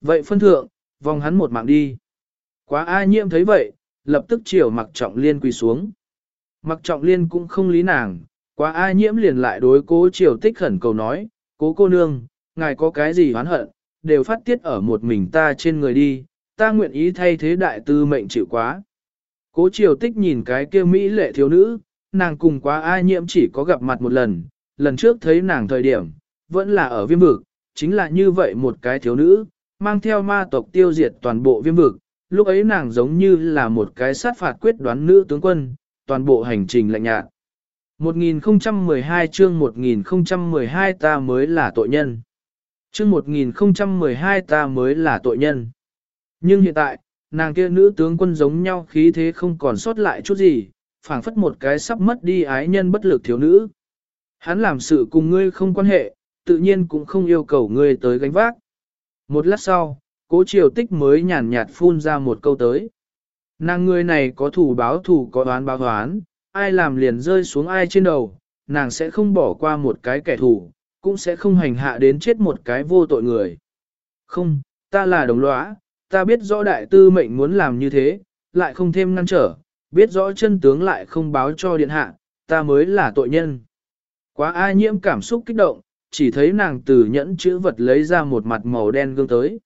Vậy phân thượng, vòng hắn một mạng đi. Quá A nhiễm thấy vậy, lập tức chiều mặc trọng liên quỳ xuống. Mặc trọng liên cũng không lý nàng, quá A nhiễm liền lại đối cố triều tích khẩn cầu nói, cố cô nương, ngài có cái gì oán hận, đều phát tiết ở một mình ta trên người đi, ta nguyện ý thay thế đại tư mệnh chịu quá. Cố triều tích nhìn cái kia Mỹ lệ thiếu nữ, nàng cùng quá A nhiễm chỉ có gặp mặt một lần, lần trước thấy nàng thời điểm, vẫn là ở viêm vực, chính là như vậy một cái thiếu nữ, mang theo ma tộc tiêu diệt toàn bộ viêm vực, lúc ấy nàng giống như là một cái sát phạt quyết đoán nữ tướng quân, toàn bộ hành trình lạnh nhạt. 1012 chương 1012 ta mới là tội nhân. Chương 1012 ta mới là tội nhân. Nhưng hiện tại, nàng kia nữ tướng quân giống nhau khí thế không còn sót lại chút gì, phảng phất một cái sắp mất đi ái nhân bất lực thiếu nữ. Hắn làm sự cùng ngươi không quan hệ, tự nhiên cũng không yêu cầu ngươi tới gánh vác. Một lát sau, cố triều tích mới nhàn nhạt phun ra một câu tới. Nàng người này có thủ báo thủ có đoán báo đoán, ai làm liền rơi xuống ai trên đầu, nàng sẽ không bỏ qua một cái kẻ thù, cũng sẽ không hành hạ đến chết một cái vô tội người. Không, ta là đồng lõa, ta biết rõ đại tư mệnh muốn làm như thế, lại không thêm ngăn trở, biết rõ chân tướng lại không báo cho điện hạ, ta mới là tội nhân. Quá ai nhiễm cảm xúc kích động, chỉ thấy nàng từ nhẫn chữ vật lấy ra một mặt màu đen gương tới.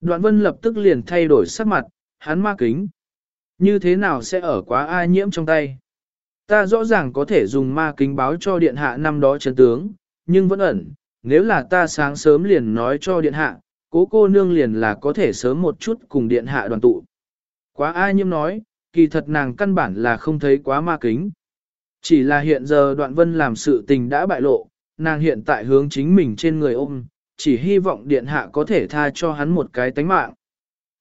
Đoạn vân lập tức liền thay đổi sắc mặt, hắn ma kính. Như thế nào sẽ ở quá ai nhiễm trong tay? Ta rõ ràng có thể dùng ma kính báo cho điện hạ năm đó chấn tướng, nhưng vẫn ẩn, nếu là ta sáng sớm liền nói cho điện hạ, cố cô nương liền là có thể sớm một chút cùng điện hạ đoàn tụ. Quá ai nhiễm nói, kỳ thật nàng căn bản là không thấy quá ma kính. Chỉ là hiện giờ đoạn vân làm sự tình đã bại lộ, nàng hiện tại hướng chính mình trên người ôm, chỉ hy vọng điện hạ có thể tha cho hắn một cái tánh mạng.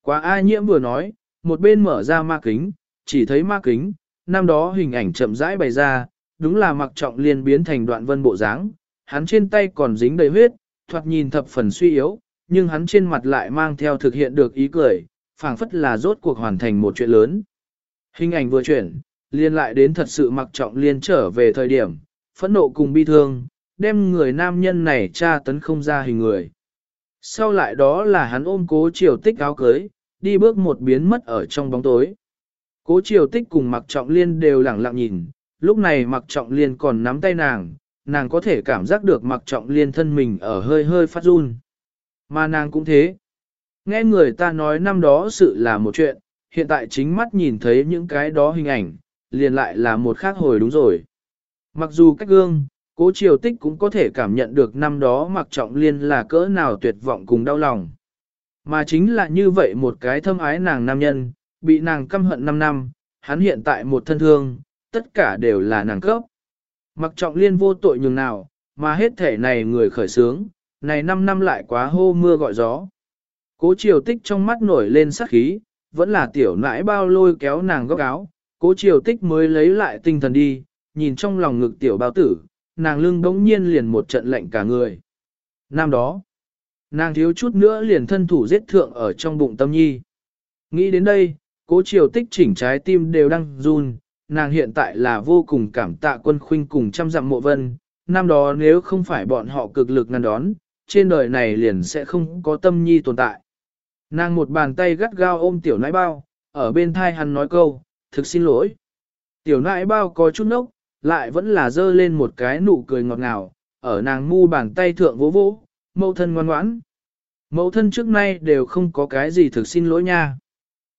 Quá a nhiễm vừa nói, một bên mở ra ma kính, chỉ thấy ma kính, năm đó hình ảnh chậm rãi bày ra, đúng là mặc trọng liên biến thành đoạn vân bộ dáng, hắn trên tay còn dính đầy huyết, thoạt nhìn thập phần suy yếu, nhưng hắn trên mặt lại mang theo thực hiện được ý cười, phảng phất là rốt cuộc hoàn thành một chuyện lớn. Hình ảnh vừa chuyển, liên lại đến thật sự mặc trọng liên trở về thời điểm, phẫn nộ cùng bi thương, đem người nam nhân này tra tấn không ra hình người. Sau lại đó là hắn ôm cố triều tích áo cưới, đi bước một biến mất ở trong bóng tối. Cố triều tích cùng mặc trọng liên đều lẳng lặng nhìn, lúc này mặc trọng liên còn nắm tay nàng, nàng có thể cảm giác được mặc trọng liên thân mình ở hơi hơi phát run. Mà nàng cũng thế. Nghe người ta nói năm đó sự là một chuyện, hiện tại chính mắt nhìn thấy những cái đó hình ảnh, liền lại là một khác hồi đúng rồi. Mặc dù cách gương, cố triều tích cũng có thể cảm nhận được năm đó mặc trọng liên là cỡ nào tuyệt vọng cùng đau lòng. Mà chính là như vậy một cái thâm ái nàng nam nhân, bị nàng căm hận 5 năm, hắn hiện tại một thân thương, tất cả đều là nàng cấp. Mặc trọng liên vô tội nhường nào, mà hết thể này người khởi sướng, này 5 năm lại quá hô mưa gọi gió. Cố triều tích trong mắt nổi lên sắc khí, vẫn là tiểu nãi bao lôi kéo nàng góc áo, cố triều tích mới lấy lại tinh thần đi, nhìn trong lòng ngực tiểu bao tử, nàng lưng bỗng nhiên liền một trận lạnh cả người. Năm đó, nàng thiếu chút nữa liền thân thủ giết thượng ở trong bụng tâm nhi. Nghĩ đến đây, cố triều tích chỉnh trái tim đều đang run, nàng hiện tại là vô cùng cảm tạ quân khuynh cùng trăm dặm mộ vân, năm đó nếu không phải bọn họ cực lực ngăn đón, trên đời này liền sẽ không có tâm nhi tồn tại. Nàng một bàn tay gắt gao ôm tiểu nãi bao, ở bên thai hắn nói câu, thực xin lỗi. Tiểu nãi bao có chút nốc, lại vẫn là dơ lên một cái nụ cười ngọt ngào, ở nàng mu bàn tay thượng vỗ vỗ, mẫu thân ngoan ngoãn. Mẫu thân trước nay đều không có cái gì thực xin lỗi nha.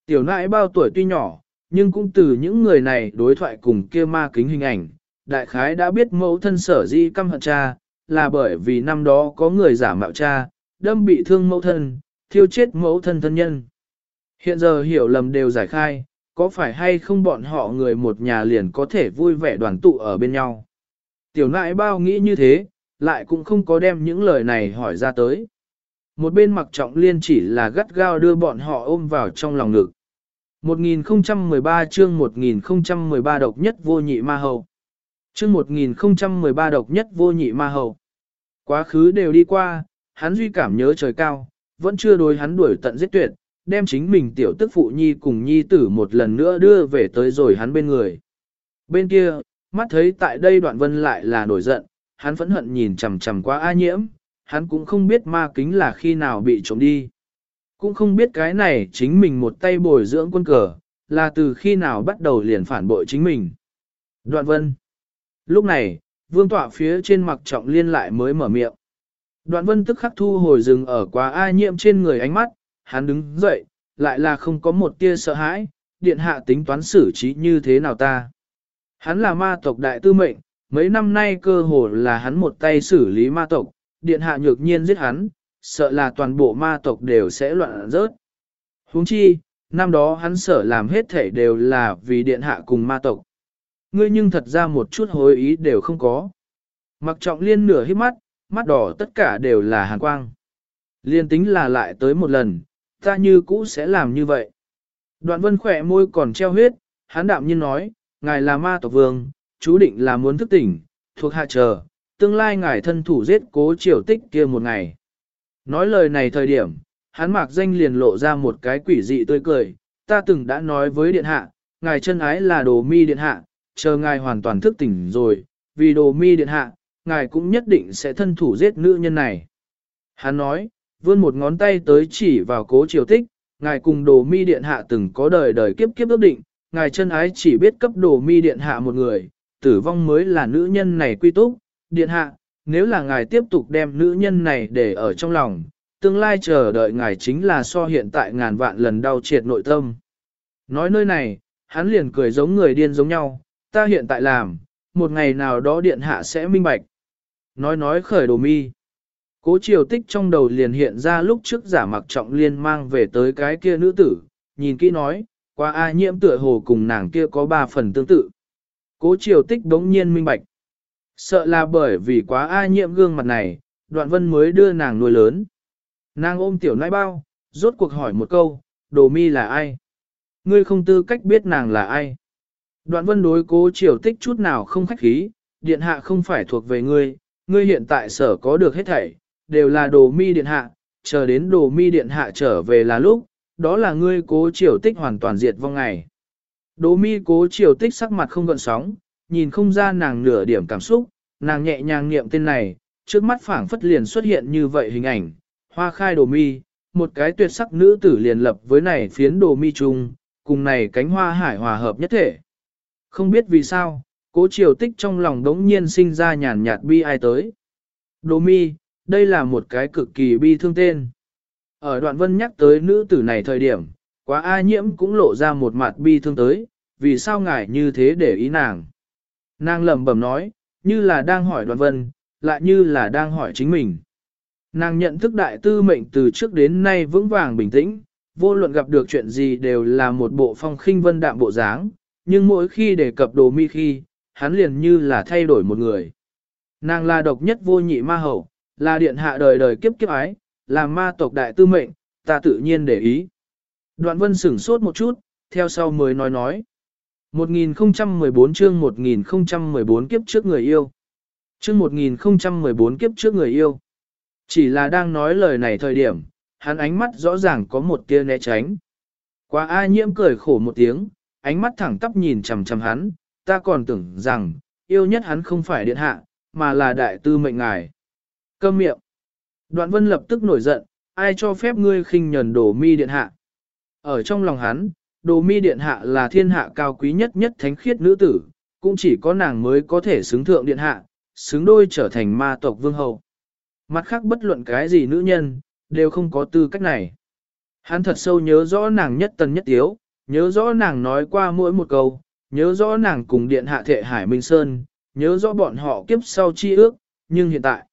Tiểu nãi bao tuổi tuy nhỏ, nhưng cũng từ những người này đối thoại cùng kia ma kính hình ảnh, đại khái đã biết mẫu thân sở di căm hận cha, là bởi vì năm đó có người giả mạo cha, đâm bị thương mẫu thân, thiêu chết mẫu thân thân nhân. Hiện giờ hiểu lầm đều giải khai, có phải hay không bọn họ người một nhà liền có thể vui vẻ đoàn tụ ở bên nhau. Tiểu nại bao nghĩ như thế, lại cũng không có đem những lời này hỏi ra tới. Một bên mặc trọng liên chỉ là gắt gao đưa bọn họ ôm vào trong lòng ngực. 1013 chương 1013 độc nhất vô nhị ma hầu. Chương 1013 độc nhất vô nhị ma hầu. Quá khứ đều đi qua, hắn duy cảm nhớ trời cao, vẫn chưa đối hắn đuổi tận giết tuyệt, đem chính mình tiểu tức phụ nhi cùng nhi tử một lần nữa đưa về tới rồi hắn bên người. Bên kia, mắt thấy tại đây đoạn vân lại là nổi giận, hắn phẫn hận nhìn chằm chằm quá A nhiễm, hắn cũng không biết ma kính là khi nào bị trộm đi. Cũng không biết cái này chính mình một tay bồi dưỡng quân cờ, là từ khi nào bắt đầu liền phản bội chính mình. Đoạn vân. Lúc này, vương tọa phía trên mặc trọng liên lại mới mở miệng. Đoạn vân tức khắc thu hồi rừng ở quá a nhiễm trên người ánh mắt, hắn đứng dậy, lại là không có một tia sợ hãi, điện hạ tính toán xử trí như thế nào ta. Hắn là ma tộc đại tư mệnh, mấy năm nay cơ hồ là hắn một tay xử lý ma tộc, điện hạ nhược nhiên giết hắn, sợ là toàn bộ ma tộc đều sẽ loạn rớt. Huống chi, năm đó hắn sợ làm hết thể đều là vì điện hạ cùng ma tộc. Ngươi nhưng thật ra một chút hối ý đều không có. Mặc trọng liên nửa hít mắt, mắt đỏ tất cả đều là hàn quang. Liên tính là lại tới một lần, ta như cũ sẽ làm như vậy. Đoạn vân khỏe môi còn treo huyết, hắn đạm nhiên nói, ngài là ma tộc vương, chú định là muốn thức tỉnh, thuộc hạ chờ, tương lai ngài thân thủ giết cố triều tích kia một ngày. Nói lời này thời điểm, hắn mạc danh liền lộ ra một cái quỷ dị tươi cười, ta từng đã nói với điện hạ, ngài chân ái là đồ mi điện hạ, chờ ngài hoàn toàn thức tỉnh rồi, vì đồ mi điện hạ, ngài cũng nhất định sẽ thân thủ giết nữ nhân này. Hắn nói, vươn một ngón tay tới chỉ vào cố triều tích, ngài cùng đồ mi điện hạ từng có đời đời kiếp kiếp ước định, ngài chân ái chỉ biết cấp đồ mi điện hạ một người, tử vong mới là nữ nhân này quy túc, điện hạ, nếu là ngài tiếp tục đem nữ nhân này để ở trong lòng, tương lai chờ đợi ngài chính là so hiện tại ngàn vạn lần đau triệt nội tâm. Nói nơi này, hắn liền cười giống người điên giống nhau, ta hiện tại làm, một ngày nào đó điện hạ sẽ minh bạch. Nói nói khởi đồ mi. Cố triều tích trong đầu liền hiện ra lúc trước giả mặc trọng liên mang về tới cái kia nữ tử, nhìn kỹ nói, qua ai nhiễm tựa hồ cùng nàng kia có ba phần tương tự. Cố triều tích đống nhiên minh bạch. Sợ là bởi vì quá ai nhiễm gương mặt này, đoạn vân mới đưa nàng nuôi lớn. Nàng ôm tiểu nai bao, rốt cuộc hỏi một câu, đồ mi là ai? Ngươi không tư cách biết nàng là ai. Đoạn vân đối cố triều tích chút nào không khách khí, điện hạ không phải thuộc về ngươi, ngươi hiện tại sở có được hết thảy, đều là đồ mi điện hạ, chờ đến đồ mi điện hạ trở về là lúc, đó là ngươi cố triều tích hoàn toàn diệt vong ngày. Đồ mi cố triều tích sắc mặt không gợn sóng, nhìn không ra nàng nửa điểm cảm xúc, nàng nhẹ nhàng niệm tên này, trước mắt phảng phất liền xuất hiện như vậy hình ảnh, hoa khai đồ mi, một cái tuyệt sắc nữ tử liền lập với này phiến đồ mi chung, cùng này cánh hoa hải hòa hợp nhất thể. Không biết vì sao, cố triều tích trong lòng đống nhiên sinh ra nhàn nhạt bi ai tới. Đồ mi, đây là một cái cực kỳ bi thương tên. Ở đoạn vân nhắc tới nữ tử này thời điểm, quá A nhiễm cũng lộ ra một mặt bi thương tới, vì sao ngài như thế để ý nàng. Nàng lẩm bẩm nói, như là đang hỏi đoạn vân, lại như là đang hỏi chính mình. Nàng nhận thức đại tư mệnh từ trước đến nay vững vàng bình tĩnh, vô luận gặp được chuyện gì đều là một bộ phong khinh vân đạm bộ dáng, nhưng mỗi khi đề cập đồ mi khi, hắn liền như là thay đổi một người. Nàng là độc nhất vô nhị ma hậu, là điện hạ đời đời kiếp kiếp ái, là ma tộc đại tư mệnh, ta tự nhiên để ý. Đoạn vân sửng sốt một chút, theo sau mới nói nói. 1014 chương 1014 kiếp trước người yêu. Chương 1014 kiếp trước người yêu. Chỉ là đang nói lời này thời điểm, hắn ánh mắt rõ ràng có một tia né tránh. Qua A nhiễm cười khổ một tiếng, ánh mắt thẳng tắp nhìn chằm chằm hắn, ta còn tưởng rằng, yêu nhất hắn không phải điện hạ, mà là đại tư mệnh ngài. Câm miệng. Đoạn vân lập tức nổi giận, ai cho phép ngươi khinh nhẫn đồ mi điện hạ. Ở trong lòng hắn, đồ mi điện hạ là thiên hạ cao quý nhất nhất thánh khiết nữ tử, cũng chỉ có nàng mới có thể xứng thượng điện hạ, xứng đôi trở thành ma tộc vương hậu. Mặt khác bất luận cái gì nữ nhân, đều không có tư cách này. Hắn thật sâu nhớ rõ nàng nhất tần nhất tiếu, nhớ rõ nàng nói qua mỗi một câu, nhớ rõ nàng cùng điện hạ thệ Hải Minh Sơn, nhớ rõ bọn họ kiếp sau chi ước, nhưng hiện tại,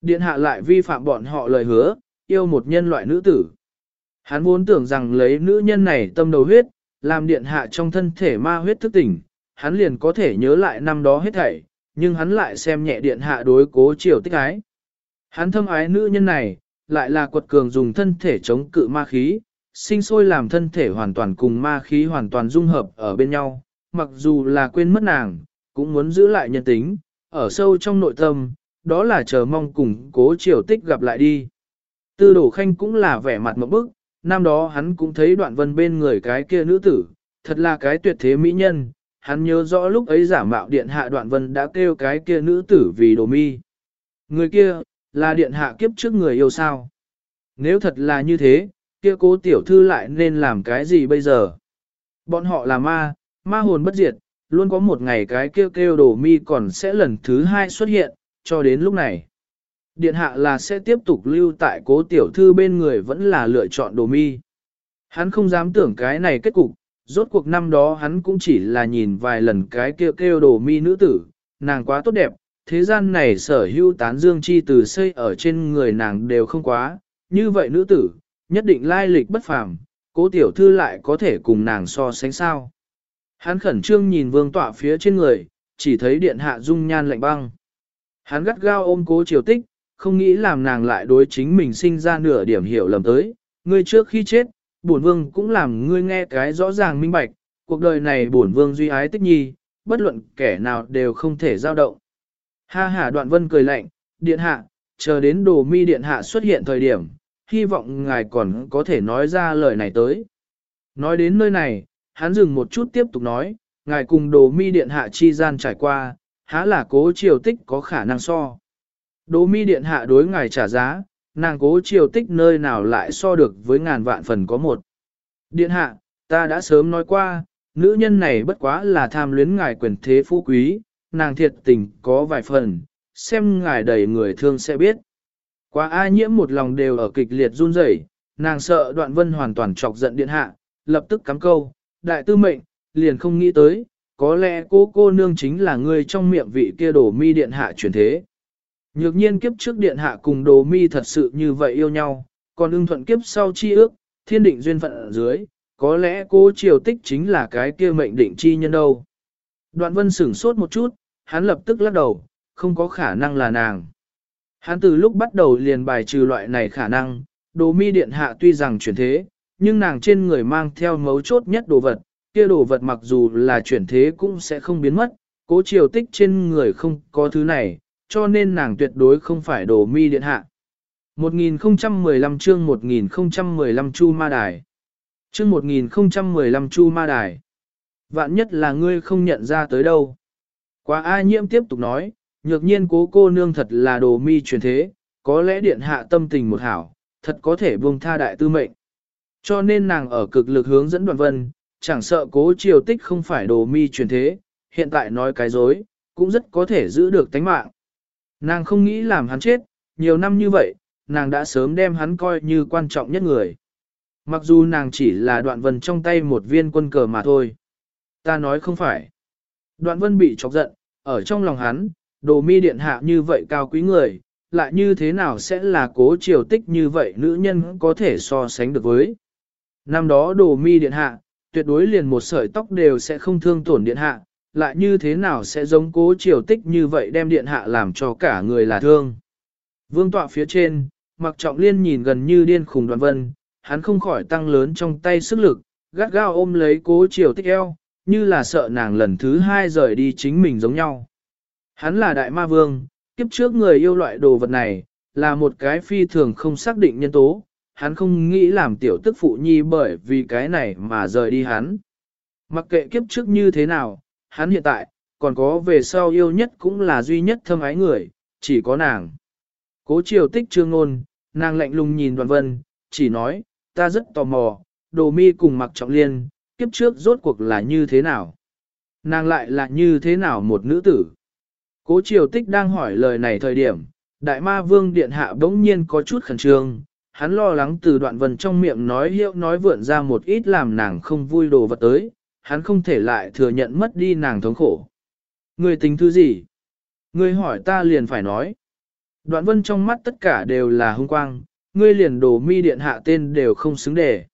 điện hạ lại vi phạm bọn họ lời hứa, yêu một nhân loại nữ tử. Hắn vốn tưởng rằng lấy nữ nhân này tâm đầu huyết, làm điện hạ trong thân thể ma huyết thức tỉnh, hắn liền có thể nhớ lại năm đó hết thảy, nhưng hắn lại xem nhẹ điện hạ đối cố triều tích ái. Hắn thâm ái nữ nhân này, lại là quật cường dùng thân thể chống cự ma khí, sinh sôi làm thân thể hoàn toàn cùng ma khí hoàn toàn dung hợp ở bên nhau, mặc dù là quên mất nàng, cũng muốn giữ lại nhân tính, ở sâu trong nội tâm, đó là chờ mong cùng cố triều tích gặp lại đi. Tư đổ khanh cũng là vẻ mặt một bức, năm đó hắn cũng thấy đoạn vân bên người cái kia nữ tử, thật là cái tuyệt thế mỹ nhân, hắn nhớ rõ lúc ấy giả mạo điện hạ đoạn vân đã kêu cái kia nữ tử vì đồ mi. Người kia, là điện hạ kiếp trước người yêu sao. Nếu thật là như thế, kia cố tiểu thư lại nên làm cái gì bây giờ? Bọn họ là ma, ma hồn bất diệt, luôn có một ngày cái kêu kêu đồ mi còn sẽ lần thứ hai xuất hiện, cho đến lúc này. Điện hạ là sẽ tiếp tục lưu tại cố tiểu thư bên người vẫn là lựa chọn đồ mi. Hắn không dám tưởng cái này kết cục, rốt cuộc năm đó hắn cũng chỉ là nhìn vài lần cái kêu kêu đồ mi nữ tử, nàng quá tốt đẹp, thế gian này sở hữu tán dương chi từ xây ở trên người nàng đều không quá, như vậy nữ tử, nhất định lai lịch bất phàm, cố tiểu thư lại có thể cùng nàng so sánh sao. Hắn khẩn trương nhìn vương tọa phía trên người, chỉ thấy điện hạ dung nhan lạnh băng. Hắn gắt gao ôm cố triều tích, không nghĩ làm nàng lại đối chính mình sinh ra nửa điểm hiểu lầm tới. Ngươi trước khi chết, bổn vương cũng làm ngươi nghe cái rõ ràng minh bạch, cuộc đời này bổn vương duy ái tích nhi, bất luận kẻ nào đều không thể giao động. Ha ha đoạn vân cười lạnh, điện hạ, chờ đến đồ mi điện hạ xuất hiện thời điểm, hy vọng ngài còn có thể nói ra lời này tới. Nói đến nơi này, hắn dừng một chút tiếp tục nói, ngài cùng đồ mi điện hạ chi gian trải qua, há là cố triều tích có khả năng so. Đỗ mi điện hạ đối ngài trả giá, nàng cố triều tích nơi nào lại so được với ngàn vạn phần có một. Điện hạ, ta đã sớm nói qua, nữ nhân này bất quá là tham luyến ngài quyền thế phú quý, nàng thiệt tình có vài phần, xem ngài đầy người thương sẽ biết. Quá A nhiễm một lòng đều ở kịch liệt run rẩy, nàng sợ đoạn vân hoàn toàn chọc giận điện hạ, lập tức cắm câu, đại tư mệnh, liền không nghĩ tới, có lẽ cô cô nương chính là người trong miệng vị kia đổ mi điện hạ chuyển thế. Nhược nhiên kiếp trước điện hạ cùng đồ mi thật sự như vậy yêu nhau, còn ưng thuận kiếp sau chi ước, thiên định duyên phận ở dưới, có lẽ cô triều tích chính là cái kia mệnh định chi nhân đâu. Đoạn vân sửng sốt một chút, hắn lập tức lắc đầu, không có khả năng là nàng. Hắn từ lúc bắt đầu liền bài trừ loại này khả năng, đồ mi điện hạ tuy rằng chuyển thế, nhưng nàng trên người mang theo mấu chốt nhất đồ vật, kia đồ vật mặc dù là chuyển thế cũng sẽ không biến mất, cố triều tích trên người không có thứ này, cho nên nàng tuyệt đối không phải đồ mi điện hạ. 1015 chương 1015 Chu Ma Đài Chương 1015 Chu Ma Đài Vạn nhất là ngươi không nhận ra tới đâu. Quá A nhiễm tiếp tục nói, nhược nhiên cố cô nương thật là đồ mi truyền thế, có lẽ điện hạ tâm tình một hảo, thật có thể buông tha đại tư mệnh. Cho nên nàng ở cực lực hướng dẫn đoàn vân, chẳng sợ cố triều tích không phải đồ mi truyền thế, hiện tại nói cái dối, cũng rất có thể giữ được tánh mạng. Nàng không nghĩ làm hắn chết, nhiều năm như vậy, nàng đã sớm đem hắn coi như quan trọng nhất người. Mặc dù nàng chỉ là đoạn vân trong tay một viên quân cờ mà thôi. Ta nói không phải. Đoạn vân bị chọc giận, ở trong lòng hắn, đồ mi điện hạ như vậy cao quý người, lại như thế nào sẽ là cố triều tích như vậy nữ nhân có thể so sánh được với. Năm đó đồ mi điện hạ, tuyệt đối liền một sợi tóc đều sẽ không thương tổn điện hạ, lại như thế nào sẽ giống cố triều tích như vậy đem điện hạ làm cho cả người là thương. Vương tọa phía trên, mặc trọng liên nhìn gần như điên khùng đoàn vân, hắn không khỏi tăng lớn trong tay sức lực, gắt gao ôm lấy cố triều tích eo, như là sợ nàng lần thứ hai rời đi chính mình giống nhau. Hắn là đại ma vương, kiếp trước người yêu loại đồ vật này, là một cái phi thường không xác định nhân tố, hắn không nghĩ làm tiểu tức phụ nhi bởi vì cái này mà rời đi hắn. Mặc kệ kiếp trước như thế nào, hắn hiện tại, còn có về sau yêu nhất cũng là duy nhất thâm ái người, chỉ có nàng. Cố triều tích trương ngôn, nàng lạnh lùng nhìn đoàn vân, chỉ nói, ta rất tò mò, đồ mi cùng mặc trọng liên, kiếp trước rốt cuộc là như thế nào? Nàng lại là như thế nào một nữ tử? Cố triều tích đang hỏi lời này thời điểm, đại ma vương điện hạ bỗng nhiên có chút khẩn trương, hắn lo lắng từ đoạn vần trong miệng nói hiệu nói vượn ra một ít làm nàng không vui đồ vật tới, hắn không thể lại thừa nhận mất đi nàng thống khổ. Người tính thứ gì? Ngươi hỏi ta liền phải nói. Đoạn vân trong mắt tất cả đều là hung quang, ngươi liền đồ mi điện hạ tên đều không xứng để.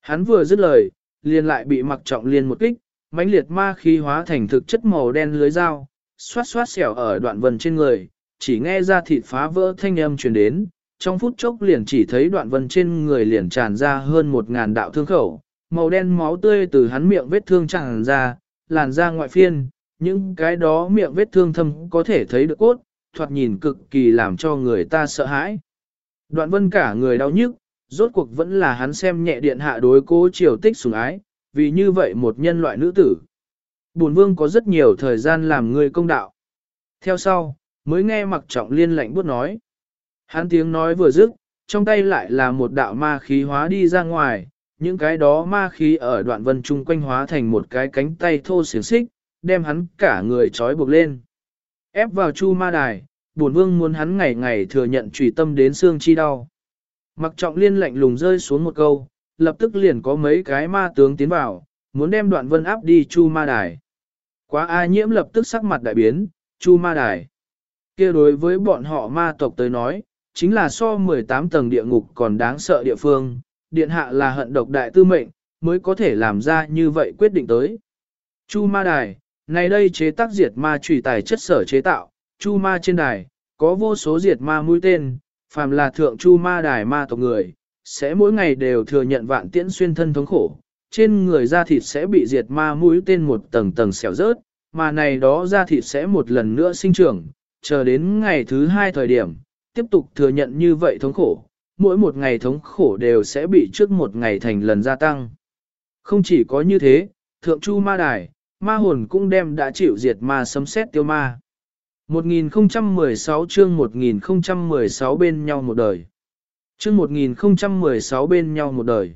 Hắn vừa dứt lời, liền lại bị mặc trọng liên một kích, mãnh liệt ma khí hóa thành thực chất màu đen lưới dao, xoát xoát xẻo ở đoạn vân trên người, chỉ nghe ra thịt phá vỡ thanh âm truyền đến, trong phút chốc liền chỉ thấy đoạn vân trên người liền tràn ra hơn một ngàn đạo thương khẩu, màu đen máu tươi từ hắn miệng vết thương tràn ra, làn ra ngoại phiên, những cái đó miệng vết thương thâm có thể thấy được cốt, thoạt nhìn cực kỳ làm cho người ta sợ hãi. Đoạn vân cả người đau nhức, rốt cuộc vẫn là hắn xem nhẹ điện hạ đối cố triều tích sủng ái, vì như vậy một nhân loại nữ tử. bùn vương có rất nhiều thời gian làm người công đạo. Theo sau, mới nghe mặc trọng liên lạnh buốt nói. Hắn tiếng nói vừa dứt, trong tay lại là một đạo ma khí hóa đi ra ngoài, những cái đó ma khí ở đoạn vân trung quanh hóa thành một cái cánh tay thô xiềng xích, đem hắn cả người trói buộc lên. Ép vào chu ma đài, bổn vương muốn hắn ngày ngày thừa nhận trùy tâm đến xương chi đau. Mặc trọng liên lạnh lùng rơi xuống một câu, lập tức liền có mấy cái ma tướng tiến vào, muốn đem đoạn vân áp đi chu ma đài. Quá A nhiễm lập tức sắc mặt đại biến, chu ma đài. kia đối với bọn họ ma tộc tới nói, chính là so 18 tầng địa ngục còn đáng sợ địa phương, điện hạ là hận độc đại tư mệnh, mới có thể làm ra như vậy quyết định tới. Chu ma đài, này đây chế tác diệt ma trùy tài chất sở chế tạo, chu ma trên đài, có vô số diệt ma mũi tên, phàm là thượng chu ma đài ma tộc người, sẽ mỗi ngày đều thừa nhận vạn tiễn xuyên thân thống khổ, trên người da thịt sẽ bị diệt ma mũi tên một tầng tầng xẻo rớt, mà này đó da thịt sẽ một lần nữa sinh trưởng, chờ đến ngày thứ hai thời điểm, tiếp tục thừa nhận như vậy thống khổ, mỗi một ngày thống khổ đều sẽ bị trước một ngày thành lần gia tăng. Không chỉ có như thế, thượng chu ma đài, ma hồn cũng đem đã chịu diệt ma sấm xét tiêu ma. 1016 chương 1016 bên nhau một đời. Chương 1016 bên nhau một đời.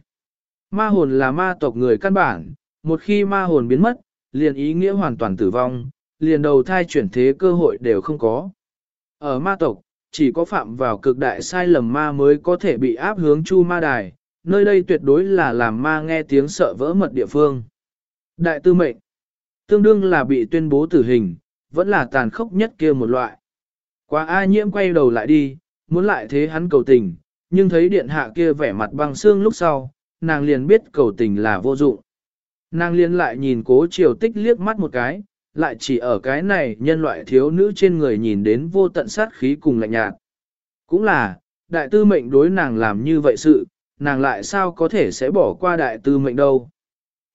Ma hồn là ma tộc người căn bản, một khi ma hồn biến mất, liền ý nghĩa hoàn toàn tử vong, liền đầu thai chuyển thế cơ hội đều không có. Ở ma tộc, chỉ có phạm vào cực đại sai lầm ma mới có thể bị áp hướng chu ma đài, nơi đây tuyệt đối là làm ma nghe tiếng sợ vỡ mật địa phương. Đại tư mệnh, tương đương là bị tuyên bố tử hình, vẫn là tàn khốc nhất kia một loại. Quá A nhiễm quay đầu lại đi, muốn lại thế hắn cầu tình, nhưng thấy điện hạ kia vẻ mặt băng xương lúc sau, nàng liền biết cầu tình là vô dụng. Nàng liền lại nhìn cố triều tích liếc mắt một cái, lại chỉ ở cái này nhân loại thiếu nữ trên người nhìn đến vô tận sát khí cùng lạnh nhạt. Cũng là, đại tư mệnh đối nàng làm như vậy sự, nàng lại sao có thể sẽ bỏ qua đại tư mệnh đâu.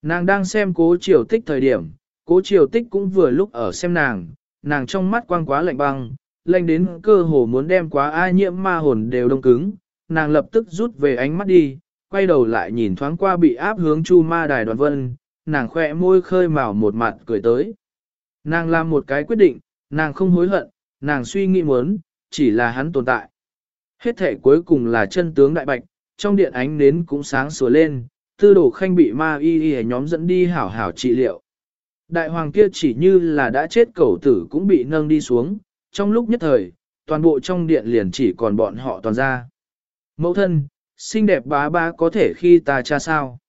Nàng đang xem cố triều tích thời điểm, cố triều tích cũng vừa lúc ở xem nàng, nàng trong mắt quang quá lạnh băng, lạnh đến cơ hồ muốn đem quá ai nhiễm ma hồn đều đông cứng, nàng lập tức rút về ánh mắt đi, quay đầu lại nhìn thoáng qua bị áp hướng chu ma đài đoàn vân, nàng khỏe môi khơi mào một mặt cười tới. Nàng làm một cái quyết định, nàng không hối hận, nàng suy nghĩ muốn, chỉ là hắn tồn tại. Hết thể cuối cùng là chân tướng đại bạch, trong điện ánh nến cũng sáng sủa lên, tư đổ khanh bị ma y y nhóm dẫn đi hảo hảo trị liệu. Đại hoàng kia chỉ như là đã chết cẩu tử cũng bị nâng đi xuống, trong lúc nhất thời, toàn bộ trong điện liền chỉ còn bọn họ toàn ra. Mẫu thân, xinh đẹp bá bá có thể khi ta cha sao?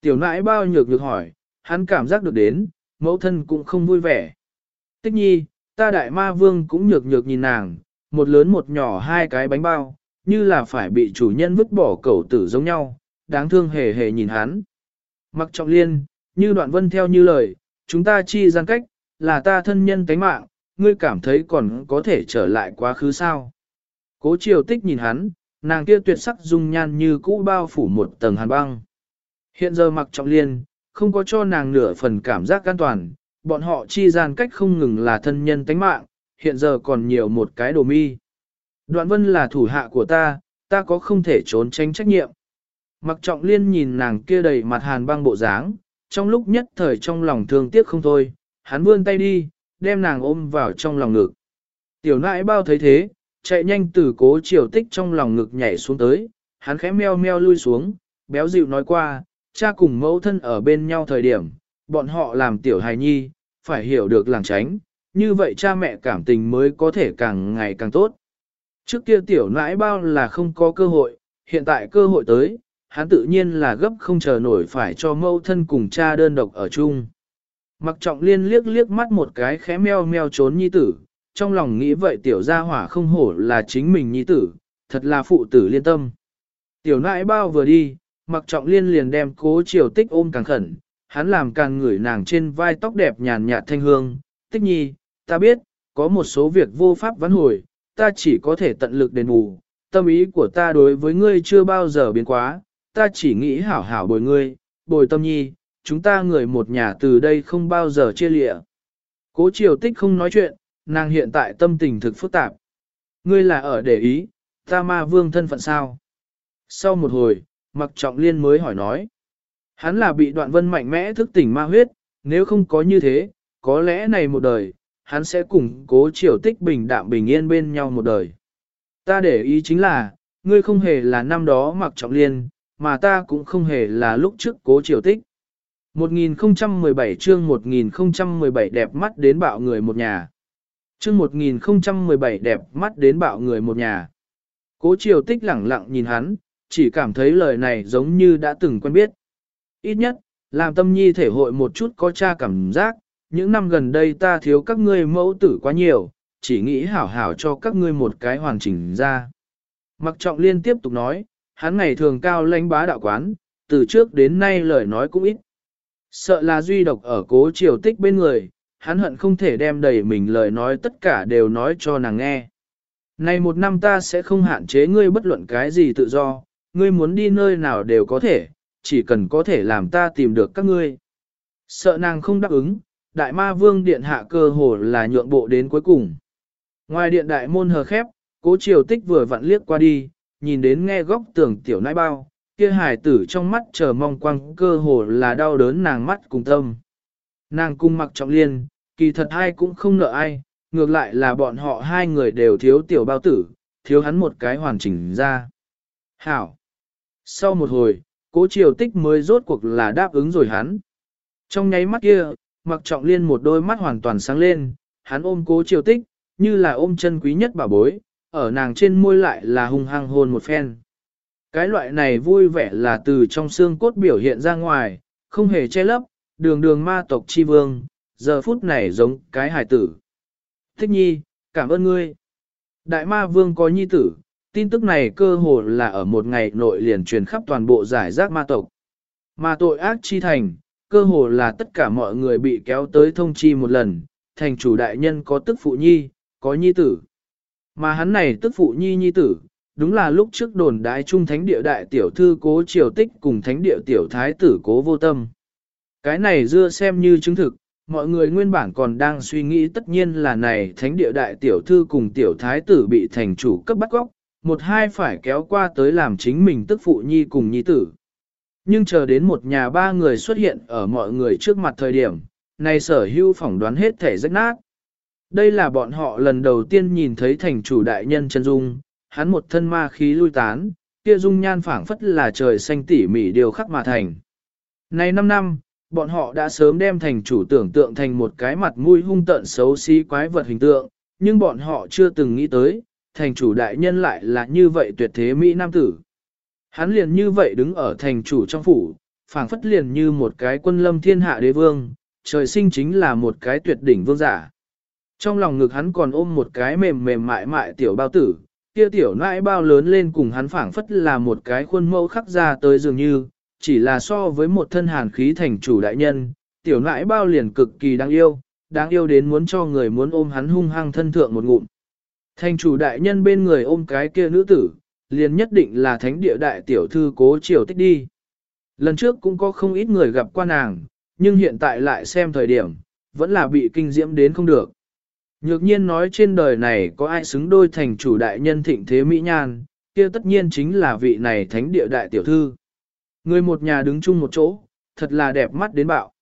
Tiểu nãi bao nhược nhược hỏi, hắn cảm giác được đến, mẫu thân cũng không vui vẻ. Tích nhi, ta đại ma vương cũng nhược nhược nhìn nàng, một lớn một nhỏ hai cái bánh bao, như là phải bị chủ nhân vứt bỏ cẩu tử giống nhau, đáng thương hề hề nhìn hắn. Mặc trọng liên, như đoạn vân theo như lời, chúng ta chi gian cách, là ta thân nhân tánh mạng, ngươi cảm thấy còn có thể trở lại quá khứ sao. Cố triều tích nhìn hắn, nàng kia tuyệt sắc dung nhan như cũ bao phủ một tầng hàn băng. Hiện giờ mặc trọng liên, không có cho nàng nửa phần cảm giác an toàn, bọn họ chi gian cách không ngừng là thân nhân tánh mạng, hiện giờ còn nhiều một cái đồ mi. Đoạn vân là thủ hạ của ta, ta có không thể trốn tránh trách nhiệm. Mặc trọng liên nhìn nàng kia đầy mặt hàn băng bộ dáng, trong lúc nhất thời trong lòng thương tiếc không thôi, hắn vươn tay đi, đem nàng ôm vào trong lòng ngực. Tiểu nãi bao thấy thế, chạy nhanh từ cố triều tích trong lòng ngực nhảy xuống tới, hắn khẽ meo meo lui xuống, béo dịu nói qua, cha cùng mẫu thân ở bên nhau thời điểm, bọn họ làm tiểu hài nhi, phải hiểu được làng tránh, như vậy cha mẹ cảm tình mới có thể càng ngày càng tốt. Trước kia tiểu nãi bao là không có cơ hội, hiện tại cơ hội tới, hắn tự nhiên là gấp không chờ nổi phải cho mẫu thân cùng cha đơn độc ở chung. Mặc trọng liên liếc liếc mắt một cái khẽ meo meo trốn nhi tử, trong lòng nghĩ vậy tiểu gia hỏa không hổ là chính mình nhi tử, thật là phụ tử liên tâm. Tiểu nãi bao vừa đi, mặc trọng liên liền đem cố triều tích ôm càng khẩn, hắn làm càng ngửi nàng trên vai tóc đẹp nhàn nhạt thanh hương, tích nhi, ta biết, có một số việc vô pháp vãn hồi, ta chỉ có thể tận lực đền bù, tâm ý của ta đối với ngươi chưa bao giờ biến quá, ta chỉ nghĩ hảo hảo bồi ngươi, bồi tâm nhi, chúng ta người một nhà từ đây không bao giờ chia lịa. Cố triều tích không nói chuyện, nàng hiện tại tâm tình thực phức tạp. Ngươi là ở để ý, ta ma vương thân phận sao? Sau một hồi, mặc trọng liên mới hỏi nói. Hắn là bị đoạn vân mạnh mẽ thức tỉnh ma huyết, nếu không có như thế, có lẽ này một đời, hắn sẽ cùng cố triều tích bình đạm bình yên bên nhau một đời. Ta để ý chính là, ngươi không hề là năm đó mặc trọng liên, mà ta cũng không hề là lúc trước cố triều tích. 1017 chương 1017 đẹp mắt đến bạo người một nhà. Chương 1017 đẹp mắt đến bạo người một nhà. Cố triều tích lẳng lặng nhìn hắn, chỉ cảm thấy lời này giống như đã từng quen biết. Ít nhất, làm tâm nhi thể hội một chút có cha cảm giác, những năm gần đây ta thiếu các ngươi mẫu tử quá nhiều, chỉ nghĩ hảo hảo cho các ngươi một cái hoàn chỉnh ra. Mặc trọng liên tiếp tục nói, hắn ngày thường cao lãnh bá đạo quán, từ trước đến nay lời nói cũng ít. Sợ là duy độc ở cố triều tích bên người, hắn hận không thể đem đầy mình lời nói tất cả đều nói cho nàng nghe. Này một năm ta sẽ không hạn chế ngươi bất luận cái gì tự do, ngươi muốn đi nơi nào đều có thể, chỉ cần có thể làm ta tìm được các ngươi. Sợ nàng không đáp ứng, đại ma vương điện hạ cơ hồ là nhượng bộ đến cuối cùng. Ngoài điện đại môn hờ khép, cố triều tích vừa vặn liếc qua đi, nhìn đến nghe góc tưởng tiểu nãi bao, kia hài tử trong mắt chờ mong quăng cơ hồ là đau đớn nàng mắt cùng tâm. Nàng cung mặc trọng liên, kỳ thật ai cũng không nợ ai, ngược lại là bọn họ hai người đều thiếu tiểu bao tử, thiếu hắn một cái hoàn chỉnh ra. Hảo! Sau một hồi, cố triều tích mới rốt cuộc là đáp ứng rồi hắn. Trong nháy mắt kia, mặc trọng liên một đôi mắt hoàn toàn sáng lên, hắn ôm cố triều tích, như là ôm chân quý nhất bà bối, ở nàng trên môi lại là hung hăng hôn một phen. Cái loại này vui vẻ là từ trong xương cốt biểu hiện ra ngoài, không hề che lấp, đường đường ma tộc chi vương, giờ phút này giống cái hài tử. Thích nhi, cảm ơn ngươi. Đại ma vương có nhi tử, tin tức này cơ hồ là ở một ngày nội liền truyền khắp toàn bộ giải rác ma tộc. Mà tội ác chi thành, cơ hồ là tất cả mọi người bị kéo tới thông chi một lần, thành chủ đại nhân có tức phụ nhi, có nhi tử. Mà hắn này tức phụ nhi nhi tử, đúng là lúc trước đồn đái trung thánh địa đại tiểu thư cố triều tích cùng thánh địa tiểu thái tử cố vô tâm. Cái này dưa xem như chứng thực, mọi người nguyên bản còn đang suy nghĩ tất nhiên là này thánh địa đại tiểu thư cùng tiểu thái tử bị thành chủ cấp bắt góc, một hai phải kéo qua tới làm chính mình tức phụ nhi cùng nhi tử. Nhưng chờ đến một nhà ba người xuất hiện ở mọi người trước mặt thời điểm, này sở hưu phỏng đoán hết thể rách nát. Đây là bọn họ lần đầu tiên nhìn thấy thành chủ đại nhân chân dung, hắn một thân ma khí lui tán, kia dung nhan phảng phất là trời xanh tỉ mỉ điều khắc mà thành. Này 5 năm, bọn họ đã sớm đem thành chủ tưởng tượng thành một cái mặt mũi hung tợn xấu xí quái vật hình tượng, nhưng bọn họ chưa từng nghĩ tới, thành chủ đại nhân lại là như vậy tuyệt thế Mỹ Nam tử. Hắn liền như vậy đứng ở thành chủ trong phủ, phảng phất liền như một cái quân lâm thiên hạ đế vương, trời sinh chính là một cái tuyệt đỉnh vương giả. Trong lòng ngực hắn còn ôm một cái mềm mềm mại mại tiểu bao tử, kia tiểu nãi bao lớn lên cùng hắn phảng phất là một cái khuôn mẫu khắc ra tới dường như, chỉ là so với một thân hàn khí thành chủ đại nhân, tiểu nãi bao liền cực kỳ đáng yêu, đáng yêu đến muốn cho người muốn ôm hắn hung hăng thân thượng một ngụm. Thành chủ đại nhân bên người ôm cái kia nữ tử, liền nhất định là thánh địa đại tiểu thư cố triều tích đi. Lần trước cũng có không ít người gặp qua nàng, nhưng hiện tại lại xem thời điểm, vẫn là bị kinh diễm đến không được. Nhược nhiên nói trên đời này có ai xứng đôi thành chủ đại nhân thịnh thế Mỹ Nhan, kia tất nhiên chính là vị này thánh địa đại tiểu thư. Người một nhà đứng chung một chỗ, thật là đẹp mắt đến bạo.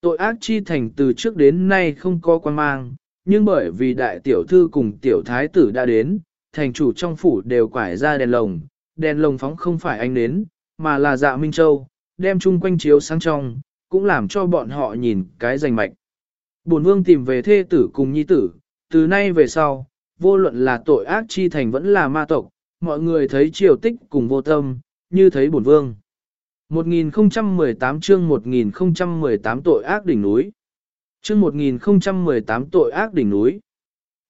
Tội ác chi thành từ trước đến nay không có quan mang, nhưng bởi vì đại tiểu thư cùng tiểu thái tử đã đến, thành chủ trong phủ đều quải ra đèn lồng, đèn lồng phóng không phải anh đến, mà là dạ Minh Châu, đem chung quanh chiếu sáng trong, cũng làm cho bọn họ nhìn cái rành mạch. Bổn vương tìm về thê tử cùng nhi tử, từ nay về sau, vô luận là tội ác chi thành vẫn là ma tộc, mọi người thấy triều tích cùng vô tâm, như thấy bổn vương. 1018 chương 1018 tội ác đỉnh núi. Chương 1018 tội ác đỉnh núi.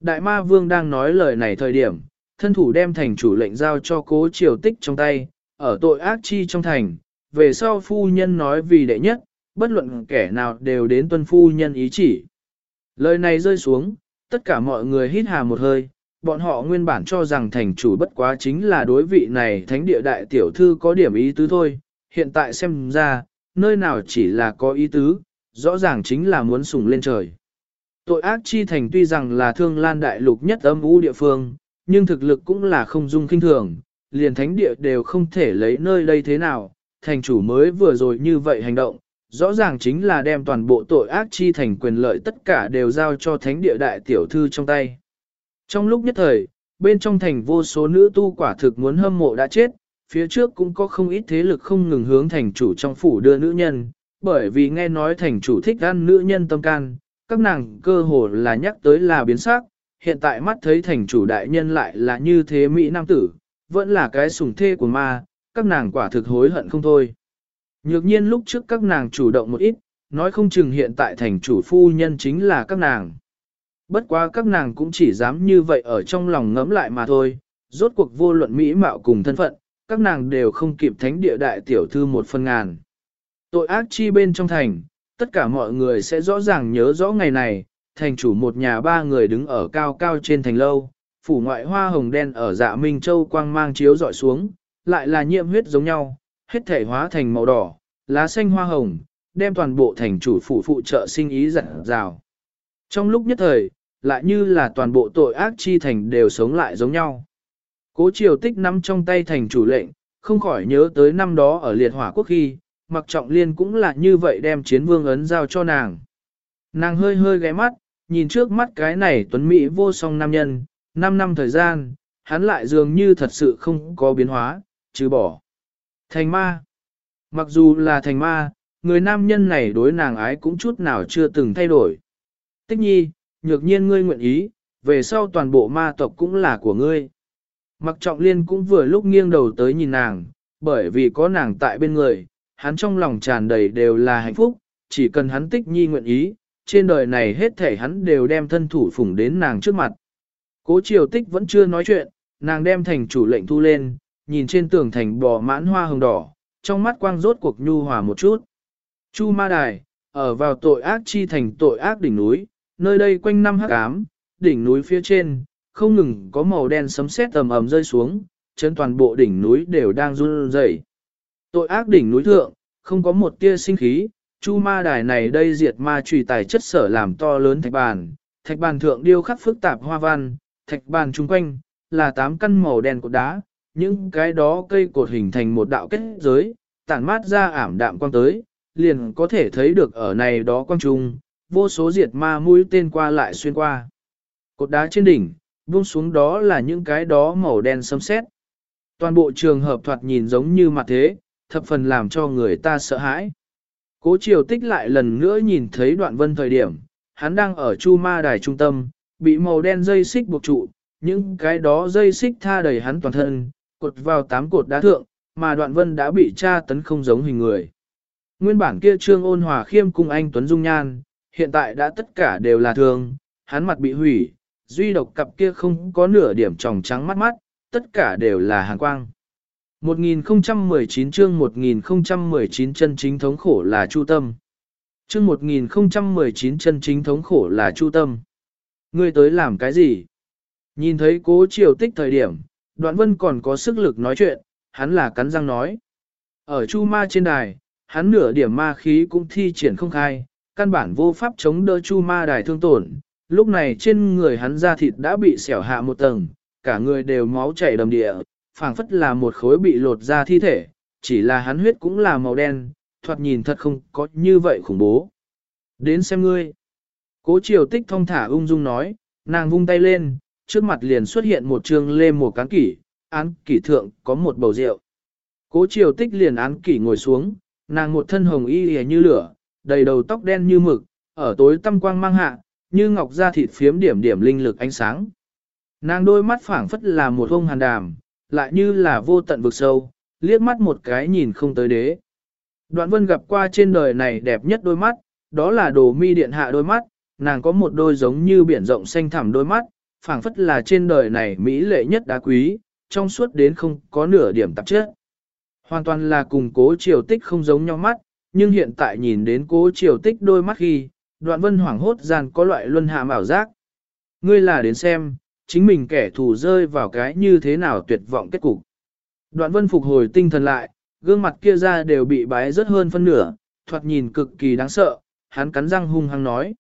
Đại ma vương đang nói lời này thời điểm, thân thủ đem thành chủ lệnh giao cho cố triều tích trong tay, ở tội ác chi trong thành, về sau phu nhân nói vì đệ nhất, bất luận kẻ nào đều đến tuân phu nhân ý chỉ. Lời này rơi xuống, tất cả mọi người hít hà một hơi, bọn họ nguyên bản cho rằng thành chủ bất quá chính là đối vị này thánh địa đại tiểu thư có điểm ý tứ thôi, hiện tại xem ra, nơi nào chỉ là có ý tứ, rõ ràng chính là muốn sùng lên trời. Tội ác chi thành tuy rằng là thương lan đại lục nhất âm u địa phương, nhưng thực lực cũng là không dung kinh thường, liền thánh địa đều không thể lấy nơi đây thế nào, thành chủ mới vừa rồi như vậy hành động, rõ ràng chính là đem toàn bộ tội ác chi thành quyền lợi tất cả đều giao cho thánh địa đại tiểu thư trong tay. Trong lúc nhất thời, bên trong thành vô số nữ tu quả thực muốn hâm mộ đã chết, phía trước cũng có không ít thế lực không ngừng hướng thành chủ trong phủ đưa nữ nhân, bởi vì nghe nói thành chủ thích ăn nữ nhân tâm can, các nàng cơ hồ là nhắc tới là biến sắc, hiện tại mắt thấy thành chủ đại nhân lại là như thế Mỹ Nam tử, vẫn là cái sùng thê của ma, các nàng quả thực hối hận không thôi. Nhược nhiên lúc trước các nàng chủ động một ít, nói không chừng hiện tại thành chủ phu nhân chính là các nàng. Bất quá các nàng cũng chỉ dám như vậy ở trong lòng ngẫm lại mà thôi, rốt cuộc vô luận mỹ mạo cùng thân phận, các nàng đều không kịp thánh địa đại tiểu thư một phân ngàn. Tội ác chi bên trong thành, tất cả mọi người sẽ rõ ràng nhớ rõ ngày này, thành chủ một nhà ba người đứng ở cao cao trên thành lâu, phủ ngoại hoa hồng đen ở dạ Minh Châu quang mang chiếu dọi xuống, lại là nhiễm huyết giống nhau, hết thể hóa thành màu đỏ, lá xanh hoa hồng, đem toàn bộ thành chủ phủ phụ trợ sinh ý dặn rào. Trong lúc nhất thời, lại như là toàn bộ tội ác chi thành đều sống lại giống nhau. Cố triều tích nắm trong tay thành chủ lệnh, không khỏi nhớ tới năm đó ở liệt hỏa quốc khi, mặc trọng liên cũng là như vậy đem chiến vương ấn giao cho nàng. Nàng hơi hơi ghé mắt, nhìn trước mắt cái này tuấn mỹ vô song nam nhân, 5 năm thời gian, hắn lại dường như thật sự không có biến hóa, trừ bỏ. Thành ma. Mặc dù là thành ma, người nam nhân này đối nàng ái cũng chút nào chưa từng thay đổi. Tích nhi, nhược nhiên ngươi nguyện ý, về sau toàn bộ ma tộc cũng là của ngươi. Mặc trọng liên cũng vừa lúc nghiêng đầu tới nhìn nàng, bởi vì có nàng tại bên người, hắn trong lòng tràn đầy đều là hạnh phúc, chỉ cần hắn tích nhi nguyện ý, trên đời này hết thể hắn đều đem thân thủ phủng đến nàng trước mặt. Cố triều tích vẫn chưa nói chuyện, nàng đem thành chủ lệnh thu lên, nhìn trên tường thành bò mãn hoa hồng đỏ, trong mắt quang rốt cuộc nhu hòa một chút. Chu ma đài, ở vào tội ác chi thành tội ác đỉnh núi, nơi đây quanh năm hắc ám, đỉnh núi phía trên, không ngừng có màu đen sấm sét tầm ầm rơi xuống, chân toàn bộ đỉnh núi đều đang run rẩy. Tội ác đỉnh núi thượng, không có một tia sinh khí, chu ma đài này đây diệt ma trùy tài chất sở làm to lớn thạch bàn, thạch bàn thượng điêu khắc phức tạp hoa văn, thạch bàn chung quanh, là tám căn màu đen cột đá, những cái đó cây cột hình thành một đạo kết giới, tản mát ra ảm đạm quang tới, liền có thể thấy được ở này đó quang trung, vô số diệt ma mũi tên qua lại xuyên qua. Cột đá trên đỉnh, buông xuống đó là những cái đó màu đen sấm sét. Toàn bộ trường hợp thoạt nhìn giống như mặt thế, thập phần làm cho người ta sợ hãi. Cố triều tích lại lần nữa nhìn thấy đoạn vân thời điểm, hắn đang ở chu ma đài trung tâm, bị màu đen dây xích buộc trụ, những cái đó dây xích tha đầy hắn toàn thân, cột vào tám cột đá thượng, mà đoạn vân đã bị tra tấn không giống hình người. Nguyên bản kia trương ôn hòa khiêm cung anh Tuấn Dung Nhan, hiện tại đã tất cả đều là thương, hắn mặt bị hủy, duy độc cặp kia không có nửa điểm tròng trắng mắt mắt, tất cả đều là hàn quang. 1019 chương 1019 chân chính thống khổ là chu tâm. Chương 1019 chân chính thống khổ là chu tâm. Ngươi tới làm cái gì? Nhìn thấy cố triều tích thời điểm, đoạn vân còn có sức lực nói chuyện, hắn là cắn răng nói. Ở chu ma trên đài, hắn nửa điểm ma khí cũng thi triển không khai, căn bản vô pháp chống đỡ chu ma đài thương tổn. Lúc này trên người hắn da thịt đã bị xẻo hạ một tầng, cả người đều máu chảy đầm địa, phảng phất là một khối bị lột ra thi thể, chỉ là hắn huyết cũng là màu đen, thoạt nhìn thật không có như vậy khủng bố. Đến xem ngươi. Cố triều tích thông thả ung dung nói, nàng vung tay lên, trước mặt liền xuất hiện một trường lê một cán kỷ, án kỷ thượng có một bầu rượu. Cố triều tích liền án kỷ ngồi xuống, nàng một thân hồng y hề như lửa, đầy đầu tóc đen như mực, ở tối tăm quang mang hạ, như ngọc da thịt phiếm điểm điểm linh lực ánh sáng. Nàng đôi mắt phảng phất là một ông hàn đàm, lại như là vô tận vực sâu, liếc mắt một cái nhìn không tới đế. Đoạn vân gặp qua trên đời này đẹp nhất đôi mắt, đó là đồ mi điện hạ đôi mắt, nàng có một đôi giống như biển rộng xanh thẳm đôi mắt, phảng phất là trên đời này mỹ lệ nhất đá quý, trong suốt đến không có nửa điểm tạp chất. Hoàn toàn là cùng cố triều tích không giống nhau mắt, nhưng hiện tại nhìn đến cố triều tích đôi mắt khi, đoạn vân hoảng hốt gian có loại luân hạ ảo giác. Ngươi là đến xem, chính mình kẻ thù rơi vào cái như thế nào tuyệt vọng kết cục. Đoạn vân phục hồi tinh thần lại, gương mặt kia ra đều bị bái rất hơn phân nửa, thoạt nhìn cực kỳ đáng sợ, hắn cắn răng hung hăng nói.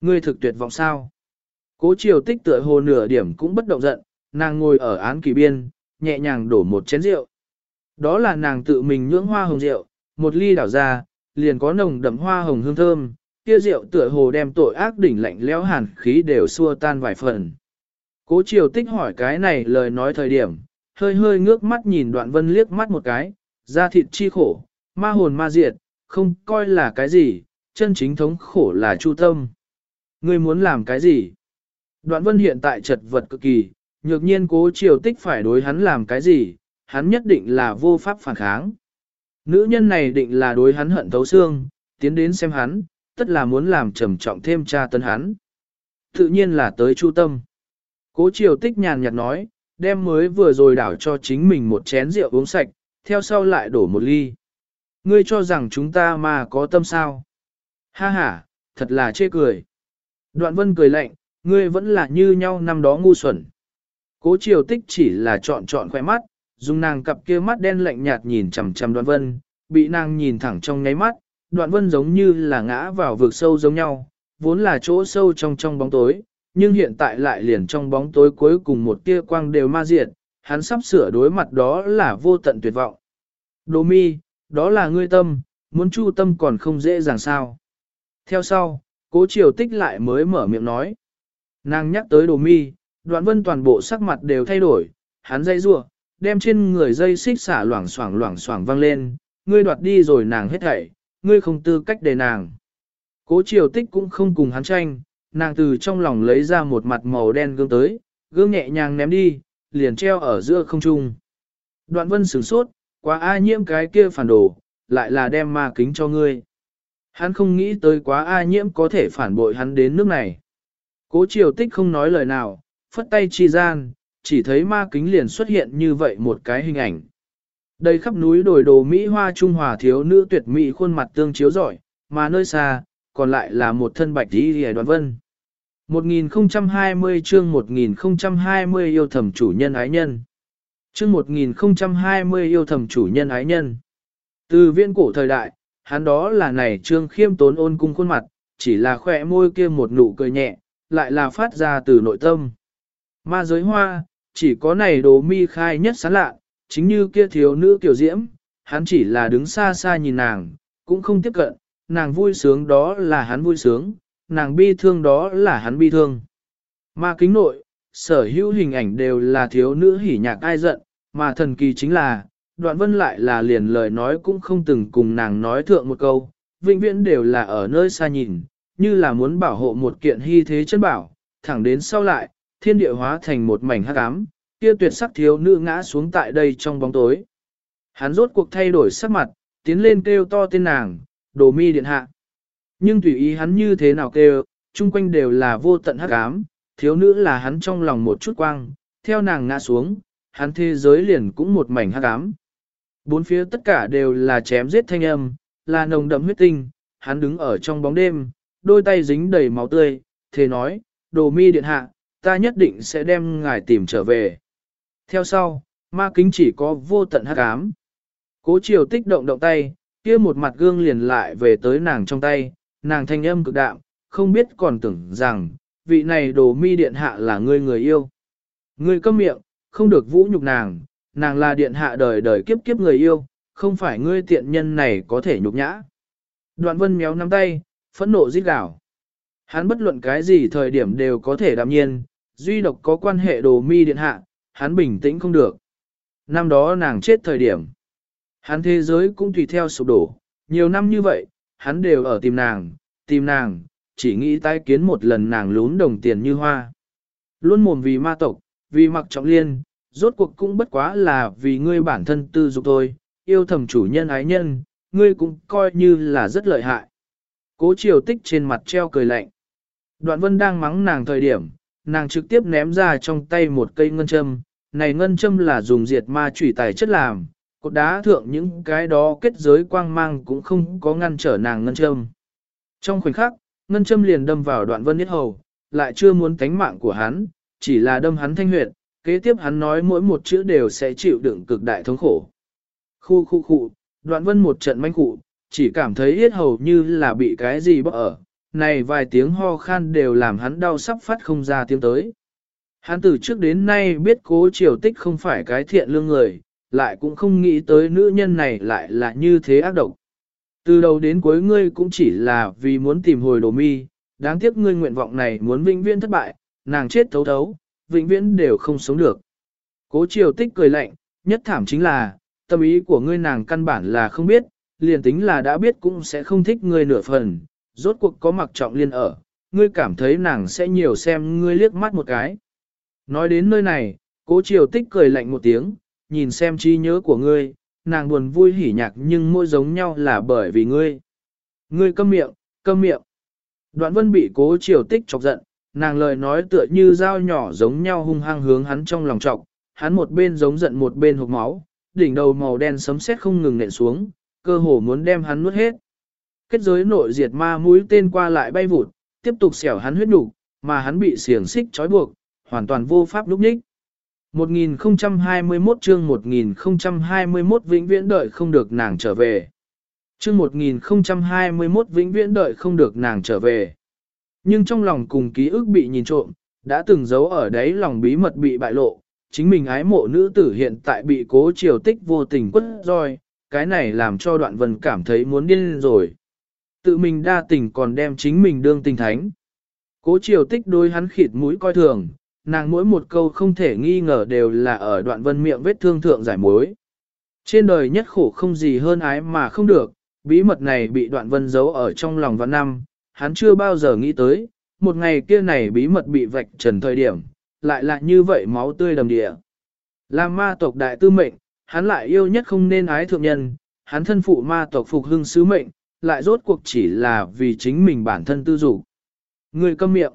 Ngươi thực tuyệt vọng sao? Cố triều tích tựa hồ nửa điểm cũng bất động giận, nàng ngồi ở án kỳ biên, nhẹ nhàng đổ một chén rượu. Đó là nàng tự mình nhưỡng hoa hồng rượu, một ly đảo ra, liền có nồng đậm hoa hồng hương thơm, kia rượu tựa hồ đem tội ác đỉnh lạnh lẽo hàn khí đều xua tan vài phần. Cố triều tích hỏi cái này lời nói thời điểm, hơi hơi ngước mắt nhìn đoạn vân liếc mắt một cái, da thịt chi khổ, ma hồn ma diệt, không coi là cái gì, chân chính thống khổ là chu tâm. Ngươi muốn làm cái gì? Đoạn vân hiện tại chật vật cực kỳ, nhược nhiên cố triều tích phải đối hắn làm cái gì, hắn nhất định là vô pháp phản kháng. Nữ nhân này định là đối hắn hận thấu xương, tiến đến xem hắn, tất là muốn làm trầm trọng thêm tra tấn hắn. Tự nhiên là tới chu tâm. Cố triều tích nhàn nhạt nói, đem mới vừa rồi đảo cho chính mình một chén rượu uống sạch, theo sau lại đổ một ly. Ngươi cho rằng chúng ta mà có tâm sao? Ha ha, thật là chê cười. Đoạn vân cười lạnh, ngươi vẫn là như nhau năm đó ngu xuẩn. Cố triều tích chỉ là chọn chọn khỏe mắt, dùng nàng cặp kia mắt đen lạnh nhạt nhìn chằm chằm đoạn vân, bị nàng nhìn thẳng trong nháy mắt, đoạn vân giống như là ngã vào vực sâu giống nhau, vốn là chỗ sâu trong trong bóng tối, nhưng hiện tại lại liền trong bóng tối cuối cùng một tia quang đều ma diệt, hắn sắp sửa đối mặt đó là vô tận tuyệt vọng. Đồ mi, đó là ngươi tâm, muốn chu tâm còn không dễ dàng sao. Theo sau, cố triều tích lại mới mở miệng nói. Nàng nhắc tới đồ mi, đoạn vân toàn bộ sắc mặt đều thay đổi, hắn dây rua, đem trên người dây xích xả loảng xoảng loảng xoảng văng lên, ngươi đoạt đi rồi nàng hết thảy, ngươi không tư cách để nàng. Cố triều tích cũng không cùng hắn tranh, nàng từ trong lòng lấy ra một mặt màu đen gương tới, gương nhẹ nhàng ném đi, liền treo ở giữa không trung. Đoạn vân sửng sốt, quá a nhiễm cái kia phản đồ, lại là đem ma kính cho ngươi. Hắn không nghĩ tới quá a nhiễm có thể phản bội hắn đến nước này. Cố triều tích không nói lời nào, phất tay chi gian, chỉ thấy ma kính liền xuất hiện như vậy một cái hình ảnh. Đây khắp núi đồi đồ Mỹ hoa trung hòa thiếu nữ tuyệt mỹ khuôn mặt tương chiếu giỏi, mà nơi xa, còn lại là một thân bạch đi hề đoán vân. 1020 chương 1020 yêu thầm chủ nhân ái nhân. Chương 1020 yêu thầm chủ nhân ái nhân. Từ viên cổ thời đại, hắn đó là này trương khiêm tốn ôn cung khuôn mặt, chỉ là khỏe môi kia một nụ cười nhẹ, lại là phát ra từ nội tâm. Ma giới hoa, chỉ có này đồ mi khai nhất sán lạ, chính như kia thiếu nữ kiểu diễm, hắn chỉ là đứng xa xa nhìn nàng, cũng không tiếp cận, nàng vui sướng đó là hắn vui sướng, nàng bi thương đó là hắn bi thương. Ma kính nội, sở hữu hình ảnh đều là thiếu nữ hỉ nhạc ai giận, mà thần kỳ chính là, đoạn vân lại là liền lời nói cũng không từng cùng nàng nói thượng một câu, vĩnh viễn đều là ở nơi xa nhìn, như là muốn bảo hộ một kiện hy thế chân bảo, thẳng đến sau lại, thiên địa hóa thành một mảnh hắc ám, kia tuyệt sắc thiếu nữ ngã xuống tại đây trong bóng tối. Hắn rốt cuộc thay đổi sắc mặt, tiến lên kêu to tên nàng, đồ mi điện hạ. Nhưng tùy ý hắn như thế nào kêu, chung quanh đều là vô tận hắc ám, thiếu nữ là hắn trong lòng một chút quang, theo nàng ngã xuống, hắn thế giới liền cũng một mảnh hắc ám. Bốn phía tất cả đều là chém giết thanh âm, là nồng đậm huyết tinh, hắn đứng ở trong bóng đêm, đôi tay dính đầy máu tươi, thề nói, đồ mi điện hạ, ta nhất định sẽ đem ngài tìm trở về. Theo sau, ma kính chỉ có vô tận hắc ám. Cố chiều tích động động tay, kia một mặt gương liền lại về tới nàng trong tay, nàng thanh âm cực đạm, không biết còn tưởng rằng, vị này đồ mi điện hạ là ngươi người yêu. Ngươi câm miệng, không được vũ nhục nàng, nàng là điện hạ đời đời kiếp kiếp người yêu, không phải ngươi tiện nhân này có thể nhục nhã. Đoạn vân méo nắm tay, phẫn nộ giết gào. Hắn bất luận cái gì thời điểm đều có thể đạm nhiên, duy độc có quan hệ đồ mi điện hạ, hắn bình tĩnh không được. Năm đó nàng chết thời điểm. Hắn thế giới cũng tùy theo sụp đổ, nhiều năm như vậy, hắn đều ở tìm nàng, tìm nàng, chỉ nghĩ tái kiến một lần nàng lún đồng tiền như hoa. Luôn mồm vì ma tộc, vì mặc trọng liên, rốt cuộc cũng bất quá là vì ngươi bản thân tư dục thôi, yêu thầm chủ nhân ái nhân, ngươi cũng coi như là rất lợi hại. Cố triều tích trên mặt treo cười lạnh. Đoạn vân đang mắng nàng thời điểm, nàng trực tiếp ném ra trong tay một cây ngân châm, này ngân châm là dùng diệt ma chủy tài chất làm, cột đá thượng những cái đó kết giới quang mang cũng không có ngăn trở nàng ngân châm. Trong khoảnh khắc, ngân châm liền đâm vào đoạn vân nhất hầu, lại chưa muốn tánh mạng của hắn, chỉ là đâm hắn thanh huyệt, kế tiếp hắn nói mỗi một chữ đều sẽ chịu đựng cực đại thống khổ. Khu khu khu, đoạn vân một trận manh cụ, chỉ cảm thấy yết hầu như là bị cái gì bóp ở, này vài tiếng ho khan đều làm hắn đau sắp phát không ra tiếng tới. Hắn từ trước đến nay biết cố triều tích không phải cái thiện lương người, lại cũng không nghĩ tới nữ nhân này lại là như thế ác độc. Từ đầu đến cuối ngươi cũng chỉ là vì muốn tìm hồi đồ mi, đáng tiếc ngươi nguyện vọng này muốn vinh viên thất bại, nàng chết thấu thấu, vĩnh viễn đều không sống được. Cố triều tích cười lạnh, nhất thảm chính là, tâm ý của ngươi nàng căn bản là không biết, liền tính là đã biết cũng sẽ không thích ngươi nửa phần, rốt cuộc có mặc trọng liên ở, ngươi cảm thấy nàng sẽ nhiều xem ngươi liếc mắt một cái. Nói đến nơi này, cố triều tích cười lạnh một tiếng, nhìn xem trí nhớ của ngươi, nàng buồn vui hỉ nhạc nhưng mỗi giống nhau là bởi vì ngươi. Ngươi câm miệng, câm miệng. Đoạn vân bị cố triều tích chọc giận, nàng lời nói tựa như dao nhỏ giống nhau hung hăng hướng hắn trong lòng trọc, hắn một bên giống giận một bên hộp máu, đỉnh đầu màu đen sấm sét không ngừng nện xuống, cơ hồ muốn đem hắn nuốt hết. Kết giới nội diệt ma mũi tên qua lại bay vụt, tiếp tục xẻo hắn huyết đủ, mà hắn bị xiềng xích trói buộc, hoàn toàn vô pháp lúc ních. 1021 chương 1021 vĩnh viễn đợi không được nàng trở về. Chương 1021 vĩnh viễn đợi không được nàng trở về. Nhưng trong lòng cùng ký ức bị nhìn trộm, đã từng giấu ở đấy lòng bí mật bị bại lộ, chính mình ái mộ nữ tử hiện tại bị cố triều tích vô tình quất roi, cái này làm cho đoạn vân cảm thấy muốn điên rồi. Tự mình đa tình còn đem chính mình đương tình thánh. Cố triều tích đôi hắn khịt mũi coi thường, nàng mỗi một câu không thể nghi ngờ đều là ở đoạn vân miệng vết thương thượng giải mối. Trên đời nhất khổ không gì hơn ái mà không được, bí mật này bị đoạn vân giấu ở trong lòng vạn năm, hắn chưa bao giờ nghĩ tới, một ngày kia này bí mật bị vạch trần thời điểm, lại là như vậy máu tươi đầm địa. Làm ma tộc đại tư mệnh, hắn lại yêu nhất không nên ái thượng nhân, hắn thân phụ ma tộc phục hưng sứ mệnh, lại rốt cuộc chỉ là vì chính mình bản thân tư dục. Người câm miệng.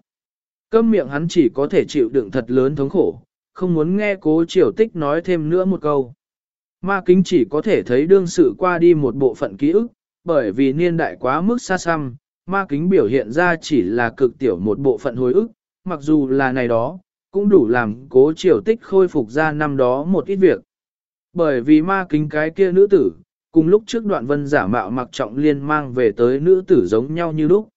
Câm miệng hắn chỉ có thể chịu đựng thật lớn thống khổ, không muốn nghe cố triều tích nói thêm nữa một câu. Ma kính chỉ có thể thấy đương sự qua đi một bộ phận ký ức, bởi vì niên đại quá mức xa xăm, ma kính biểu hiện ra chỉ là cực tiểu một bộ phận hồi ức, mặc dù là này đó, cũng đủ làm cố triều tích khôi phục ra năm đó một ít việc. Bởi vì ma kính cái kia nữ tử, cùng lúc trước đoạn vân giả mạo mặc trọng liên mang về tới nữ tử giống nhau như lúc.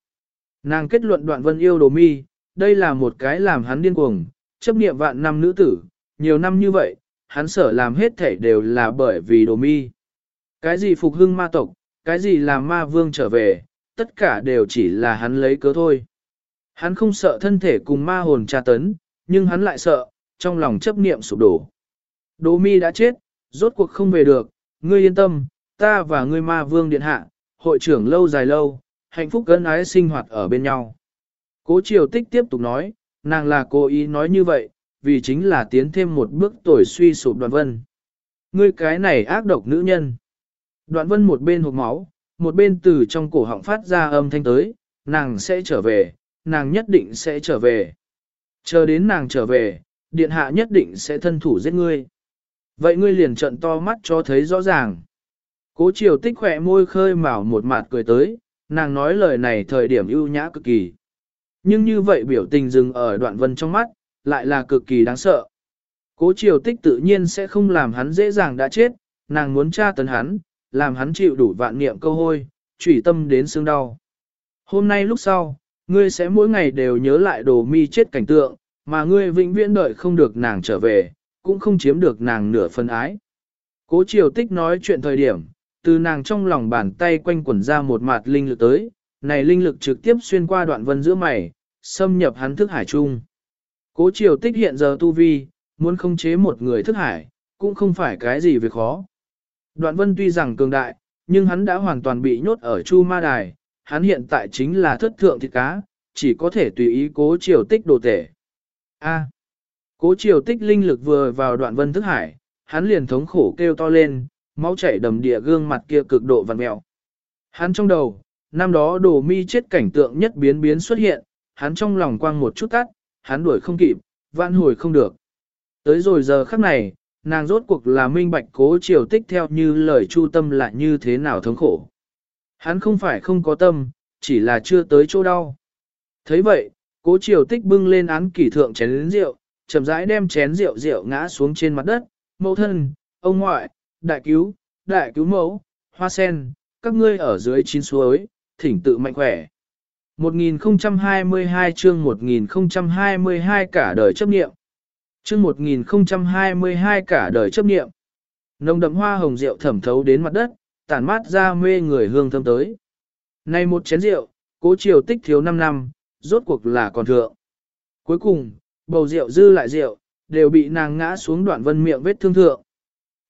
Nàng kết luận đoạn vân yêu đồ mi, đây là một cái làm hắn điên cuồng, chấp niệm vạn năm nữ tử, nhiều năm như vậy, hắn sở làm hết thể đều là bởi vì đồ mi. Cái gì phục hưng ma tộc, cái gì làm ma vương trở về, tất cả đều chỉ là hắn lấy cớ thôi. Hắn không sợ thân thể cùng ma hồn tra tấn, nhưng hắn lại sợ, trong lòng chấp niệm sụp đổ. Đồ mi đã chết, rốt cuộc không về được, ngươi yên tâm, ta và ngươi ma vương điện hạ, hội trưởng lâu dài lâu, hạnh phúc gân ái sinh hoạt ở bên nhau. Cố triều tích tiếp tục nói, nàng là cố ý nói như vậy, vì chính là tiến thêm một bước tuổi suy sụp đoạn vân. Ngươi cái này ác độc nữ nhân. Đoạn vân một bên hộp máu, một bên từ trong cổ họng phát ra âm thanh tới, nàng sẽ trở về, nàng nhất định sẽ trở về. Chờ đến nàng trở về, điện hạ nhất định sẽ thân thủ giết ngươi. Vậy ngươi liền trận to mắt cho thấy rõ ràng. Cố triều tích khỏe môi khơi mào một mặt cười tới, nàng nói lời này thời điểm ưu nhã cực kỳ. Nhưng như vậy biểu tình dừng ở đoạn vân trong mắt, lại là cực kỳ đáng sợ. Cố triều tích tự nhiên sẽ không làm hắn dễ dàng đã chết, nàng muốn tra tấn hắn, làm hắn chịu đủ vạn niệm câu hôi, trủy tâm đến xương đau. Hôm nay lúc sau, ngươi sẽ mỗi ngày đều nhớ lại đồ mi chết cảnh tượng, mà ngươi vĩnh viễn đợi không được nàng trở về, cũng không chiếm được nàng nửa phân ái. Cố triều tích nói chuyện thời điểm, từ nàng trong lòng bàn tay quanh quẩn ra một mạt linh lực tới, này linh lực trực tiếp xuyên qua đoạn vân giữa mày, xâm nhập hắn thức hải trung. Cố triều tích hiện giờ tu vi, muốn khống chế một người thức hải, cũng không phải cái gì việc khó. Đoạn vân tuy rằng cường đại, nhưng hắn đã hoàn toàn bị nhốt ở chu ma đài, hắn hiện tại chính là thất thượng thịt cá, chỉ có thể tùy ý cố triều tích đồ tể. A. cố triều tích linh lực vừa vào đoạn vân thức hải, hắn liền thống khổ kêu to lên, máu chảy đầm địa gương mặt kia cực độ vằn mẹo. Hắn trong đầu, năm đó đồ mi chết cảnh tượng nhất biến biến xuất hiện, hắn trong lòng quang một chút tắt, hắn đuổi không kịp, vãn hồi không được. Tới rồi giờ khắc này, nàng rốt cuộc là minh bạch cố triều tích theo như lời chu tâm là như thế nào thống khổ. Hắn không phải không có tâm, chỉ là chưa tới chỗ đau. thấy vậy, cố triều tích bưng lên án kỷ thượng chén rượu, chậm rãi đem chén rượu rượu ngã xuống trên mặt đất, mẫu thân, ông ngoại, đại cứu, đại cứu mẫu, hoa sen, các ngươi ở dưới chín suối, thỉnh tự mạnh khỏe. 1022 chương 1022 cả đời chấp niệm. Chương 1022 cả đời chấp niệm. Nồng đậm hoa hồng rượu thẩm thấu đến mặt đất, tản mát ra mê người hương thơm tới. Này một chén rượu, cố triều tích thiếu 5 năm, rốt cuộc là còn thượng. Cuối cùng, bầu rượu dư lại rượu, đều bị nàng ngã xuống đoạn vân miệng vết thương thượng.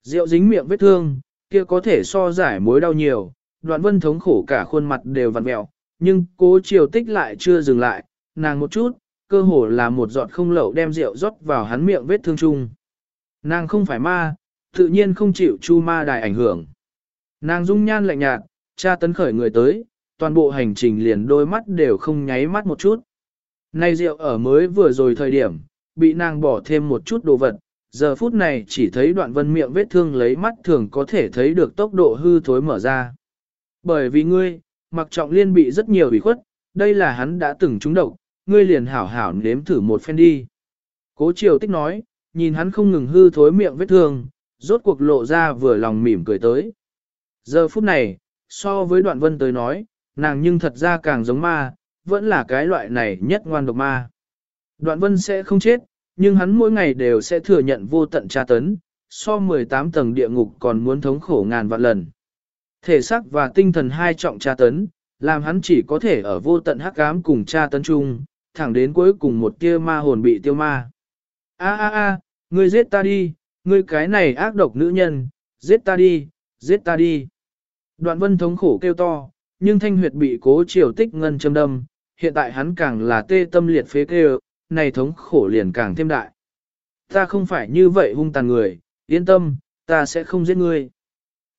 Rượu dính miệng vết thương, kia có thể so giải mối đau nhiều, đoạn vân thống khổ cả khuôn mặt đều vặn mẹo, nhưng cố chiều tích lại chưa dừng lại, nàng một chút, cơ hồ là một giọt không lậu đem rượu rót vào hắn miệng vết thương chung. Nàng không phải ma, tự nhiên không chịu chu ma đài ảnh hưởng. Nàng dung nhan lạnh nhạt, cha tấn khởi người tới, toàn bộ hành trình liền đôi mắt đều không nháy mắt một chút. Nay rượu ở mới vừa rồi thời điểm, bị nàng bỏ thêm một chút đồ vật, giờ phút này chỉ thấy đoạn vân miệng vết thương lấy mắt thường có thể thấy được tốc độ hư thối mở ra. Bởi vì ngươi, mặc trọng liên bị rất nhiều ủy khuất, đây là hắn đã từng trúng độc, ngươi liền hảo hảo nếm thử một phen đi. Cố triều tích nói, nhìn hắn không ngừng hư thối miệng vết thương, rốt cuộc lộ ra vừa lòng mỉm cười tới. Giờ phút này, so với đoạn vân tới nói, nàng nhưng thật ra càng giống ma, vẫn là cái loại này nhất ngoan độc ma. Đoạn vân sẽ không chết, nhưng hắn mỗi ngày đều sẽ thừa nhận vô tận tra tấn, so 18 tầng địa ngục còn muốn thống khổ ngàn vạn lần. Thể xác và tinh thần hai trọng tra tấn, làm hắn chỉ có thể ở vô tận hắc ám cùng tra tấn chung, thẳng đến cuối cùng một tia ma hồn bị tiêu ma. A a a, ngươi giết ta đi, ngươi cái này ác độc nữ nhân, giết ta đi, giết ta đi. Đoạn vân thống khổ kêu to, nhưng thanh huyệt bị cố triều tích ngân châm đâm, hiện tại hắn càng là tê tâm liệt phế kêu, này thống khổ liền càng thêm đại. Ta không phải như vậy hung tàn người, yên tâm, ta sẽ không giết ngươi.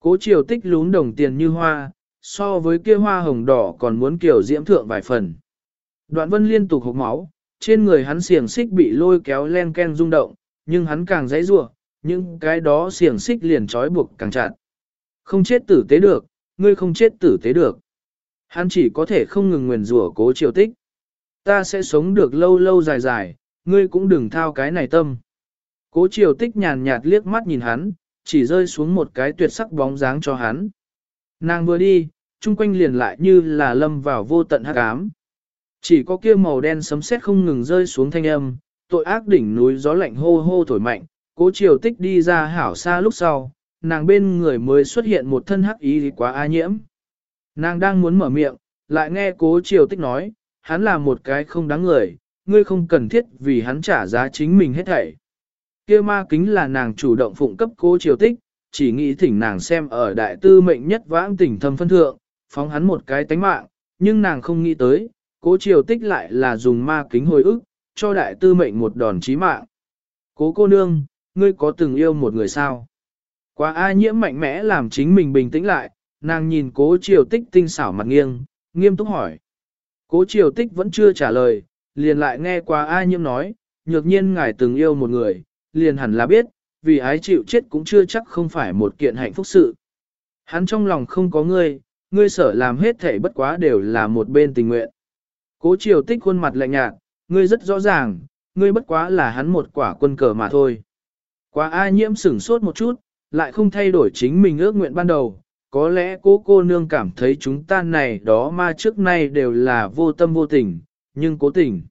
Cố triều tích lún đồng tiền như hoa, so với kia hoa hồng đỏ còn muốn kiểu diễm thượng vài phần. Đoạn vân liên tục hộp máu, trên người hắn xiềng xích bị lôi kéo len ken rung động, nhưng hắn càng dãy rủa, nhưng cái đó xiềng xích liền trói buộc càng chặt. Không chết tử tế được, ngươi không chết tử tế được. Hắn chỉ có thể không ngừng nguyền rủa cố triều tích. Ta sẽ sống được lâu lâu dài dài, ngươi cũng đừng thao cái này tâm. Cố triều tích nhàn nhạt liếc mắt nhìn hắn, chỉ rơi xuống một cái tuyệt sắc bóng dáng cho hắn. Nàng vừa đi, chung quanh liền lại như là lâm vào vô tận hắc ám. Chỉ có kia màu đen sấm sét không ngừng rơi xuống thanh âm, tội ác đỉnh núi gió lạnh hô hô thổi mạnh, cố triều tích đi ra hảo xa lúc sau, nàng bên người mới xuất hiện một thân hắc ý quá a nhiễm. Nàng đang muốn mở miệng, lại nghe cố triều tích nói, hắn là một cái không đáng người, ngươi không cần thiết vì hắn trả giá chính mình hết thảy. Kia ma kính là nàng chủ động phụng cấp cố triều tích, chỉ nghĩ thỉnh nàng xem ở đại tư mệnh nhất vãng tỉnh thâm phân thượng, phóng hắn một cái tánh mạng, nhưng nàng không nghĩ tới, cố triều tích lại là dùng ma kính hồi ức, cho đại tư mệnh một đòn chí mạng. Cố cô nương, ngươi có từng yêu một người sao? Quá A nhiễm mạnh mẽ làm chính mình bình tĩnh lại, nàng nhìn cố triều tích tinh xảo mặt nghiêng, nghiêm túc hỏi. Cố triều tích vẫn chưa trả lời, liền lại nghe qua A nhiễm nói, nhược nhiên ngài từng yêu một người, liền hẳn là biết, vì ái chịu chết cũng chưa chắc không phải một kiện hạnh phúc sự. Hắn trong lòng không có ngươi, ngươi sở làm hết thể bất quá đều là một bên tình nguyện. Cố triều tích khuôn mặt lạnh nhạt, ngươi rất rõ ràng, ngươi bất quá là hắn một quả quân cờ mà thôi. Quá A nhiễm sửng sốt một chút, lại không thay đổi chính mình ước nguyện ban đầu. Có lẽ cố cô nương cảm thấy chúng ta này đó mà trước nay đều là vô tâm vô tình, nhưng cố tình.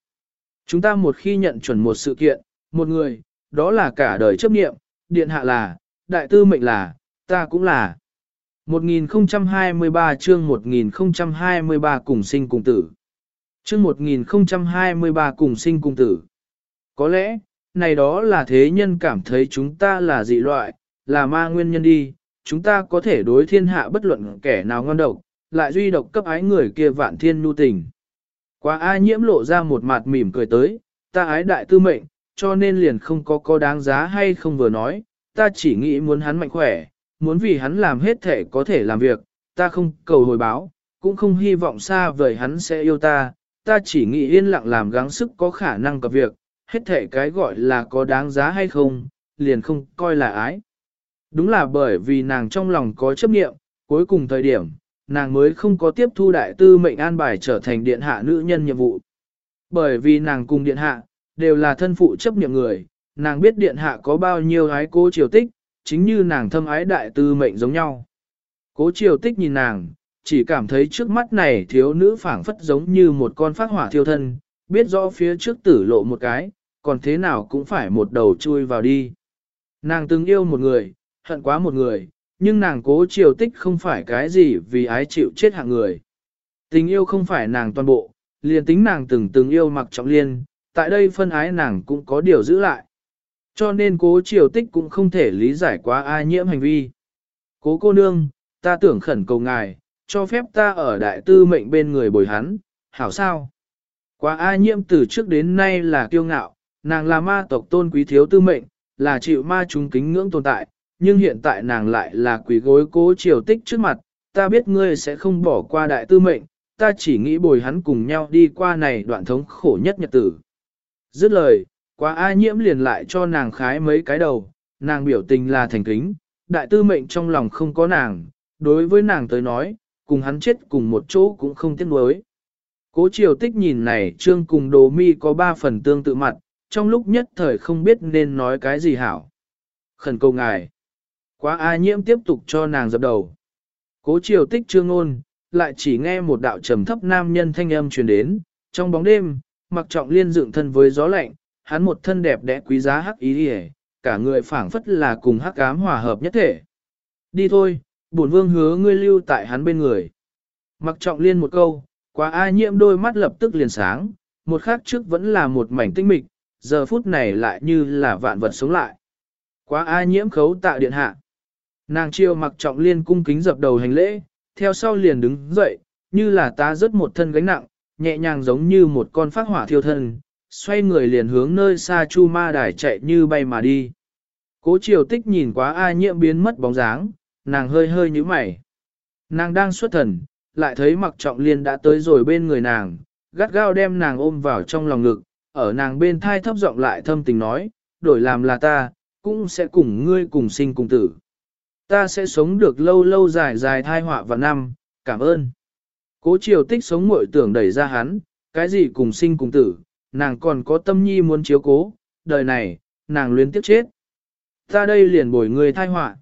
Chúng ta một khi nhận chuẩn một sự kiện, một người, đó là cả đời chấp nghiệm, điện hạ là, đại tư mệnh là, ta cũng là. 1023 chương 1023 cùng sinh cùng tử. Chương 1023 cùng sinh cùng tử. Có lẽ, này đó là thế nhân cảm thấy chúng ta là dị loại, là ma nguyên nhân đi, chúng ta có thể đối thiên hạ bất luận kẻ nào ngon độc, lại duy độc cấp ái người kia vạn thiên nhu tình. Quá ai nhiễm lộ ra một mặt mỉm cười tới, ta ái đại tư mệnh, cho nên liền không có có đáng giá hay không vừa nói, ta chỉ nghĩ muốn hắn mạnh khỏe, muốn vì hắn làm hết thể có thể làm việc, ta không cầu hồi báo, cũng không hy vọng xa vời hắn sẽ yêu ta, ta chỉ nghĩ yên lặng làm gắng sức có khả năng cập việc, hết thể cái gọi là có đáng giá hay không, liền không coi là ái. Đúng là bởi vì nàng trong lòng có chấp niệm, cuối cùng thời điểm, nàng mới không có tiếp thu đại tư mệnh an bài trở thành điện hạ nữ nhân nhiệm vụ. Bởi vì nàng cùng điện hạ, đều là thân phụ chấp nhiệm người, nàng biết điện hạ có bao nhiêu ái cố triều tích, chính như nàng thâm ái đại tư mệnh giống nhau. Cố triều tích nhìn nàng, chỉ cảm thấy trước mắt này thiếu nữ phảng phất giống như một con phát hỏa thiêu thân, biết rõ phía trước tử lộ một cái, còn thế nào cũng phải một đầu chui vào đi. Nàng từng yêu một người, hận quá một người, nhưng nàng cố triều tích không phải cái gì vì ái chịu chết hạng người. Tình yêu không phải nàng toàn bộ, liền tính nàng từng từng yêu mặc trọng liên, tại đây phân ái nàng cũng có điều giữ lại. Cho nên cố triều tích cũng không thể lý giải quá ai nhiễm hành vi. Cố cô nương, ta tưởng khẩn cầu ngài, cho phép ta ở đại tư mệnh bên người bồi hắn, hảo sao? Quá ai nhiễm từ trước đến nay là kiêu ngạo, nàng là ma tộc tôn quý thiếu tư mệnh, là chịu ma chúng kính ngưỡng tồn tại, nhưng hiện tại nàng lại là quỷ gối cố triều tích trước mặt, ta biết ngươi sẽ không bỏ qua đại tư mệnh, ta chỉ nghĩ bồi hắn cùng nhau đi qua này đoạn thống khổ nhất nhật tử. Dứt lời, quá ai nhiễm liền lại cho nàng khái mấy cái đầu, nàng biểu tình là thành kính, đại tư mệnh trong lòng không có nàng, đối với nàng tới nói, cùng hắn chết cùng một chỗ cũng không tiếc nuối. Cố triều tích nhìn này trương cùng đồ mi có ba phần tương tự mặt, trong lúc nhất thời không biết nên nói cái gì hảo. Khẩn cầu ngài. Quá ai nhiễm tiếp tục cho nàng dập đầu. Cố triều tích trương ngôn, lại chỉ nghe một đạo trầm thấp nam nhân thanh âm truyền đến, trong bóng đêm, mặc trọng liên dựng thân với gió lạnh, hắn một thân đẹp đẽ quý giá hắc ý đi cả người phảng phất là cùng hắc ám hòa hợp nhất thể. Đi thôi, bổn vương hứa ngươi lưu tại hắn bên người. Mặc trọng liên một câu, quá ai nhiễm đôi mắt lập tức liền sáng, một khắc trước vẫn là một mảnh tinh mịch, giờ phút này lại như là vạn vật sống lại. Quá ai nhiễm khấu tạ điện hạ. Nàng chiêu mặc trọng liên cung kính dập đầu hành lễ, theo sau liền đứng dậy, như là ta rớt một thân gánh nặng, nhẹ nhàng giống như một con phát hỏa thiêu thân, xoay người liền hướng nơi xa chu ma đài chạy như bay mà đi. Cố triều tích nhìn quá ai nhiễm biến mất bóng dáng, nàng hơi hơi nhíu mày. Nàng đang xuất thần, lại thấy mặc trọng liên đã tới rồi bên người nàng, gắt gao đem nàng ôm vào trong lòng ngực, ở nàng bên thai thấp giọng lại thâm tình nói, đổi làm là ta, cũng sẽ cùng ngươi cùng sinh cùng tử. Ta sẽ sống được lâu lâu dài dài thai họa và năm, cảm ơn. Cố triều tích sống mội tưởng đẩy ra hắn, cái gì cùng sinh cùng tử, nàng còn có tâm nhi muốn chiếu cố, đời này, nàng luyến tiếc chết. Ta đây liền bồi người thai họa.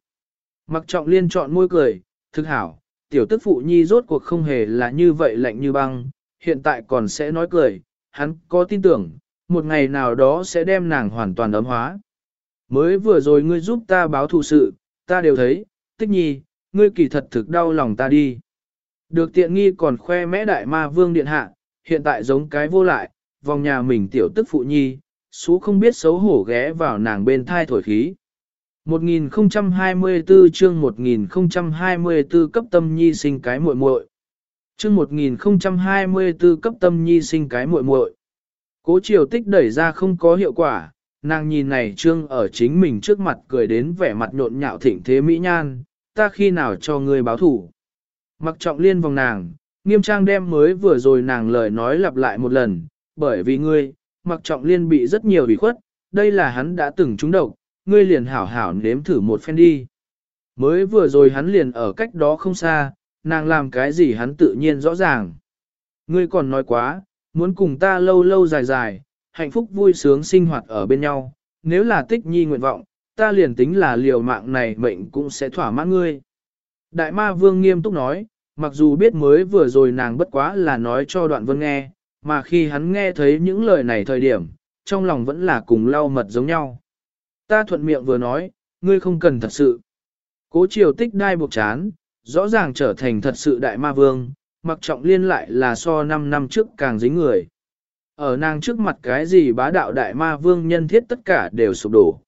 Mặc trọng liên chọn môi cười, thực hảo, tiểu tức phụ nhi rốt cuộc không hề là như vậy lạnh như băng, hiện tại còn sẽ nói cười, hắn có tin tưởng, một ngày nào đó sẽ đem nàng hoàn toàn ấm hóa. Mới vừa rồi ngươi giúp ta báo thù sự, ta đều thấy, tích nhi, ngươi kỳ thật thực đau lòng ta đi. Được tiện nghi còn khoe mẽ đại ma vương điện hạ, hiện tại giống cái vô lại, vòng nhà mình tiểu tức phụ nhi, xú không biết xấu hổ ghé vào nàng bên thai thổi khí. 1024 chương 1024 cấp tâm nhi sinh cái muội muội. Chương 1024 cấp tâm nhi sinh cái muội muội. Cố triều tích đẩy ra không có hiệu quả, nàng nhìn này trương ở chính mình trước mặt cười đến vẻ mặt nhộn nhạo thịnh thế mỹ nhan, ta khi nào cho ngươi báo thủ. Mặc trọng liên vòng nàng, nghiêm trang đem mới vừa rồi nàng lời nói lặp lại một lần, bởi vì ngươi, mặc trọng liên bị rất nhiều ủy khuất, đây là hắn đã từng trúng độc, ngươi liền hảo hảo nếm thử một phen đi. Mới vừa rồi hắn liền ở cách đó không xa, nàng làm cái gì hắn tự nhiên rõ ràng. Ngươi còn nói quá, muốn cùng ta lâu lâu dài dài, hạnh phúc vui sướng sinh hoạt ở bên nhau, nếu là tích nhi nguyện vọng, ta liền tính là liều mạng này mệnh cũng sẽ thỏa mãn ngươi. Đại ma vương nghiêm túc nói, mặc dù biết mới vừa rồi nàng bất quá là nói cho đoạn vân nghe, mà khi hắn nghe thấy những lời này thời điểm, trong lòng vẫn là cùng lau mật giống nhau. Ta thuận miệng vừa nói, ngươi không cần thật sự. Cố triều tích đai buộc chán, rõ ràng trở thành thật sự đại ma vương, mặc trọng liên lại là so 5 năm trước càng dính người. Ở nàng trước mặt cái gì bá đạo đại ma vương nhân thiết tất cả đều sụp đổ.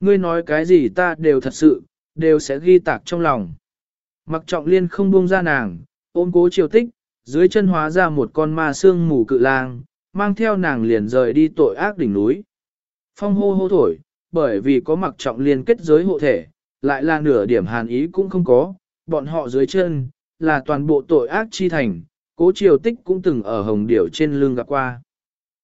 Ngươi nói cái gì ta đều thật sự, đều sẽ ghi tạc trong lòng. Mặc trọng liên không buông ra nàng, ôm cố triều tích, dưới chân hóa ra một con ma xương mù cự lang, mang theo nàng liền rời đi tội ác đỉnh núi. Phong hô hô thổi, bởi vì có mặc trọng liên kết giới hộ thể, lại là nửa điểm hàn ý cũng không có, bọn họ dưới chân, là toàn bộ tội ác chi thành, cố triều tích cũng từng ở hồng điểu trên lưng gặp qua.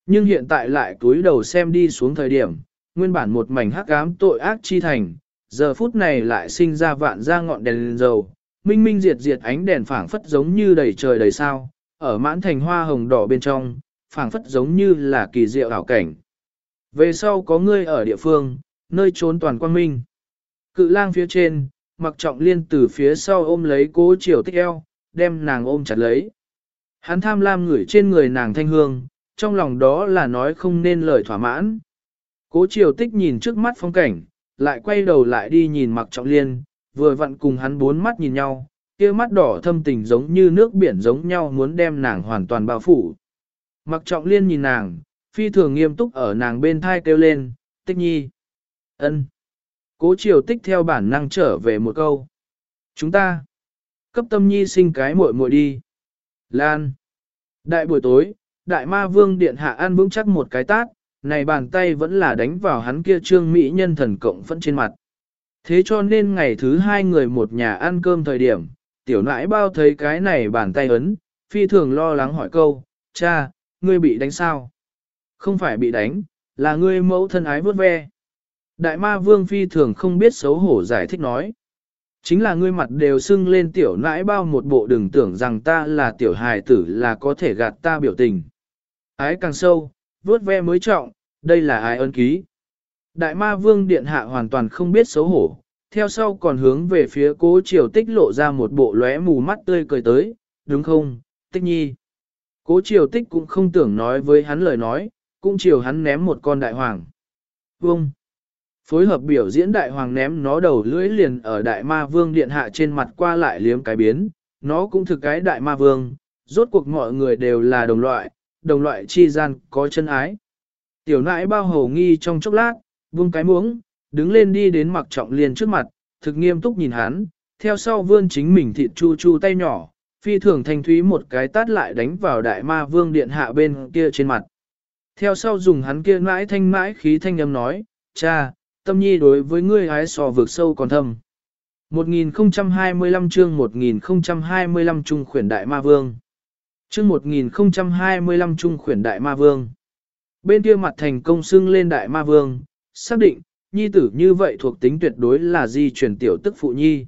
Nhưng hiện tại lại túi đầu xem đi xuống thời điểm, nguyên bản một mảnh hắc ám tội ác chi thành, giờ phút này lại sinh ra vạn ra ngọn đèn lên dầu, minh minh diệt diệt ánh đèn phảng phất giống như đầy trời đầy sao, ở mãn thành hoa hồng đỏ bên trong, phảng phất giống như là kỳ diệu ảo cảnh. Về sau có ngươi ở địa phương, nơi trốn toàn quang minh. Cự lang phía trên, mặc trọng liên từ phía sau ôm lấy cố triều tích eo, đem nàng ôm chặt lấy. Hắn tham lam ngửi trên người nàng thanh hương, trong lòng đó là nói không nên lời thỏa mãn. Cố triều tích nhìn trước mắt phong cảnh, lại quay đầu lại đi nhìn mặc trọng liên, vừa vặn cùng hắn bốn mắt nhìn nhau, kia mắt đỏ thâm tình giống như nước biển giống nhau muốn đem nàng hoàn toàn bao phủ. Mặc trọng liên nhìn nàng, phi thường nghiêm túc ở nàng bên thai kêu lên, tích nhi. ân. Cố triều tích theo bản năng trở về một câu. Chúng ta, cấp tâm nhi sinh cái muội muội đi. Lan. Đại buổi tối, đại ma vương điện hạ an vững chắc một cái tát, này bàn tay vẫn là đánh vào hắn kia trương mỹ nhân thần cộng phẫn trên mặt. Thế cho nên ngày thứ hai người một nhà ăn cơm thời điểm, tiểu nãi bao thấy cái này bàn tay ấn, phi thường lo lắng hỏi câu, cha, ngươi bị đánh sao? Không phải bị đánh, là ngươi mẫu thân ái vớt ve. Đại ma vương phi thường không biết xấu hổ giải thích nói. Chính là ngươi mặt đều sưng lên tiểu nãi bao một bộ đừng tưởng rằng ta là tiểu hài tử là có thể gạt ta biểu tình. Ái càng sâu, vớt ve mới trọng, đây là ai ân ký. Đại ma vương điện hạ hoàn toàn không biết xấu hổ, theo sau còn hướng về phía cố triều tích lộ ra một bộ lóe mù mắt tươi cười tới, đúng không, tích nhi. Cố triều tích cũng không tưởng nói với hắn lời nói, cũng chiều hắn ném một con đại hoàng. Vương. Phối hợp biểu diễn đại hoàng ném nó đầu lưỡi liền ở đại ma vương điện hạ trên mặt qua lại liếm cái biến, nó cũng thực cái đại ma vương, rốt cuộc mọi người đều là đồng loại, đồng loại chi gian có chân ái. Tiểu nãi bao hầu nghi trong chốc lát, buông cái muỗng, đứng lên đi đến mặc trọng liên trước mặt, thực nghiêm túc nhìn hắn, theo sau vươn chính mình thịt chu chu tay nhỏ, phi thường thanh thúy một cái tát lại đánh vào đại ma vương điện hạ bên kia trên mặt. Theo sau dùng hắn kia mãi thanh mãi khí thanh âm nói, cha, tâm nhi đối với ngươi hái sò vượt sâu còn thâm. 1025 chương 1025 trung khuyển đại ma vương. Chương 1025 trung khuyển đại ma vương. Bên kia mặt thành công xưng lên đại ma vương, xác định, nhi tử như vậy thuộc tính tuyệt đối là di chuyển tiểu tức phụ nhi.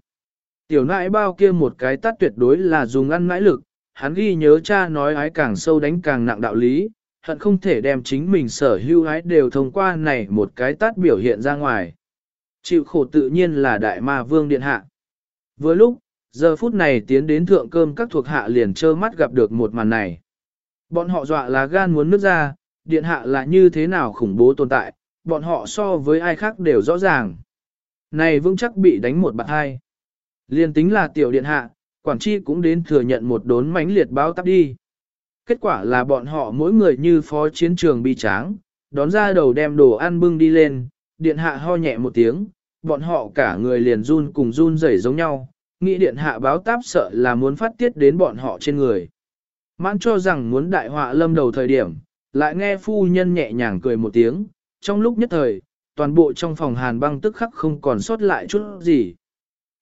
Tiểu nãi bao kia một cái tắt tuyệt đối là dùng ăn nãi lực, hắn ghi nhớ cha nói ái càng sâu đánh càng nặng đạo lý, hận không thể đem chính mình sở hữu ái đều thông qua này một cái tát biểu hiện ra ngoài. Chịu khổ tự nhiên là đại ma vương điện hạ. Vừa lúc, giờ phút này tiến đến thượng cơm các thuộc hạ liền trơ mắt gặp được một màn này. Bọn họ dọa là gan muốn nước ra, điện hạ là như thế nào khủng bố tồn tại, bọn họ so với ai khác đều rõ ràng. Này vững chắc bị đánh một bạt hai. Liên tính là tiểu điện hạ, quản chi cũng đến thừa nhận một đốn mãnh liệt báo tắp đi. Kết quả là bọn họ mỗi người như phó chiến trường bi tráng, đón ra đầu đem đồ ăn bưng đi lên, điện hạ ho nhẹ một tiếng, bọn họ cả người liền run cùng run rẩy giống nhau, nghĩ điện hạ báo táp sợ là muốn phát tiết đến bọn họ trên người. Mãn cho rằng muốn đại họa lâm đầu thời điểm, lại nghe phu nhân nhẹ nhàng cười một tiếng, trong lúc nhất thời, toàn bộ trong phòng hàn băng tức khắc không còn sót lại chút gì.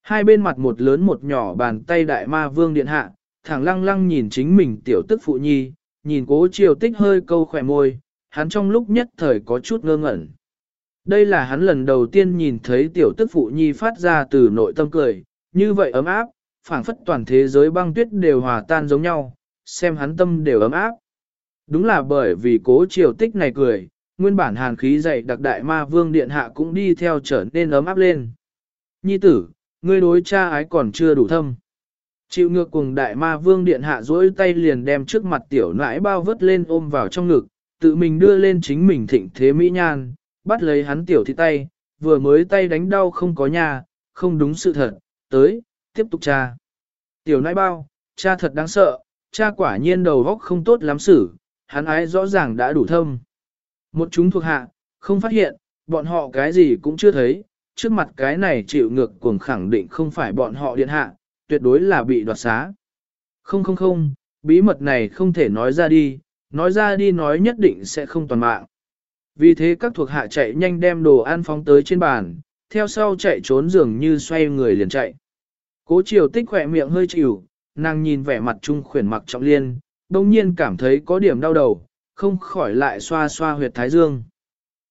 Hai bên mặt một lớn một nhỏ bàn tay đại ma vương điện hạ, thẳng lăng lăng nhìn chính mình tiểu tức phụ nhi, nhìn cố triều tích hơi câu khỏe môi, hắn trong lúc nhất thời có chút ngơ ngẩn. Đây là hắn lần đầu tiên nhìn thấy tiểu tức phụ nhi phát ra từ nội tâm cười, như vậy ấm áp, phảng phất toàn thế giới băng tuyết đều hòa tan giống nhau, xem hắn tâm đều ấm áp. Đúng là bởi vì cố triều tích này cười, nguyên bản hàn khí dày đặc đại ma vương điện hạ cũng đi theo trở nên ấm áp lên. Nhi tử, ngươi đối cha ái còn chưa đủ thâm. Chịu ngược cùng đại ma vương điện hạ duỗi tay liền đem trước mặt tiểu nãi bao vớt lên ôm vào trong ngực, tự mình đưa lên chính mình thịnh thế mỹ nhan, bắt lấy hắn tiểu thị tay, vừa mới tay đánh đau không có nhà, không đúng sự thật, tới, tiếp tục cha. Tiểu nãi bao, cha thật đáng sợ, cha quả nhiên đầu góc không tốt lắm xử, hắn ái rõ ràng đã đủ thâm. Một chúng thuộc hạ, không phát hiện, bọn họ cái gì cũng chưa thấy, trước mặt cái này chịu ngược cuồng khẳng định không phải bọn họ điện hạ, tuyệt đối là bị đoạt xá. Không không không, bí mật này không thể nói ra đi, nói ra đi nói nhất định sẽ không toàn mạng. Vì thế các thuộc hạ chạy nhanh đem đồ ăn phóng tới trên bàn, theo sau chạy trốn dường như xoay người liền chạy. Cố chiều tích khỏe miệng hơi chịu, nàng nhìn vẻ mặt trung khuyển mặc trọng liên, đông nhiên cảm thấy có điểm đau đầu, không khỏi lại xoa xoa huyệt thái dương.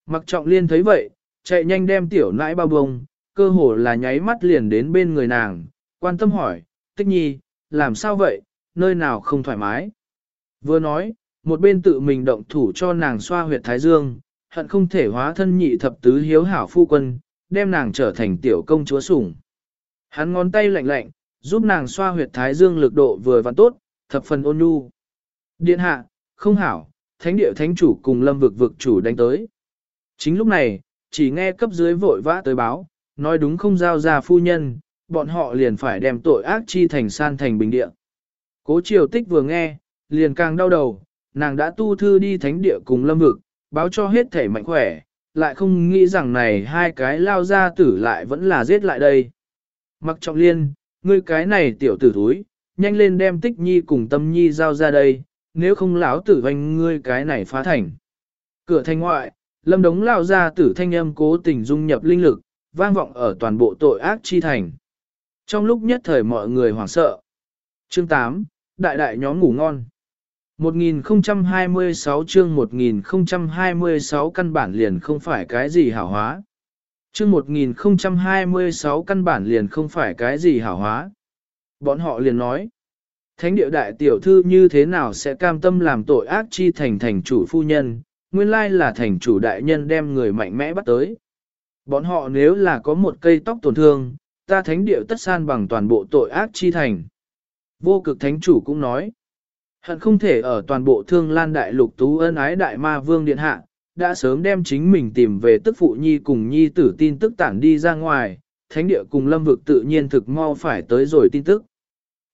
Mặc trọng liên thấy vậy, chạy nhanh đem tiểu nãi bao bông, cơ hồ là nháy mắt liền đến bên người nàng, quan tâm hỏi, tích nhi, làm sao vậy, nơi nào không thoải mái. Vừa nói, một bên tự mình động thủ cho nàng xoa huyệt thái dương, hận không thể hóa thân nhị thập tứ hiếu hảo phu quân, đem nàng trở thành tiểu công chúa sủng. Hắn ngón tay lạnh lạnh, giúp nàng xoa huyệt thái dương lực độ vừa và tốt, thập phần ôn nhu. Điện hạ, không hảo, thánh địa thánh chủ cùng lâm vực vực chủ đánh tới. Chính lúc này, chỉ nghe cấp dưới vội vã tới báo, nói đúng không giao ra phu nhân, bọn họ liền phải đem tội ác chi thành san thành bình địa. Cố triều tích vừa nghe, liền càng đau đầu, nàng đã tu thư đi thánh địa cùng lâm vực, báo cho hết thể mạnh khỏe, lại không nghĩ rằng này hai cái lao ra tử lại vẫn là giết lại đây. Mặc trọng liên, ngươi cái này tiểu tử thúi, nhanh lên đem tích nhi cùng tâm nhi giao ra đây, nếu không lão tử hoành ngươi cái này phá thành. Cửa thành ngoại, lâm đống lao ra tử thanh âm cố tình dung nhập linh lực, vang vọng ở toàn bộ tội ác chi thành. Trong lúc nhất thời mọi người hoảng sợ. Chương 8, Đại đại nhóm ngủ ngon. 1026 chương 1026 căn bản liền không phải cái gì hảo hóa. Chương 1026 căn bản liền không phải cái gì hảo hóa. Bọn họ liền nói, Thánh địa đại tiểu thư như thế nào sẽ cam tâm làm tội ác chi thành thành chủ phu nhân, nguyên lai là thành chủ đại nhân đem người mạnh mẽ bắt tới. Bọn họ nếu là có một cây tóc tổn thương, ta thánh địa tất san bằng toàn bộ tội ác chi thành. Vô cực thánh chủ cũng nói, hận không thể ở toàn bộ thương lan đại lục tú ân ái đại ma vương điện hạ, đã sớm đem chính mình tìm về tức phụ nhi cùng nhi tử tin tức tản đi ra ngoài, thánh địa cùng lâm vực tự nhiên thực mau phải tới rồi tin tức.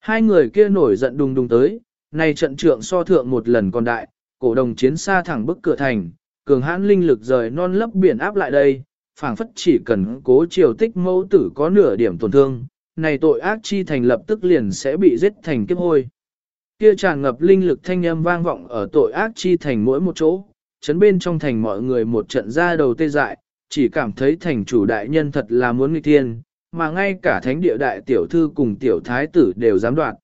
Hai người kia nổi giận đùng đùng tới, này trận trượng so thượng một lần còn đại, cổ đồng chiến xa thẳng bức cửa thành, cường hãn linh lực rời non lấp biển áp lại đây, phảng phất chỉ cần cố triều tích mẫu tử có nửa điểm tổn thương, này tội ác chi thành lập tức liền sẽ bị giết thành kiếp hôi. Kia tràn ngập linh lực thanh âm vang vọng ở tội ác chi thành mỗi một chỗ, chấn bên trong thành mọi người một trận ra đầu tê dại, chỉ cảm thấy thành chủ đại nhân thật là muốn nghịch thiên, mà ngay cả thánh địa đại tiểu thư cùng tiểu thái tử đều dám đoạt.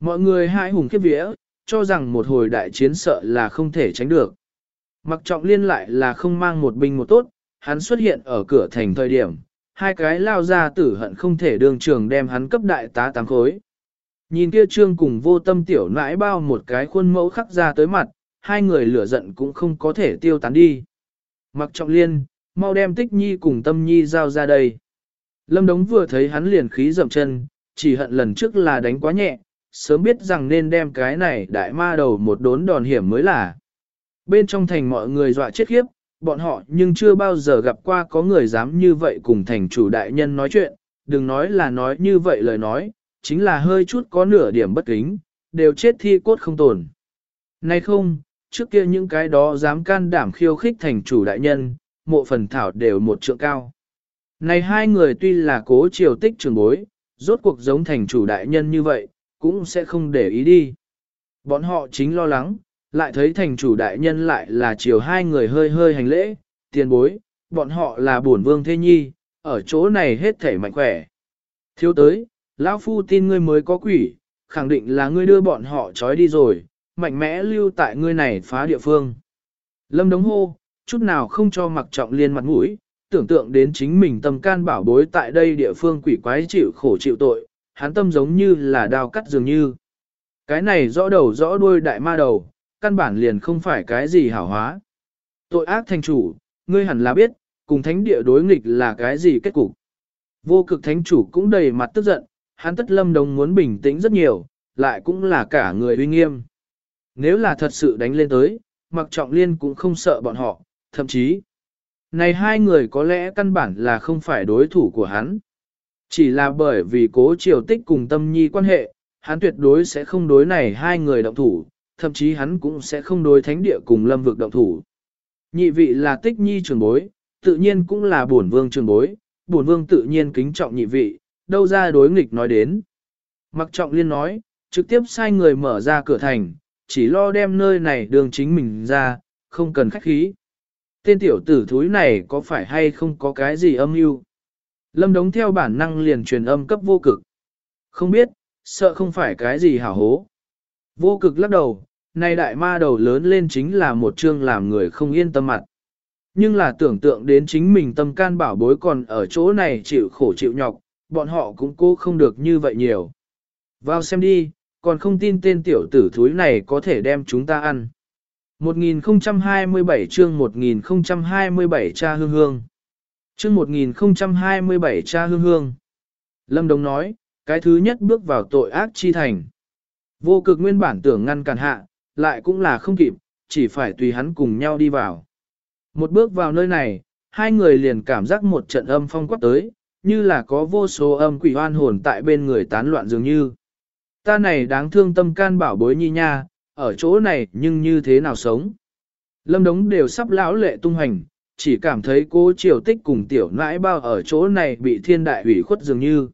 Mọi người hai hùng kiếp vía, cho rằng một hồi đại chiến sợ là không thể tránh được. Mặc trọng liên lại là không mang một binh một tốt, hắn xuất hiện ở cửa thành thời điểm, hai cái lao ra tử hận không thể đường trường đem hắn cấp đại tá tám khối. Nhìn kia trương cùng vô tâm tiểu nãi bao một cái khuôn mẫu khắc ra tới mặt, hai người lửa giận cũng không có thể tiêu tán đi. Mặc trọng liên, mau đem tích nhi cùng tâm nhi giao ra đây. Lâm Đống vừa thấy hắn liền khí dậm chân, chỉ hận lần trước là đánh quá nhẹ, sớm biết rằng nên đem cái này đại ma đầu một đốn đòn hiểm mới là. Bên trong thành mọi người dọa chết khiếp, bọn họ nhưng chưa bao giờ gặp qua có người dám như vậy cùng thành chủ đại nhân nói chuyện, đừng nói là nói như vậy lời nói, chính là hơi chút có nửa điểm bất kính, đều chết thi cốt không tồn. Nay không, trước kia những cái đó dám can đảm khiêu khích thành chủ đại nhân, mộ phần thảo đều một trượng cao. Này hai người tuy là cố triều tích trường bối, rốt cuộc giống thành chủ đại nhân như vậy, cũng sẽ không để ý đi. Bọn họ chính lo lắng, lại thấy thành chủ đại nhân lại là chiều hai người hơi hơi hành lễ, tiền bối, bọn họ là bổn vương thế nhi, ở chỗ này hết thể mạnh khỏe. Thiếu tới, lão phu tin ngươi mới có quỷ, khẳng định là ngươi đưa bọn họ trói đi rồi, mạnh mẽ lưu tại ngươi này phá địa phương. Lâm đống hô, chút nào không cho mặc trọng liên mặt mũi, tưởng tượng đến chính mình tâm can bảo bối tại đây địa phương quỷ quái chịu khổ chịu tội, hắn tâm giống như là đao cắt dường như. Cái này rõ đầu rõ đuôi đại ma đầu, căn bản liền không phải cái gì hảo hóa. Tội ác thành chủ, ngươi hẳn là biết, cùng thánh địa đối nghịch là cái gì kết cục. Vô cực thánh chủ cũng đầy mặt tức giận, hắn tất lâm đồng muốn bình tĩnh rất nhiều, lại cũng là cả người uy nghiêm. Nếu là thật sự đánh lên tới, mặc trọng liên cũng không sợ bọn họ, thậm chí, này hai người có lẽ căn bản là không phải đối thủ của hắn. Chỉ là bởi vì cố triều tích cùng tâm nhi quan hệ, hắn tuyệt đối sẽ không đối này hai người động thủ, thậm chí hắn cũng sẽ không đối thánh địa cùng lâm vực động thủ. Nhị vị là tích nhi trường bối, tự nhiên cũng là bổn vương trường bối, bổn vương tự nhiên kính trọng nhị vị, đâu ra đối nghịch nói đến. Mặc trọng liên nói, trực tiếp sai người mở ra cửa thành, chỉ lo đem nơi này đường chính mình ra, không cần khách khí tên tiểu tử thúi này có phải hay không có cái gì âm mưu? Lâm đống theo bản năng liền truyền âm cấp vô cực. Không biết, sợ không phải cái gì hảo hố. Vô cực lắc đầu, nay đại ma đầu lớn lên chính là một chương làm người không yên tâm mặt. Nhưng là tưởng tượng đến chính mình tâm can bảo bối còn ở chỗ này chịu khổ chịu nhọc, bọn họ cũng cố không được như vậy nhiều. Vào xem đi, còn không tin tên tiểu tử thúi này có thể đem chúng ta ăn. 1027 chương 1027 cha hương hương. Chương 1027 cha hương hương. Lâm Đồng nói, cái thứ nhất bước vào tội ác chi thành. Vô cực nguyên bản tưởng ngăn cản hạ, lại cũng là không kịp, chỉ phải tùy hắn cùng nhau đi vào. Một bước vào nơi này, hai người liền cảm giác một trận âm phong quát tới, như là có vô số âm quỷ hoan hồn tại bên người tán loạn dường như. Ta này đáng thương tâm can bảo bối nhi nha, ở chỗ này nhưng như thế nào sống. Lâm Đống đều sắp lão lệ tung hành, chỉ cảm thấy cố triều tích cùng tiểu nãi bao ở chỗ này bị thiên đại hủy khuất dường như.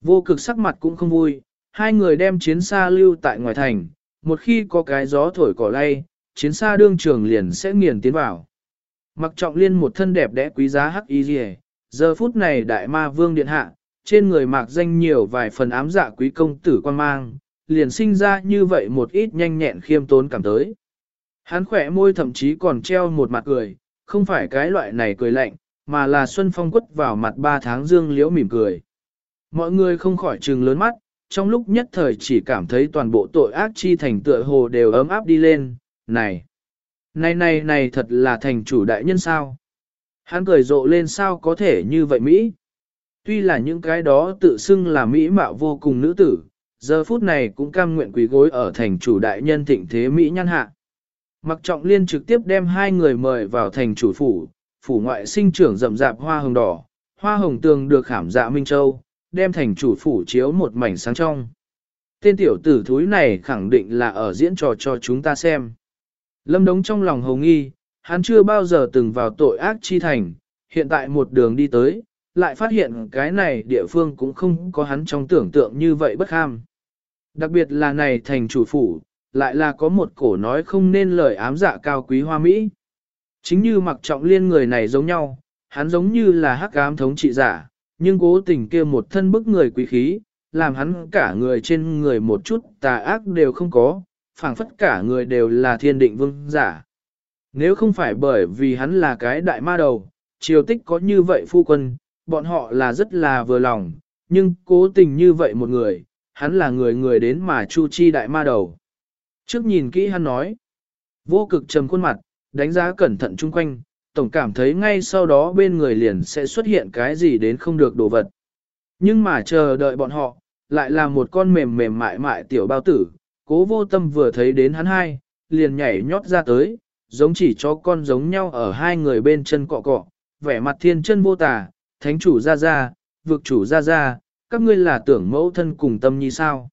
Vô cực sắc mặt cũng không vui, hai người đem chiến xa lưu tại ngoài thành, một khi có cái gió thổi cỏ lay, chiến xa đương trường liền sẽ nghiền tiến vào. Mặc trọng liên một thân đẹp đẽ quý giá hắc y rìa, giờ phút này đại ma vương điện hạ, trên người mạc danh nhiều vài phần ám dạ quý công tử quan mang, liền sinh ra như vậy một ít nhanh nhẹn khiêm tốn cảm tới. Hắn khỏe môi thậm chí còn treo một mặt cười, không phải cái loại này cười lạnh, mà là xuân phong quất vào mặt ba tháng dương liễu mỉm cười. Mọi người không khỏi trừng lớn mắt, trong lúc nhất thời chỉ cảm thấy toàn bộ tội ác chi thành tựa hồ đều ấm áp đi lên, này, này này này thật là thành chủ đại nhân sao. Hắn cười rộ lên sao có thể như vậy Mỹ. Tuy là những cái đó tự xưng là Mỹ mạo vô cùng nữ tử, giờ phút này cũng cam nguyện quỳ gối ở thành chủ đại nhân thịnh thế Mỹ nhân hạ. Mặc trọng liên trực tiếp đem hai người mời vào thành chủ phủ, phủ ngoại sinh trưởng rậm rạp hoa hồng đỏ, hoa hồng tường được khảm dạ Minh Châu, đem thành chủ phủ chiếu một mảnh sáng trong. Tên tiểu tử thúi này khẳng định là ở diễn trò cho chúng ta xem. Lâm Đống trong lòng hồng nghi, hắn chưa bao giờ từng vào tội ác chi thành, hiện tại một đường đi tới, lại phát hiện cái này địa phương cũng không có hắn trong tưởng tượng như vậy bất ham. Đặc biệt là này thành chủ phủ, lại là có một cổ nói không nên lời ám dạ cao quý hoa Mỹ. Chính như mặc trọng liên người này giống nhau, hắn giống như là hắc ám thống trị giả, nhưng cố tình kia một thân bức người quý khí, làm hắn cả người trên người một chút tà ác đều không có, phảng phất cả người đều là thiên định vương giả. Nếu không phải bởi vì hắn là cái đại ma đầu, triều tích có như vậy phu quân, bọn họ là rất là vừa lòng, nhưng cố tình như vậy một người, hắn là người người đến mà chu chi đại ma đầu. Trước nhìn kỹ hắn nói, vô cực trầm khuôn mặt, đánh giá cẩn thận chung quanh, tổng cảm thấy ngay sau đó bên người liền sẽ xuất hiện cái gì đến không được đồ vật. Nhưng mà chờ đợi bọn họ, lại là một con mềm mềm mại mại tiểu bao tử, cố vô tâm vừa thấy đến hắn hai, liền nhảy nhót ra tới, giống chỉ cho con giống nhau ở hai người bên chân cọ cọ, vẻ mặt thiên chân vô tả, thánh chủ ra ra, vực chủ ra ra, các ngươi là tưởng mẫu thân cùng tâm nhi sao.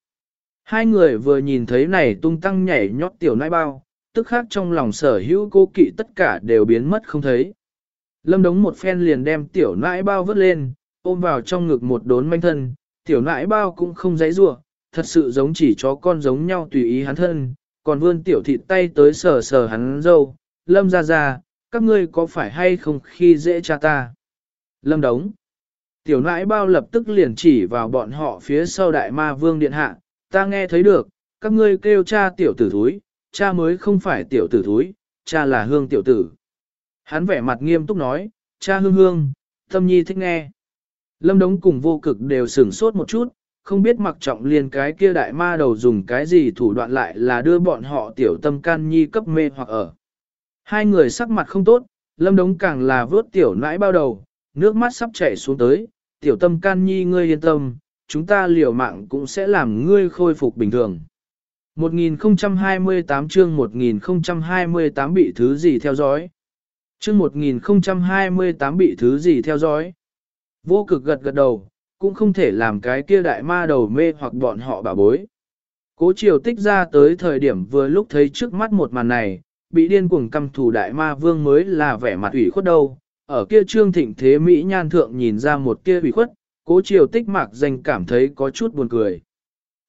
Hai người vừa nhìn thấy này tung tăng nhảy nhót tiểu nai bao, tức khác trong lòng sở hữu cô kỵ tất cả đều biến mất không thấy. Lâm đống một phen liền đem tiểu nãi bao vứt lên, ôm vào trong ngực một đốn manh thân, tiểu nãi bao cũng không dãy rủa thật sự giống chỉ chó con giống nhau tùy ý hắn thân, còn vươn tiểu thịt tay tới sờ sờ hắn dâu, lâm ra ra, các ngươi có phải hay không khi dễ cha ta. Lâm đống. Tiểu nãi bao lập tức liền chỉ vào bọn họ phía sau đại ma vương điện hạ, ta nghe thấy được, các ngươi kêu cha tiểu tử thúi, cha mới không phải tiểu tử thúi, cha là hương tiểu tử. Hắn vẻ mặt nghiêm túc nói, cha hương hương, tâm nhi thích nghe. Lâm đống cùng vô cực đều sửng sốt một chút, không biết mặc trọng liền cái kia đại ma đầu dùng cái gì thủ đoạn lại là đưa bọn họ tiểu tâm can nhi cấp mê hoặc ở. Hai người sắc mặt không tốt, lâm đống càng là vớt tiểu nãi bao đầu, nước mắt sắp chảy xuống tới, tiểu tâm can nhi ngươi yên tâm, chúng ta liều mạng cũng sẽ làm ngươi khôi phục bình thường. 1028 chương 1028 bị thứ gì theo dõi? Chương 1028 bị thứ gì theo dõi? Vô cực gật gật đầu, cũng không thể làm cái kia đại ma đầu mê hoặc bọn họ bà bối. Cố triều tích ra tới thời điểm vừa lúc thấy trước mắt một màn này, bị điên cuồng căm thủ đại ma vương mới là vẻ mặt ủy khuất đâu. Ở kia trương thịnh thế Mỹ nhan thượng nhìn ra một kia ủy khuất, cố triều tích mạc danh cảm thấy có chút buồn cười.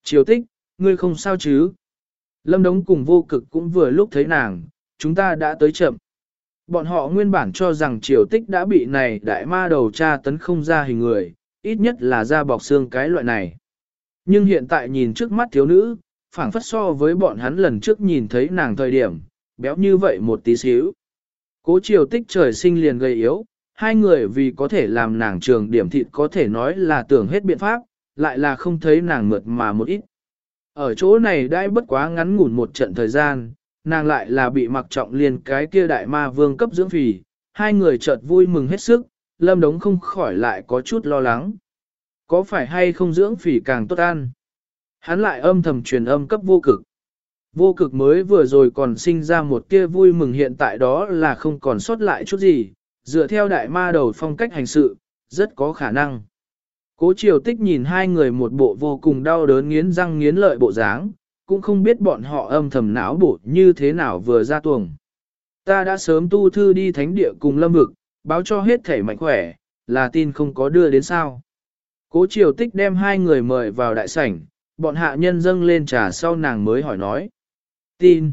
Triều tích, ngươi không sao chứ? Lâm Đống cùng vô cực cũng vừa lúc thấy nàng, chúng ta đã tới chậm. Bọn họ nguyên bản cho rằng triều tích đã bị này đại ma đầu tra tấn không ra hình người, ít nhất là da bọc xương cái loại này. Nhưng hiện tại nhìn trước mắt thiếu nữ, phảng phất so với bọn hắn lần trước nhìn thấy nàng thời điểm, béo như vậy một tí xíu. Cố triều tích trời sinh liền gây yếu, hai người vì có thể làm nàng trường điểm thịt có thể nói là tưởng hết biện pháp, lại là không thấy nàng mượt mà một ít. Ở chỗ này đã bất quá ngắn ngủn một trận thời gian, nàng lại là bị mặc trọng liền cái kia đại ma vương cấp dưỡng phì, hai người chợt vui mừng hết sức, lâm đống không khỏi lại có chút lo lắng. Có phải hay không dưỡng phì càng tốt ăn? Hắn lại âm thầm truyền âm cấp vô cực. Vô cực mới vừa rồi còn sinh ra một kia vui mừng hiện tại đó là không còn sót lại chút gì, dựa theo đại ma đầu phong cách hành sự, rất có khả năng. Cố triều tích nhìn hai người một bộ vô cùng đau đớn nghiến răng nghiến lợi bộ dáng, cũng không biết bọn họ âm thầm não bổ như thế nào vừa ra tuồng. Ta đã sớm tu thư đi thánh địa cùng lâm vực, báo cho hết thể mạnh khỏe, là tin không có đưa đến sao. Cố triều tích đem hai người mời vào đại sảnh, bọn hạ nhân dâng lên trà sau nàng mới hỏi nói. Tin.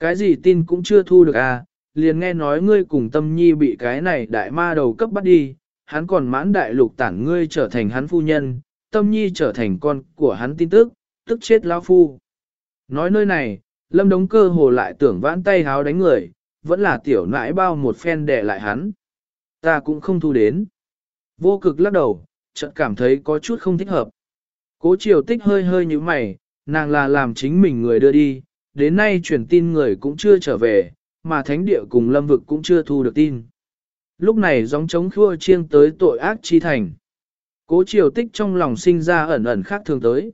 Cái gì tin cũng chưa thu được à, liền nghe nói ngươi cùng tâm nhi bị cái này đại ma đầu cấp bắt đi, hắn còn mãn đại lục tản ngươi trở thành hắn phu nhân, tâm nhi trở thành con của hắn tin tức, tức chết lão phu. Nói nơi này, lâm đống cơ hồ lại tưởng vãn tay háo đánh người, vẫn là tiểu nãi bao một phen đè lại hắn. Ta cũng không thu đến. Vô cực lắc đầu, chợt cảm thấy có chút không thích hợp. Cố triều tích hơi hơi như mày, nàng là làm chính mình người đưa đi, đến nay truyền tin người cũng chưa trở về, mà thánh địa cùng lâm vực cũng chưa thu được tin. Lúc này gióng trống khua chiêng tới tội ác chi thành. Cố triều tích trong lòng sinh ra ẩn ẩn khác thường tới.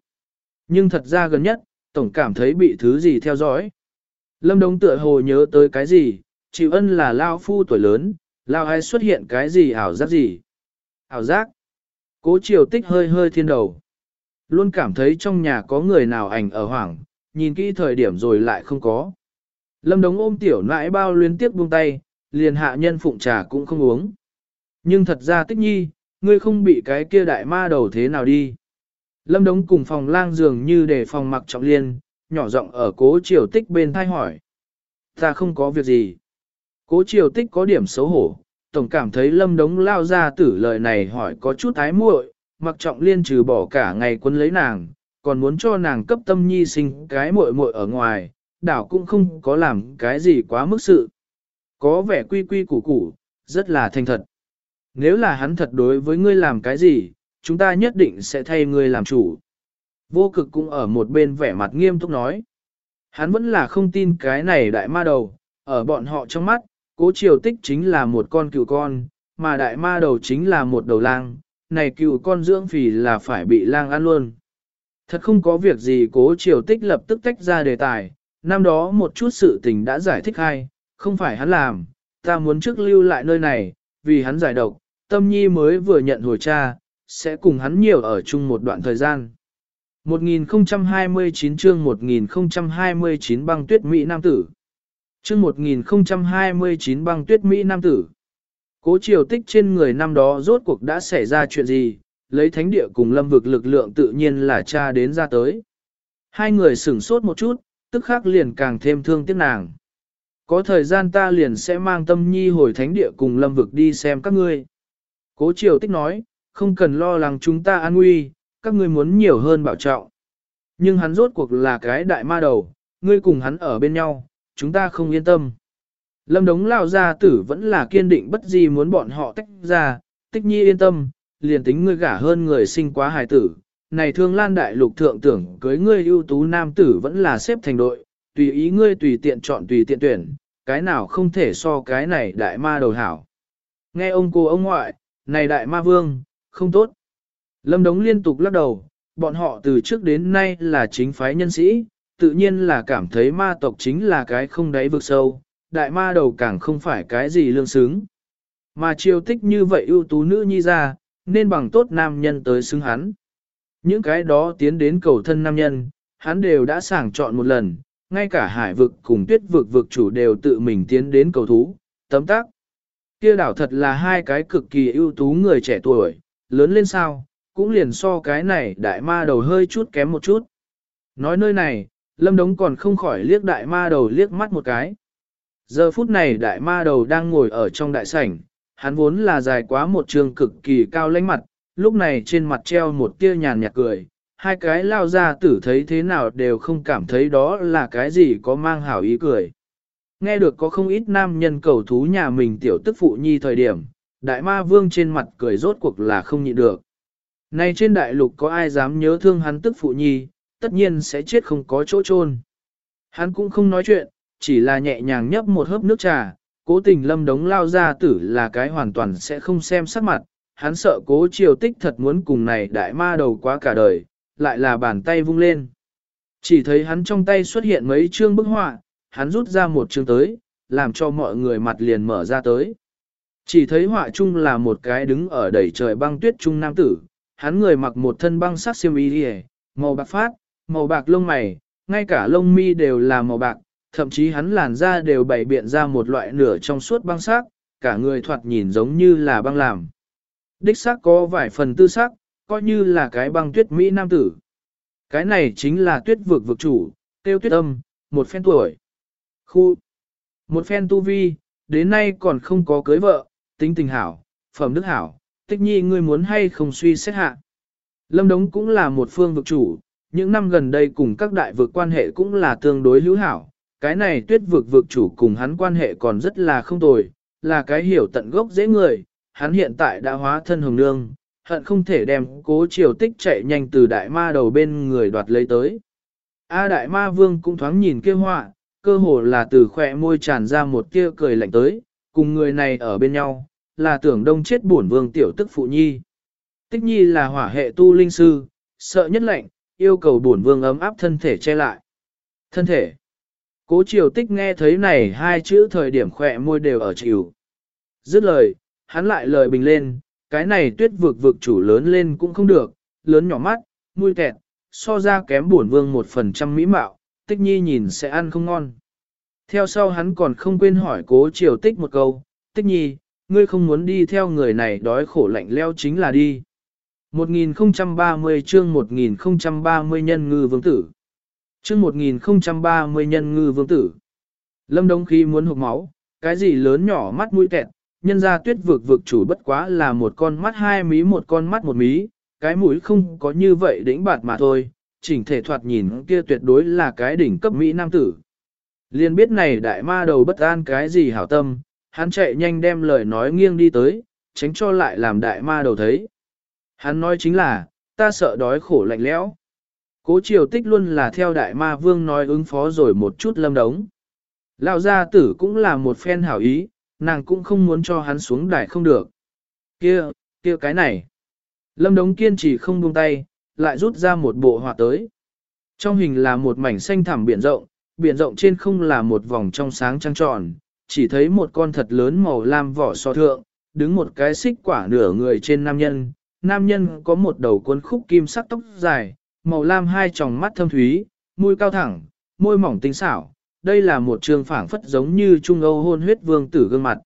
Nhưng thật ra gần nhất, tổng cảm thấy bị thứ gì theo dõi. Lâm Đông tựa hồ nhớ tới cái gì, chịu ân là lao phu tuổi lớn, lao ai xuất hiện cái gì ảo giác gì. Ảo giác. Cố triều tích hơi hơi thiên đầu. Luôn cảm thấy trong nhà có người nào ảnh ở hoảng, nhìn kỹ thời điểm rồi lại không có. Lâm Đống ôm tiểu nãi bao liên tiếp buông tay, liền hạ nhân phụng trà cũng không uống. Nhưng thật ra tích nhi, ngươi không bị cái kia đại ma đầu thế nào đi. Lâm Đống cùng phòng lang dường như để phòng mặc trọng liên, nhỏ giọng ở cố triều tích bên thai hỏi. Ta không có việc gì. Cố triều tích có điểm xấu hổ, tổng cảm thấy lâm đống lao ra tử lời này hỏi có chút ái muội, mặc trọng liên trừ bỏ cả ngày quân lấy nàng, còn muốn cho nàng cấp tâm nhi sinh cái muội muội ở ngoài, đảo cũng không có làm cái gì quá mức sự. Có vẻ quy quy củ củ, rất là thành thật. Nếu là hắn thật đối với ngươi làm cái gì, chúng ta nhất định sẽ thay ngươi làm chủ. Vô cực cũng ở một bên vẻ mặt nghiêm túc nói. Hắn vẫn là không tin cái này đại ma đầu, ở bọn họ trong mắt, cố triều tích chính là một con cừu con, mà đại ma đầu chính là một đầu lang, này cừu con dưỡng phì là phải bị lang ăn luôn. Thật không có việc gì cố triều tích lập tức tách ra đề tài, năm đó một chút sự tình đã giải thích hay, không phải hắn làm, ta muốn trước lưu lại nơi này, vì hắn giải độc, tâm nhi mới vừa nhận hồi cha, sẽ cùng hắn nhiều ở chung một đoạn thời gian. 1029 chương 1029 băng tuyết Mỹ Nam Tử chương 1029 băng tuyết Mỹ Nam Tử Cố triều tích trên người năm đó rốt cuộc đã xảy ra chuyện gì, lấy thánh địa cùng lâm vực lực lượng tự nhiên là cha đến ra tới. Hai người sửng sốt một chút, tức khắc liền càng thêm thương tiếc nàng. Có thời gian ta liền sẽ mang tâm nhi hồi thánh địa cùng lâm vực đi xem các ngươi. Cố triều tích nói, không cần lo lắng chúng ta an nguy, các ngươi muốn nhiều hơn bảo trọng. Nhưng hắn rốt cuộc là cái đại ma đầu, ngươi cùng hắn ở bên nhau, chúng ta không yên tâm. Lâm đống lao gia tử vẫn là kiên định bất gì muốn bọn họ tách ra, tích nhi yên tâm, liền tính ngươi gả hơn người sinh quá hài tử. Này thương lan đại lục thượng tưởng cưới ngươi ưu tú nam tử vẫn là xếp thành đội, tùy ý ngươi tùy tiện chọn tùy tiện tuyển, cái nào không thể so cái này đại ma đầu hảo. Nghe ông cô ông ngoại, này đại ma vương, không tốt. Lâm Đống liên tục lắc đầu, bọn họ từ trước đến nay là chính phái nhân sĩ, tự nhiên là cảm thấy ma tộc chính là cái không đáy vực sâu, đại ma đầu càng không phải cái gì lương xứng. Mà chiêu tích như vậy ưu tú nữ nhi ra, nên bằng tốt nam nhân tới xứng hắn. Những cái đó tiến đến cầu thân nam nhân, hắn đều đã sàng chọn một lần, ngay cả hải vực cùng tuyết vực vực chủ đều tự mình tiến đến cầu thú, tấm tác. Kia đảo thật là hai cái cực kỳ ưu tú người trẻ tuổi, lớn lên sao, cũng liền so cái này đại ma đầu hơi chút kém một chút. Nói nơi này, Lâm Đống còn không khỏi liếc đại ma đầu liếc mắt một cái. Giờ phút này đại ma đầu đang ngồi ở trong đại sảnh, hắn vốn là dài quá một trường cực kỳ cao lãnh mặt, lúc này trên mặt treo một tia nhàn nhạt cười, hai cái lao ra tử thấy thế nào đều không cảm thấy đó là cái gì có mang hảo ý cười. Nghe được có không ít nam nhân cầu thú nhà mình tiểu tức phụ nhi thời điểm, đại ma vương trên mặt cười rốt cuộc là không nhịn được. Nay trên đại lục có ai dám nhớ thương hắn tức phụ nhi, tất nhiên sẽ chết không có chỗ chôn. Hắn cũng không nói chuyện, chỉ là nhẹ nhàng nhấp một hớp nước trà, cố tình lâm đống lao ra tử là cái hoàn toàn sẽ không xem sắc mặt, hắn sợ cố triều tích thật muốn cùng này đại ma đầu quá cả đời, lại là bàn tay vung lên. Chỉ thấy hắn trong tay xuất hiện mấy chương bức họa, hắn rút ra một chương tới, làm cho mọi người mặt liền mở ra tới. Chỉ thấy họa chung là một cái đứng ở đầy trời băng tuyết trung nam tử, hắn người mặc một thân băng sắc xiêm y màu bạc phát, màu bạc lông mày, ngay cả lông mi đều là màu bạc, thậm chí hắn làn da đều bày biện ra một loại nửa trong suốt băng sắc, cả người thoạt nhìn giống như là băng làm. Đích sắc có vài phần tư sắc, coi như là cái băng tuyết Mỹ nam tử. Cái này chính là tuyết vực vực chủ, tiêu tuyết âm, một phen tuổi. Khu, một phen tu vi, đến nay còn không có cưới vợ, tính tình hảo, phẩm đức hảo, tích nhi ngươi muốn hay không suy xét hạ. Lâm Đống cũng là một phương vực chủ, những năm gần đây cùng các đại vực quan hệ cũng là tương đối hữu hảo, cái này tuyết vực vực chủ cùng hắn quan hệ còn rất là không tồi, là cái hiểu tận gốc dễ người, hắn hiện tại đã hóa thân hồng nương, hận không thể đem cố triều tích chạy nhanh từ đại ma đầu bên người đoạt lấy tới. A đại ma vương cũng thoáng nhìn kia họa, cơ hồ là từ khỏe môi tràn ra một tia cười lạnh tới, cùng người này ở bên nhau, là tưởng đông chết bổn vương tiểu tức phụ nhi. Tích nhi là hỏa hệ tu linh sư, sợ nhất lạnh, yêu cầu bổn vương ấm áp thân thể che lại. Thân thể. Cố triều tích nghe thấy này hai chữ thời điểm khỏe môi đều ở chịu. Dứt lời, hắn lại lời bình lên, cái này tuyết vực vực chủ lớn lên cũng không được, lớn nhỏ mắt, mũi kẹt, so ra kém bổn vương một phần trăm mỹ mạo, tích nhi nhìn sẽ ăn không ngon. Theo sau hắn còn không quên hỏi cố triều tích một câu, tích nhi, ngươi không muốn đi theo người này đói khổ lạnh leo chính là đi. 1030 chương 1030 nhân ngư vương tử. Chương 1030 nhân ngư vương tử. Lâm Đông khi muốn hụt máu, cái gì lớn nhỏ mắt mũi kẹt, nhân ra tuyết vực vực chủ bất quá là một con mắt hai mí một con mắt một mí, cái mũi không có như vậy đỉnh bạt mà thôi, chỉnh thể thoạt nhìn kia tuyệt đối là cái đỉnh cấp Mỹ nam tử. Liên biết này đại ma đầu bất an cái gì hảo tâm, hắn chạy nhanh đem lời nói nghiêng đi tới, tránh cho lại làm đại ma đầu thấy. Hắn nói chính là, ta sợ đói khổ lạnh lẽo. Cố triều tích luôn là theo đại ma vương nói ứng phó rồi một chút lâm đống. Lão gia tử cũng là một phen hảo ý, nàng cũng không muốn cho hắn xuống đài không được. Kia, kia cái này. Lâm đống kiên trì không buông tay, lại rút ra một bộ họa tới. Trong hình là một mảnh xanh thẳm biển rộng, biển rộng trên không là một vòng trong sáng trăng tròn, chỉ thấy một con thật lớn màu lam vỏ so thượng, đứng một cái xích quả nửa người trên nam nhân. Nam nhân có một đầu cuốn khúc kim sắc tóc dài, màu lam hai tròng mắt thâm thúy, mũi cao thẳng, môi mỏng tinh xảo. Đây là một trường phảng phất giống như Trung Âu hôn huyết vương tử gương mặt.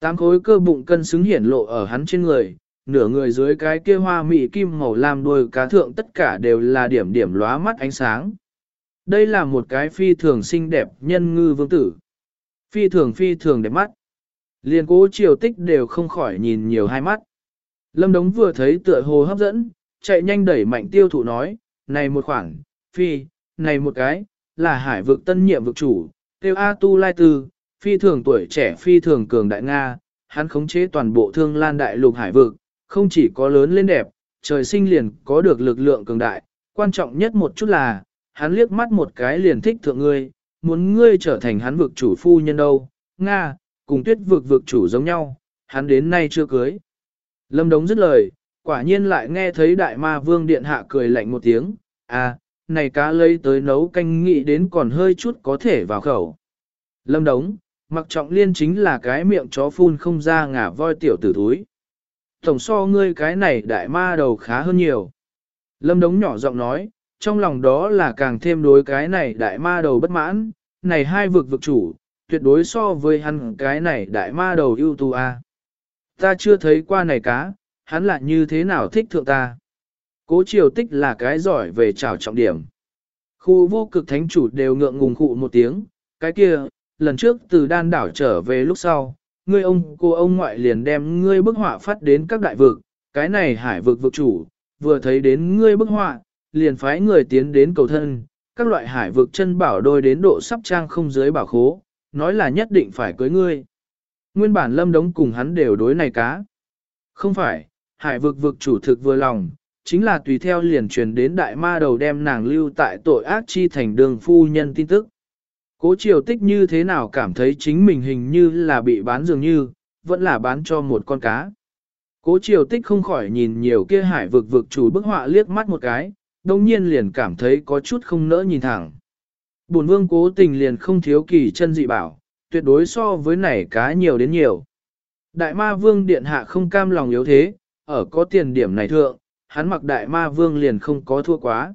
Tám khối cơ bụng cân xứng hiển lộ ở hắn trên người, nửa người dưới cái kia hoa mị kim màu lam đuôi cá thượng tất cả đều là điểm điểm lóa mắt ánh sáng. Đây là một cái phi thường xinh đẹp nhân ngư vương tử. Phi thường phi thường đẹp mắt. Liên cố triều tích đều không khỏi nhìn nhiều hai mắt. Lâm Đống vừa thấy tựa hồ hấp dẫn, chạy nhanh đẩy mạnh tiêu thụ nói, này một khoản, phi, này một cái, là hải vực tân nhiệm vực chủ, tiêu A Tu Lai Tư, phi thường tuổi trẻ phi thường cường đại Nga, hắn khống chế toàn bộ thương lan đại lục hải vực, không chỉ có lớn lên đẹp, trời sinh liền có được lực lượng cường đại, quan trọng nhất một chút là, hắn liếc mắt một cái liền thích thượng ngươi, muốn ngươi trở thành hắn vực chủ phu nhân đâu, Nga, cùng tuyết vực vực chủ giống nhau, hắn đến nay chưa cưới. Lâm Đống dứt lời, quả nhiên lại nghe thấy đại ma vương điện hạ cười lạnh một tiếng, à, này cá lấy tới nấu canh nghị đến còn hơi chút có thể vào khẩu. Lâm Đống, mặc trọng liên chính là cái miệng chó phun không ra ngả voi tiểu tử thúi. Tổng so ngươi cái này đại ma đầu khá hơn nhiều. Lâm Đống nhỏ giọng nói, trong lòng đó là càng thêm đối cái này đại ma đầu bất mãn, này hai vực vực chủ, tuyệt đối so với hắn cái này đại ma đầu ưu tu a. À. Ta chưa thấy qua này cá, hắn lại như thế nào thích thượng ta. Cố triều tích là cái giỏi về trào trọng điểm. Khu vô cực thánh chủ đều ngượng ngùng khụ một tiếng, cái kia, lần trước từ đan đảo trở về lúc sau, ngươi ông cô ông ngoại liền đem ngươi bức họa phát đến các đại vực, cái này hải vực vực chủ, vừa thấy đến ngươi bức họa, liền phái người tiến đến cầu thân, các loại hải vực chân bảo đôi đến độ sắp trang không dưới bảo khố, nói là nhất định phải cưới ngươi. Nguyên bản lâm đống cùng hắn đều đối này cá. Không phải, hải vực vực chủ thực vừa lòng, chính là tùy theo liền truyền đến đại ma đầu đem nàng lưu tại tội ác chi thành đường phu nhân tin tức. Cố triều tích như thế nào cảm thấy chính mình hình như là bị bán dường như, vẫn là bán cho một con cá. Cố triều tích không khỏi nhìn nhiều kia hải vực vực chủ bức họa liếc mắt một cái, đồng nhiên liền cảm thấy có chút không nỡ nhìn thẳng. Bổn vương cố tình liền không thiếu kỳ chân dị bảo, tuyệt đối so với nảy cá nhiều đến nhiều. Đại ma vương điện hạ không cam lòng yếu thế, ở có tiền điểm này thượng, hắn mặc đại ma vương liền không có thua quá.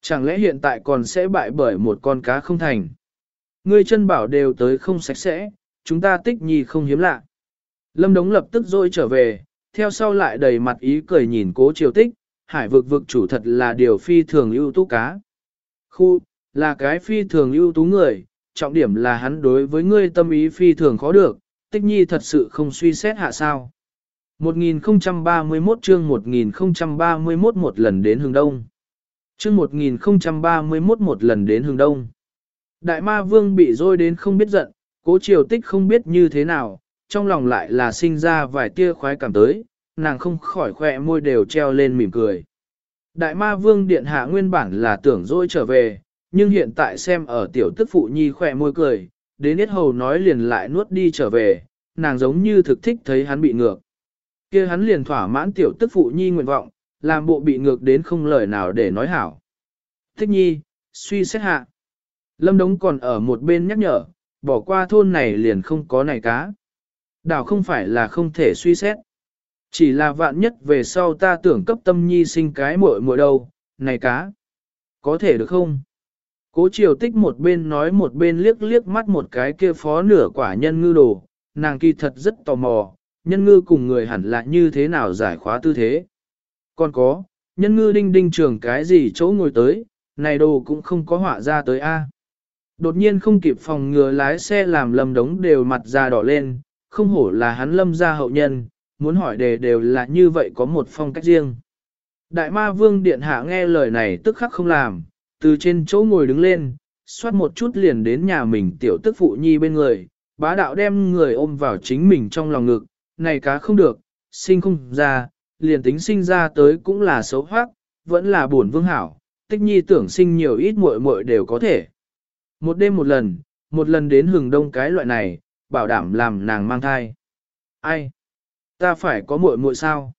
Chẳng lẽ hiện tại còn sẽ bại bởi một con cá không thành? Ngươi chân bảo đều tới không sạch sẽ, chúng ta tích nhi không hiếm lạ. Lâm Đống lập tức dôi trở về, theo sau lại đầy mặt ý cười nhìn cố triều tích, hải vực vực chủ thật là điều phi thường ưu tú cá. Khu, là cái phi thường ưu tú người, trọng điểm là hắn đối với ngươi tâm ý phi thường khó được, tích nhi thật sự không suy xét hạ sao. 1031 chương 1031 một lần đến hướng đông. Chương 1031 một lần đến hướng đông. Đại ma vương bị dôi đến không biết giận, cố triều tích không biết như thế nào, trong lòng lại là sinh ra vài tia khoái cảm tới, nàng không khỏi khỏe môi đều treo lên mỉm cười. Đại ma vương điện hạ nguyên bản là tưởng dôi trở về, nhưng hiện tại xem ở tiểu tức phụ nhi khỏe môi cười, đến hết hầu nói liền lại nuốt đi trở về, nàng giống như thực thích thấy hắn bị ngược kia hắn liền thỏa mãn tiểu tức phụ nhi nguyện vọng, làm bộ bị ngược đến không lời nào để nói hảo. Thích nhi, suy xét hạ. Lâm Đống còn ở một bên nhắc nhở, bỏ qua thôn này liền không có này cá. Đảo không phải là không thể suy xét. Chỉ là vạn nhất về sau ta tưởng cấp tâm nhi sinh cái muội muội đâu, này cá. Có thể được không? Cố triều tích một bên nói một bên liếc liếc mắt một cái kia phó nửa quả nhân ngư đồ, nàng kỳ thật rất tò mò, nhân ngư cùng người hẳn là như thế nào giải khóa tư thế. Còn có, nhân ngư đinh đinh trường cái gì chỗ ngồi tới, này đồ cũng không có họa ra tới a. Đột nhiên không kịp phòng ngừa lái xe làm lầm đống đều mặt da đỏ lên, không hổ là hắn lâm ra hậu nhân, muốn hỏi đề đều là như vậy có một phong cách riêng. Đại ma vương điện hạ nghe lời này tức khắc không làm, từ trên chỗ ngồi đứng lên, xoát một chút liền đến nhà mình tiểu tức phụ nhi bên người, bá đạo đem người ôm vào chính mình trong lòng ngực, này cá không được, sinh không ra, liền tính sinh ra tới cũng là xấu hoắc, vẫn là buồn vương hảo, tích nhi tưởng sinh nhiều ít muội muội đều có thể. Một đêm một lần, một lần đến hừng đông cái loại này, bảo đảm làm nàng mang thai. Ai? Ta phải có muội muội sao?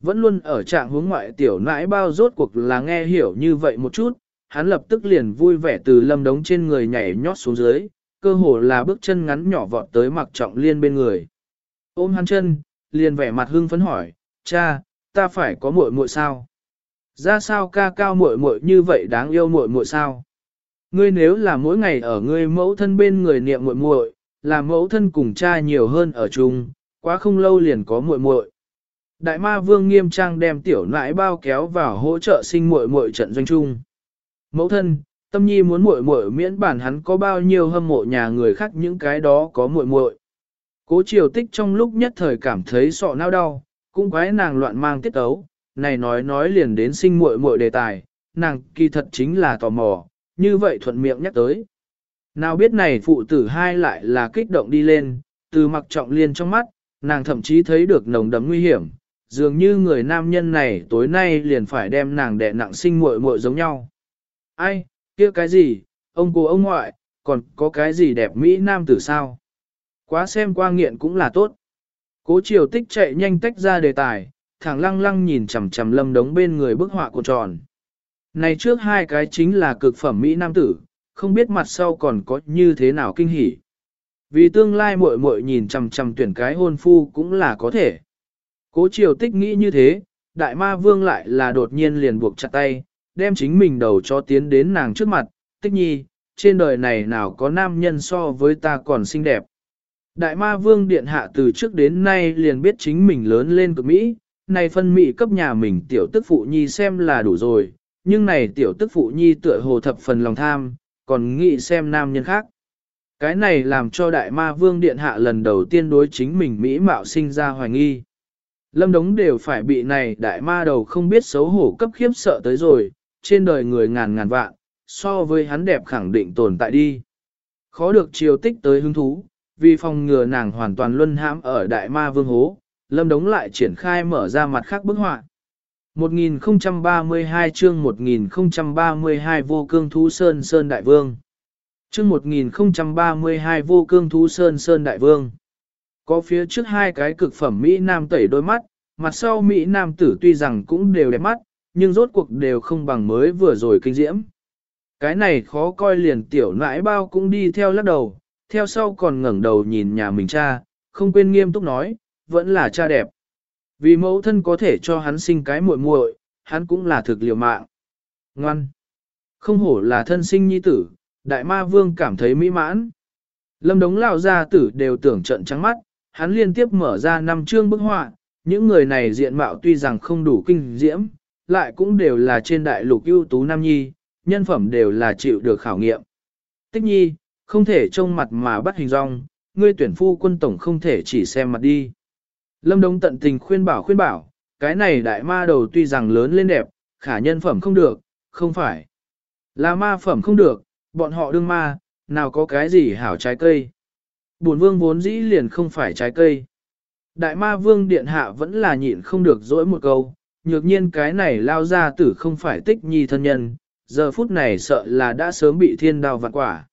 Vẫn luôn ở trạng hướng ngoại tiểu nãi bao rốt cuộc là nghe hiểu như vậy một chút, hắn lập tức liền vui vẻ từ lâm đống trên người nhảy nhót xuống dưới, cơ hồ là bước chân ngắn nhỏ vọt tới mặc trọng liên bên người. Ôm hắn chân, liền vẻ mặt hưng phấn hỏi, cha, ta phải có muội muội sao? Ra sao ca cao muội muội như vậy đáng yêu muội muội sao? Ngươi nếu là mỗi ngày ở ngươi mẫu thân bên người niệm muội muội, là mẫu thân cùng cha nhiều hơn ở chung, quá không lâu liền có muội muội. Đại ma vương nghiêm trang đem tiểu nãi bao kéo vào hỗ trợ sinh muội muội trận doanh chung. Mẫu thân, tâm nhi muốn muội muội miễn bản hắn có bao nhiêu hâm mộ nhà người khác những cái đó có muội muội. Cố triều tích trong lúc nhất thời cảm thấy sọ nao đau, cũng quái nàng loạn mang tiết ấu, này nói nói liền đến sinh muội muội đề tài, nàng kỳ thật chính là tò mò, như vậy thuận miệng nhắc tới. Nào biết này phụ tử hai lại là kích động đi lên, từ mặc trọng liên trong mắt, nàng thậm chí thấy được nồng đấm nguy hiểm, dường như người nam nhân này tối nay liền phải đem nàng đẻ nặng sinh muội muội giống nhau. Ai, kia cái gì, ông cô ông ngoại, còn có cái gì đẹp Mỹ nam tử sao? Quá xem qua nghiện cũng là tốt. Cố triều tích chạy nhanh tách ra đề tài, thẳng lăng lăng nhìn chằm chằm lâm đống bên người bức họa của tròn. Này trước hai cái chính là cực phẩm Mỹ nam tử, không biết mặt sau còn có như thế nào kinh hỉ. Vì tương lai muội muội nhìn chằm chằm tuyển cái hôn phu cũng là có thể. Cố triều tích nghĩ như thế, đại ma vương lại là đột nhiên liền buộc chặt tay, đem chính mình đầu cho tiến đến nàng trước mặt, tích nhi, trên đời này nào có nam nhân so với ta còn xinh đẹp. Đại ma vương điện hạ từ trước đến nay liền biết chính mình lớn lên cực Mỹ, này phân Mỹ cấp nhà mình tiểu tức phụ nhi xem là đủ rồi, nhưng này tiểu tức phụ nhi tựa hồ thập phần lòng tham, còn nghĩ xem nam nhân khác. Cái này làm cho đại ma vương điện hạ lần đầu tiên đối chính mình Mỹ mạo sinh ra hoài nghi. Lâm đống đều phải bị này đại ma đầu không biết xấu hổ cấp khiếp sợ tới rồi, trên đời người ngàn ngàn vạn, so với hắn đẹp khẳng định tồn tại đi. Khó được chiều tích tới hứng thú, vì phòng ngừa nàng hoàn toàn luân hãm ở đại ma vương hố, lâm đống lại triển khai mở ra mặt khác bức họa. 1032 chương 1032 vô cương thú sơn sơn đại vương. Chương 1032 vô cương thú sơn sơn đại vương. Có phía trước hai cái cực phẩm Mỹ Nam tẩy đôi mắt, mặt sau Mỹ Nam tử tuy rằng cũng đều đẹp mắt, nhưng rốt cuộc đều không bằng mới vừa rồi kinh diễm. Cái này khó coi liền tiểu nãi bao cũng đi theo lắc đầu, theo sau còn ngẩng đầu nhìn nhà mình cha, không quên nghiêm túc nói, vẫn là cha đẹp. Vì mẫu thân có thể cho hắn sinh cái muội muội, hắn cũng là thực liều mạng. Ngoan! Không hổ là thân sinh nhi tử, đại ma vương cảm thấy mỹ mãn. Lâm đống lao gia tử đều tưởng trận trắng mắt, hắn liên tiếp mở ra năm chương bức họa, những người này diện mạo tuy rằng không đủ kinh diễm, lại cũng đều là trên đại lục ưu tú nam nhi, nhân phẩm đều là chịu được khảo nghiệm. Tích nhi, không thể trông mặt mà bắt hình rong, ngươi tuyển phu quân tổng không thể chỉ xem mặt đi. Lâm Đông tận tình khuyên bảo khuyên bảo, cái này đại ma đầu tuy rằng lớn lên đẹp, khả nhân phẩm không được, không phải. Là ma phẩm không được, bọn họ đương ma, nào có cái gì hảo trái cây. Bổn vương vốn dĩ liền không phải trái cây. Đại ma vương điện hạ vẫn là nhịn không được dỗi một câu, nhược nhiên cái này lao ra tử không phải tích nhi thân nhân, giờ phút này sợ là đã sớm bị thiên đào vạn quả.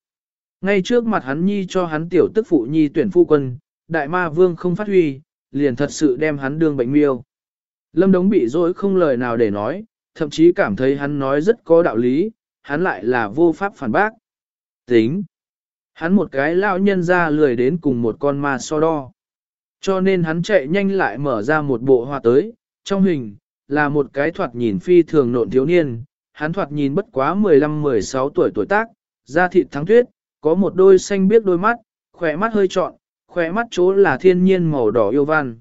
Ngay trước mặt hắn nhi cho hắn tiểu tức phụ nhi tuyển phu quân, đại ma vương không phát huy, liền thật sự đem hắn đương bệnh miêu. Lâm Đống bị dối không lời nào để nói, thậm chí cảm thấy hắn nói rất có đạo lý, hắn lại là vô pháp phản bác. Tính. Hắn một cái lão nhân ra lười đến cùng một con ma so đo. Cho nên hắn chạy nhanh lại mở ra một bộ hoa tới, trong hình, là một cái thoạt nhìn phi thường nộn thiếu niên, hắn thoạt nhìn bất quá 15-16 tuổi tuổi tác, da thịt thắng tuyết, có một đôi xanh biếc đôi mắt, khỏe mắt hơi trọn, khỏe mắt chỗ là thiên nhiên màu đỏ yêu văn.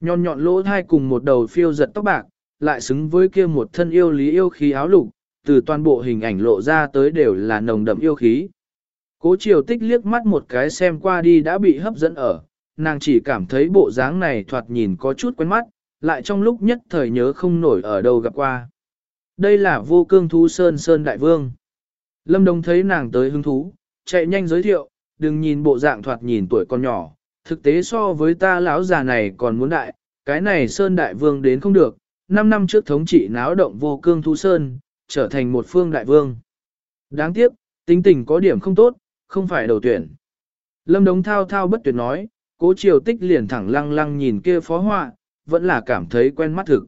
Nhọn nhọn lỗ thai cùng một đầu phiêu giật tóc bạc, lại xứng với kia một thân yêu lý yêu khí áo lục, từ toàn bộ hình ảnh lộ ra tới đều là nồng đậm yêu khí. Cố triều tích liếc mắt một cái xem qua đi đã bị hấp dẫn ở, nàng chỉ cảm thấy bộ dáng này thoạt nhìn có chút quen mắt, lại trong lúc nhất thời nhớ không nổi ở đâu gặp qua. Đây là vô cương thú Sơn Sơn Đại Vương. Lâm Đồng thấy nàng tới hứng thú, chạy nhanh giới thiệu, đừng nhìn bộ dạng thoạt nhìn tuổi con nhỏ, thực tế so với ta lão già này còn muốn đại, cái này Sơn Đại Vương đến không được, 5 năm trước thống trị náo động vô cương thu Sơn, trở thành một phương đại vương. Đáng tiếc, tính tình có điểm không tốt, không phải đầu tuyển. Lâm Đống thao thao bất tuyệt nói, cố triều tích liền thẳng lăng lăng nhìn kia phó họa, vẫn là cảm thấy quen mắt thực.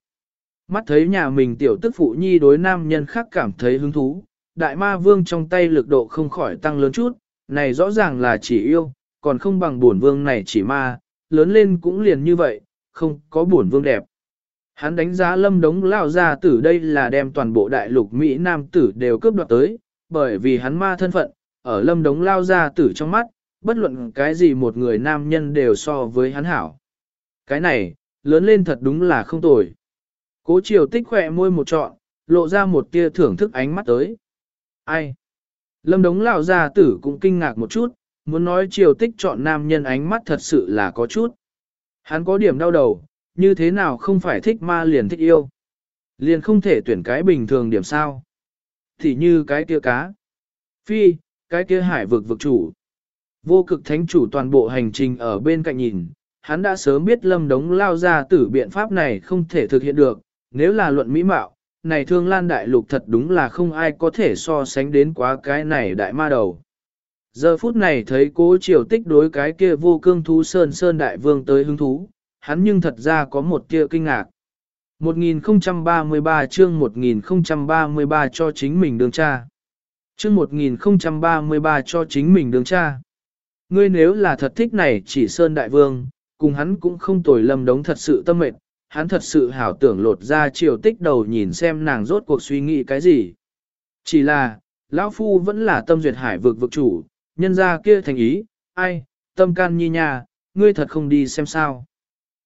Mắt thấy nhà mình tiểu tức phụ nhi đối nam nhân khác cảm thấy hứng thú, đại ma vương trong tay lực độ không khỏi tăng lớn chút, này rõ ràng là chỉ yêu, còn không bằng bổn vương này chỉ ma, lớn lên cũng liền như vậy, không có bổn vương đẹp. Hắn đánh giá lâm đống lao ra tử đây là đem toàn bộ đại lục Mỹ Nam tử đều cướp đoạt tới, bởi vì hắn ma thân phận, ở lâm đống lao ra tử trong mắt, bất luận cái gì một người nam nhân đều so với hắn hảo. Cái này, lớn lên thật đúng là không tồi. Cố triều tích khỏe môi một trọn, lộ ra một tia thưởng thức ánh mắt tới. Ai? Lâm đống lão gia tử cũng kinh ngạc một chút, muốn nói triều tích chọn nam nhân ánh mắt thật sự là có chút. Hắn có điểm đau đầu, như thế nào không phải thích ma liền thích yêu. Liền không thể tuyển cái bình thường điểm sao. Thì như cái kia cá. Phi, cái kia hải vực vực chủ. Vô cực thánh chủ toàn bộ hành trình ở bên cạnh nhìn, hắn đã sớm biết lâm đống lao ra tử biện pháp này không thể thực hiện được, nếu là luận mỹ mạo, này thương lan đại lục thật đúng là không ai có thể so sánh đến quá cái này đại ma đầu. Giờ phút này thấy cố triều tích đối cái kia vô cương thú sơn sơn đại vương tới hứng thú, hắn nhưng thật ra có một tia kinh ngạc. 1033 chương 1033 cho chính mình đường cha. Chương 1033 cho chính mình đường cha. Ngươi nếu là thật thích này chỉ Sơn Đại Vương, cùng hắn cũng không tồi lầm đống thật sự tâm mệt, hắn thật sự hảo tưởng lột ra chiều tích đầu nhìn xem nàng rốt cuộc suy nghĩ cái gì. Chỉ là, lão Phu vẫn là tâm duyệt hải vực vực chủ, nhân ra kia thành ý, ai, tâm can nhi nha, ngươi thật không đi xem sao.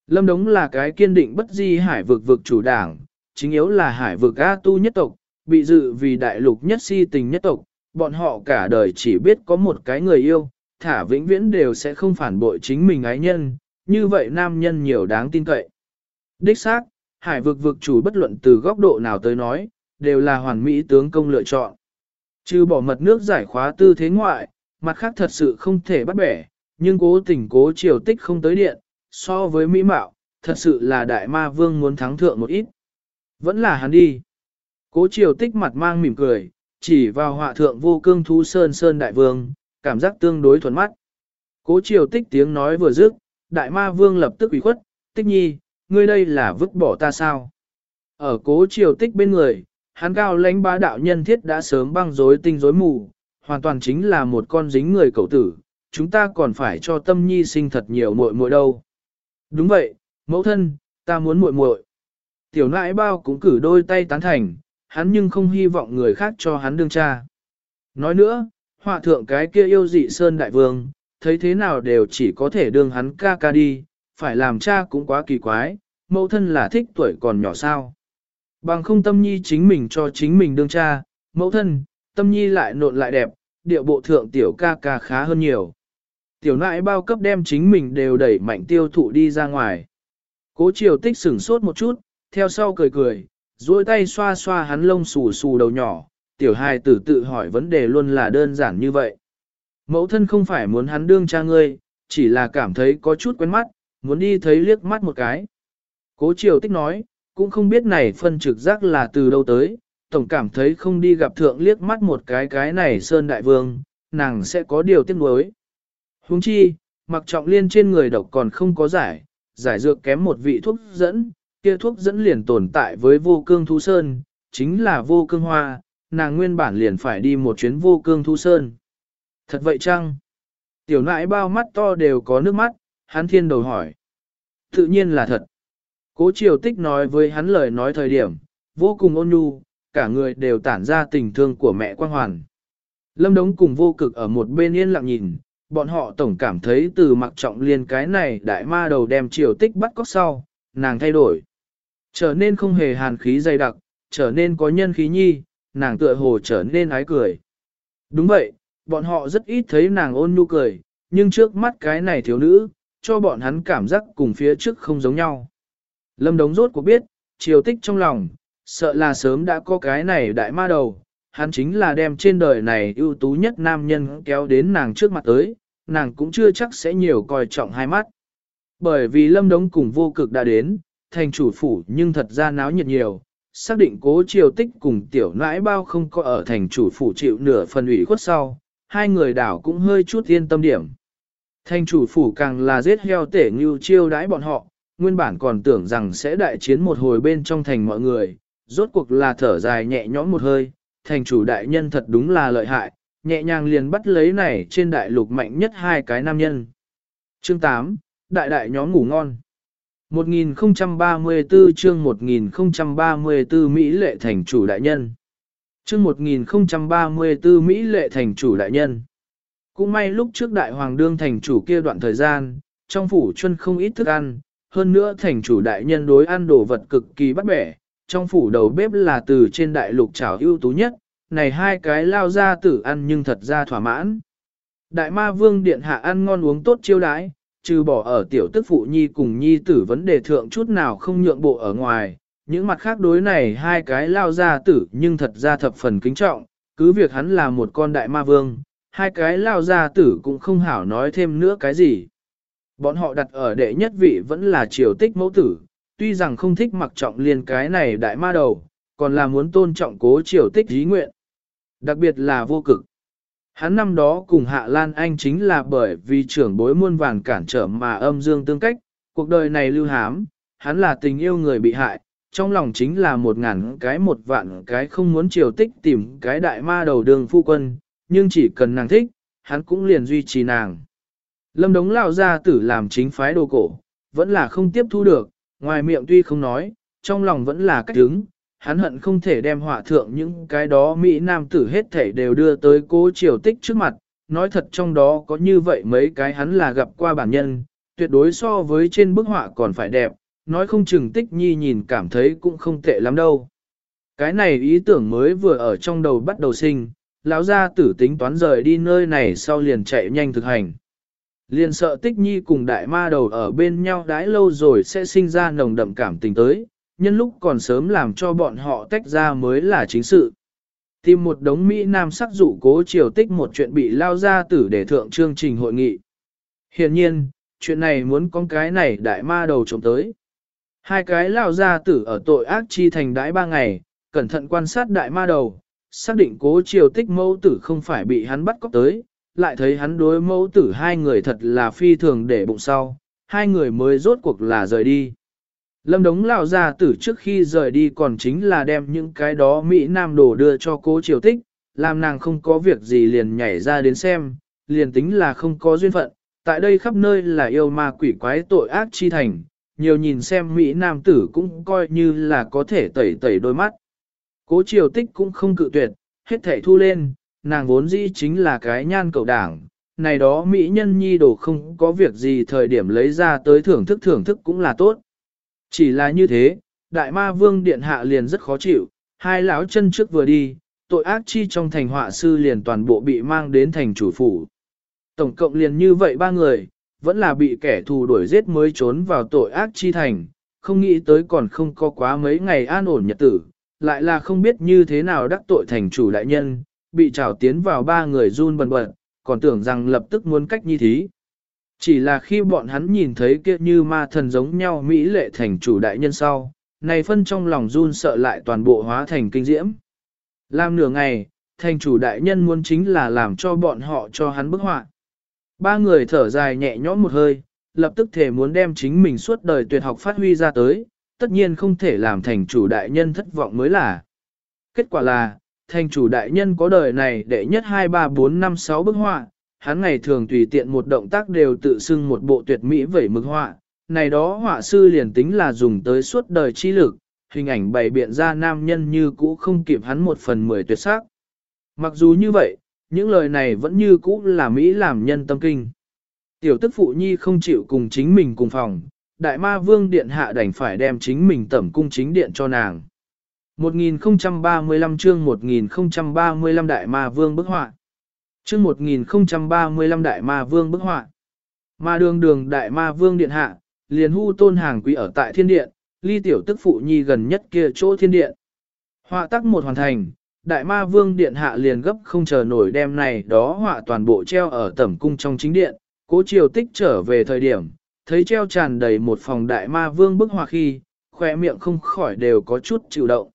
Lâm Đống là cái kiên định bất di hải vực vực chủ đảng, chính yếu là hải vực A tu nhất tộc, bị dự vì đại lục nhất si tình nhất tộc, bọn họ cả đời chỉ biết có một cái người yêu, thả vĩnh viễn đều sẽ không phản bội chính mình ái nhân, như vậy nam nhân nhiều đáng tin cậy. Đích xác, hải vực vực chủ bất luận từ góc độ nào tới nói, đều là hoàn mỹ tướng công lựa chọn. Trừ bỏ mật nước giải khóa tư thế ngoại, mặt khác thật sự không thể bắt bẻ, nhưng cố tình cố triều tích không tới điện, so với mỹ mạo, thật sự là đại ma vương muốn thắng thượng một ít. Vẫn là hắn đi. Cố triều tích mặt mang mỉm cười, chỉ vào họa thượng vô cương thú sơn sơn đại vương, cảm giác tương đối thuần mắt. Cố triều tích tiếng nói vừa dứt, đại ma vương lập tức ủy khuất, tích nhi, ngươi đây là vứt bỏ ta sao? Ở cố triều tích bên người, hắn cao lãnh bá đạo nhân thiết đã sớm băng rối tinh rối mù, hoàn toàn chính là một con dính người cậu tử, chúng ta còn phải cho tâm nhi sinh thật nhiều muội muội đâu. Đúng vậy, mẫu thân, ta muốn muội muội. Tiểu nãi bao cũng cử đôi tay tán thành, hắn nhưng không hy vọng người khác cho hắn đương cha. Nói nữa, họa thượng cái kia yêu dị Sơn Đại Vương, thấy thế nào đều chỉ có thể đương hắn ca ca đi, phải làm cha cũng quá kỳ quái, mẫu thân là thích tuổi còn nhỏ sao. Bằng không tâm nhi chính mình cho chính mình đương cha, mẫu thân, tâm nhi lại nộn lại đẹp, địa bộ thượng tiểu ca ca khá hơn nhiều. Tiểu nãi bao cấp đem chính mình đều đẩy mạnh tiêu thụ đi ra ngoài. Cố triều tích sửng sốt một chút, theo sau cười cười, duỗi tay xoa xoa hắn lông xù xù đầu nhỏ, tiểu hài tử tự hỏi vấn đề luôn là đơn giản như vậy. Mẫu thân không phải muốn hắn đương cha ngươi, chỉ là cảm thấy có chút quen mắt, muốn đi thấy liếc mắt một cái. Cố triều tích nói, cũng không biết này phân trực giác là từ đâu tới, tổng cảm thấy không đi gặp thượng liếc mắt một cái cái này Sơn Đại Vương, nàng sẽ có điều tiếc nuối. Huống chi, mặc trọng liên trên người độc còn không có giải, giải dược kém một vị thuốc dẫn, kia thuốc dẫn liền tồn tại với vô cương thú sơn, chính là vô cương hoa, nàng nguyên bản liền phải đi một chuyến vô cương thú sơn. Thật vậy chăng? Tiểu nãi bao mắt to đều có nước mắt, hắn thiên đầu hỏi. Tự nhiên là thật. Cố triều tích nói với hắn lời nói thời điểm, vô cùng ôn nhu, cả người đều tản ra tình thương của mẹ quan hoàn. Lâm Đống cùng vô cực ở một bên yên lặng nhìn, bọn họ tổng cảm thấy từ mặc trọng liên cái này đại ma đầu đem triều tích bắt cóc sau, nàng thay đổi. Trở nên không hề hàn khí dày đặc, trở nên có nhân khí nhi, nàng tựa hồ trở nên ái cười. Đúng vậy, bọn họ rất ít thấy nàng ôn nhu cười, nhưng trước mắt cái này thiếu nữ, cho bọn hắn cảm giác cùng phía trước không giống nhau. Lâm Đống rốt cuộc biết, triều tích trong lòng, sợ là sớm đã có cái này đại ma đầu, hắn chính là đem trên đời này ưu tú nhất nam nhân kéo đến nàng trước mặt tới, nàng cũng chưa chắc sẽ nhiều coi trọng hai mắt. Bởi vì Lâm Đống cùng vô cực đã đến, thành chủ phủ nhưng thật ra náo nhiệt nhiều, xác định cố triều tích cùng tiểu nãi bao không có ở thành chủ phủ chịu nửa phần ủy khuất sau, hai người đảo cũng hơi chút yên tâm điểm. Thanh chủ phủ càng là giết heo tể như chiêu đãi bọn họ, nguyên bản còn tưởng rằng sẽ đại chiến một hồi bên trong thành mọi người, rốt cuộc là thở dài nhẹ nhõm một hơi, thành chủ đại nhân thật đúng là lợi hại, nhẹ nhàng liền bắt lấy này trên đại lục mạnh nhất hai cái nam nhân. Chương 8, Đại đại nhóm ngủ ngon. 1034 chương 1034 Mỹ lệ thành chủ đại nhân. Chương 1034 Mỹ lệ thành chủ đại nhân. Cũng may lúc trước đại hoàng đương thành chủ kia đoạn thời gian, trong phủ chuân không ít thức ăn, hơn nữa thành chủ đại nhân đối ăn đồ vật cực kỳ bắt bẻ, trong phủ đầu bếp là từ trên đại lục trào ưu tú nhất, này hai cái lao ra tử ăn nhưng thật ra thỏa mãn. Đại ma vương điện hạ ăn ngon uống tốt chiêu đãi, trừ bỏ ở tiểu tức phụ nhi cùng nhi tử vấn đề thượng chút nào không nhượng bộ ở ngoài, những mặt khác đối này hai cái lao ra tử nhưng thật ra thập phần kính trọng, cứ việc hắn là một con đại ma vương, hai cái lao gia tử cũng không hảo nói thêm nữa cái gì. Bọn họ đặt ở đệ nhất vị vẫn là triều tích mẫu tử, tuy rằng không thích mặc trọng liền cái này đại ma đầu, còn là muốn tôn trọng cố triều tích ý nguyện. Đặc biệt là vô cực. Hắn năm đó cùng Hạ Lan Anh chính là bởi vì trưởng bối muôn vàng cản trở mà âm dương tương cách, cuộc đời này lưu hám, hắn là tình yêu người bị hại, trong lòng chính là một ngàn cái một vạn cái không muốn triều tích tìm cái đại ma đầu đường phu quân, nhưng chỉ cần nàng thích, hắn cũng liền duy trì nàng. Lâm đống lao ra tử làm chính phái đồ cổ, vẫn là không tiếp thu được, ngoài miệng tuy không nói, trong lòng vẫn là cách đứng, hắn hận không thể đem họa thượng những cái đó Mỹ Nam tử hết thể đều đưa tới cố triều tích trước mặt, nói thật trong đó có như vậy mấy cái hắn là gặp qua bản nhân, tuyệt đối so với trên bức họa còn phải đẹp, nói không chừng tích nhi nhìn cảm thấy cũng không tệ lắm đâu. Cái này ý tưởng mới vừa ở trong đầu bắt đầu sinh, lão gia tử tính toán rời đi nơi này sau liền chạy nhanh thực hành. Liền sợ tích nhi cùng đại ma đầu ở bên nhau đãi lâu rồi sẽ sinh ra nồng đậm cảm tình tới, nhân lúc còn sớm làm cho bọn họ tách ra mới là chính sự. Tìm một đống Mỹ Nam sắc dụ cố triều tích một chuyện bị lao ra tử để thượng chương trình hội nghị. Hiện nhiên, chuyện này muốn con cái này đại ma đầu trộm tới. Hai cái lao ra tử ở tội ác chi thành đãi ba ngày, cẩn thận quan sát đại ma đầu, xác định cố triều tích mẫu tử không phải bị hắn bắt cóc tới, lại thấy hắn đối mẫu tử hai người thật là phi thường để bụng sau, hai người mới rốt cuộc là rời đi. Lâm đống lão gia tử trước khi rời đi còn chính là đem những cái đó Mỹ Nam đổ đưa cho cố triều tích, làm nàng không có việc gì liền nhảy ra đến xem, liền tính là không có duyên phận, tại đây khắp nơi là yêu ma quỷ quái tội ác chi thành, nhiều nhìn xem Mỹ Nam tử cũng coi như là có thể tẩy tẩy đôi mắt. Cố triều tích cũng không cự tuyệt, hết thảy thu lên, nàng vốn dĩ chính là cái nhan cầu đảng, này đó mỹ nhân nhi đồ không có việc gì thời điểm lấy ra tới thưởng thức thưởng thức cũng là tốt. Chỉ là như thế, đại ma vương điện hạ liền rất khó chịu, hai lão chân trước vừa đi, tội ác chi trong thành họa sư liền toàn bộ bị mang đến thành chủ phủ. Tổng cộng liền như vậy ba người, vẫn là bị kẻ thù đuổi giết mới trốn vào tội ác chi thành, không nghĩ tới còn không có quá mấy ngày an ổn nhật tử, lại là không biết như thế nào đắc tội thành chủ đại nhân, bị trảo tiến vào ba người run bần bật, còn tưởng rằng lập tức muốn cách nhi thí. Chỉ là khi bọn hắn nhìn thấy kia như ma thần giống nhau Mỹ lệ thành chủ đại nhân sau, này phân trong lòng run sợ lại toàn bộ hóa thành kinh diễm. Làm nửa ngày, thành chủ đại nhân muốn chính là làm cho bọn họ cho hắn bức họa. Ba người thở dài nhẹ nhõm một hơi, lập tức thể muốn đem chính mình suốt đời tuyệt học phát huy ra tới, tất nhiên không thể làm thành chủ đại nhân thất vọng mới là. Kết quả là, thành chủ đại nhân có đời này đệ nhất 2 3 4 5 6 bức họa, hắn ngày thường tùy tiện một động tác đều tự xưng một bộ tuyệt mỹ vẩy mực họa, này đó họa sư liền tính là dùng tới suốt đời chi lực, hình ảnh bày biện ra nam nhân như cũ không kịp hắn một phần mười tuyệt sắc. Mặc dù như vậy, những lời này vẫn như cũ là Mỹ làm nhân tâm kinh. Tiểu tức phụ nhi không chịu cùng chính mình cùng phòng, đại ma vương điện hạ đành phải đem chính mình tẩm cung chính điện cho nàng. 1035 chương 1035 đại ma vương bức họa. Chương 1035 đại ma vương bức họa. Ma đường đường đại ma vương điện hạ, liền hu tôn hàng quý ở tại thiên điện, ly tiểu tức phụ nhi gần nhất kia chỗ thiên điện. Họa tắc một hoàn thành, đại ma vương điện hạ liền gấp không chờ nổi đem này đó họa toàn bộ treo ở tẩm cung trong chính điện, cố triều tích trở về thời điểm, thấy treo tràn đầy một phòng đại ma vương bức họa khi, khỏe miệng không khỏi đều có chút chịu động.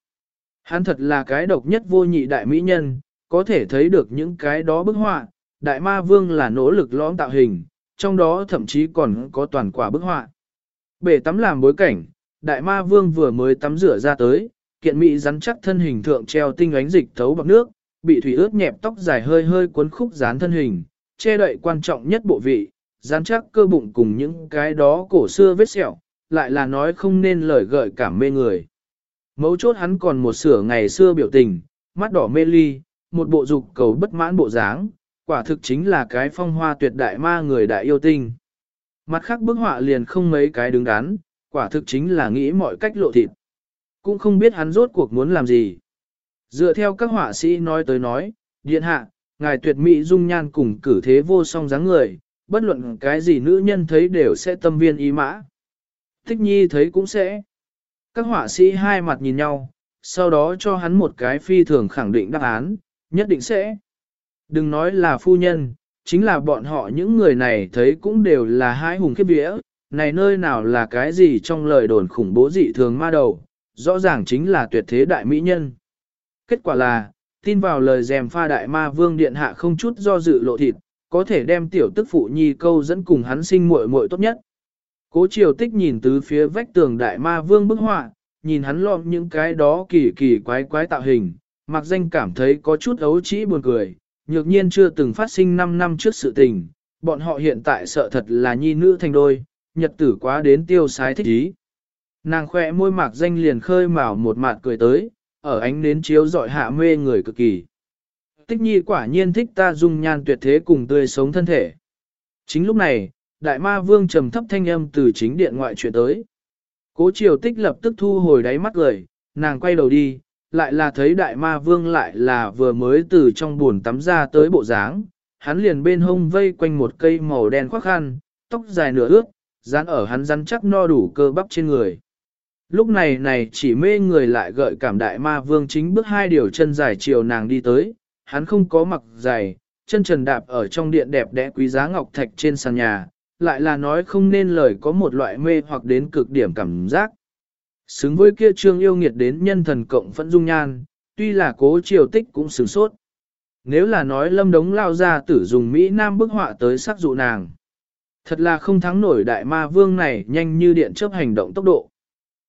Hắn thật là cái độc nhất vô nhị đại mỹ nhân, có thể thấy được những cái đó bức họa, đại ma vương là nỗ lực lõm tạo hình, trong đó thậm chí còn có toàn quả bức họa. Bể tắm làm bối cảnh, đại ma vương vừa mới tắm rửa ra tới, kiện mỹ rắn chắc thân hình thượng treo tinh ánh dịch thấu bọc nước, bị thủy ướt nhẹp tóc dài hơi hơi cuốn khúc dán thân hình, che đậy quan trọng nhất bộ vị, dán chắc cơ bụng cùng những cái đó cổ xưa vết sẹo, lại là nói không nên lời gợi cảm mê người. Mấu chốt hắn còn một sửa ngày xưa biểu tình, mắt đỏ mê ly, một bộ dục cầu bất mãn bộ dáng, quả thực chính là cái phong hoa tuyệt đại ma người đại yêu tinh. Mặt khác bức họa liền không mấy cái đứng đắn, quả thực chính là nghĩ mọi cách lộ thịt. Cũng không biết hắn rốt cuộc muốn làm gì. Dựa theo các họa sĩ nói tới nói, điện hạ, ngài tuyệt mỹ dung nhan cùng cử thế vô song dáng người, bất luận cái gì nữ nhân thấy đều sẽ tâm viên ý mã. Thích nhi thấy cũng sẽ. Các họa sĩ hai mặt nhìn nhau, sau đó cho hắn một cái phi thường khẳng định đáp án, nhất định sẽ. Đừng nói là phu nhân, chính là bọn họ những người này thấy cũng đều là hai hùng khiếp vía, này nơi nào là cái gì trong lời đồn khủng bố dị thường ma đầu, rõ ràng chính là tuyệt thế đại mỹ nhân. Kết quả là, tin vào lời dèm pha đại ma vương điện hạ không chút do dự lộ thịt, có thể đem tiểu tức phụ nhi câu dẫn cùng hắn sinh muội muội tốt nhất. Cố triều tích nhìn từ phía vách tường đại ma vương bức họa, nhìn hắn lọm những cái đó kỳ kỳ quái quái tạo hình, mặc danh cảm thấy có chút ấu trĩ buồn cười, nhược nhiên chưa từng phát sinh 5 năm trước sự tình, bọn họ hiện tại sợ thật là nhi nữ thành đôi, nhật tử quá đến tiêu sái thích ý. Nàng khỏe môi mạc danh liền khơi mào một mạt cười tới, ở ánh nến chiếu dọi hạ mê người cực kỳ. Tích nhi quả nhiên thích ta dung nhan tuyệt thế cùng tươi sống thân thể. Chính lúc này, đại ma vương trầm thấp thanh âm từ chính điện ngoại chuyện tới. Cố triều tích lập tức thu hồi đáy mắt gửi, nàng quay đầu đi, lại là thấy đại ma vương lại là vừa mới từ trong buồn tắm ra tới bộ dáng, hắn liền bên hông vây quanh một cây màu đen khoác khăn, tóc dài nửa ướt, dán ở hắn rắn chắc no đủ cơ bắp trên người. Lúc này này chỉ mê người lại gợi cảm đại ma vương chính bước hai điều chân dài chiều nàng đi tới, hắn không có mặc giày, chân trần đạp ở trong điện đẹp đẽ quý giá ngọc thạch trên sàn nhà, lại là nói không nên lời có một loại mê hoặc đến cực điểm cảm giác. Xứng với kia trương yêu nghiệt đến nhân thần cộng phẫn dung nhan, tuy là cố triều tích cũng sửng sốt. Nếu là nói lâm đống lao ra tử dùng Mỹ Nam bức họa tới sắc dụ nàng. Thật là không thắng nổi đại ma vương này nhanh như điện chớp hành động tốc độ.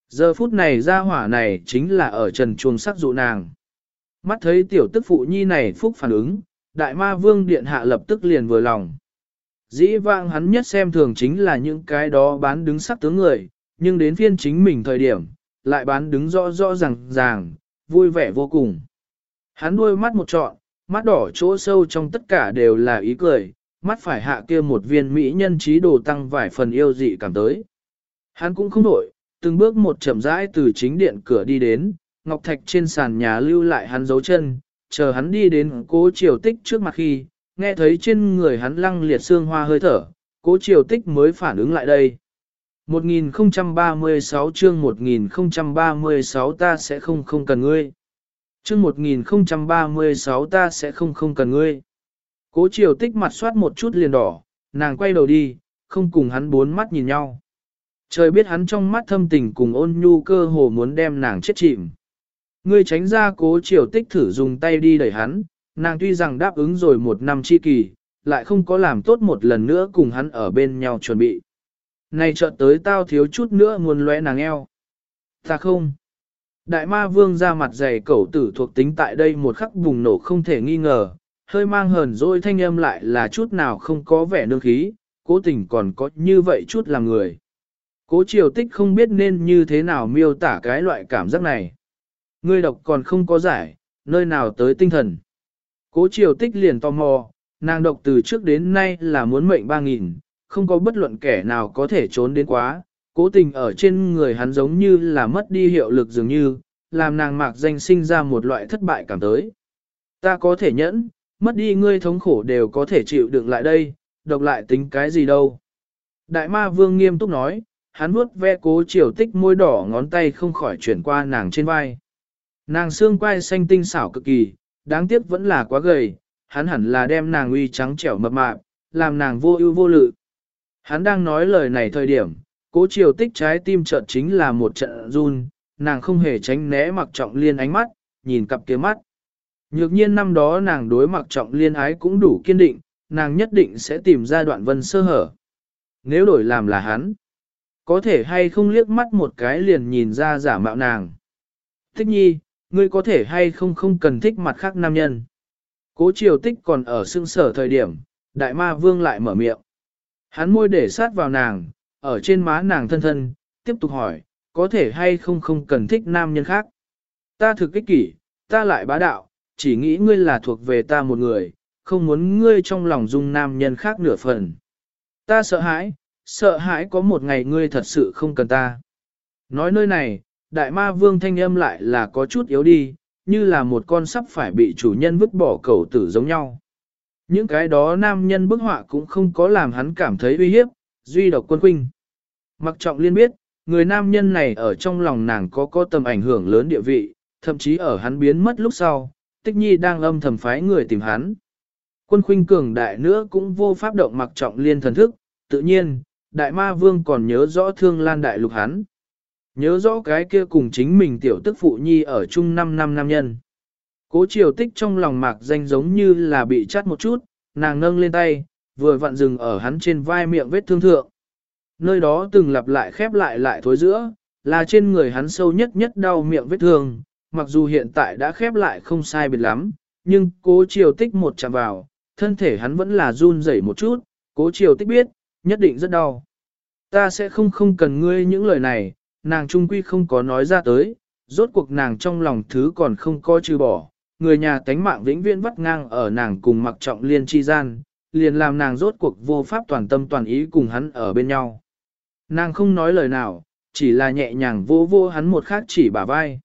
Giờ phút này ra hỏa này chính là ở trần chuồng sắc dụ nàng. Mắt thấy tiểu tức phụ nhi này phúc phản ứng, đại ma vương điện hạ lập tức liền vừa lòng. Dĩ vãng hắn nhất xem thường chính là những cái đó bán đứng sắc tướng người, nhưng đến phiên chính mình thời điểm, lại bán đứng rõ rõ ràng ràng, vui vẻ vô cùng. Hắn đuôi mắt một trọn, mắt đỏ chỗ sâu trong tất cả đều là ý cười, mắt phải hạ kia một viên mỹ nhân trí đồ tăng vài phần yêu dị cảm tới. Hắn cũng không nổi, từng bước một chậm rãi từ chính điện cửa đi đến, ngọc thạch trên sàn nhà lưu lại hắn dấu chân, chờ hắn đi đến cố triều tích trước mặt khi, nghe thấy trên người hắn lăng liệt xương hoa hơi thở, cố triều tích mới phản ứng lại đây. 1036 chương 1036 ta sẽ không không cần ngươi. Chương 1036 ta sẽ không không cần ngươi. Cố triều tích mặt soát một chút liền đỏ, nàng quay đầu đi, không cùng hắn bốn mắt nhìn nhau. Trời biết hắn trong mắt thâm tình cùng ôn nhu cơ hồ muốn đem nàng chết chìm. Ngươi tránh ra cố triều tích thử dùng tay đi đẩy hắn, nàng tuy rằng đáp ứng rồi một năm chi kỳ, lại không có làm tốt một lần nữa cùng hắn ở bên nhau chuẩn bị. Này chợt tới tao thiếu chút nữa muốn lóe nàng eo. Ta không. Đại ma vương ra mặt dày cẩu tử thuộc tính tại đây một khắc bùng nổ không thể nghi ngờ, hơi mang hờn dỗi thanh âm lại là chút nào không có vẻ nương khí, cố tình còn có như vậy chút là người. Cố triều tích không biết nên như thế nào miêu tả cái loại cảm giác này. Ngươi độc còn không có giải, nơi nào tới tinh thần. Cố triều tích liền tò mò, nàng độc từ trước đến nay là muốn mệnh ba nghìn, không có bất luận kẻ nào có thể trốn đến quá, cố tình ở trên người hắn giống như là mất đi hiệu lực dường như, làm nàng mạc danh sinh ra một loại thất bại cảm tới. Ta có thể nhẫn, mất đi ngươi thống khổ đều có thể chịu đựng lại đây, độc lại tính cái gì đâu. Đại ma vương nghiêm túc nói, hắn vuốt ve cố triều tích môi đỏ ngón tay không khỏi chuyển qua nàng trên vai. Nàng xương quai xanh tinh xảo cực kỳ, đáng tiếc vẫn là quá gầy, hắn hẳn là đem nàng uy trắng trẻo mập mạp, làm nàng vô ưu vô lự. Hắn đang nói lời này thời điểm, cố triều tích trái tim chợt chính là một trận run, nàng không hề tránh né mặc trọng liên ánh mắt, nhìn cặp kia mắt. Nhược nhiên năm đó nàng đối mặc trọng liên ái cũng đủ kiên định, nàng nhất định sẽ tìm ra đoạn vân sơ hở. Nếu đổi làm là hắn, có thể hay không liếc mắt một cái liền nhìn ra giả mạo nàng. Thích nhi, ngươi có thể hay không không cần thích mặt khác nam nhân. Cố triều tích còn ở xương sở thời điểm, đại ma vương lại mở miệng. Hắn môi để sát vào nàng, ở trên má nàng thân thân, tiếp tục hỏi, có thể hay không không cần thích nam nhân khác. Ta thực kích kỷ, ta lại bá đạo, chỉ nghĩ ngươi là thuộc về ta một người, không muốn ngươi trong lòng dung nam nhân khác nửa phần. Ta sợ hãi, sợ hãi có một ngày ngươi thật sự không cần ta. Nói nơi này, đại ma vương thanh âm lại là có chút yếu đi, như là một con sắp phải bị chủ nhân vứt bỏ cầu tử giống nhau. Những cái đó nam nhân bức họa cũng không có làm hắn cảm thấy uy hiếp, duy độc quân huynh. Mặc trọng liên biết, người nam nhân này ở trong lòng nàng có có tầm ảnh hưởng lớn địa vị, thậm chí ở hắn biến mất lúc sau, tích nhi đang âm thầm phái người tìm hắn. Quân khuynh cường đại nữa cũng vô pháp động mặc trọng liên thần thức, tự nhiên, đại ma vương còn nhớ rõ thương lan đại lục hắn. Nhớ rõ cái kia cùng chính mình tiểu tức phụ nhi ở chung 5 năm nam nhân. Cố triều tích trong lòng mạc danh giống như là bị chắt một chút, nàng nâng lên tay, vừa vặn dừng ở hắn trên vai miệng vết thương thượng. Nơi đó từng lặp lại khép lại lại thối giữa, là trên người hắn sâu nhất nhất đau miệng vết thương, mặc dù hiện tại đã khép lại không sai biệt lắm, nhưng cố triều tích một chạm vào, thân thể hắn vẫn là run rẩy một chút, cố triều tích biết, nhất định rất đau. Ta sẽ không không cần ngươi những lời này, nàng trung quy không có nói ra tới, rốt cuộc nàng trong lòng thứ còn không có trừ bỏ, người nhà tánh mạng vĩnh viễn vắt ngang ở nàng cùng mặc trọng liên chi gian, liền làm nàng rốt cuộc vô pháp toàn tâm toàn ý cùng hắn ở bên nhau. Nàng không nói lời nào, chỉ là nhẹ nhàng vô vô hắn một khác chỉ bả vai.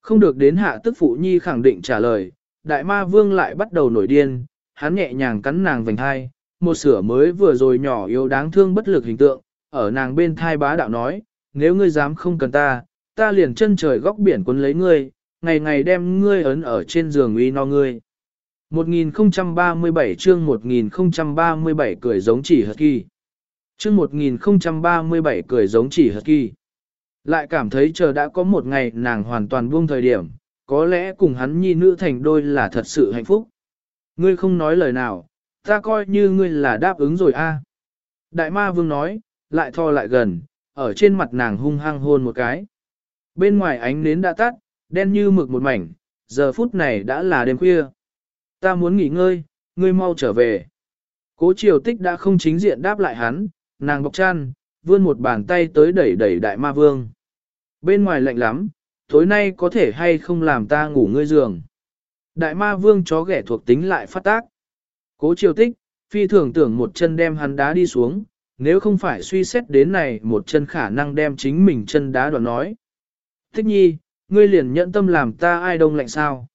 Không được đến hạ tức phụ nhi khẳng định trả lời, đại ma vương lại bắt đầu nổi điên, hắn nhẹ nhàng cắn nàng vành hai, một sửa mới vừa rồi nhỏ yếu đáng thương bất lực hình tượng, ở nàng bên thai bá đạo nói, nếu ngươi dám không cần ta, ta liền chân trời góc biển cuốn lấy ngươi, ngày ngày đem ngươi ấn ở trên giường uy no ngươi. 1037 chương 1037 cười giống chỉ hợp kỳ. Chương 1037 cười giống chỉ hợp kỳ. Lại cảm thấy chờ đã có một ngày nàng hoàn toàn buông thời điểm, có lẽ cùng hắn nhi nữ thành đôi là thật sự hạnh phúc. Ngươi không nói lời nào, ta coi như ngươi là đáp ứng rồi a. Đại ma vương nói, lại thò lại gần, ở trên mặt nàng hung hăng hôn một cái. Bên ngoài ánh nến đã tắt, đen như mực một mảnh, giờ phút này đã là đêm khuya. Ta muốn nghỉ ngơi, ngươi mau trở về. Cố triều tích đã không chính diện đáp lại hắn, nàng bọc chăn, vươn một bàn tay tới đẩy đẩy đại ma vương. Bên ngoài lạnh lắm, tối nay có thể hay không làm ta ngủ ngươi giường. Đại ma vương chó ghẻ thuộc tính lại phát tác. Cố triều tích, phi thường tưởng một chân đem hắn đá đi xuống, nếu không phải suy xét đến này một chân khả năng đem chính mình chân đá đoạn nói. Thích nhi, ngươi liền nhận tâm làm ta ai đông lạnh sao?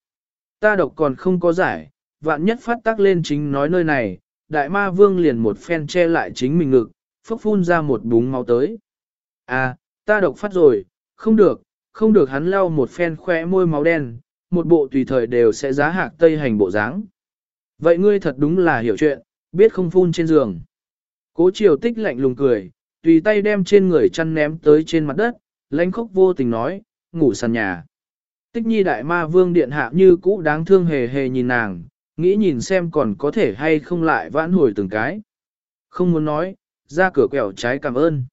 Ta độc còn không có giải, vạn nhất phát tác lên chính nói nơi này, đại ma vương liền một phen che lại chính mình ngực, phốc phun ra một búng máu tới. À, ta độc phát rồi, không được, không được hắn lau một phen khoe môi máu đen, một bộ tùy thời đều sẽ giá hạc tây hành bộ dáng. Vậy ngươi thật đúng là hiểu chuyện, biết không phun trên giường. Cố triều tích lạnh lùng cười, tùy tay đem trên người chăn ném tới trên mặt đất, lãnh khốc vô tình nói, ngủ sàn nhà. Tích nhi đại ma vương điện hạ như cũ đáng thương hề hề nhìn nàng, nghĩ nhìn xem còn có thể hay không lại vãn hồi từng cái. Không muốn nói, ra cửa quẹo trái cảm ơn.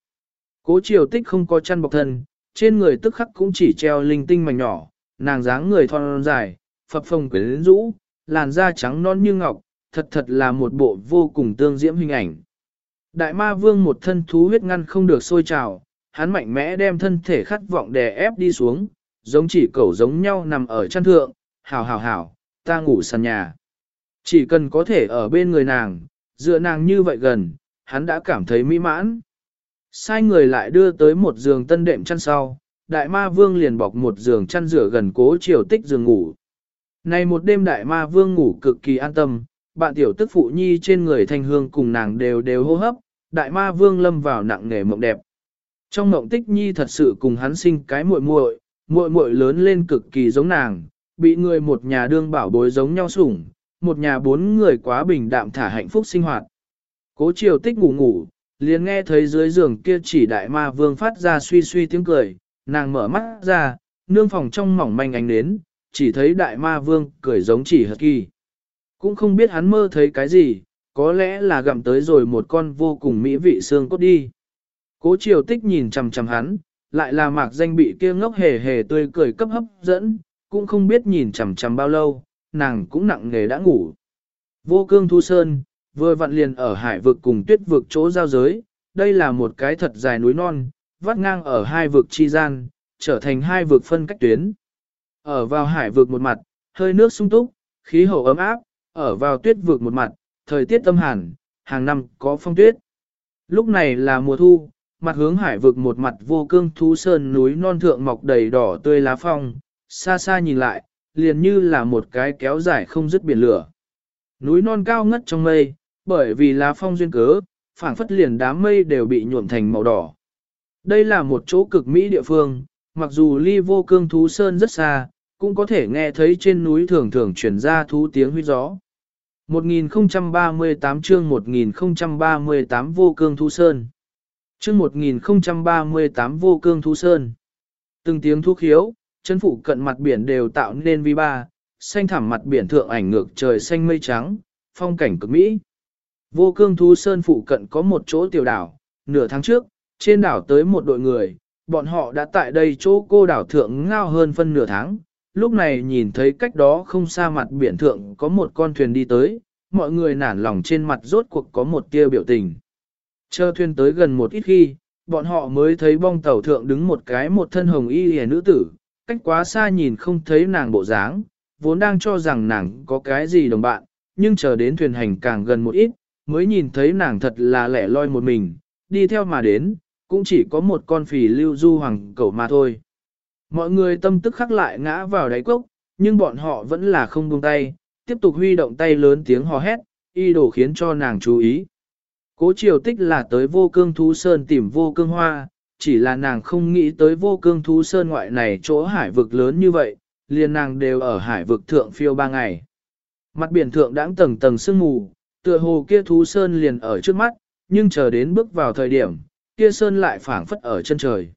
Cố triều tích không có chăn bọc thân, trên người tức khắc cũng chỉ treo linh tinh mảnh nhỏ, nàng dáng người thon dài, phập phồng quyến rũ, làn da trắng non như ngọc, thật thật là một bộ vô cùng tương diễm hình ảnh. Đại ma vương một thân thú huyết ngăn không được sôi trào, hắn mạnh mẽ đem thân thể khát vọng đè ép đi xuống, giống chỉ cẩu giống nhau nằm ở chăn thượng, hảo hảo hảo, ta ngủ sàn nhà. Chỉ cần có thể ở bên người nàng, dựa nàng như vậy gần, hắn đã cảm thấy mỹ mãn. Sai người lại đưa tới một giường tân đệm chăn sau, đại ma vương liền bọc một giường chăn rửa gần cố chiều tích giường ngủ. Này một đêm đại ma vương ngủ cực kỳ an tâm, bạn tiểu tức phụ nhi trên người thanh hương cùng nàng đều đều hô hấp, đại ma vương lâm vào nặng nề mộng đẹp. Trong mộng tích nhi thật sự cùng hắn sinh cái muội muội, muội muội lớn lên cực kỳ giống nàng, bị người một nhà đương bảo bối giống nhau sủng, một nhà bốn người quá bình đạm thả hạnh phúc sinh hoạt. Cố chiều tích ngủ ngủ, liền nghe thấy dưới giường kia chỉ đại ma vương phát ra suy suy tiếng cười, nàng mở mắt ra, nương phòng trong mỏng manh ánh đến, chỉ thấy đại ma vương cười giống chỉ hợp kỳ. Cũng không biết hắn mơ thấy cái gì, có lẽ là gặm tới rồi một con vô cùng mỹ vị xương cốt đi. Cố triều tích nhìn chằm chằm hắn, lại là mạc danh bị kia ngốc hề hề tươi cười cấp hấp dẫn, cũng không biết nhìn chằm chằm bao lâu, nàng cũng nặng nghề đã ngủ. Vô cương thu sơn, vừa vặn liền ở hải vực cùng tuyết vực chỗ giao giới, đây là một cái thật dài núi non, vắt ngang ở hai vực chi gian, trở thành hai vực phân cách tuyến. Ở vào hải vực một mặt, hơi nước sung túc, khí hậu ấm áp, ở vào tuyết vực một mặt, thời tiết tâm hàn, hàng năm có phong tuyết. Lúc này là mùa thu, mặt hướng hải vực một mặt vô cương thú sơn núi non thượng mọc đầy đỏ tươi lá phong, xa xa nhìn lại, liền như là một cái kéo dài không dứt biển lửa. Núi non cao ngất trong mây, bởi vì lá phong duyên cớ, phảng phất liền đám mây đều bị nhuộm thành màu đỏ. Đây là một chỗ cực mỹ địa phương, mặc dù ly vô cương thú sơn rất xa, cũng có thể nghe thấy trên núi thường thường chuyển ra thú tiếng huy gió. 1038 chương 1038 vô cương thu sơn. Chương 1038 vô cương thu sơn. Từng tiếng thu khiếu, chân phụ cận mặt biển đều tạo nên vi ba, xanh thẳm mặt biển thượng ảnh ngược trời xanh mây trắng, phong cảnh cực mỹ. Vô cương thu sơn phụ cận có một chỗ tiểu đảo, nửa tháng trước, trên đảo tới một đội người, bọn họ đã tại đây chỗ cô đảo thượng ngao hơn phân nửa tháng, lúc này nhìn thấy cách đó không xa mặt biển thượng có một con thuyền đi tới, mọi người nản lòng trên mặt rốt cuộc có một tia biểu tình. Chờ thuyền tới gần một ít khi, bọn họ mới thấy bong tàu thượng đứng một cái một thân hồng y hề nữ tử, cách quá xa nhìn không thấy nàng bộ dáng, vốn đang cho rằng nàng có cái gì đồng bạn, nhưng chờ đến thuyền hành càng gần một ít, mới nhìn thấy nàng thật là lẻ loi một mình, đi theo mà đến, cũng chỉ có một con phì lưu du hoàng cẩu mà thôi. Mọi người tâm tức khắc lại ngã vào đáy cốc, nhưng bọn họ vẫn là không buông tay, tiếp tục huy động tay lớn tiếng hò hét, y đồ khiến cho nàng chú ý. Cố triều tích là tới vô cương thú sơn tìm vô cương hoa, chỉ là nàng không nghĩ tới vô cương thú sơn ngoại này chỗ hải vực lớn như vậy, liền nàng đều ở hải vực thượng phiêu ba ngày. Mặt biển thượng đãng tầng tầng sương mù, tựa hồ kia thú sơn liền ở trước mắt, nhưng chờ đến bước vào thời điểm, kia sơn lại phảng phất ở chân trời.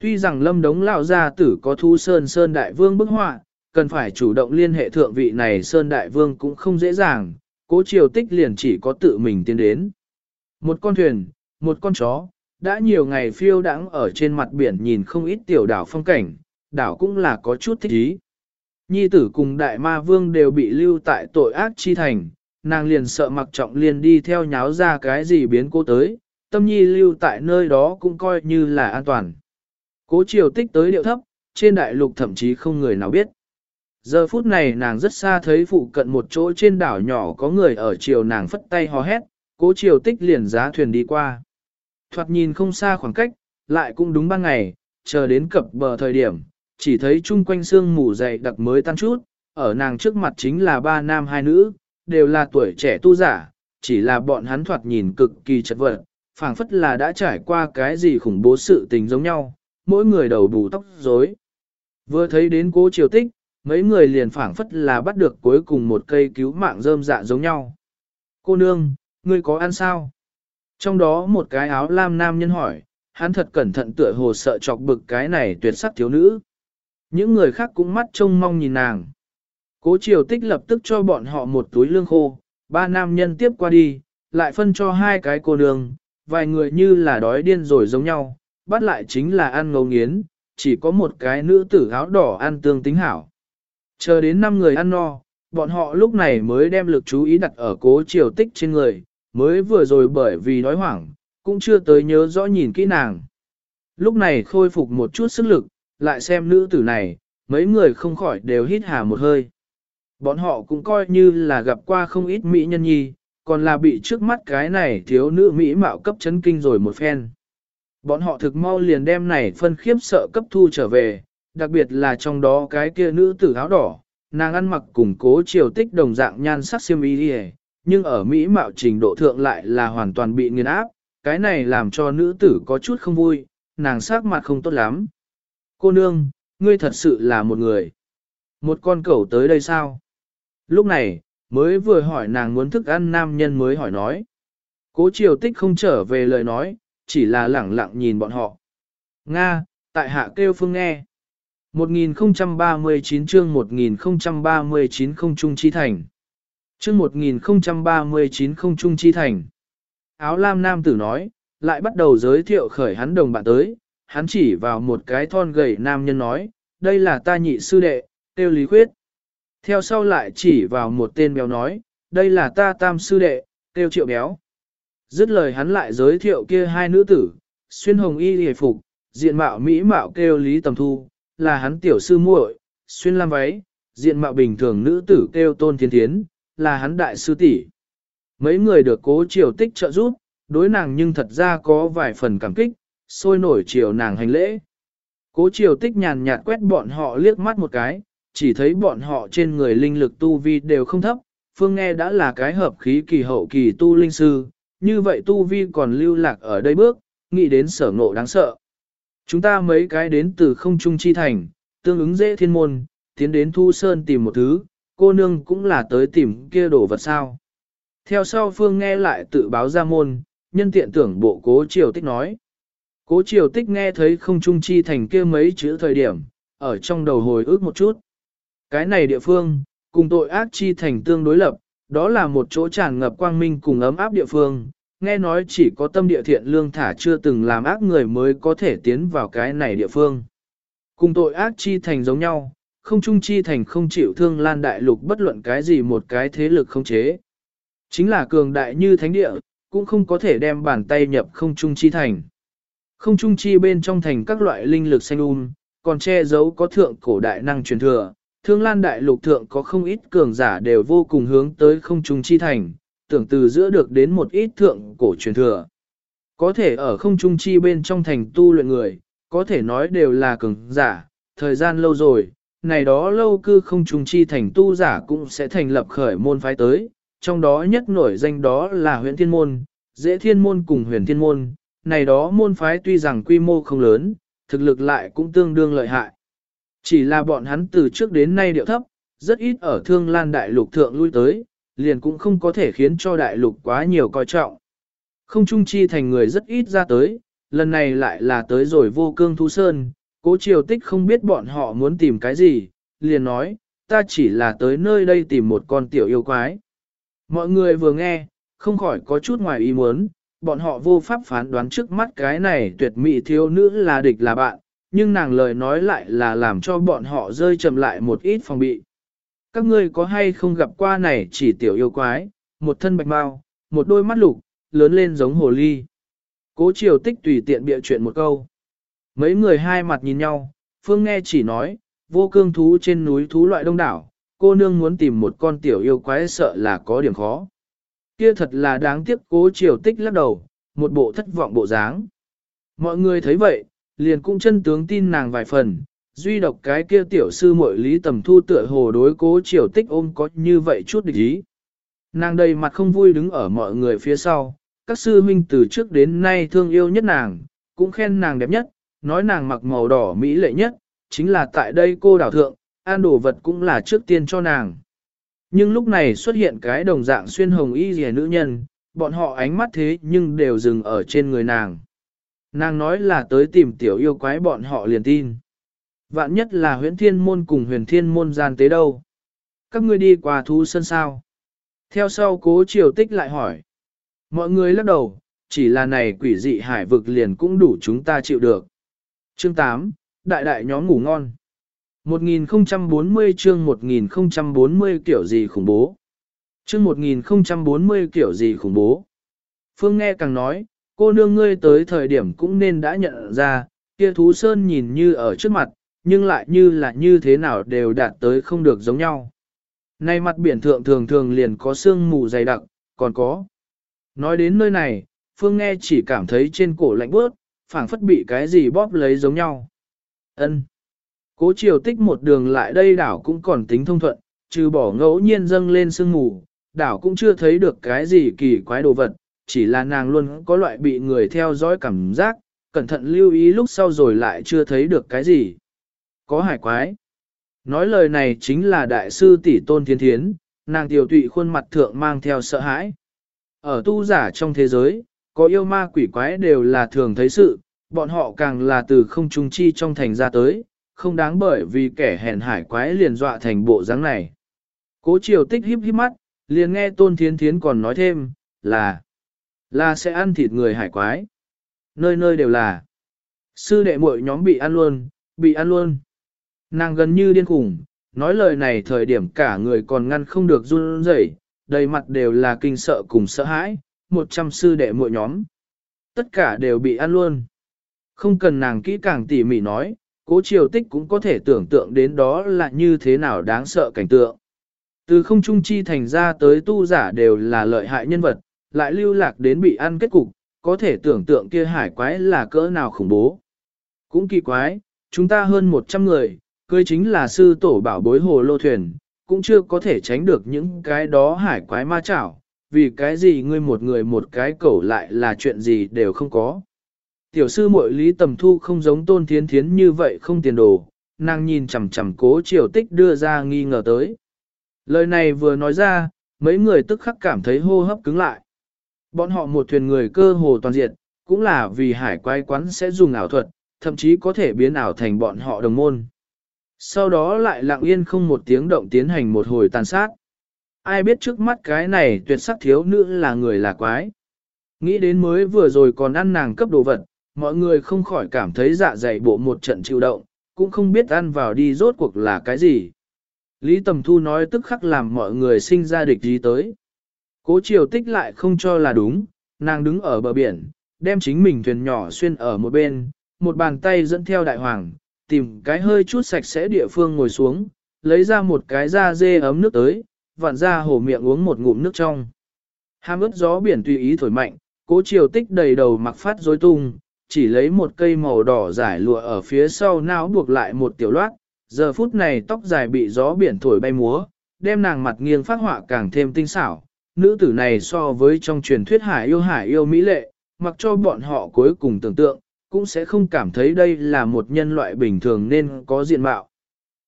Tuy rằng lâm đống lão gia tử có thu sơn sơn đại vương bức họa, cần phải chủ động liên hệ thượng vị này sơn đại vương cũng không dễ dàng, cố triều tích liền chỉ có tự mình tiến đến. Một con thuyền, một con chó, đã nhiều ngày phiêu đãng ở trên mặt biển nhìn không ít tiểu đảo phong cảnh, đảo cũng là có chút thích ý. Nhi tử cùng đại ma vương đều bị lưu tại tội ác chi thành, nàng liền sợ mặc trọng liền đi theo nháo ra cái gì biến cô tới, tâm nhi lưu tại nơi đó cũng coi như là an toàn. Cố triều tích tới điệu thấp, trên đại lục thậm chí không người nào biết. Giờ phút này nàng rất xa thấy phụ cận một chỗ trên đảo nhỏ có người ở chiều nàng phất tay hò hét, cố chiều tích liền giá thuyền đi qua. Thoạt nhìn không xa khoảng cách, lại cũng đúng ban ngày, chờ đến cập bờ thời điểm, chỉ thấy chung quanh sương mù dày đặc mới tan chút, ở nàng trước mặt chính là ba nam hai nữ, đều là tuổi trẻ tu giả, chỉ là bọn hắn thoạt nhìn cực kỳ chật vật, phảng phất là đã trải qua cái gì khủng bố sự tình giống nhau, mỗi người đầu bù tóc rối. Vừa thấy đến cố triều tích, mấy người liền phảng phất là bắt được cuối cùng một cây cứu mạng rơm dạ giống nhau. Cô nương, ngươi có ăn sao? Trong đó một cái áo lam nam nhân hỏi, hắn thật cẩn thận tựa hồ sợ chọc bực cái này tuyệt sắc thiếu nữ. Những người khác cũng mắt trông mong nhìn nàng. Cố triều tích lập tức cho bọn họ một túi lương khô, ba nam nhân tiếp qua đi, lại phân cho hai cái cô nương, vài người như là đói điên rồi giống nhau, bắt lại chính là ăn ngấu nghiến, chỉ có một cái nữ tử áo đỏ ăn tương tính hảo. Chờ đến năm người ăn no, bọn họ lúc này mới đem lực chú ý đặt ở cố triều tích trên người, mới vừa rồi bởi vì đói hoảng, cũng chưa tới nhớ rõ nhìn kỹ nàng. Lúc này khôi phục một chút sức lực, lại xem nữ tử này, mấy người không khỏi đều hít hà một hơi. Bọn họ cũng coi như là gặp qua không ít mỹ nhân nhi, còn là bị trước mắt cái này thiếu nữ mỹ mạo cấp chấn kinh rồi một phen. Bọn họ thực mau liền đem này phân khiếp sợ cấp thu trở về, đặc biệt là trong đó cái kia nữ tử áo đỏ, nàng ăn mặc cùng cố triều tích đồng dạng nhan sắc xiêm y đi nhưng ở mỹ mạo trình độ thượng lại là hoàn toàn bị nghiền áp, cái này làm cho nữ tử có chút không vui, nàng sắc mặt không tốt lắm. Cô nương, ngươi thật sự là một người. Một con cẩu tới đây sao? Lúc này, mới vừa hỏi nàng muốn thức ăn nam nhân mới hỏi nói. Cố triều tích không trở về lời nói, chỉ là lẳng lặng nhìn bọn họ. Nga, tại hạ kêu phương nghe. 1039 chương 1039 không trung chi thành. Chương 1039 không trung chi thành. Áo lam nam tử nói, lại bắt đầu giới thiệu khởi hắn đồng bạn tới, hắn chỉ vào một cái thon gầy nam nhân nói, đây là ta nhị sư đệ, tiêu lý khuyết. Theo sau lại chỉ vào một tên béo nói, đây là ta tam sư đệ, tiêu triệu béo. Dứt lời hắn lại giới thiệu kia hai nữ tử, xuyên hồng y hề phục, diện mạo mỹ mạo kêu lý tầm thu, là hắn tiểu sư muội, xuyên lam váy, diện mạo bình thường nữ tử kêu tôn thiên thiến, là hắn đại sư tỷ. Mấy người được cố triều tích trợ giúp, đối nàng nhưng thật ra có vài phần cảm kích, sôi nổi chiều nàng hành lễ. Cố triều tích nhàn nhạt quét bọn họ liếc mắt một cái, chỉ thấy bọn họ trên người linh lực tu vi đều không thấp, phương nghe đã là cái hợp khí kỳ hậu kỳ tu linh sư, như vậy tu vi còn lưu lạc ở đây bước, nghĩ đến sở ngộ đáng sợ. Chúng ta mấy cái đến từ không trung chi thành, tương ứng dễ thiên môn, tiến đến thu sơn tìm một thứ, cô nương cũng là tới tìm kia đồ vật sao. Theo sau phương nghe lại tự báo ra môn, nhân tiện tưởng bộ cố triều tích nói. Cố triều tích nghe thấy không trung chi thành kia mấy chữ thời điểm, ở trong đầu hồi ức một chút. Cái này địa phương, cùng tội ác chi thành tương đối lập, đó là một chỗ tràn ngập quang minh cùng ấm áp địa phương, nghe nói chỉ có tâm địa thiện lương thả chưa từng làm ác người mới có thể tiến vào cái này địa phương. Cùng tội ác chi thành giống nhau, không trung chi thành không chịu thương lan đại lục bất luận cái gì một cái thế lực không chế. Chính là cường đại như thánh địa, cũng không có thể đem bàn tay nhập không trung chi thành. Không trung chi bên trong thành các loại linh lực xanh um, còn che giấu có thượng cổ đại năng truyền thừa, Thương Lan Đại Lục Thượng có không ít cường giả đều vô cùng hướng tới không trung chi thành, tưởng từ giữa được đến một ít thượng cổ truyền thừa. Có thể ở không trung chi bên trong thành tu luyện người, có thể nói đều là cường giả, thời gian lâu rồi, này đó lâu cư không trung chi thành tu giả cũng sẽ thành lập khởi môn phái tới, trong đó nhất nổi danh đó là huyện thiên môn, dễ thiên môn cùng huyền thiên môn, này đó môn phái tuy rằng quy mô không lớn, thực lực lại cũng tương đương lợi hại. Chỉ là bọn hắn từ trước đến nay điệu thấp, rất ít ở thương lan đại lục thượng lui tới, liền cũng không có thể khiến cho đại lục quá nhiều coi trọng. Không trung chi thành người rất ít ra tới, lần này lại là tới rồi vô cương thu sơn, cố triều tích không biết bọn họ muốn tìm cái gì, liền nói, ta chỉ là tới nơi đây tìm một con tiểu yêu quái. Mọi người vừa nghe, không khỏi có chút ngoài ý muốn, bọn họ vô pháp phán đoán trước mắt cái này tuyệt mỹ thiếu nữ là địch là bạn, nhưng nàng lời nói lại là làm cho bọn họ rơi chậm lại một ít phòng bị. Các ngươi có hay không gặp qua này chỉ tiểu yêu quái, một thân bạch mau, một đôi mắt lục, lớn lên giống hồ ly. Cố triều tích tùy tiện bịa chuyện một câu. Mấy người hai mặt nhìn nhau, Phương nghe chỉ nói, vô cương thú trên núi thú loại đông đảo, cô nương muốn tìm một con tiểu yêu quái sợ là có điểm khó. Kia thật là đáng tiếc cố triều tích lắc đầu, một bộ thất vọng bộ dáng. Mọi người thấy vậy, liền cũng chân tướng tin nàng vài phần, duy độc cái kia tiểu sư muội lý tầm thu tựa hồ đối cố triều tích ôm có như vậy chút địch ý. Nàng đầy mặt không vui đứng ở mọi người phía sau, các sư huynh từ trước đến nay thương yêu nhất nàng, cũng khen nàng đẹp nhất, nói nàng mặc màu đỏ mỹ lệ nhất, chính là tại đây cô đảo thượng, an đồ vật cũng là trước tiên cho nàng. Nhưng lúc này xuất hiện cái đồng dạng xuyên hồng y rìa nữ nhân, bọn họ ánh mắt thế nhưng đều dừng ở trên người nàng. Nàng nói là tới tìm tiểu yêu quái bọn họ liền tin. Vạn nhất là huyễn thiên môn cùng huyền thiên môn gian tế đâu. Các ngươi đi qua thú sân sao. Theo sau cố triều tích lại hỏi. Mọi người lắc đầu, chỉ là này quỷ dị hải vực liền cũng đủ chúng ta chịu được. Chương 8, Đại đại nhóm ngủ ngon. 1040 chương 1040 kiểu gì khủng bố. Chương 1040 kiểu gì khủng bố. Phương nghe càng nói, cô nương ngươi tới thời điểm cũng nên đã nhận ra, kia thú sơn nhìn như ở trước mặt, nhưng lại như là như thế nào đều đạt tới không được giống nhau. Nay mặt biển thượng thường thường liền có sương mù dày đặc, còn có. Nói đến nơi này, Phương nghe chỉ cảm thấy trên cổ lạnh bớt, phảng phất bị cái gì bóp lấy giống nhau. Ân. Cố triều tích một đường lại đây đảo cũng còn tính thông thuận, trừ bỏ ngẫu nhiên dâng lên sương mù, đảo cũng chưa thấy được cái gì kỳ quái đồ vật, chỉ là nàng luôn có loại bị người theo dõi cảm giác, cẩn thận lưu ý lúc sau rồi lại chưa thấy được cái gì. Có hải quái. Nói lời này chính là đại sư tỷ tôn thiên thiến, nàng tiểu tụy khuôn mặt thượng mang theo sợ hãi. Ở tu giả trong thế giới, có yêu ma quỷ quái đều là thường thấy sự, bọn họ càng là từ không trung chi trong thành ra tới, không đáng bởi vì kẻ hèn hải quái liền dọa thành bộ dáng này. Cố triều tích híp híp mắt, liền nghe tôn thiến thiến còn nói thêm, là, là sẽ ăn thịt người hải quái. Nơi nơi đều là. Sư đệ muội nhóm bị ăn luôn, bị ăn luôn. Nàng gần như điên khủng, nói lời này thời điểm cả người còn ngăn không được run rẩy, đầy mặt đều là kinh sợ cùng sợ hãi, một trăm sư đệ muội nhóm. Tất cả đều bị ăn luôn. Không cần nàng kỹ càng tỉ mỉ nói, cố triều tích cũng có thể tưởng tượng đến đó là như thế nào đáng sợ cảnh tượng. Từ không trung chi thành ra tới tu giả đều là lợi hại nhân vật, lại lưu lạc đến bị ăn kết cục, có thể tưởng tượng kia hải quái là cỡ nào khủng bố. Cũng kỳ quái, chúng ta hơn 100 người, cưới chính là sư tổ bảo bối hồ lô thuyền, cũng chưa có thể tránh được những cái đó hải quái ma chảo, vì cái gì ngươi một người một cái cẩu lại là chuyện gì đều không có. Tiểu sư muội lý tầm thu không giống tôn thiến thiến như vậy không tiền đồ, nàng nhìn chằm chằm cố triều tích đưa ra nghi ngờ tới. Lời này vừa nói ra, mấy người tức khắc cảm thấy hô hấp cứng lại. Bọn họ một thuyền người cơ hồ toàn diện, cũng là vì hải quái quán sẽ dùng ảo thuật, thậm chí có thể biến ảo thành bọn họ đồng môn. Sau đó lại lặng yên không một tiếng động tiến hành một hồi tàn sát. Ai biết trước mắt cái này tuyệt sắc thiếu nữ là người là quái. Nghĩ đến mới vừa rồi còn ăn nàng cấp đồ vật, mọi người không khỏi cảm thấy dạ dày bộ một trận chịu động, cũng không biết ăn vào đi rốt cuộc là cái gì. Lý Tầm Thu nói tức khắc làm mọi người sinh ra địch gì tới. Cố triều tích lại không cho là đúng, nàng đứng ở bờ biển, đem chính mình thuyền nhỏ xuyên ở một bên, một bàn tay dẫn theo đại hoàng, tìm cái hơi chút sạch sẽ địa phương ngồi xuống, lấy ra một cái da dê ấm nước tới, vặn ra hổ miệng uống một ngụm nước trong. Ham ướt gió biển tùy ý thổi mạnh, cố triều tích đầy đầu mặc phát rối tung, chỉ lấy một cây màu đỏ giải lụa ở phía sau não buộc lại một tiểu loát, giờ phút này tóc dài bị gió biển thổi bay múa, đem nàng mặt nghiêng phát họa càng thêm tinh xảo. Nữ tử này so với trong truyền thuyết hải yêu hải yêu mỹ lệ, mặc cho bọn họ cuối cùng tưởng tượng, cũng sẽ không cảm thấy đây là một nhân loại bình thường nên có diện mạo.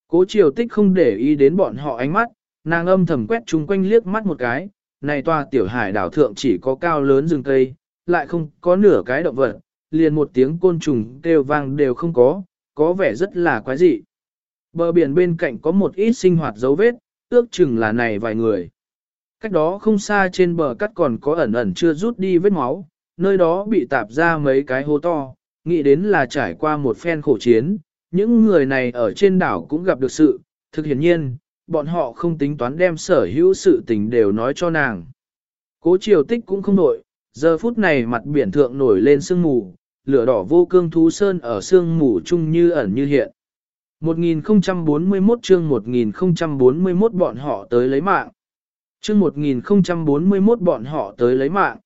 Cố triều tích không để ý đến bọn họ ánh mắt, nàng âm thầm quét chung quanh liếc mắt một cái, này tòa tiểu hải đảo thượng chỉ có cao lớn rừng cây, lại không có nửa cái động vật, liền một tiếng côn trùng kêu vang đều không có, có vẻ rất là quái dị. Bờ biển bên cạnh có một ít sinh hoạt dấu vết, ước chừng là này vài người. Cách đó không xa trên bờ cắt còn có ẩn ẩn chưa rút đi vết máu, nơi đó bị tạp ra mấy cái hố to, nghĩ đến là trải qua một phen khổ chiến, những người này ở trên đảo cũng gặp được sự, thực hiển nhiên, bọn họ không tính toán đem sở hữu sự tình đều nói cho nàng. Cố triều tích cũng không nổi, giờ phút này mặt biển thượng nổi lên sương mù, lửa đỏ vô cương thú sơn ở sương mù chung như ẩn như hiện. 1041 chương 1041 bọn họ tới lấy mạng. Trước 1041 bọn họ tới lấy mạng.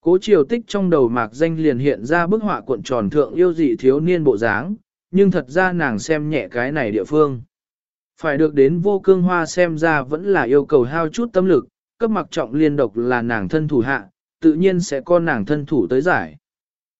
Cố triều tích trong đầu mạc danh liền hiện ra bức họa cuộn tròn thượng yêu dị thiếu niên bộ dáng, nhưng thật ra nàng xem nhẹ cái này địa phương. Phải được đến vô cương hoa xem ra vẫn là yêu cầu hao chút tâm lực, cấp mặc trọng liên độc là nàng thân thủ hạ, tự nhiên sẽ có nàng thân thủ tới giải.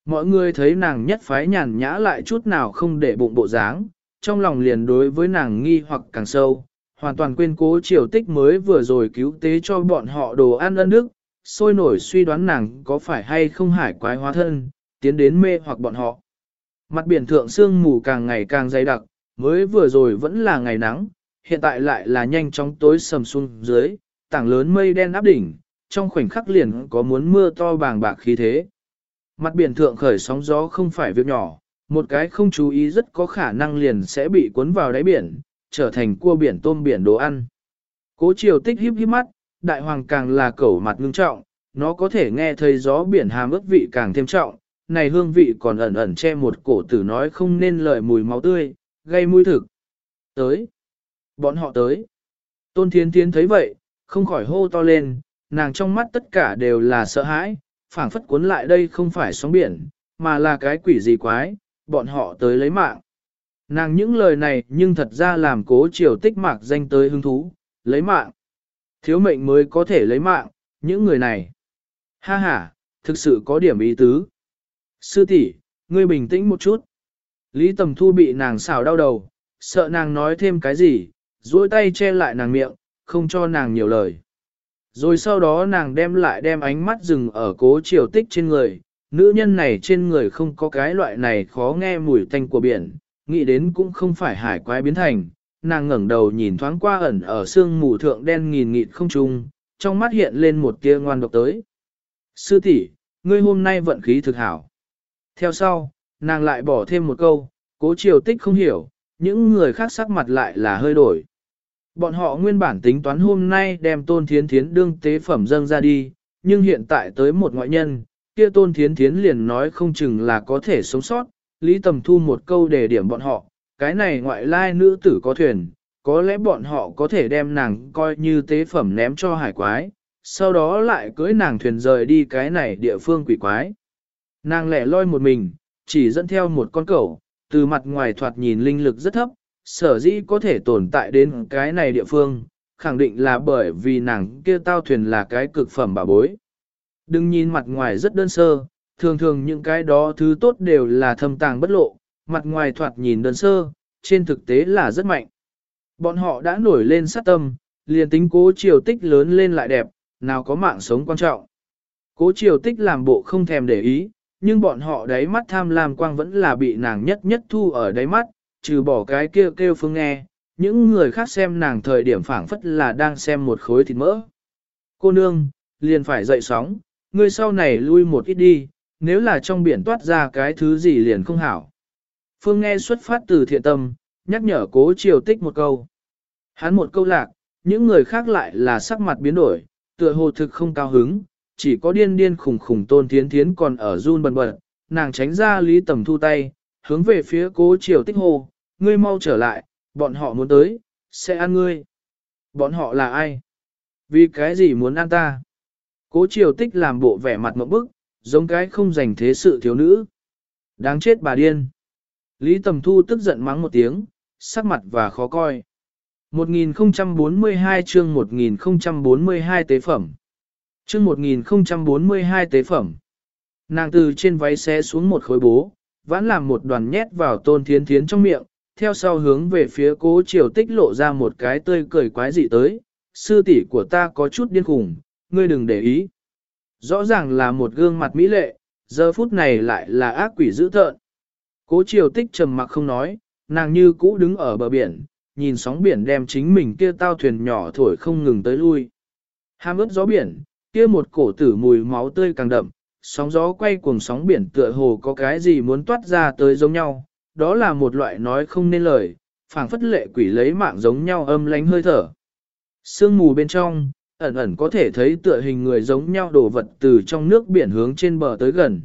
Mọi người thấy nàng nhất phái nhàn nhã lại chút nào không để bụng bộ dáng, trong lòng liền đối với nàng nghi hoặc càng sâu, hoàn toàn quên cố triều tích mới vừa rồi cứu tế cho bọn họ đồ ăn ân đức, sôi nổi suy đoán nàng có phải hay không hải quái hóa thân, tiến đến mê hoặc bọn họ. Mặt biển thượng sương mù càng ngày càng dày đặc, mới vừa rồi vẫn là ngày nắng, hiện tại lại là nhanh chóng tối sầm xuống dưới, tảng lớn mây đen áp đỉnh, trong khoảnh khắc liền có muốn mưa to bàng bạc khí thế. Mặt biển thượng khởi sóng gió không phải việc nhỏ, một cái không chú ý rất có khả năng liền sẽ bị cuốn vào đáy biển, trở thành cua biển tôm biển đồ ăn. Cố triều tích híp híp mắt, đại hoàng càng là cẩu mặt ngưng trọng, nó có thể nghe thấy gió biển hàm ước vị càng thêm trọng, này hương vị còn ẩn ẩn che một cổ tử nói không nên lời mùi máu tươi, gây mũi thực. Tới. Bọn họ tới. Tôn Thiến Thiến thấy vậy, không khỏi hô to lên, nàng trong mắt tất cả đều là sợ hãi, phảng phất cuốn lại đây không phải sóng biển, mà là cái quỷ gì quái, bọn họ tới lấy mạng. Nàng những lời này nhưng thật ra làm cố triều tích mạc danh tới hứng thú, lấy mạng. Thiếu mệnh mới có thể lấy mạng, những người này. Ha ha, thực sự có điểm ý tứ. Sư tỷ, ngươi bình tĩnh một chút. Lý Tầm Thu bị nàng xào đau đầu, sợ nàng nói thêm cái gì, duỗi tay che lại nàng miệng, không cho nàng nhiều lời. Rồi sau đó nàng đem lại đem ánh mắt dừng ở cố triều tích trên người, nữ nhân này trên người không có cái loại này khó nghe mùi tanh của biển, nghĩ đến cũng không phải hải quái biến thành. Nàng ngẩng đầu nhìn thoáng qua ẩn ở sương mù thượng đen nghìn nghịt không trung, trong mắt hiện lên một tia ngoan độc tới. Sư tỷ, ngươi hôm nay vận khí thực hảo. Theo sau, nàng lại bỏ thêm một câu, cố triều tích không hiểu, những người khác sắc mặt lại là hơi đổi. Bọn họ nguyên bản tính toán hôm nay đem tôn thiến thiến đương tế phẩm dâng ra đi, nhưng hiện tại tới một ngoại nhân, kia tôn thiến thiến liền nói không chừng là có thể sống sót, Lý Tầm Thu một câu để điểm bọn họ, cái này ngoại lai nữ tử có thuyền, có lẽ bọn họ có thể đem nàng coi như tế phẩm ném cho hải quái, sau đó lại cưới nàng thuyền rời đi cái này địa phương quỷ quái. Nàng lẻ loi một mình, chỉ dẫn theo một con cẩu, từ mặt ngoài thoạt nhìn linh lực rất thấp, sở dĩ có thể tồn tại đến cái này địa phương, khẳng định là bởi vì nàng kia tao thuyền là cái cực phẩm bà bối. Đừng nhìn mặt ngoài rất đơn sơ, thường thường những cái đó thứ tốt đều là thâm tàng bất lộ, mặt ngoài thoạt nhìn đơn sơ, trên thực tế là rất mạnh. Bọn họ đã nổi lên sát tâm, liền tính cố triều tích lớn lên lại đẹp, nào có mạng sống quan trọng. Cố triều tích làm bộ không thèm để ý, nhưng bọn họ đáy mắt tham lam quang vẫn là bị nàng nhất nhất thu ở đáy mắt, trừ bỏ cái kêu kêu phương nghe, những người khác xem nàng thời điểm phảng phất là đang xem một khối thịt mỡ. Cô nương, liền phải dậy sóng, ngươi sau này lui một ít đi, nếu là trong biển toát ra cái thứ gì liền không hảo. Phương nghe xuất phát từ thiện tâm, nhắc nhở cố triều tích một câu. Hắn một câu lạc, những người khác lại là sắc mặt biến đổi, tựa hồ thực không cao hứng, chỉ có điên điên khủng khủng tôn thiến thiến còn ở run bần bật, nàng tránh ra lý tầm thu tay, hướng về phía cố triều tích hồ, ngươi mau trở lại, bọn họ muốn tới, sẽ ăn ngươi. Bọn họ là ai? Vì cái gì muốn ăn ta? Cố triều tích làm bộ vẻ mặt mẫu bức, giống cái không dành thế sự thiếu nữ. Đáng chết bà điên. Lý Tầm Thu tức giận mắng một tiếng, sắc mặt và khó coi. 1042 chương 1042 tế phẩm. Chương 1042 tế phẩm. Nàng từ trên váy xé xuống một khối bố, vãn làm một đoàn nhét vào tôn thiến thiến trong miệng, theo sau hướng về phía cố triều tích lộ ra một cái tươi cười quái dị tới, sư tỷ của ta có chút điên khủng, ngươi đừng để ý. Rõ ràng là một gương mặt mỹ lệ, giờ phút này lại là ác quỷ dữ tợn. Cố triều tích trầm mặc không nói, nàng như cũ đứng ở bờ biển, nhìn sóng biển đem chính mình kia tao thuyền nhỏ thổi không ngừng tới lui. Ham ướt gió biển, kia một cổ tử mùi máu tươi càng đậm, sóng gió quay cuồng sóng biển tựa hồ có cái gì muốn toát ra tới giống nhau, đó là một loại nói không nên lời, phảng phất lệ quỷ lấy mạng giống nhau âm lánh hơi thở. Sương mù bên trong, ẩn ẩn có thể thấy tựa hình người giống nhau đổ vật từ trong nước biển hướng trên bờ tới gần.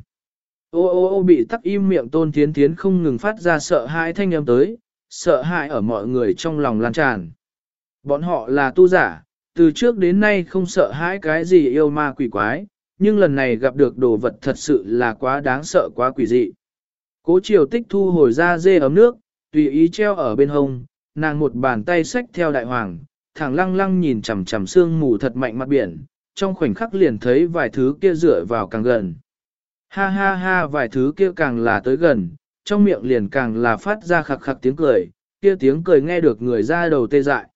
Ô ô ô bị tắc im miệng tôn thiến thiến không ngừng phát ra sợ hãi thanh âm tới, sợ hãi ở mọi người trong lòng lan tràn. Bọn họ là tu giả, từ trước đến nay không sợ hãi cái gì yêu ma quỷ quái, nhưng lần này gặp được đồ vật thật sự là quá đáng sợ quá quỷ dị. Cố triều tích thu hồi ra dê ấm nước, tùy ý treo ở bên hông, nàng một bàn tay xách theo đại hoàng, thẳng lăng lăng nhìn chằm chằm sương mù thật mạnh mặt biển, trong khoảnh khắc liền thấy vài thứ kia rửa vào càng gần. Ha ha ha vài thứ kia càng là tới gần, trong miệng liền càng là phát ra khặc khặc tiếng cười, kia tiếng cười nghe được người ra đầu tê dại.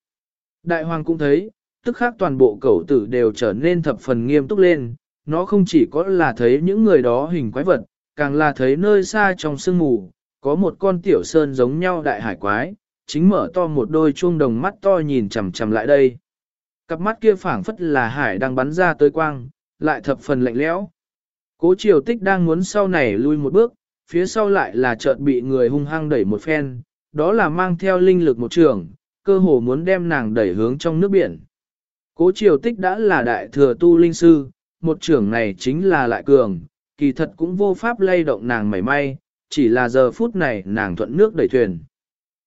Đại hoàng cũng thấy, tức khác toàn bộ cẩu tử đều trở nên thập phần nghiêm túc lên, nó không chỉ có là thấy những người đó hình quái vật, càng là thấy nơi xa trong sương mù, có một con tiểu sơn giống nhau đại hải quái, chính mở to một đôi chuông đồng mắt to nhìn chằm chằm lại đây. Cặp mắt kia phảng phất là hải đang bắn ra tới quang, lại thập phần lạnh lẽo. Cố triều tích đang muốn sau này lui một bước, phía sau lại là chợt bị người hung hăng đẩy một phen, đó là mang theo linh lực một trường, cơ hồ muốn đem nàng đẩy hướng trong nước biển. Cố triều tích đã là đại thừa tu linh sư, một trưởng này chính là lại cường, kỳ thật cũng vô pháp lay động nàng mảy may, chỉ là giờ phút này nàng thuận nước đẩy thuyền.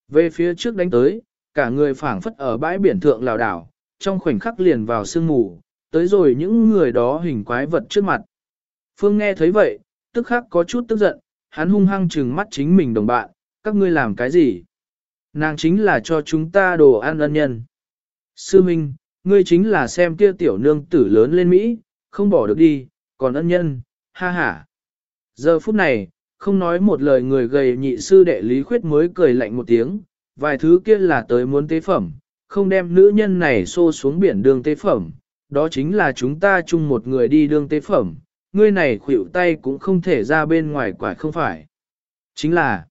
Về phía trước đánh tới, cả người phảng phất ở bãi biển thượng lào đảo, trong khoảnh khắc liền vào sương mù, tới rồi những người đó hình quái vật trước mặt. Phương nghe thấy vậy, tức khắc có chút tức giận, hắn hung hăng trừng mắt chính mình đồng bạn, các ngươi làm cái gì? Nàng chính là cho chúng ta đồ ăn ân nhân. Sư Minh, ngươi chính là xem kia tiểu nương tử lớn lên Mỹ, không bỏ được đi, còn ân nhân, ha ha. Giờ phút này, không nói một lời người gầy nhị sư đệ lý khuyết mới cười lạnh một tiếng, vài thứ kia là tới muốn tế phẩm, không đem nữ nhân này xô xuống biển đường tế phẩm, đó chính là chúng ta chung một người đi đường tế phẩm, ngươi này khuỵu tay cũng không thể ra bên ngoài quả không phải. Chính là,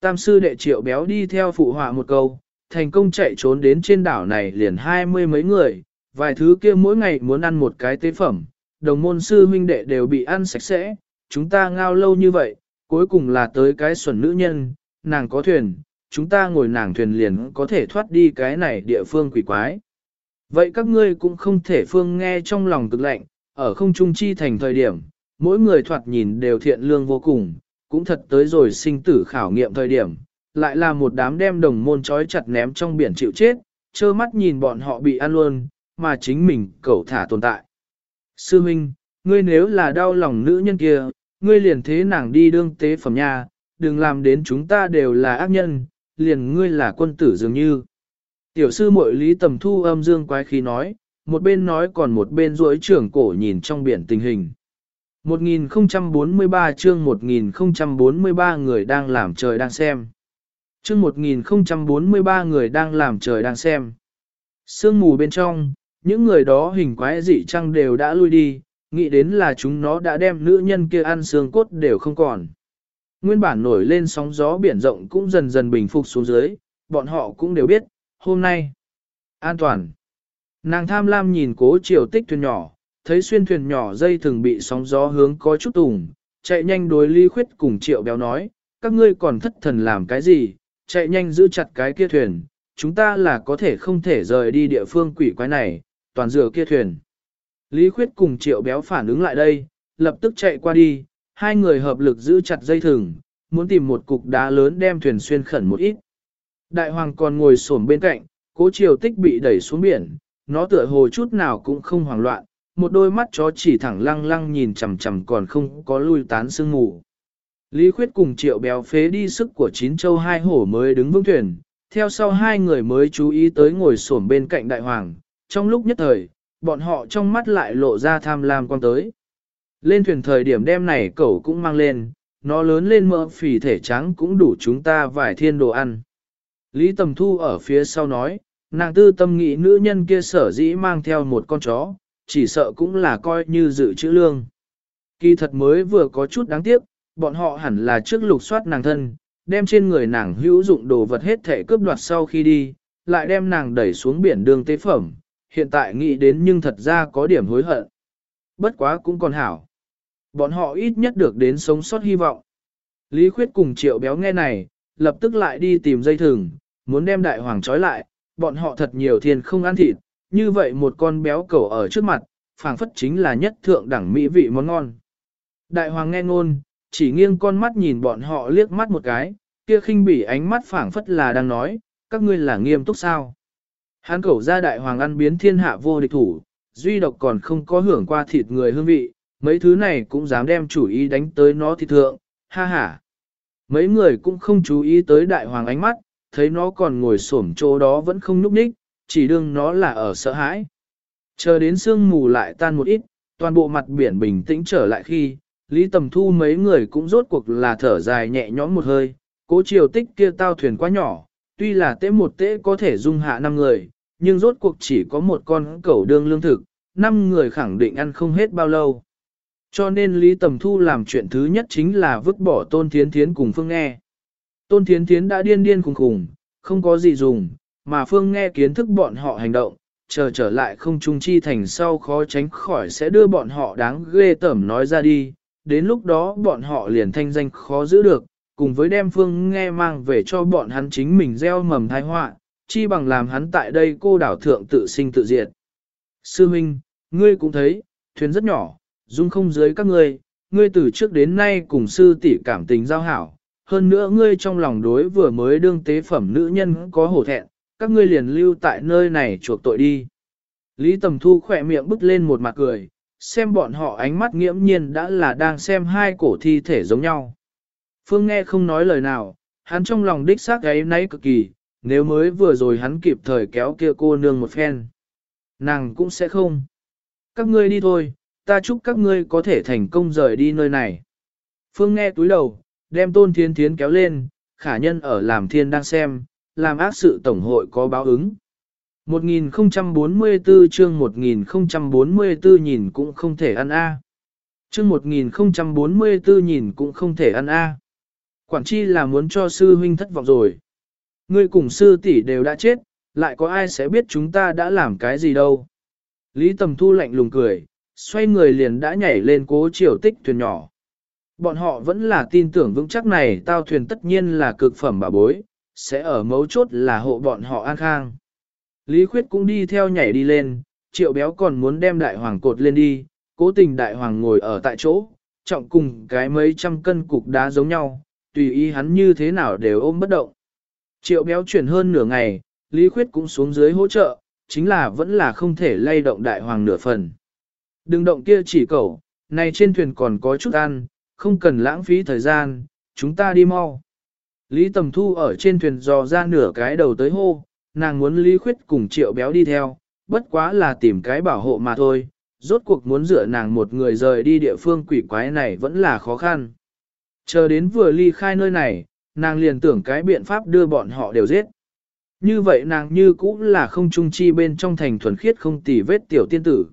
tam sư đệ triệu béo đi theo phụ họa một câu, thành công chạy trốn đến trên đảo này liền hai mươi mấy người, vài thứ kia mỗi ngày muốn ăn một cái tế phẩm, đồng môn sư huynh đệ đều bị ăn sạch sẽ, chúng ta ngao lâu như vậy, cuối cùng là tới cái xuẩn nữ nhân, nàng có thuyền, chúng ta ngồi nàng thuyền liền có thể thoát đi cái này địa phương quỷ quái. Vậy các ngươi cũng không thể phương nghe trong lòng cực lạnh, ở không trung chi thành thời điểm, mỗi người thoạt nhìn đều thiện lương vô cùng, cũng thật tới rồi sinh tử khảo nghiệm thời điểm, lại là một đám đem đồng môn trói chặt ném trong biển chịu chết, trơ mắt nhìn bọn họ bị ăn luôn, mà chính mình cẩu thả tồn tại. Sư Minh, ngươi nếu là đau lòng nữ nhân kia, ngươi liền thế nàng đi đương tế phẩm nha, đừng làm đến chúng ta đều là ác nhân, liền ngươi là quân tử dường như. Tiểu sư muội lý tầm thu âm dương quái khí nói, một bên nói còn một bên duỗi trưởng cổ nhìn trong biển tình hình. 1043 chương 1043 người đang làm trời đang xem. Chương 1043 người đang làm trời đang xem. Sương mù bên trong, những người đó hình quái dị trăng đều đã lui đi, nghĩ đến là chúng nó đã đem nữ nhân kia ăn xương cốt đều không còn. Nguyên bản nổi lên sóng gió biển rộng cũng dần dần bình phục xuống dưới, bọn họ cũng đều biết, hôm nay, an toàn. Nàng tham lam nhìn cố chiều tích thuyền nhỏ, thấy xuyên thuyền nhỏ dây thường bị sóng gió hướng có chút tùng, chạy nhanh đối ly khuyết cùng triệu béo nói, các ngươi còn thất thần làm cái gì, chạy nhanh giữ chặt cái kia thuyền, chúng ta là có thể không thể rời đi địa phương quỷ quái này, toàn dựa kia thuyền. Lý khuyết cùng triệu béo phản ứng lại đây, lập tức chạy qua đi, hai người hợp lực giữ chặt dây thừng, muốn tìm một cục đá lớn đem thuyền xuyên khẩn một ít. Đại hoàng còn ngồi xổm bên cạnh, cố triều tích bị đẩy xuống biển, nó tựa hồ chút nào cũng không hoảng loạn, một đôi mắt chó chỉ thẳng lăng lăng nhìn chằm chằm còn không có lui tán sương mù. Lý Khuyết cùng triệu béo phế đi sức của chín châu hai hổ mới đứng vững thuyền, theo sau hai người mới chú ý tới ngồi xổm bên cạnh đại hoàng, trong lúc nhất thời, bọn họ trong mắt lại lộ ra tham lam quan tới. Lên thuyền thời điểm đêm này cậu cũng mang lên, nó lớn lên mỡ phì thể trắng cũng đủ chúng ta vài thiên đồ ăn. Lý Tầm Thu ở phía sau nói, nàng tư tâm nghĩ nữ nhân kia sở dĩ mang theo một con chó, chỉ sợ cũng là coi như dự trữ lương. Kỳ thật mới vừa có chút đáng tiếc, bọn họ hẳn là trước lục soát nàng thân, đem trên người nàng hữu dụng đồ vật hết thể cướp đoạt sau khi đi, lại đem nàng đẩy xuống biển đường tế phẩm, hiện tại nghĩ đến nhưng thật ra có điểm hối hận. Bất quá cũng còn hảo. Bọn họ ít nhất được đến sống sót hy vọng. Lý Khuyết cùng triệu béo nghe này, lập tức lại đi tìm dây thừng, muốn đem đại hoàng trói lại, bọn họ thật nhiều thiên không ăn thịt, như vậy một con béo cẩu ở trước mặt, phảng phất chính là nhất thượng đẳng mỹ vị món ngon. Đại hoàng nghe ngôn, chỉ nghiêng con mắt nhìn bọn họ liếc mắt một cái, kia khinh bỉ ánh mắt phảng phất là đang nói, các ngươi là nghiêm túc sao. Hán cẩu ra đại hoàng ăn biến thiên hạ vô địch thủ, duy độc còn không có hưởng qua thịt người hương vị, mấy thứ này cũng dám đem chủ ý đánh tới nó thịt thượng, ha ha. Mấy người cũng không chú ý tới đại hoàng ánh mắt, thấy nó còn ngồi xổm chỗ đó vẫn không núp ních, chỉ đương nó là ở sợ hãi. Chờ đến sương mù lại tan một ít, toàn bộ mặt biển bình tĩnh trở lại khi, Lý Tầm Thu mấy người cũng rốt cuộc là thở dài nhẹ nhõm một hơi, cố chiều tích kia tao thuyền quá nhỏ, tuy là tế một tế có thể dung hạ năm người, nhưng rốt cuộc chỉ có một con cẩu đương lương thực, năm người khẳng định ăn không hết bao lâu. Cho nên Lý Tầm Thu làm chuyện thứ nhất chính là vứt bỏ Tôn Thiến Thiến cùng Phương Nghe. Tôn Thiến Thiến đã điên điên khùng khùng, không có gì dùng, mà Phương Nghe kiến thức bọn họ hành động, chờ trở lại không trung chi thành sau khó tránh khỏi sẽ đưa bọn họ đáng ghê tởm nói ra đi, đến lúc đó bọn họ liền thanh danh khó giữ được, cùng với đem Phương Nghe mang về cho bọn hắn chính mình gieo mầm thai họa, chi bằng làm hắn tại đây cô đảo thượng tự sinh tự diệt. Sư Minh, ngươi cũng thấy, thuyền rất nhỏ, dung không dưới các ngươi, ngươi từ trước đến nay cùng sư tỷ cảm tình giao hảo, hơn nữa ngươi trong lòng đối vừa mới đương tế phẩm nữ nhân có hổ thẹn, các ngươi liền lưu tại nơi này chuộc tội đi. Lý Tầm Thu khỏe miệng bứt lên một mặt cười, xem bọn họ ánh mắt nghiễm nhiên đã là đang xem hai cổ thi thể giống nhau. Phương nghe không nói lời nào, hắn trong lòng đích xác gáy nấy cực kỳ, nếu mới vừa rồi hắn kịp thời kéo kia cô nương một phen. Nàng cũng sẽ không. Các ngươi đi thôi, ta chúc các ngươi có thể thành công rời đi nơi này. Phương nghe túi đầu, đem tôn thiên thiến kéo lên, khả nhân ở làm thiên đang xem, làm ác sự tổng hội có báo ứng. 1044 chương 1044 nhìn cũng không thể ăn a. Chương 1044 nhìn cũng không thể ăn a. Quản chi là muốn cho sư huynh thất vọng rồi. Ngươi cùng sư tỷ đều đã chết, lại có ai sẽ biết chúng ta đã làm cái gì đâu. Lý Tầm Thu lạnh lùng cười, xoay người liền đã nhảy lên cố chiều tích thuyền nhỏ. Bọn họ vẫn là tin tưởng vững chắc này tao thuyền tất nhiên là cực phẩm bà bối, sẽ ở mấu chốt là hộ bọn họ an khang. Lý Khuyết cũng đi theo nhảy đi lên, triệu béo còn muốn đem đại hoàng cột lên đi, cố tình đại hoàng ngồi ở tại chỗ, trọng cùng cái mấy trăm cân cục đá giống nhau, tùy ý hắn như thế nào đều ôm bất động. Triệu béo chuyển hơn nửa ngày, Lý Khuyết cũng xuống dưới hỗ trợ, chính là vẫn là không thể lay động đại hoàng nửa phần. Đừng động kia chỉ cầu, này trên thuyền còn có chút ăn, không cần lãng phí thời gian, chúng ta đi mau. Lý Tầm Thu ở trên thuyền dò ra nửa cái đầu tới hô, nàng muốn Lý Khuyết cùng triệu béo đi theo, bất quá là tìm cái bảo hộ mà thôi, rốt cuộc muốn dựa nàng một người rời đi địa phương quỷ quái này vẫn là khó khăn. Chờ đến vừa ly khai nơi này, nàng liền tưởng cái biện pháp đưa bọn họ đều giết. Như vậy nàng như cũng là không trung chi bên trong thành thuần khiết không tỉ vết tiểu tiên tử.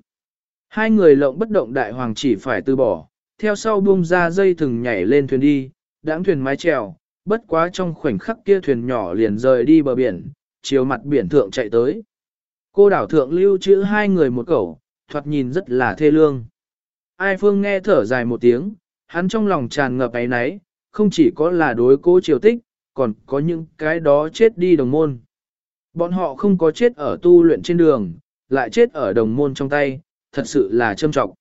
Hai người lộng bất động đại hoàng chỉ phải từ bỏ, theo sau buông ra dây thừng nhảy lên thuyền đi, đáng thuyền mái trèo, bất quá trong khoảnh khắc kia thuyền nhỏ liền rời đi bờ biển, chiều mặt biển thượng chạy tới. Cô đảo thượng lưu chữ hai người một cẩu, thoạt nhìn rất là thê lương. Ai phương nghe thở dài một tiếng, hắn trong lòng tràn ngập ấy náy, không chỉ có là đối cố triều tích, còn có những cái đó chết đi đồng môn. Bọn họ không có chết ở tu luyện trên đường, lại chết ở đồng môn trong tay, thật sự là châm trọng.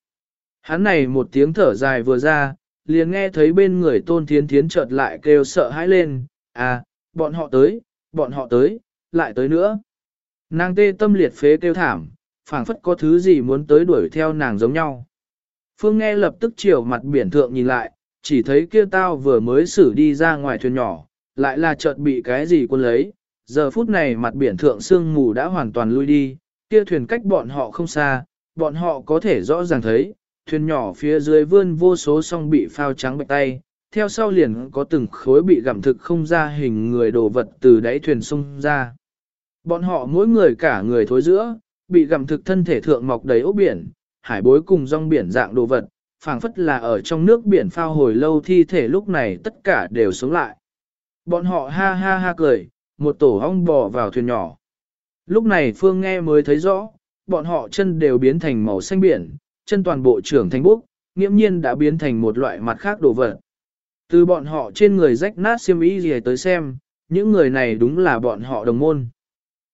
Hắn này một tiếng thở dài vừa ra, liền nghe thấy bên người tôn thiến thiến chợt lại kêu sợ hãi lên, à, bọn họ tới, bọn họ tới, lại tới nữa. Nàng tê tâm liệt phế kêu thảm, phảng phất có thứ gì muốn tới đuổi theo nàng giống nhau. Phương nghe lập tức chiều mặt biển thượng nhìn lại, chỉ thấy kia tao vừa mới xử đi ra ngoài thuyền nhỏ, lại là chợt bị cái gì quân lấy. Giờ phút này mặt biển thượng sương mù đã hoàn toàn lui đi, kia thuyền cách bọn họ không xa, bọn họ có thể rõ ràng thấy, thuyền nhỏ phía dưới vươn vô số song bị phao trắng bạch tay, theo sau liền có từng khối bị gặm thực không ra hình người đồ vật từ đáy thuyền sông ra. Bọn họ mỗi người cả người thối giữa, bị gặm thực thân thể thượng mọc đầy ốc biển, hải bối cùng rong biển dạng đồ vật, phảng phất là ở trong nước biển phao hồi lâu thi thể lúc này tất cả đều sống lại. Bọn họ ha ha ha cười, một tổ ong bò vào thuyền nhỏ. Lúc này Phương nghe mới thấy rõ, bọn họ chân đều biến thành màu xanh biển, chân toàn bộ trưởng thành bốc, nghiễm nhiên đã biến thành một loại mặt khác đồ vật. Từ bọn họ trên người rách nát xiêm y gì tới xem, những người này đúng là bọn họ đồng môn.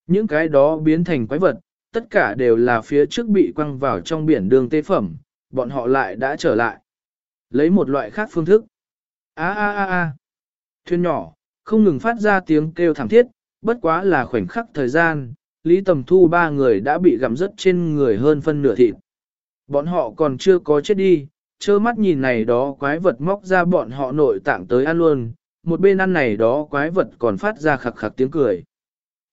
Những cái đó biến thành quái vật, tất cả đều là phía trước bị quăng vào trong biển đường tế phẩm, bọn họ lại đã trở lại. Lấy một loại khác phương thức. A a a a. Thuyền nhỏ, Không ngừng phát ra tiếng kêu thảm thiết, bất quá là khoảnh khắc thời gian, Lý Tầm Thu ba người đã bị gặm rớt trên người hơn phân nửa thịt. Bọn họ còn chưa có chết đi, trơ mắt nhìn này đó quái vật móc ra bọn họ nội tạng tới ăn luôn, một bên ăn này đó quái vật còn phát ra khặc khặc tiếng cười.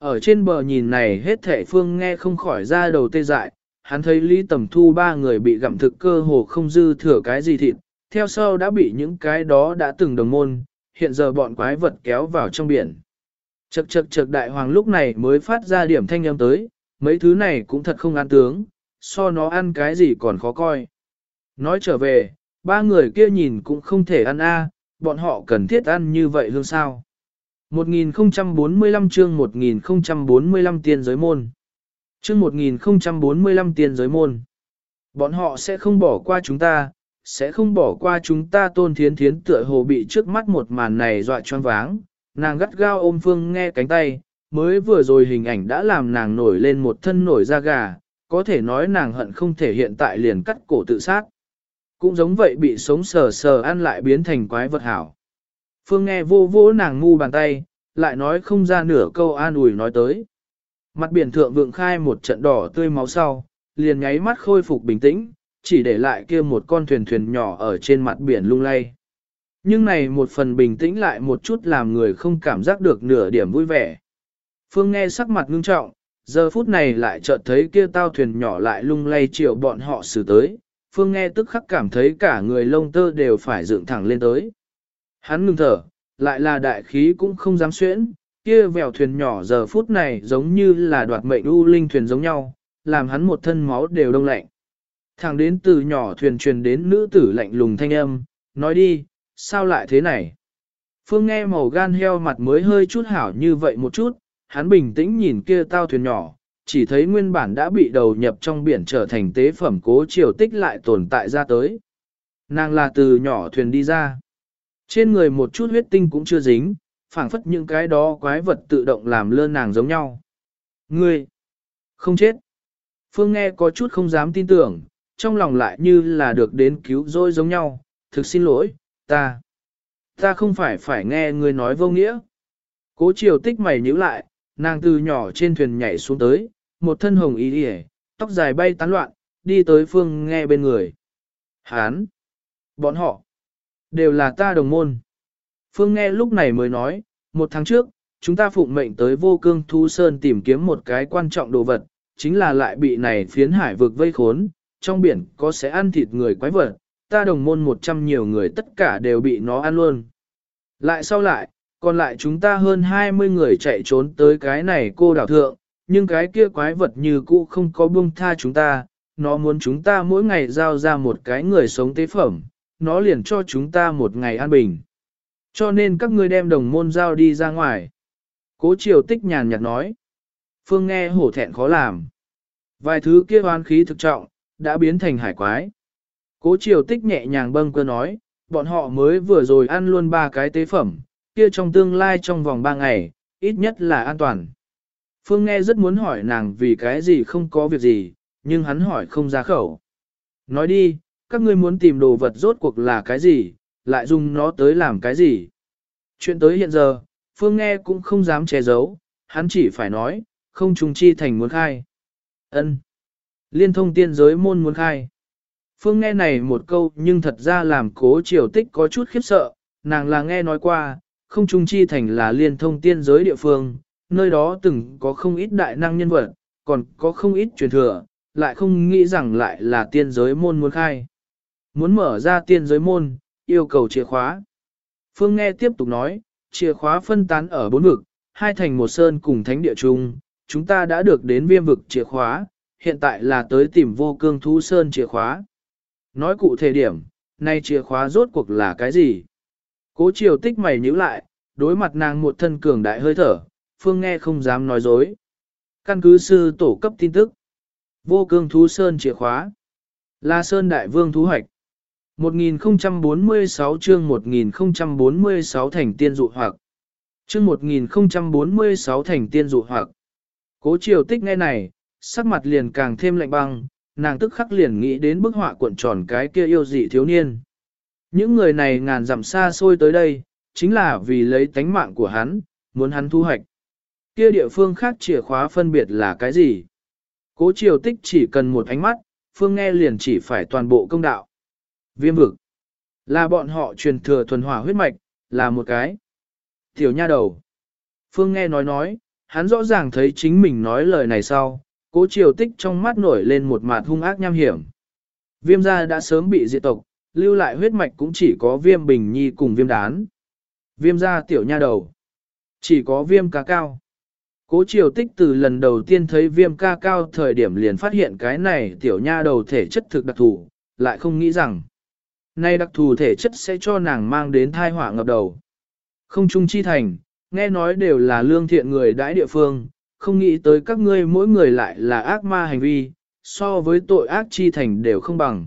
Ở trên bờ nhìn này hết thể phương nghe không khỏi ra đầu tê dại, hắn thấy Lý Tầm Thu ba người bị gặm thực cơ hồ không dư thừa cái gì thịt, theo sau đã bị những cái đó đã từng đồng môn, hiện giờ bọn quái vật kéo vào trong biển. Chật chật chật đại hoàng lúc này mới phát ra điểm thanh âm tới, mấy thứ này cũng thật không ăn tướng, so nó ăn cái gì còn khó coi. Nói trở về, ba người kia nhìn cũng không thể ăn a, bọn họ cần thiết ăn như vậy hương sao. 1045 chương 1045 tiên giới môn. Chương 1045 tiên giới môn. Bọn họ sẽ không bỏ qua chúng ta, sẽ không bỏ qua chúng ta tôn thiến thiến tựa hồ bị trước mắt một màn này dọa choáng váng. Nàng gắt gao ôm phương nghe cánh tay, mới vừa rồi hình ảnh đã làm nàng nổi lên một thân nổi da gà, có thể nói nàng hận không thể hiện tại liền cắt cổ tự sát. Cũng giống vậy bị sống sờ sờ ăn lại biến thành quái vật hảo. Phương nghe vô vỗ nàng ngu bàn tay, lại nói không ra nửa câu an ủi nói tới. Mặt biển thượng vượng khai một trận đỏ tươi máu sau, liền nháy mắt khôi phục bình tĩnh, chỉ để lại kia một con thuyền thuyền nhỏ ở trên mặt biển lung lay. Nhưng này một phần bình tĩnh lại một chút làm người không cảm giác được nửa điểm vui vẻ. Phương nghe sắc mặt ngưng trọng, giờ phút này lại chợt thấy kia tao thuyền nhỏ lại lung lay chiều bọn họ xử tới. Phương nghe tức khắc cảm thấy cả người lông tơ đều phải dựng thẳng lên tới. Hắn ngừng thở, lại là đại khí cũng không dám xuyễn, kia vèo thuyền nhỏ giờ phút này giống như là đoạt mệnh u linh thuyền giống nhau, làm hắn một thân máu đều đông lạnh. Thẳng đến từ nhỏ thuyền truyền đến nữ tử lạnh lùng thanh âm, nói đi, sao lại thế này? Phương nghe màu gan heo mặt mới hơi chút hảo như vậy một chút, hắn bình tĩnh nhìn kia tao thuyền nhỏ, chỉ thấy nguyên bản đã bị đầu nhập trong biển trở thành tế phẩm cố triều tích lại tồn tại ra tới. Nàng là từ nhỏ thuyền đi ra. Trên người một chút huyết tinh cũng chưa dính, phảng phất những cái đó quái vật tự động làm lơ nàng giống nhau. Ngươi, không chết. Phương nghe có chút không dám tin tưởng, trong lòng lại như là được đến cứu rỗi giống nhau, thực xin lỗi, ta, ta không phải phải nghe ngươi nói vô nghĩa. Cố chiều tích mày nhíu lại, nàng từ nhỏ trên thuyền nhảy xuống tới, một thân hồng y hề, tóc dài bay tán loạn, đi tới phương nghe bên người. Hán, bọn họ, đều là ta đồng môn. Phương nghe lúc này mới nói, một tháng trước, chúng ta phụng mệnh tới vô cương thu sơn tìm kiếm một cái quan trọng đồ vật, chính là lại bị này phiến hải vực vây khốn, trong biển có sẽ ăn thịt người quái vật, ta đồng môn một trăm nhiều người tất cả đều bị nó ăn luôn. Lại sau lại, còn lại chúng ta hơn 20 người chạy trốn tới cái này cô đảo thượng, nhưng cái kia quái vật như cũ không có buông tha chúng ta, nó muốn chúng ta mỗi ngày giao ra một cái người sống tế phẩm, nó liền cho chúng ta một ngày an bình. Cho nên các ngươi đem đồng môn giao đi ra ngoài. Cố triều tích nhàn nhạt nói. Phương nghe hổ thẹn khó làm. Vài thứ kia oan khí thực trọng, đã biến thành hải quái. Cố triều tích nhẹ nhàng bâng cơ nói, bọn họ mới vừa rồi ăn luôn ba cái tế phẩm, kia trong tương lai trong vòng ba ngày, ít nhất là an toàn. Phương nghe rất muốn hỏi nàng vì cái gì không có việc gì, nhưng hắn hỏi không ra khẩu. Nói đi, các ngươi muốn tìm đồ vật rốt cuộc là cái gì, lại dùng nó tới làm cái gì. Chuyện tới hiện giờ, Phương nghe cũng không dám che giấu, hắn chỉ phải nói, không trùng chi thành muốn khai. ân Liên thông tiên giới môn muốn khai. Phương nghe này một câu nhưng thật ra làm cố triều tích có chút khiếp sợ, nàng là nghe nói qua, không trung chi thành là liên thông tiên giới địa phương, nơi đó từng có không ít đại năng nhân vật, còn có không ít truyền thừa, lại không nghĩ rằng lại là tiên giới môn muốn khai. Muốn mở ra tiên giới môn, yêu cầu chìa khóa. Phương nghe tiếp tục nói, chìa khóa phân tán ở bốn vực, hai thành một sơn cùng thánh địa chung, chúng ta đã được đến viêm vực chìa khóa, hiện tại là tới tìm vô cương thú sơn chìa khóa. Nói cụ thể điểm, nay chìa khóa rốt cuộc là cái gì? Cố triều tích mày nhíu lại, đối mặt nàng một thân cường đại hơi thở, phương nghe không dám nói dối. Căn cứ sư tổ cấp tin tức. Vô cương thú sơn chìa khóa. Là sơn đại vương thú hoạch. 1046 chương 1046 thành tiên dụ hoặc. Chương 1046 thành tiên dụ hoặc. Cố triều tích nghe này, sắc mặt liền càng thêm lạnh băng, nàng tức khắc liền nghĩ đến bức họa cuộn tròn cái kia yêu dị thiếu niên. Những người này ngàn dặm xa xôi tới đây, chính là vì lấy tánh mạng của hắn, muốn hắn thu hoạch. Kia địa phương khác chìa khóa phân biệt là cái gì? Cố triều tích chỉ cần một ánh mắt, phương nghe liền chỉ phải toàn bộ công đạo. Viêm vực. Là bọn họ truyền thừa thuần hỏa huyết mạch, là một cái. Tiểu nha đầu. Phương nghe nói nói, hắn rõ ràng thấy chính mình nói lời này sau, cố triều tích trong mắt nổi lên một mặt hung ác nham hiểm. Viêm gia đã sớm bị diệt tộc, lưu lại huyết mạch cũng chỉ có viêm bình nhi cùng viêm đán. Viêm gia tiểu nha đầu. Chỉ có viêm ca cao. Cố triều tích từ lần đầu tiên thấy viêm ca cao thời điểm liền phát hiện cái này tiểu nha đầu thể chất thực đặc thù, lại không nghĩ rằng. Nay đặc thù thể chất sẽ cho nàng mang đến thai họa ngập đầu. Không chung chi thành, nghe nói đều là lương thiện người đãi địa phương, không nghĩ tới các ngươi mỗi người lại là ác ma hành vi, so với tội ác chi thành đều không bằng.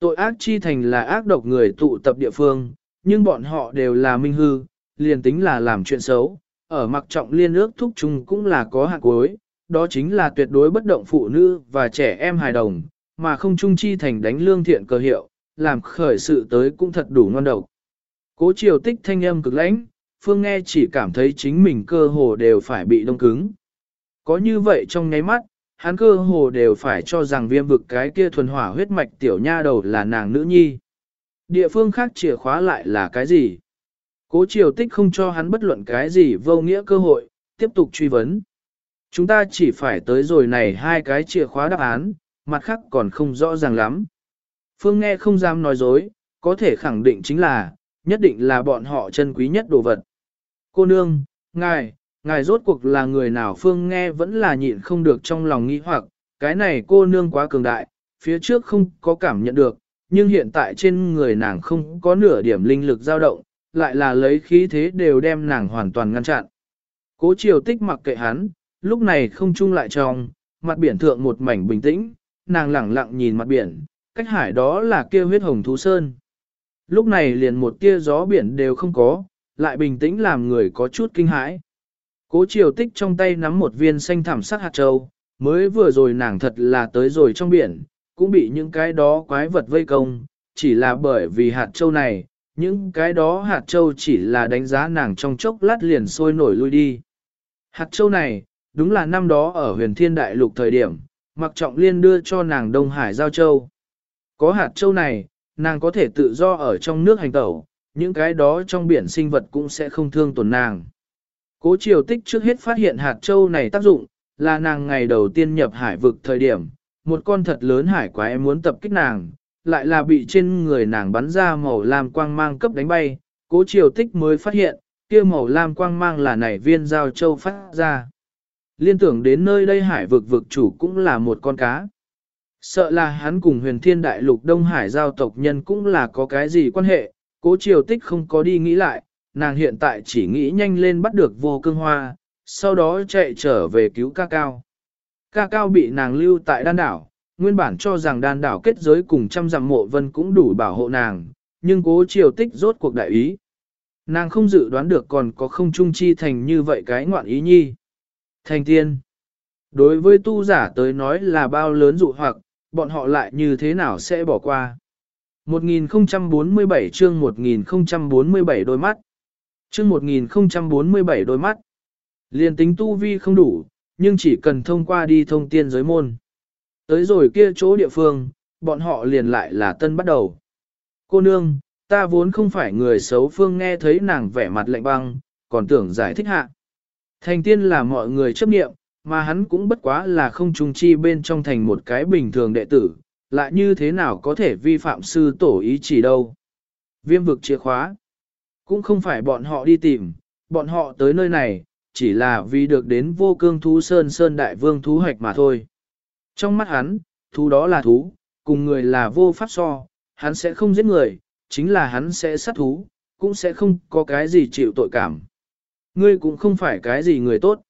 Tội ác chi thành là ác độc người tụ tập địa phương, nhưng bọn họ đều là minh hư, liền tính là làm chuyện xấu, ở mặc trọng liên ước thúc chung cũng là có hạt cuối, đó chính là tuyệt đối bất động phụ nữ và trẻ em hài đồng, mà không chung chi thành đánh lương thiện cơ hiệu, làm khởi sự tới cũng thật đủ ngon độc. Cố triều tích thanh âm cực lãnh, Phương nghe chỉ cảm thấy chính mình cơ hồ đều phải bị đông cứng. Có như vậy trong nháy mắt, hắn cơ hồ đều phải cho rằng viêm vực cái kia thuần hỏa huyết mạch tiểu nha đầu là nàng nữ nhi. Địa phương khác chìa khóa lại là cái gì? Cố triều tích không cho hắn bất luận cái gì vô nghĩa cơ hội, tiếp tục truy vấn. Chúng ta chỉ phải tới rồi này hai cái chìa khóa đáp án, mặt khác còn không rõ ràng lắm. Phương nghe không dám nói dối, có thể khẳng định chính là, nhất định là bọn họ chân quý nhất đồ vật. Cô nương, ngài, ngài rốt cuộc là người nào Phương nghe vẫn là nhịn không được trong lòng nghĩ hoặc, cái này cô nương quá cường đại, phía trước không có cảm nhận được, nhưng hiện tại trên người nàng không có nửa điểm linh lực dao động, lại là lấy khí thế đều đem nàng hoàn toàn ngăn chặn. Cố triều tích mặc kệ hắn, lúc này không chung lại trong, mặt biển thượng một mảnh bình tĩnh, nàng lẳng lặng nhìn mặt biển, cách hải đó là kia huyết hồng thú sơn. Lúc này liền một tia gió biển đều không có, lại bình tĩnh làm người có chút kinh hãi. Cố triều tích trong tay nắm một viên xanh thảm sắc hạt châu, mới vừa rồi nàng thật là tới rồi trong biển, cũng bị những cái đó quái vật vây công, chỉ là bởi vì hạt châu này, những cái đó hạt châu chỉ là đánh giá nàng trong chốc lát liền sôi nổi lui đi. Hạt châu này, đúng là năm đó ở huyền thiên đại lục thời điểm, mặc trọng liên đưa cho nàng Đông Hải Giao Châu. Có hạt châu này, nàng có thể tự do ở trong nước hành tẩu, những cái đó trong biển sinh vật cũng sẽ không thương tổn nàng. Cố triều tích trước hết phát hiện hạt châu này tác dụng, là nàng ngày đầu tiên nhập hải vực thời điểm, một con thật lớn hải quái muốn tập kích nàng, lại là bị trên người nàng bắn ra màu lam quang mang cấp đánh bay, cố triều tích mới phát hiện, kia màu lam quang mang là nảy viên giao châu phát ra. Liên tưởng đến nơi đây hải vực vực chủ cũng là một con cá. Sợ là hắn cùng huyền thiên đại lục Đông Hải giao tộc nhân cũng là có cái gì quan hệ, cố triều tích không có đi nghĩ lại, nàng hiện tại chỉ nghĩ nhanh lên bắt được vô cương hoa, sau đó chạy trở về cứu ca cao. Ca cao bị nàng lưu tại đan đảo, nguyên bản cho rằng đan đảo kết giới cùng trăm dặm mộ vân cũng đủ bảo hộ nàng, nhưng cố triều tích rốt cuộc đại ý. Nàng không dự đoán được còn có không trung chi thành như vậy cái ngoạn ý nhi. Thành tiên. Đối với tu giả tới nói là bao lớn dụ hoặc, bọn họ lại như thế nào sẽ bỏ qua. 1047 chương 1047 đôi mắt. Chương 1047 đôi mắt. Liên tính tu vi không đủ, nhưng chỉ cần thông qua đi thông tiên giới môn. Tới rồi kia chỗ địa phương, bọn họ liền lại là tân bắt đầu. Cô nương, ta vốn không phải người xấu phương nghe thấy nàng vẻ mặt lạnh băng, còn tưởng giải thích hạ. Thành tiên là mọi người chấp nghiệm, mà hắn cũng bất quá là không trung chi bên trong thành một cái bình thường đệ tử, lại như thế nào có thể vi phạm sư tổ ý chỉ đâu. Viêm vực chìa khóa, cũng không phải bọn họ đi tìm, bọn họ tới nơi này, chỉ là vì được đến vô cương thú sơn sơn đại vương thú hoạch mà thôi. Trong mắt hắn, thú đó là thú, cùng người là vô pháp so, hắn sẽ không giết người, chính là hắn sẽ sát thú, cũng sẽ không có cái gì chịu tội cảm. Ngươi cũng không phải cái gì người tốt.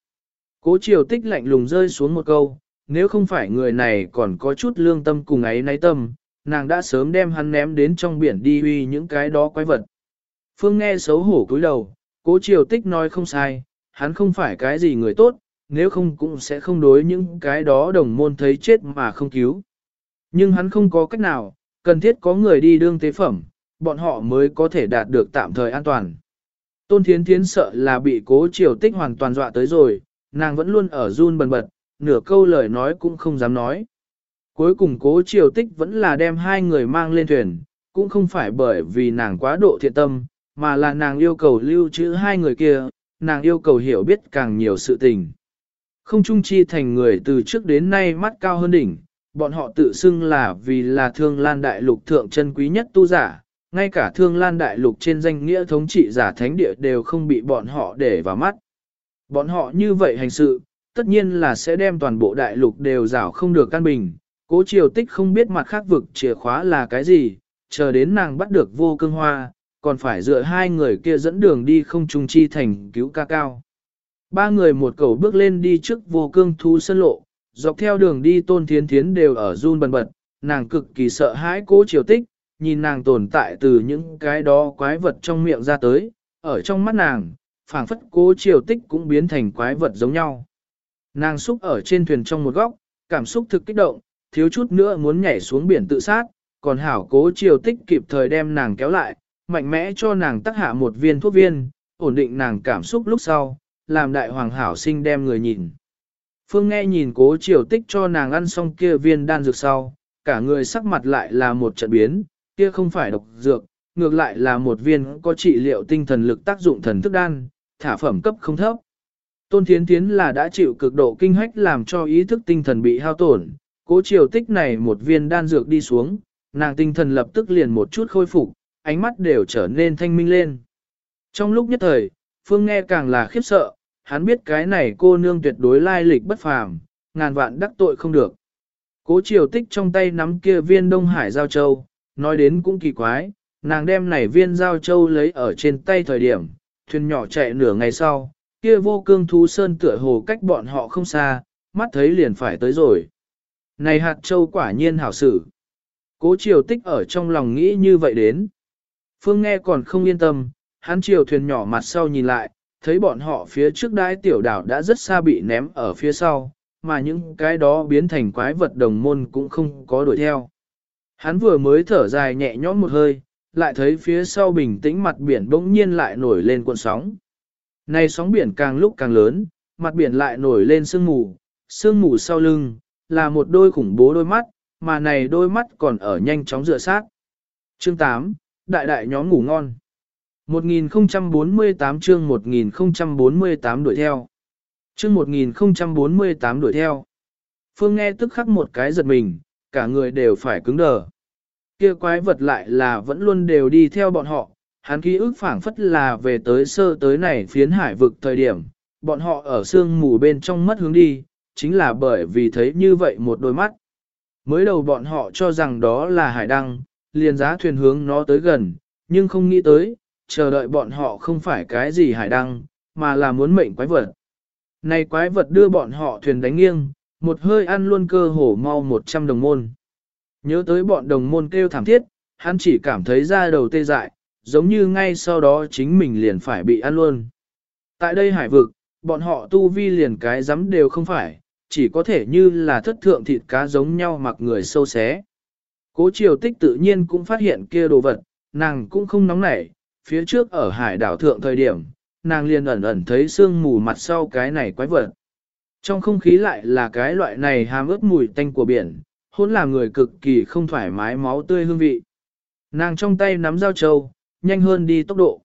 Cố triều tích lạnh lùng rơi xuống một câu, nếu không phải người này còn có chút lương tâm cùng ấy náy tâm, nàng đã sớm đem hắn ném đến trong biển đi uy những cái đó quái vật. Phương nghe xấu hổ cúi đầu, cố triều tích nói không sai, hắn không phải cái gì người tốt, nếu không cũng sẽ không đối những cái đó đồng môn thấy chết mà không cứu. Nhưng hắn không có cách nào, cần thiết có người đi đương tế phẩm, bọn họ mới có thể đạt được tạm thời an toàn. Tôn Thiến Thiến sợ là bị cố triều tích hoàn toàn dọa tới rồi, nàng vẫn luôn ở run bần bật, nửa câu lời nói cũng không dám nói. Cuối cùng cố triều tích vẫn là đem hai người mang lên thuyền, cũng không phải bởi vì nàng quá độ thiện tâm, mà là nàng yêu cầu lưu trữ hai người kia, nàng yêu cầu hiểu biết càng nhiều sự tình. Không trung chi thành người từ trước đến nay mắt cao hơn đỉnh, bọn họ tự xưng là vì là thương lan đại lục thượng chân quý nhất tu giả, ngay cả thương lan đại lục trên danh nghĩa thống trị giả thánh địa đều không bị bọn họ để vào mắt. Bọn họ như vậy hành sự, tất nhiên là sẽ đem toàn bộ đại lục đều rảo không được căn bình. Cố triều tích không biết mặt khác vực chìa khóa là cái gì, chờ đến nàng bắt được vô cương hoa, còn phải dựa hai người kia dẫn đường đi không trùng chi thành cứu ca cao. Ba người một cầu bước lên đi trước vô cương thú sân lộ, dọc theo đường đi tôn thiến thiến đều ở run bần bật, nàng cực kỳ sợ hãi cố triều tích, nhìn nàng tồn tại từ những cái đó quái vật trong miệng ra tới, ở trong mắt nàng, phảng phất cố triều tích cũng biến thành quái vật giống nhau. Nàng xúc ở trên thuyền trong một góc, cảm xúc thực kích động, thiếu chút nữa muốn nhảy xuống biển tự sát, còn hảo cố triều tích kịp thời đem nàng kéo lại, mạnh mẽ cho nàng tác hạ một viên thuốc viên, ổn định nàng cảm xúc lúc sau, làm đại hoàng hảo sinh đem người nhìn. Phương nghe nhìn cố triều tích cho nàng ăn xong kia viên đan dược sau, cả người sắc mặt lại là một trận biến, kia không phải độc dược, ngược lại là một viên có trị liệu tinh thần lực tác dụng thần thức đan, thả phẩm cấp không thấp. Tôn Thiến Thiến là đã chịu cực độ kinh hách làm cho ý thức tinh thần bị hao tổn, cố chiều tích này một viên đan dược đi xuống, nàng tinh thần lập tức liền một chút khôi phục, ánh mắt đều trở nên thanh minh lên. Trong lúc nhất thời, Phương nghe càng là khiếp sợ, hắn biết cái này cô nương tuyệt đối lai lịch bất phàm, ngàn vạn đắc tội không được. Cố triều tích trong tay nắm kia viên Đông Hải Giao Châu, nói đến cũng kỳ quái, nàng đem này viên Giao Châu lấy ở trên tay thời điểm, thuyền nhỏ chạy nửa ngày sau, kia vô cương thú sơn tựa hồ cách bọn họ không xa, mắt thấy liền phải tới rồi. Này hạt châu quả nhiên hảo sử. Cố triều tích ở trong lòng nghĩ như vậy đến. Phương nghe còn không yên tâm, hắn chiều thuyền nhỏ mặt sau nhìn lại, thấy bọn họ phía trước đái tiểu đảo đã rất xa bị ném ở phía sau, mà những cái đó biến thành quái vật đồng môn cũng không có đuổi theo. Hắn vừa mới thở dài nhẹ nhõm một hơi, lại thấy phía sau bình tĩnh mặt biển bỗng nhiên lại nổi lên cuộn sóng. Này sóng biển càng lúc càng lớn, mặt biển lại nổi lên sương mù, sương mù sau lưng, là một đôi khủng bố đôi mắt, mà này đôi mắt còn ở nhanh chóng dựa sát. Chương 8, Đại đại nhóm ngủ ngon. 1048 chương 1048 đuổi theo. Chương 1048 đuổi theo. Phương nghe tức khắc một cái giật mình, cả người đều phải cứng đờ. Kia quái vật lại là vẫn luôn đều đi theo bọn họ, hắn ký ức phảng phất là về tới sơ tới này phiến hải vực thời điểm, bọn họ ở sương mù bên trong mất hướng đi, chính là bởi vì thấy như vậy một đôi mắt. Mới đầu bọn họ cho rằng đó là hải đăng, liền giá thuyền hướng nó tới gần, nhưng không nghĩ tới, chờ đợi bọn họ không phải cái gì hải đăng, mà là muốn mệnh quái vật. Này quái vật đưa bọn họ thuyền đánh nghiêng, một hơi ăn luôn cơ hổ mau 100 đồng môn. Nhớ tới bọn đồng môn kêu thảm thiết, hắn chỉ cảm thấy da đầu tê dại, giống như ngay sau đó chính mình liền phải bị ăn luôn. Tại đây hải vực, bọn họ tu vi liền cái rắm đều không phải, chỉ có thể như là thất thượng thịt cá giống nhau mặc người sâu xé. Cố triều tích tự nhiên cũng phát hiện kia đồ vật, nàng cũng không nóng nảy, phía trước ở hải đảo thượng thời điểm, nàng liền ẩn ẩn thấy sương mù mặt sau cái này quái vật. Trong không khí lại là cái loại này hàm ướt mùi tanh của biển, hôn là người cực kỳ không thoải mái máu tươi hương vị. Nàng trong tay nắm dao trâu, nhanh hơn đi tốc độ.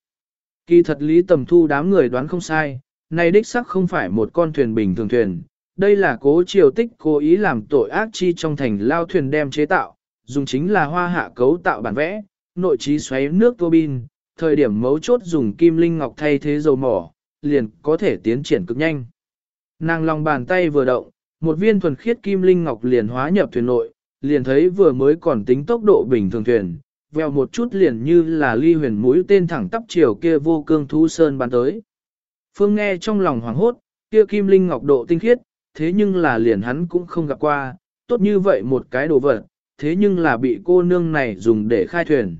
Kỳ thật lý tầm thu đám người đoán không sai, này đích sắc không phải một con thuyền bình thường thuyền. Đây là cố triều tích cố ý làm tội ác chi trong thành lao thuyền đem chế tạo, dùng chính là hoa hạ cấu tạo bản vẽ, nội trí xoáy nước tua bin, thời điểm mấu chốt dùng kim linh ngọc thay thế dầu mỏ, liền có thể tiến triển cực nhanh. Nàng lòng bàn tay vừa động, một viên thuần khiết kim linh ngọc liền hóa nhập thuyền nội, liền thấy vừa mới còn tính tốc độ bình thường thuyền, veo một chút liền như là ly huyền mũi tên thẳng tắp chiều kia vô cương thú sơn bắn tới. Phương nghe trong lòng hoảng hốt, kia kim linh ngọc độ tinh khiết, thế nhưng là liền hắn cũng không gặp qua, tốt như vậy một cái đồ vật, thế nhưng là bị cô nương này dùng để khai thuyền.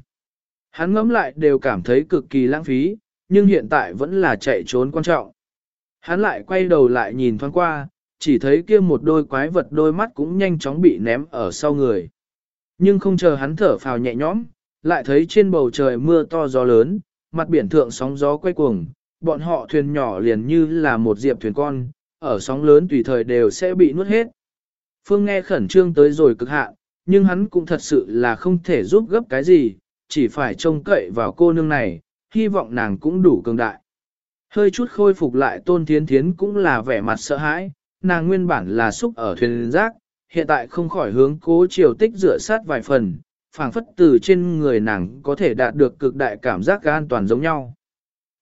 Hắn ngẫm lại đều cảm thấy cực kỳ lãng phí, nhưng hiện tại vẫn là chạy trốn quan trọng. Hắn lại quay đầu lại nhìn thoáng qua, chỉ thấy kia một đôi quái vật đôi mắt cũng nhanh chóng bị ném ở sau người. Nhưng không chờ hắn thở phào nhẹ nhõm, lại thấy trên bầu trời mưa to gió lớn, mặt biển thượng sóng gió quay cuồng, bọn họ thuyền nhỏ liền như là một diệp thuyền con, ở sóng lớn tùy thời đều sẽ bị nuốt hết. Phương nghe khẩn trương tới rồi cực hạn, nhưng hắn cũng thật sự là không thể giúp gấp cái gì, chỉ phải trông cậy vào cô nương này, hy vọng nàng cũng đủ cường đại. Hơi chút khôi phục lại tôn thiến thiến cũng là vẻ mặt sợ hãi, nàng nguyên bản là xúc ở thuyền rác, hiện tại không khỏi hướng cố chiều tích rửa sát vài phần, phảng phất từ trên người nàng có thể đạt được cực đại cảm giác an toàn giống nhau.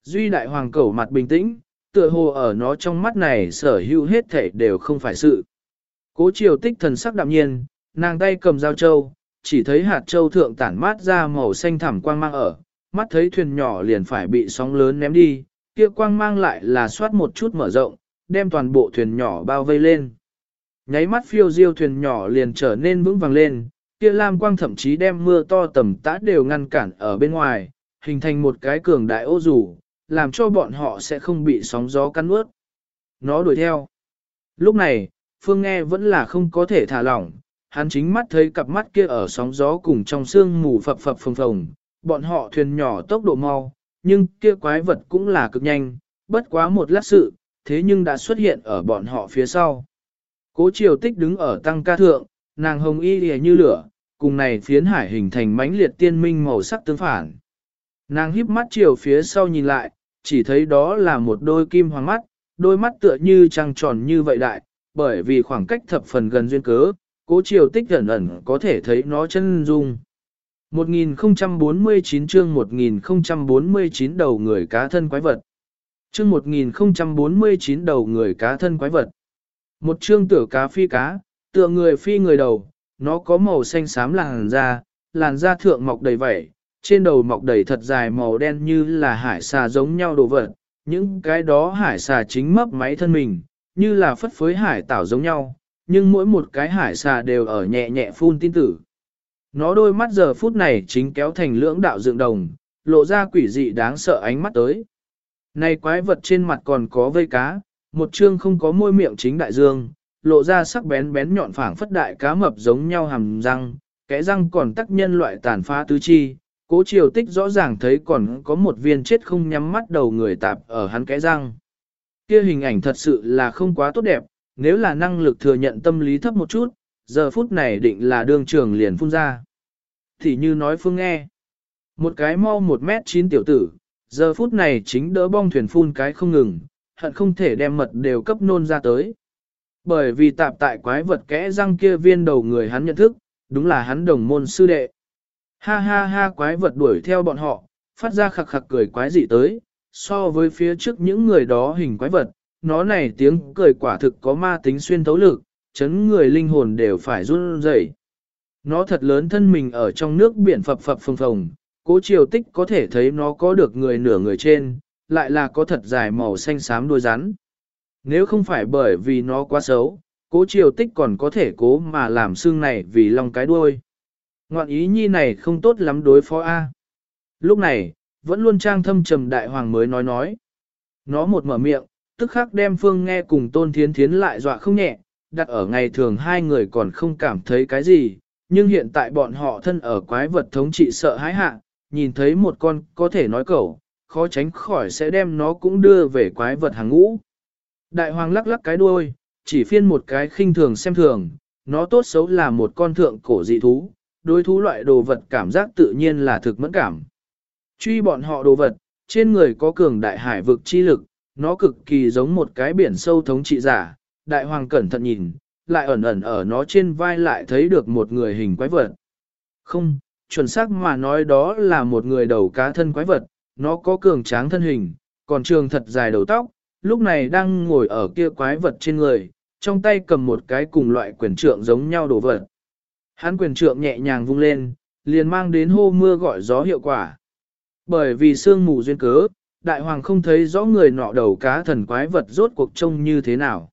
Duy đại hoàng cẩu mặt bình tĩnh, tựa hồ ở nó trong mắt này sở hữu hết thể đều không phải sự. Cố chiều tích thần sắc đạm nhiên, nàng tay cầm dao châu, chỉ thấy hạt châu thượng tản mát ra màu xanh thẳm quang mang ở, mắt thấy thuyền nhỏ liền phải bị sóng lớn ném đi, kia quang mang lại là soát một chút mở rộng, đem toàn bộ thuyền nhỏ bao vây lên. Nháy mắt phiêu diêu thuyền nhỏ liền trở nên vững vàng lên, kia lam quang thậm chí đem mưa to tầm tã đều ngăn cản ở bên ngoài, hình thành một cái cường đại ô rủ, làm cho bọn họ sẽ không bị sóng gió cắn ướt. Nó đuổi theo. Lúc này, Phương nghe vẫn là không có thể thả lỏng, hắn chính mắt thấy cặp mắt kia ở sóng gió cùng trong sương mù phập phập phồng phồng, bọn họ thuyền nhỏ tốc độ mau, nhưng kia quái vật cũng là cực nhanh, bất quá một lát sự, thế nhưng đã xuất hiện ở bọn họ phía sau. Cố triều tích đứng ở tăng ca thượng, nàng hồng y lìa như lửa, cùng này phiến hải hình thành mãnh liệt tiên minh màu sắc tương phản. Nàng híp mắt chiều phía sau nhìn lại, chỉ thấy đó là một đôi kim hoàng mắt, đôi mắt tựa như trăng tròn như vậy đại, bởi vì khoảng cách thập phần gần duyên cớ, cố triều tích ẩn ẩn có thể thấy nó chân dung. 1049 chương 1049 đầu người cá thân quái vật. Chương 1049 đầu người cá thân quái vật. Một chương tửa cá phi cá, tựa người phi người đầu, nó có màu xanh xám làn da, làn da thượng mọc đầy vảy, trên đầu mọc đầy thật dài màu đen như là hải xà giống nhau đồ vật. Những cái đó hải xà chính mấp máy thân mình, như là phất phới hải tảo giống nhau, nhưng mỗi một cái hải xà đều ở nhẹ nhẹ phun tin tử. Nó đôi mắt giờ phút này chính kéo thành lưỡng đạo dựng đồng, lộ ra quỷ dị đáng sợ ánh mắt tới. Này quái vật trên mặt còn có vây cá, một chương không có môi miệng chính đại dương, lộ ra sắc bén bén nhọn phảng phất đại cá mập giống nhau hàm răng, kẽ răng còn tắc nhân loại tàn phá tứ chi. Cố triều tích rõ ràng thấy còn có một viên chết không nhắm mắt đầu người tạp ở hắn kẽ răng. Kia hình ảnh thật sự là không quá tốt đẹp, nếu là năng lực thừa nhận tâm lý thấp một chút, giờ phút này định là đường trường liền phun ra. Thì như nói phương nghe, một cái mau một mét chín tiểu tử, giờ phút này chính đỡ bong thuyền phun cái không ngừng, hận không thể đem mật đều cấp nôn ra tới. Bởi vì tạp tại quái vật kẽ răng kia viên đầu người hắn nhận thức, đúng là hắn đồng môn sư đệ. Ha ha ha quái vật đuổi theo bọn họ, phát ra khặc khặc cười quái dị tới, so với phía trước những người đó hình quái vật, nó này tiếng cười quả thực có ma tính xuyên thấu lực, chấn người linh hồn đều phải run rẩy. Nó thật lớn thân mình ở trong nước biển phập phập phồng phồng, cố triều tích có thể thấy nó có được người nửa người trên, lại là có thật dài màu xanh xám đuôi rắn. Nếu không phải bởi vì nó quá xấu, cố triều tích còn có thể cố mà làm xương này vì lòng cái đuôi. Ngoạn ý nhi này không tốt lắm đối phó A. Lúc này, vẫn luôn trang thâm trầm đại hoàng mới nói nói. Nó một mở miệng, tức khắc đem phương nghe cùng tôn thiến thiến lại dọa không nhẹ, đặt ở ngày thường hai người còn không cảm thấy cái gì, nhưng hiện tại bọn họ thân ở quái vật thống trị sợ hãi hạ, nhìn thấy một con có thể nói cẩu, khó tránh khỏi sẽ đem nó cũng đưa về quái vật hàng ngũ. Đại hoàng lắc lắc cái đuôi, chỉ phiên một cái khinh thường xem thường, nó tốt xấu là một con thượng cổ dị thú, đối thú loại đồ vật cảm giác tự nhiên là thực mẫn cảm. Truy bọn họ đồ vật, trên người có cường đại hải vực chi lực, nó cực kỳ giống một cái biển sâu thống trị giả, đại hoàng cẩn thận nhìn, lại ẩn ẩn ở nó trên vai lại thấy được một người hình quái vật. Không, chuẩn xác mà nói đó là một người đầu cá thân quái vật, nó có cường tráng thân hình, còn trường thật dài đầu tóc, lúc này đang ngồi ở kia quái vật trên người, trong tay cầm một cái cùng loại quyền trượng giống nhau đồ vật. Hắn quyền trượng nhẹ nhàng vung lên, liền mang đến hô mưa gọi gió hiệu quả. Bởi vì sương mù duyên cớ, đại hoàng không thấy rõ người nọ đầu cá thần quái vật rốt cuộc trông như thế nào.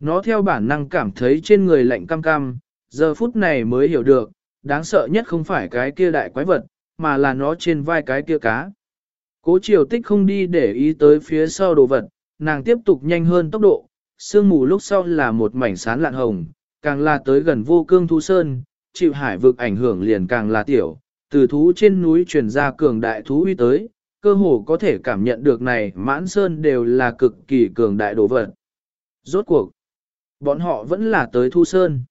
Nó theo bản năng cảm thấy trên người lạnh cam cam, giờ phút này mới hiểu được, đáng sợ nhất không phải cái kia đại quái vật, mà là nó trên vai cái kia cá. Cố triều tích không đi để ý tới phía sau đồ vật, nàng tiếp tục nhanh hơn tốc độ, sương mù lúc sau là một mảnh sán lạn hồng, càng là tới gần vô cương thu sơn, chịu hải vực ảnh hưởng liền càng là tiểu, từ thú trên núi truyền ra cường đại thú uy tới, cơ hồ có thể cảm nhận được này mãn sơn đều là cực kỳ cường đại đồ vật. Rốt cuộc, bọn họ vẫn là tới thu sơn.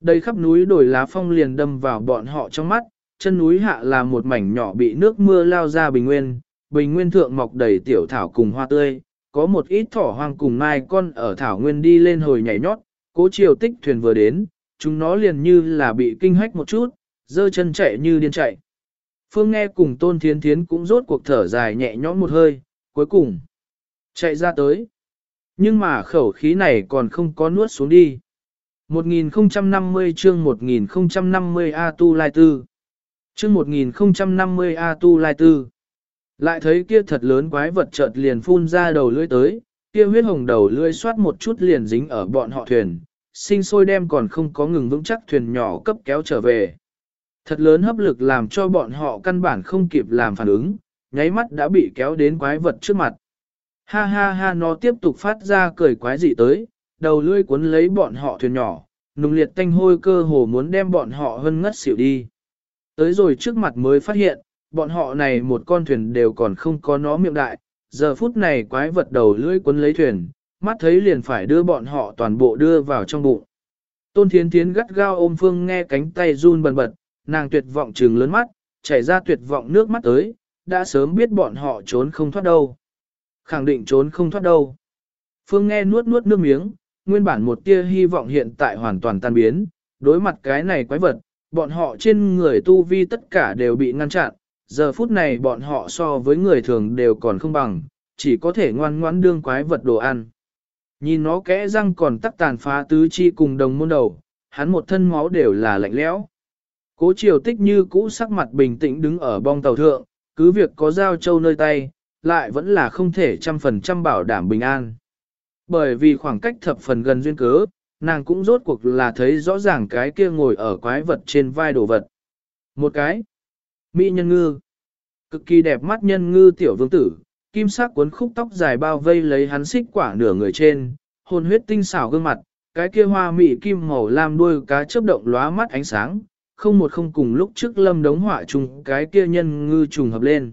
Đây khắp núi đồi lá phong liền đâm vào bọn họ trong mắt, chân núi hạ là một mảnh nhỏ bị nước mưa lao ra bình nguyên, bình nguyên thượng mọc đầy tiểu thảo cùng hoa tươi, có một ít thỏ hoang cùng mai con ở thảo nguyên đi lên hồi nhảy nhót, cố chiều tích thuyền vừa đến, chúng nó liền như là bị kinh hách một chút, dơ chân chạy như điên chạy. Phương nghe cùng tôn thiến thiến cũng rốt cuộc thở dài nhẹ nhõm một hơi, cuối cùng chạy ra tới. Nhưng mà khẩu khí này còn không có nuốt xuống đi. 1050 chương 1050 A Tu Lai Tư Chương 1050 A Tu Lai Tư Lại thấy kia thật lớn quái vật chợt liền phun ra đầu lưỡi tới, kia huyết hồng đầu lưỡi xoát một chút liền dính ở bọn họ thuyền, sinh sôi đem còn không có ngừng vững chắc thuyền nhỏ cấp kéo trở về. Thật lớn hấp lực làm cho bọn họ căn bản không kịp làm phản ứng, nháy mắt đã bị kéo đến quái vật trước mặt. Ha ha ha nó tiếp tục phát ra cười quái dị tới, đầu lưỡi cuốn lấy bọn họ thuyền nhỏ, nung liệt tanh hôi cơ hồ muốn đem bọn họ hân ngất xỉu đi. Tới rồi trước mặt mới phát hiện, bọn họ này một con thuyền đều còn không có nó miệng đại, giờ phút này quái vật đầu lưỡi cuốn lấy thuyền, mắt thấy liền phải đưa bọn họ toàn bộ đưa vào trong bụng. Tôn Thiến Thiến gắt gao ôm Phương nghe cánh tay run bần bật, nàng tuyệt vọng trừng lớn mắt, chảy ra tuyệt vọng nước mắt tới, đã sớm biết bọn họ trốn không thoát đâu. Khẳng định trốn không thoát đâu. Phương nghe nuốt nuốt nước miếng, nguyên bản một tia hy vọng hiện tại hoàn toàn tan biến, đối mặt cái này quái vật, bọn họ trên người tu vi tất cả đều bị ngăn chặn, giờ phút này bọn họ so với người thường đều còn không bằng, chỉ có thể ngoan ngoãn đương quái vật đồ ăn. Nhìn nó kẽ răng còn tắc tàn phá tứ chi cùng đồng môn đầu, hắn một thân máu đều là lạnh lẽo. Cố triều tích như cũ sắc mặt bình tĩnh đứng ở bong tàu thượng, cứ việc có giao châu nơi tay, lại vẫn là không thể trăm phần trăm bảo đảm bình an. Bởi vì khoảng cách thập phần gần duyên cớ, nàng cũng rốt cuộc là thấy rõ ràng cái kia ngồi ở quái vật trên vai đồ vật. Một cái, mỹ nhân ngư, cực kỳ đẹp mắt nhân ngư tiểu vương tử, kim sắc cuốn khúc tóc dài bao vây lấy hắn xích quả nửa người trên, hồn huyết tinh xảo gương mặt, cái kia hoa mỹ kim màu lam đuôi cá chớp động lóa mắt ánh sáng, không một không cùng lúc trước lâm đống họa trùng cái kia nhân ngư trùng hợp lên.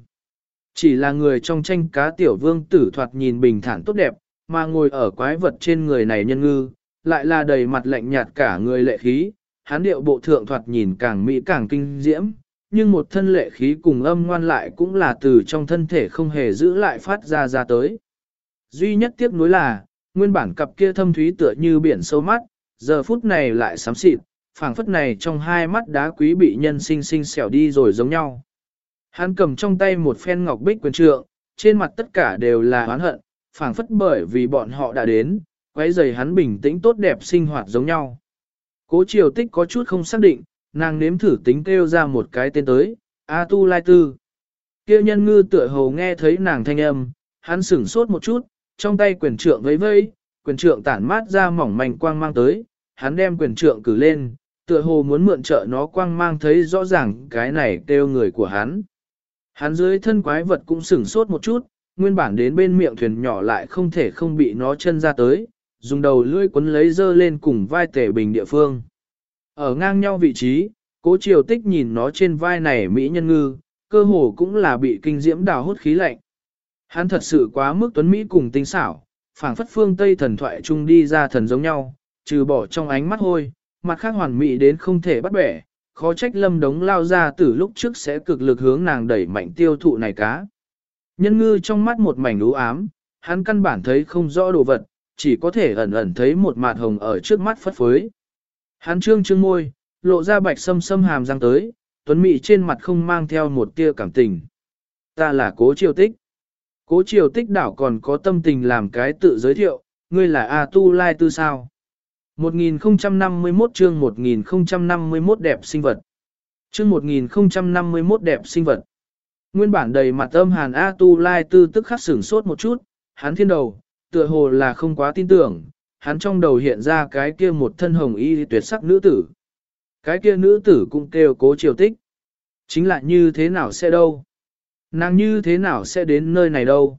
Chỉ là người trong tranh cá tiểu vương tử thoạt nhìn bình thản tốt đẹp, mà ngồi ở quái vật trên người này nhân ngư, lại là đầy mặt lạnh nhạt cả người lệ khí, hán điệu bộ thượng thoạt nhìn càng mỹ càng kinh diễm, nhưng một thân lệ khí cùng âm ngoan lại cũng là từ trong thân thể không hề giữ lại phát ra ra tới. Duy nhất tiếc nuối là, nguyên bản cặp kia thâm thúy tựa như biển sâu mắt, giờ phút này lại sám xịt, phảng phất này trong hai mắt đá quý bị nhân sinh sinh xẻo đi rồi giống nhau. Hắn cầm trong tay một phen ngọc bích quyền trượng, trên mặt tất cả đều là oán hận, phảng phất bởi vì bọn họ đã đến, quấy rầy hắn bình tĩnh tốt đẹp sinh hoạt giống nhau. Cố triều tích có chút không xác định, nàng nếm thử tính kêu ra một cái tên tới, A Tu Lai Tư. Kêu nhân ngư tựa hồ nghe thấy nàng thanh âm, hắn sửng sốt một chút, trong tay quyền trượng vẫy vẫy, quyền trượng tản mát ra mỏng manh quang mang tới, hắn đem quyền trượng cử lên, tựa hồ muốn mượn trợ nó quang mang thấy rõ ràng cái này kêu người của hắn. Hắn dưới thân quái vật cũng sửng sốt một chút, nguyên bản đến bên miệng thuyền nhỏ lại không thể không bị nó chân ra tới, dùng đầu lưỡi quấn lấy dơ lên cùng vai tể bình địa phương. Ở ngang nhau vị trí, cố triều tích nhìn nó trên vai này Mỹ nhân ngư, cơ hồ cũng là bị kinh diễm đào hút khí lạnh. Hắn thật sự quá mức tuấn Mỹ cùng tinh xảo, phảng phất phương Tây thần thoại chung đi ra thần giống nhau, trừ bỏ trong ánh mắt hôi, mặt khác hoàn mỹ đến không thể bắt bẻ, khó trách lâm đống lao ra từ lúc trước sẽ cực lực hướng nàng đẩy mạnh tiêu thụ này cá. Nhân ngư trong mắt một mảnh u ám, hắn căn bản thấy không rõ đồ vật, chỉ có thể ẩn ẩn thấy một mạt hồng ở trước mắt phất phới. Hắn trương trương môi, lộ ra bạch sâm sâm hàm răng tới, tuấn Mị trên mặt không mang theo một tia cảm tình. Ta là cố triều tích. Cố triều tích đảo còn có tâm tình làm cái tự giới thiệu, ngươi là A Tu Lai Tư sao? 1051 chương 1051 đẹp sinh vật. Chương 1051 đẹp sinh vật. Nguyên bản đầy mặt âm hàn A Tu Lai Tư tức khắc sửng sốt một chút, hắn thiên đầu, tựa hồ là không quá tin tưởng, hắn trong đầu hiện ra cái kia một thân hồng y tuyệt sắc nữ tử. Cái kia nữ tử cũng kêu cố triều tích. Chính là như thế nào sẽ đâu? Nàng như thế nào sẽ đến nơi này đâu?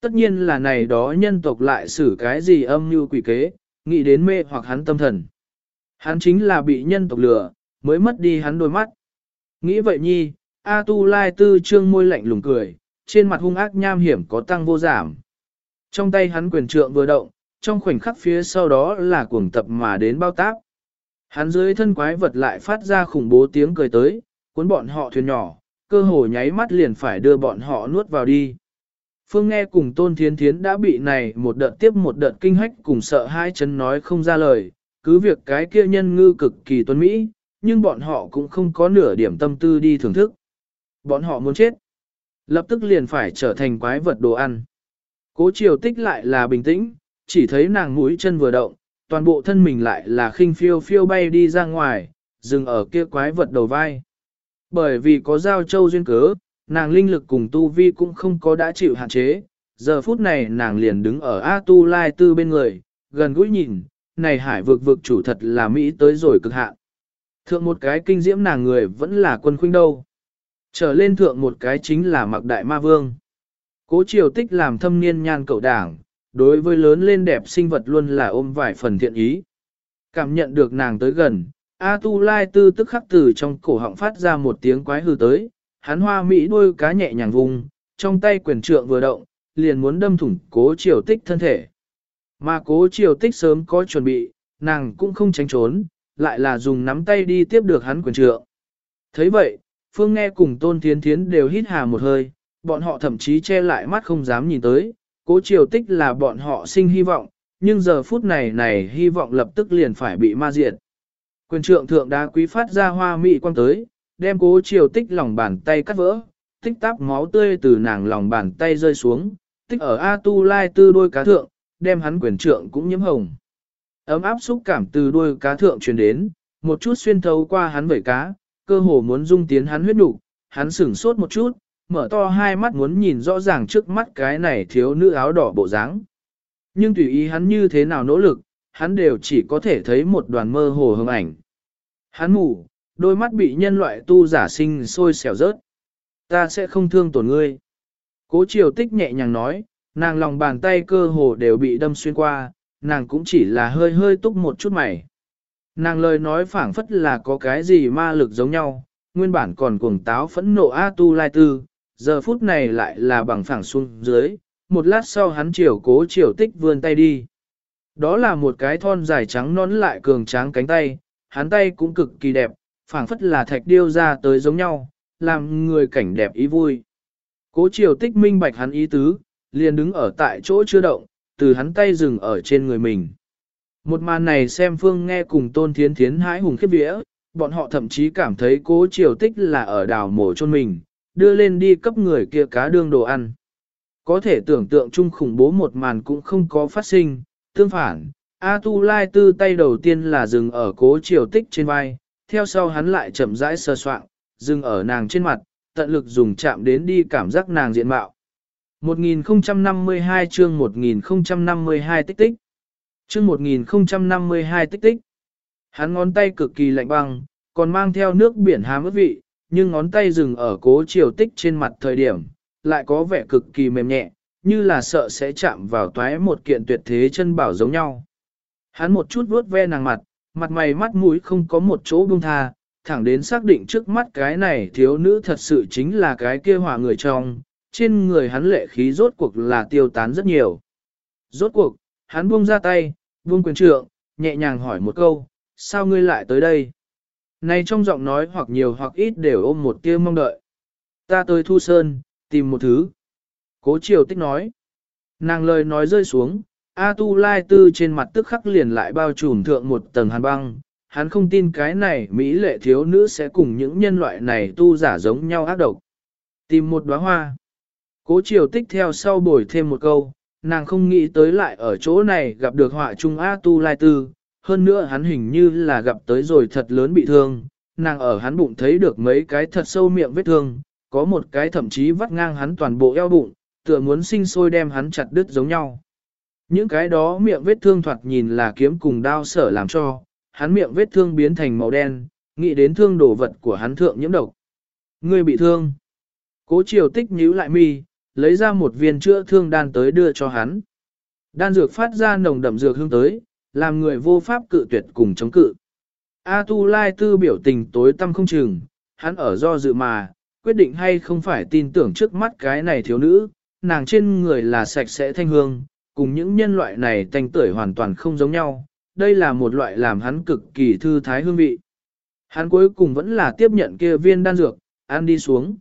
Tất nhiên là này đó nhân tộc lại xử cái gì âm như quỷ kế, nghĩ đến mê hoặc hắn tâm thần. Hắn chính là bị nhân tộc lừa, mới mất đi hắn đôi mắt. Nghĩ vậy nhi, A Tu Lai Tư trương môi lạnh lùng cười, trên mặt hung ác nham hiểm có tăng vô giảm. Trong tay hắn quyền trượng vừa động, trong khoảnh khắc phía sau đó là cuồng tập mà đến bao tác. Hắn dưới thân quái vật lại phát ra khủng bố tiếng cười tới, cuốn bọn họ thuyền nhỏ, cơ hồ nháy mắt liền phải đưa bọn họ nuốt vào đi. Phương nghe cùng Tôn Thiến Thiến đã bị này một đợt tiếp một đợt kinh hách cùng sợ hai chân nói không ra lời, cứ việc cái kia nhân ngư cực kỳ tuấn Mỹ, nhưng bọn họ cũng không có nửa điểm tâm tư đi thưởng thức. Bọn họ muốn chết, lập tức liền phải trở thành quái vật đồ ăn. Cố triều tích lại là bình tĩnh, chỉ thấy nàng mũi chân vừa động, toàn bộ thân mình lại là khinh phiêu phiêu bay đi ra ngoài, dừng ở kia quái vật đầu vai. Bởi vì có giao châu duyên cớ, nàng linh lực cùng tu vi cũng không có đã chịu hạn chế, giờ phút này nàng liền đứng ở A Tu Lai Tư bên người, gần gũi nhìn, này hải vực vực chủ thật là Mỹ tới rồi cực hạn. Thượng một cái kinh diễm nàng người vẫn là quân khuynh đâu. Trở lên thượng một cái chính là mặc đại ma vương. Cố triều tích làm thâm niên nhan cậu đảng, đối với lớn lên đẹp sinh vật luôn là ôm vài phần thiện ý. Cảm nhận được nàng tới gần, A Tu Lai Tư tức khắc từ trong cổ họng phát ra một tiếng quái hư tới, hắn hoa mỹ đôi cá nhẹ nhàng vùng, trong tay quyền trượng vừa động, liền muốn đâm thủng cố triều tích thân thể. Mà cố triều tích sớm có chuẩn bị, nàng cũng không tránh trốn, lại là dùng nắm tay đi tiếp được hắn quyền trượng. thấy vậy, Phương nghe cùng Tôn Thiến Thiến đều hít hà một hơi, bọn họ thậm chí che lại mắt không dám nhìn tới, cố triều tích là bọn họ sinh hy vọng, nhưng giờ phút này này hy vọng lập tức liền phải bị ma diệt. Quyền trượng thượng đá quý phát ra hoa mỹ quang tới, đem cố triều tích lòng bàn tay cắt vỡ, tích táp máu tươi từ nàng lòng bàn tay rơi xuống, tích ở A tu lai tư đôi cá thượng, đem hắn quyền trượng cũng nhiễm hồng. Ấm áp xúc cảm từ đôi cá thượng truyền đến, một chút xuyên thấu qua hắn vẩy cá, cơ hồ muốn dung tiến hắn huyết đủ, hắn sửng sốt một chút, mở to hai mắt muốn nhìn rõ ràng trước mắt cái này thiếu nữ áo đỏ bộ dáng. Nhưng tùy ý hắn như thế nào nỗ lực, hắn đều chỉ có thể thấy một đoàn mơ hồ hương ảnh. Hắn mù, đôi mắt bị nhân loại tu giả sinh sôi xẻo rớt. Ta sẽ không thương tổn ngươi. Cố triều tích nhẹ nhàng nói, nàng lòng bàn tay cơ hồ đều bị đâm xuyên qua, nàng cũng chỉ là hơi hơi túc một chút mày. Nàng lời nói phảng phất là có cái gì ma lực giống nhau, nguyên bản còn cuồng táo phẫn nộ A Tu Lai Tư, giờ phút này lại là bằng phẳng xuống dưới, một lát sau hắn chiều cố chiều tích vươn tay đi. Đó là một cái thon dài trắng nón lại cường tráng cánh tay, hắn tay cũng cực kỳ đẹp, phảng phất là thạch điêu ra tới giống nhau, làm người cảnh đẹp ý vui. Cố chiều tích minh bạch hắn ý tứ, liền đứng ở tại chỗ chưa động, từ hắn tay dừng ở trên người mình. Một màn này xem phương nghe cùng tôn thiến thiến hãi hùng khiếp vía, bọn họ thậm chí cảm thấy cố triều tích là ở đào mổ chôn mình, đưa lên đi cấp người kia cá đương đồ ăn. Có thể tưởng tượng chung khủng bố một màn cũng không có phát sinh, tương phản, A Tu Lai Tư tay đầu tiên là dừng ở cố triều tích trên vai, theo sau hắn lại chậm rãi sơ soạn, dừng ở nàng trên mặt, tận lực dùng chạm đến đi cảm giác nàng diện mạo. 1052 chương 1052 tích tích. Chương 1052 tích tích. Hắn ngón tay cực kỳ lạnh băng, còn mang theo nước biển hám ướt vị, nhưng ngón tay dừng ở cố chiều tích trên mặt thời điểm, lại có vẻ cực kỳ mềm nhẹ, như là sợ sẽ chạm vào toái một kiện tuyệt thế chân bảo giống nhau. Hắn một chút vuốt ve nàng mặt, mặt mày mắt mũi không có một chỗ buông tha, thẳng đến xác định trước mắt cái này thiếu nữ thật sự chính là cái kia hỏa người trong, trên người hắn lệ khí rốt cuộc là tiêu tán rất nhiều. Rốt cuộc, hắn buông ra tay, buông quyền trượng, nhẹ nhàng hỏi một câu, sao ngươi lại tới đây? Này trong giọng nói hoặc nhiều hoặc ít đều ôm một tia mong đợi. Ta tới Thu Sơn, tìm một thứ. Cố Triều Tích nói. Nàng lời nói rơi xuống, A Tu Lai Tư trên mặt tức khắc liền lại bao trùm thượng một tầng hàn băng. Hắn không tin cái này Mỹ lệ thiếu nữ sẽ cùng những nhân loại này tu giả giống nhau ác độc. Tìm một đóa hoa. Cố Triều Tích theo sau bổi thêm một câu, nàng không nghĩ tới lại ở chỗ này gặp được họa trung A Tu Lai Tư, hơn nữa hắn hình như là gặp tới rồi thật lớn bị thương, nàng ở hắn bụng thấy được mấy cái thật sâu miệng vết thương, có một cái thậm chí vắt ngang hắn toàn bộ eo bụng, tựa muốn sinh sôi đem hắn chặt đứt giống nhau. Những cái đó miệng vết thương thoạt nhìn là kiếm cùng đao sở làm cho, hắn miệng vết thương biến thành màu đen, nghĩ đến thương đổ vật của hắn thượng nhiễm độc. Người bị thương. Cố triều tích nhíu lại mi, lấy ra một viên chữa thương đan tới đưa cho hắn. Đan dược phát ra nồng đậm dược hương tới, làm người vô pháp cự tuyệt cùng chống cự. A Tu Lai Tư biểu tình tối tâm không chừng, hắn ở do dự mà, quyết định hay không phải tin tưởng trước mắt cái này thiếu nữ, nàng trên người là sạch sẽ thanh hương, cùng những nhân loại này thanh tưởi hoàn toàn không giống nhau, đây là một loại làm hắn cực kỳ thư thái hương vị. Hắn cuối cùng vẫn là tiếp nhận kia viên đan dược, ăn đi xuống.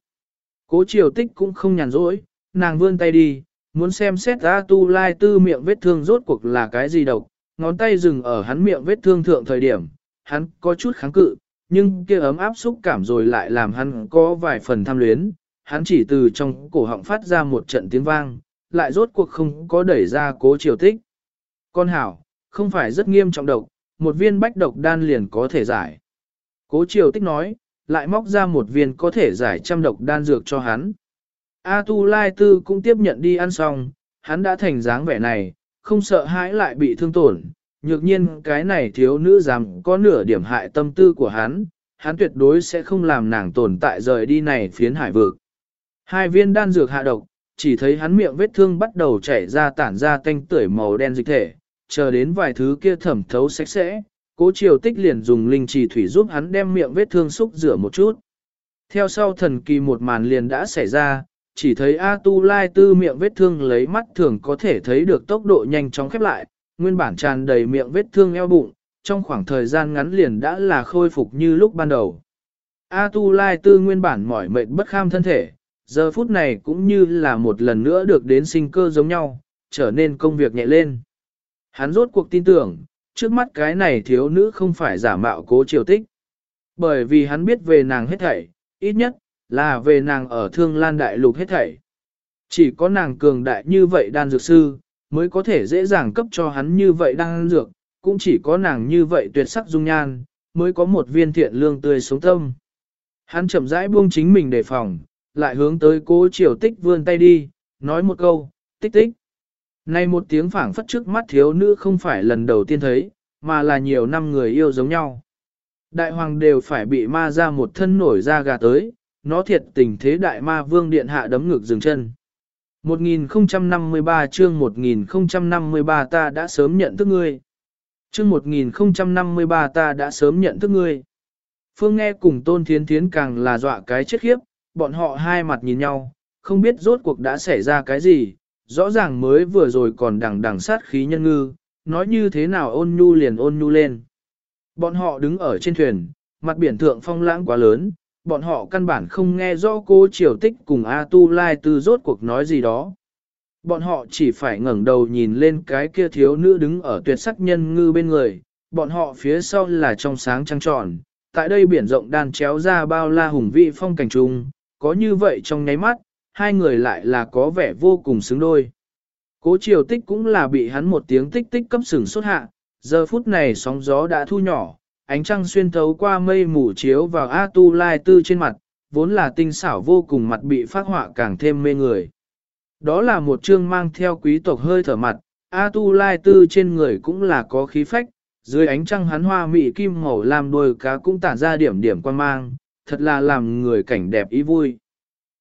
Cố triều tích cũng không nhàn rỗi, nàng vươn tay đi, muốn xem xét ra tu lai tư miệng vết thương rốt cuộc là cái gì độc, ngón tay dừng ở hắn miệng vết thương thượng thời điểm, hắn có chút kháng cự, nhưng kia ấm áp xúc cảm rồi lại làm hắn có vài phần tham luyến, hắn chỉ từ trong cổ họng phát ra một trận tiếng vang, lại rốt cuộc không có đẩy ra cố triều tích. Con hảo, không phải rất nghiêm trọng độc, một viên bách độc đan liền có thể giải. Cố triều tích nói, lại móc ra một viên có thể giải trăm độc đan dược cho hắn. A Tu Lai Tư cũng tiếp nhận đi ăn xong, hắn đã thành dáng vẻ này, không sợ hãi lại bị thương tổn. Nhược nhiên cái này thiếu nữ dám có nửa điểm hại tâm tư của hắn, hắn tuyệt đối sẽ không làm nàng tồn tại rời đi này phiến hải vực. Hai viên đan dược hạ độc, chỉ thấy hắn miệng vết thương bắt đầu chảy ra tản ra tanh tưởi màu đen dịch thể, chờ đến vài thứ kia thẩm thấu sạch sẽ, cố triều tích liền dùng linh trì thủy giúp hắn đem miệng vết thương xúc rửa một chút. Theo sau thần kỳ một màn liền đã xảy ra, chỉ thấy A Tu Lai Tư miệng vết thương lấy mắt thường có thể thấy được tốc độ nhanh chóng khép lại, nguyên bản tràn đầy miệng vết thương eo bụng, trong khoảng thời gian ngắn liền đã là khôi phục như lúc ban đầu. A Tu Lai Tư nguyên bản mỏi mệt bất kham thân thể, giờ phút này cũng như là một lần nữa được đến sinh cơ giống nhau, trở nên công việc nhẹ lên. Hắn rốt cuộc tin tưởng, trước mắt cái này thiếu nữ không phải giả mạo cố triều tích. Bởi vì hắn biết về nàng hết thảy, ít nhất, là về nàng ở thương lan đại lục hết thảy. Chỉ có nàng cường đại như vậy đan dược sư, mới có thể dễ dàng cấp cho hắn như vậy đan dược, cũng chỉ có nàng như vậy tuyệt sắc dung nhan, mới có một viên thiện lương tươi sống tâm. Hắn chậm rãi buông chính mình đề phòng, lại hướng tới cố triều tích vươn tay đi, nói một câu, tích tích. Này một tiếng phảng phất trước mắt thiếu nữ không phải lần đầu tiên thấy, mà là nhiều năm người yêu giống nhau. Đại hoàng đều phải bị ma ra một thân nổi ra gà tới, nó thiệt tình thế đại ma vương điện hạ đấm ngực dừng chân. 1053 chương 1053 ta đã sớm nhận thức ngươi. Chương 1053 ta đã sớm nhận thức ngươi. Phương nghe cùng tôn thiến thiến càng là dọa cái chết khiếp, bọn họ hai mặt nhìn nhau, không biết rốt cuộc đã xảy ra cái gì, rõ ràng mới vừa rồi còn đằng đằng sát khí nhân ngư, nói như thế nào ôn nhu liền ôn nhu lên. Bọn họ đứng ở trên thuyền, mặt biển thượng phong lãng quá lớn, bọn họ căn bản không nghe rõ cô triều tích cùng A Tu Lai Tư rốt cuộc nói gì đó. Bọn họ chỉ phải ngẩng đầu nhìn lên cái kia thiếu nữ đứng ở tuyệt sắc nhân ngư bên người, bọn họ phía sau là trong sáng trăng tròn, tại đây biển rộng đàn chéo ra bao la hùng vị phong cảnh trung, có như vậy trong nháy mắt, hai người lại là có vẻ vô cùng xứng đôi. Cố triều tích cũng là bị hắn một tiếng tích tích cấp sừng xuất hạ, giờ phút này sóng gió đã thu nhỏ, ánh trăng xuyên thấu qua mây mù chiếu vào A Tu Lai Tư trên mặt, vốn là tinh xảo vô cùng mặt bị phát họa càng thêm mê người. Đó là một chương mang theo quý tộc hơi thở mặt, A Tu Lai Tư trên người cũng là có khí phách, dưới ánh trăng hắn hoa mị kim màu làm đôi cá cũng tản ra điểm điểm quan mang, thật là làm người cảnh đẹp ý vui.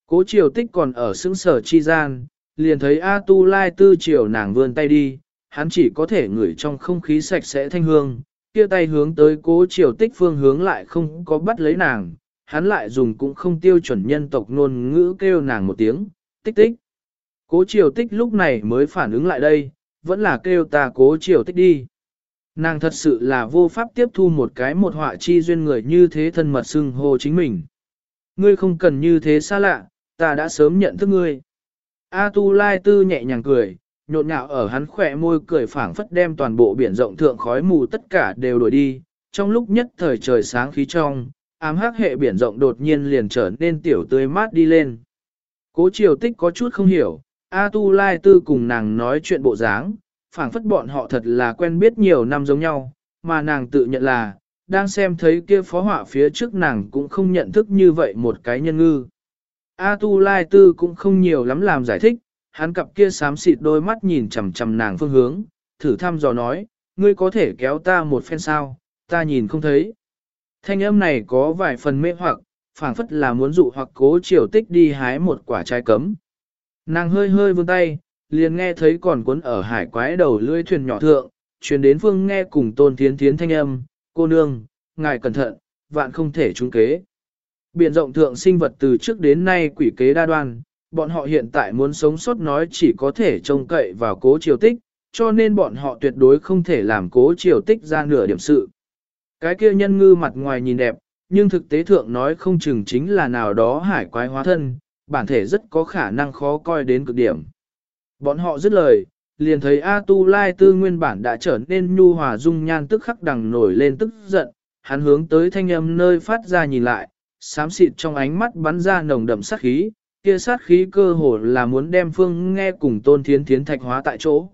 Cố triều tích còn ở xứng sở chi gian, liền thấy A Tu Lai Tư triều nàng vươn tay đi, hắn chỉ có thể ngửi trong không khí sạch sẽ thanh hương, kia tay hướng tới cố triều tích phương hướng lại không có bắt lấy nàng, hắn lại dùng cũng không tiêu chuẩn nhân tộc ngôn ngữ kêu nàng một tiếng, tích tích. Cố triều tích lúc này mới phản ứng lại đây, vẫn là kêu ta cố triều tích đi. Nàng thật sự là vô pháp tiếp thu một cái một họa chi duyên người như thế thân mật xưng hô chính mình. Ngươi không cần như thế xa lạ, ta đã sớm nhận thức ngươi. A Tu Lai Tư nhẹ nhàng cười, nhộn nhạo ở hắn khỏe môi cười phảng phất đem toàn bộ biển rộng thượng khói mù tất cả đều đuổi đi, trong lúc nhất thời trời sáng khí trong, ám hắc hệ biển rộng đột nhiên liền trở nên tiểu tươi mát đi lên. Cố triều tích có chút không hiểu, A Tu Lai Tư cùng nàng nói chuyện bộ dáng, phảng phất bọn họ thật là quen biết nhiều năm giống nhau, mà nàng tự nhận là, đang xem thấy kia phó họa phía trước nàng cũng không nhận thức như vậy một cái nhân ngư. A Tu Lai Tư cũng không nhiều lắm làm giải thích, hắn cặp kia xám xịt đôi mắt nhìn chằm chằm nàng phương hướng, thử thăm dò nói, ngươi có thể kéo ta một phen sao, ta nhìn không thấy. Thanh âm này có vài phần mê hoặc, phảng phất là muốn dụ hoặc cố triều tích đi hái một quả trái cấm. Nàng hơi hơi vươn tay, liền nghe thấy còn cuốn ở hải quái đầu lưỡi thuyền nhỏ thượng, truyền đến phương nghe cùng tôn thiến thiến thanh âm, cô nương, ngài cẩn thận, vạn không thể trúng kế. Biển rộng thượng sinh vật từ trước đến nay quỷ kế đa đoan, bọn họ hiện tại muốn sống sót nói chỉ có thể trông cậy vào cố triều tích, cho nên bọn họ tuyệt đối không thể làm cố triều tích ra nửa điểm sự. Cái kia nhân ngư mặt ngoài nhìn đẹp, nhưng thực tế thượng nói không chừng chính là nào đó hải quái hóa thân, bản thể rất có khả năng khó coi đến cực điểm. Bọn họ dứt lời, liền thấy A Tu Lai Tư nguyên bản đã trở nên nhu hòa dung nhan tức khắc đằng nổi lên tức giận, hắn hướng tới thanh âm nơi phát ra nhìn lại, xám xịt trong ánh mắt bắn ra nồng đậm sát khí, kia sát khí cơ hồ là muốn đem phương nghe cùng tôn thiến thiến thạch hóa tại chỗ.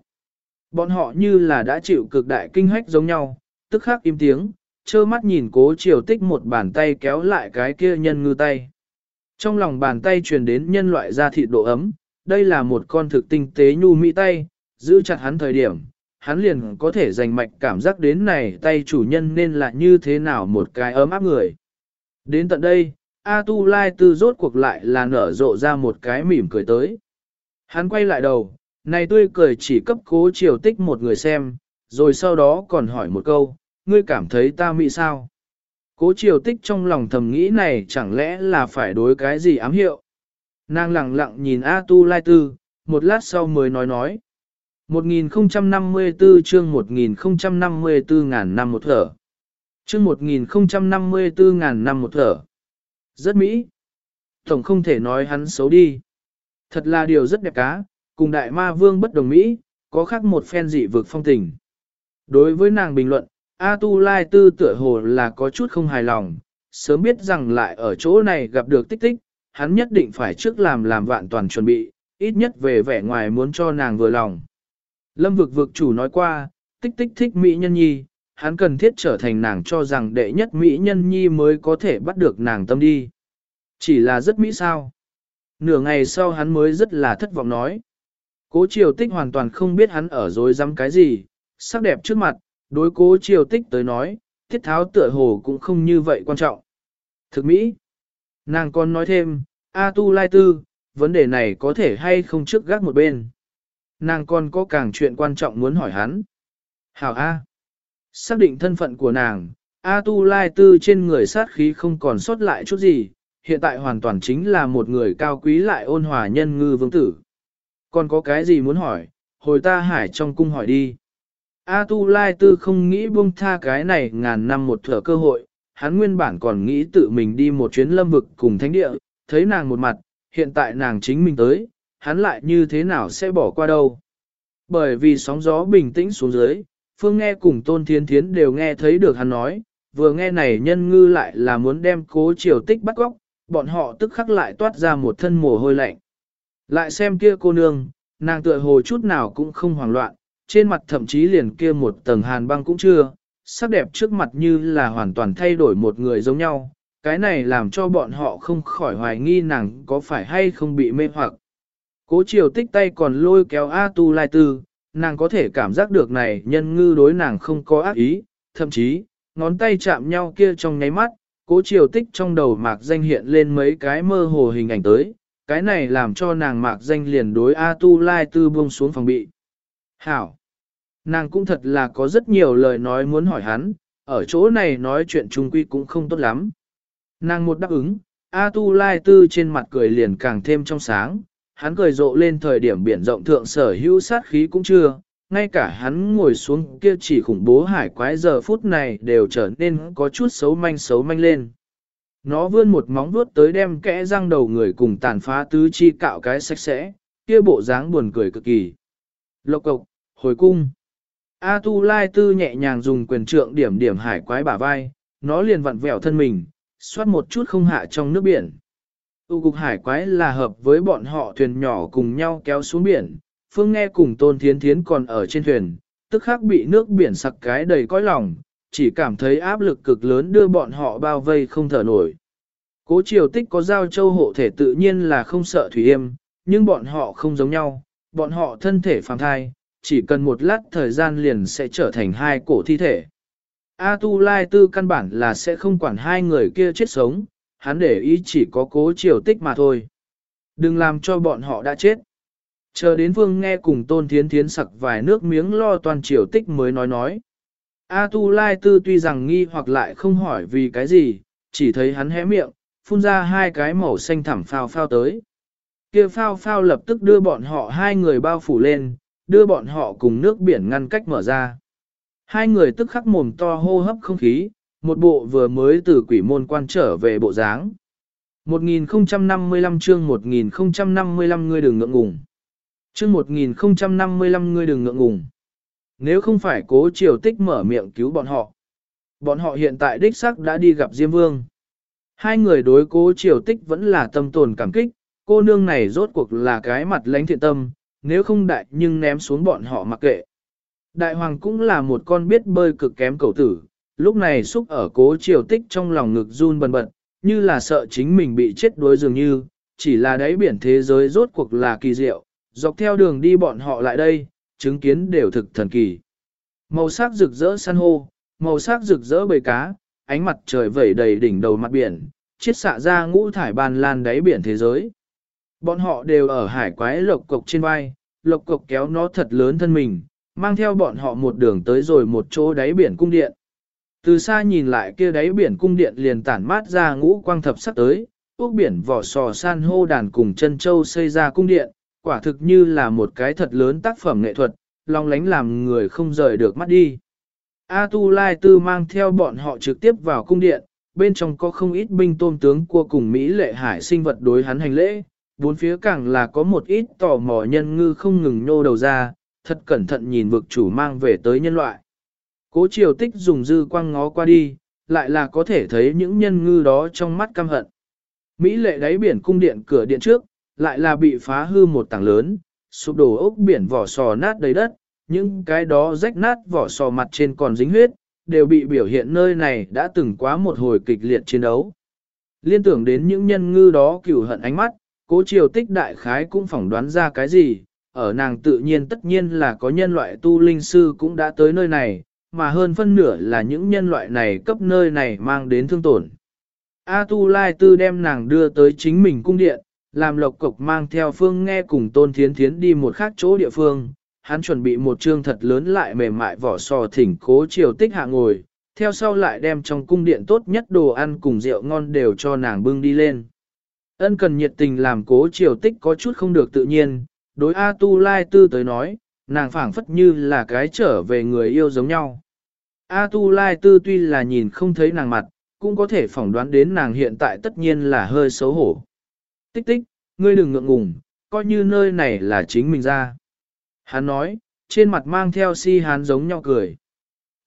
Bọn họ như là đã chịu cực đại kinh hách giống nhau, tức khắc im tiếng, trơ mắt nhìn cố triều tích một bàn tay kéo lại cái kia nhân ngư tay. Trong lòng bàn tay truyền đến nhân loại da thịt độ ấm, đây là một con thực tinh tế nhu mỹ tay, giữ chặt hắn thời điểm, hắn liền có thể dành mạch cảm giác đến này tay chủ nhân nên là như thế nào một cái ấm áp người. Đến tận đây, A Tu Lai Tư rốt cuộc lại là nở rộ ra một cái mỉm cười tới. Hắn quay lại đầu, này tươi cười chỉ cấp cố triều tích một người xem, rồi sau đó còn hỏi một câu, ngươi cảm thấy ta mỹ sao? Cố triều tích trong lòng thầm nghĩ này chẳng lẽ là phải đối cái gì ám hiệu? Nàng lặng lặng nhìn A Tu Lai Tư, một lát sau mới nói nói. 1054 chương 1054 ngàn năm một thở. Chương 1054 ngàn năm một thở. Rất mỹ. Tổng không thể nói hắn xấu đi. Thật là điều rất đẹp cá, cùng đại ma vương bất đồng Mỹ, có khác một phen dị vực phong tình. Đối với nàng bình luận, A Tu Lai Tư tựa hồ là có chút không hài lòng, sớm biết rằng lại ở chỗ này gặp được tích tích, hắn nhất định phải trước làm làm vạn toàn chuẩn bị, ít nhất về vẻ ngoài muốn cho nàng vừa lòng. Lâm vực vực chủ nói qua, tích tích thích Mỹ nhân nhi, hắn cần thiết trở thành nàng cho rằng đệ nhất Mỹ nhân nhi mới có thể bắt được nàng tâm đi. Chỉ là rất Mỹ sao. Nửa ngày sau hắn mới rất là thất vọng nói. Cố triều tích hoàn toàn không biết hắn ở dối dám cái gì, sắc đẹp trước mặt, đối cố triều tích tới nói, thiết tháo tựa hồ cũng không như vậy quan trọng. Thực Mỹ, nàng còn nói thêm, A tu lai tư, vấn đề này có thể hay không trước gác một bên. Nàng còn có càng chuyện quan trọng muốn hỏi hắn. Hảo A. Xác định thân phận của nàng, A tu lai tư trên người sát khí không còn sót lại chút gì, hiện tại hoàn toàn chính là một người cao quý lại ôn hòa nhân ngư vương tử. Còn có cái gì muốn hỏi, hồi ta hải trong cung hỏi đi. A Tu Lai Tư không nghĩ buông tha cái này ngàn năm một thở cơ hội, hắn nguyên bản còn nghĩ tự mình đi một chuyến lâm vực cùng thánh địa, thấy nàng một mặt, hiện tại nàng chính mình tới, hắn lại như thế nào sẽ bỏ qua đâu. Bởi vì sóng gió bình tĩnh xuống dưới, Phương nghe cùng Tôn Thiên Thiến đều nghe thấy được hắn nói, vừa nghe này nhân ngư lại là muốn đem cố triều tích bắt góc, bọn họ tức khắc lại toát ra một thân mồ hôi lạnh. Lại xem kia cô nương, nàng tựa hồ chút nào cũng không hoảng loạn, trên mặt thậm chí liền kia một tầng hàn băng cũng chưa, sắc đẹp trước mặt như là hoàn toàn thay đổi một người giống nhau, cái này làm cho bọn họ không khỏi hoài nghi nàng có phải hay không bị mê hoặc. Cố triều tích tay còn lôi kéo A Tu Lai Tư, nàng có thể cảm giác được này nhân ngư đối nàng không có ác ý, thậm chí, ngón tay chạm nhau kia trong nháy mắt, cố triều tích trong đầu mạc danh hiện lên mấy cái mơ hồ hình ảnh tới, cái này làm cho nàng mạc danh liền đối A Tu Lai Tư buông xuống phòng bị. Hảo! Nàng cũng thật là có rất nhiều lời nói muốn hỏi hắn, ở chỗ này nói chuyện trung quy cũng không tốt lắm. Nàng một đáp ứng, A Tu Lai Tư trên mặt cười liền càng thêm trong sáng, hắn cười rộ lên thời điểm biển rộng thượng sở hữu sát khí cũng chưa, ngay cả hắn ngồi xuống kia chỉ khủng bố hải quái giờ phút này đều trở nên có chút xấu manh xấu manh lên. Nó vươn một móng vuốt tới đem kẽ răng đầu người cùng tàn phá tứ chi cạo cái sạch sẽ, kia bộ dáng buồn cười cực kỳ. Lộc cộc, hồi cung. A Tu Lai Tư nhẹ nhàng dùng quyền trượng điểm điểm hải quái bả vai, nó liền vặn vẹo thân mình, xoát một chút không hạ trong nước biển. Tu cục hải quái là hợp với bọn họ thuyền nhỏ cùng nhau kéo xuống biển, Phương nghe cùng Tôn Thiến Thiến còn ở trên thuyền, tức khắc bị nước biển sặc cái đầy cõi lòng, chỉ cảm thấy áp lực cực lớn đưa bọn họ bao vây không thở nổi. Cố triều tích có giao châu hộ thể tự nhiên là không sợ thủy yêm, nhưng bọn họ không giống nhau, bọn họ thân thể phàm thai, chỉ cần một lát thời gian liền sẽ trở thành hai cổ thi thể. A Tu Lai Tư căn bản là sẽ không quản hai người kia chết sống, hắn để ý chỉ có cố triều tích mà thôi. Đừng làm cho bọn họ đã chết. Chờ đến vương nghe cùng tôn thiến thiến sặc vài nước miếng lo toàn triều tích mới nói nói. A Tu Lai Tư tuy rằng nghi hoặc lại không hỏi vì cái gì, chỉ thấy hắn hé miệng, phun ra hai cái màu xanh thẳm phao phao tới. Kia phao phao lập tức đưa bọn họ hai người bao phủ lên, đưa bọn họ cùng nước biển ngăn cách mở ra. Hai người tức khắc mồm to hô hấp không khí, một bộ vừa mới từ quỷ môn quan trở về bộ dáng. 1055 chương 1055 ngươi đừng ngượng ngùng. Chương 1055 ngươi đừng ngượng ngùng. Nếu không phải cố triều tích mở miệng cứu bọn họ, bọn họ hiện tại đích xác đã đi gặp Diêm Vương. Hai người đối cố triều tích vẫn là tâm tồn cảm kích, cô nương này rốt cuộc là cái mặt lãnh thiện tâm, nếu không đại nhưng ném xuống bọn họ mặc kệ. Đại hoàng cũng là một con biết bơi cực kém cầu tử, lúc này xúc ở cố triều tích trong lòng ngực run bần bật, như là sợ chính mình bị chết đuối dường như, chỉ là đáy biển thế giới rốt cuộc là kỳ diệu, dọc theo đường đi bọn họ lại đây, chứng kiến đều thực thần kỳ. Màu sắc rực rỡ san hô, màu sắc rực rỡ bầy cá, ánh mặt trời vẩy đầy đỉnh đầu mặt biển, chiết xạ ra ngũ thải ban lan đáy biển thế giới. Bọn họ đều ở hải quái lộc cộc trên vai, lộc cộc kéo nó thật lớn thân mình, mang theo bọn họ một đường tới rồi một chỗ đáy biển cung điện. Từ xa nhìn lại kia đáy biển cung điện liền tản mát ra ngũ quang thập sắc tới, ốc biển vỏ sò san hô đàn cùng chân châu xây ra cung điện, quả thực như là một cái thật lớn tác phẩm nghệ thuật, long lánh làm người không rời được mắt đi. A Tu Lai Tư mang theo bọn họ trực tiếp vào cung điện, bên trong có không ít binh tôm tướng cua cùng Mỹ lệ hải sinh vật đối hắn hành lễ, bốn phía càng là có một ít tò mò nhân ngư không ngừng nhô đầu ra, thật cẩn thận nhìn vực chủ mang về tới nhân loại. Cố triều tích dùng dư quang ngó qua đi, lại là có thể thấy những nhân ngư đó trong mắt căm hận. Mỹ lệ đáy biển cung điện cửa điện trước, lại là bị phá hư một tảng lớn, sụp đổ ốc biển vỏ sò nát đầy đất, những cái đó rách nát vỏ sò mặt trên còn dính huyết, đều bị biểu hiện nơi này đã từng quá một hồi kịch liệt chiến đấu. Liên tưởng đến những nhân ngư đó cửu hận ánh mắt, cố triều tích đại khái cũng phỏng đoán ra cái gì, ở nàng tự nhiên tất nhiên là có nhân loại tu linh sư cũng đã tới nơi này, mà hơn phân nửa là những nhân loại này cấp nơi này mang đến thương tổn. A Tu Lai Tư đem nàng đưa tới chính mình cung điện, làm lộc cộc mang theo phương nghe cùng tôn thiến thiến đi một khác chỗ địa phương. Hắn chuẩn bị một trương thật lớn lại mềm mại vỏ sò thỉnh cố triều tích hạ ngồi, theo sau lại đem trong cung điện tốt nhất đồ ăn cùng rượu ngon đều cho nàng bưng đi lên. Ân cần nhiệt tình làm cố triều tích có chút không được tự nhiên, đối A Tu Lai Tư tới nói, nàng phảng phất như là cái trở về người yêu giống nhau. A Tu Lai Tư tuy là nhìn không thấy nàng mặt, cũng có thể phỏng đoán đến nàng hiện tại tất nhiên là hơi xấu hổ. Tích tích, ngươi đừng ngượng ngùng, coi như nơi này là chính mình ra. Hắn nói, trên mặt mang theo si hán giống nhau cười.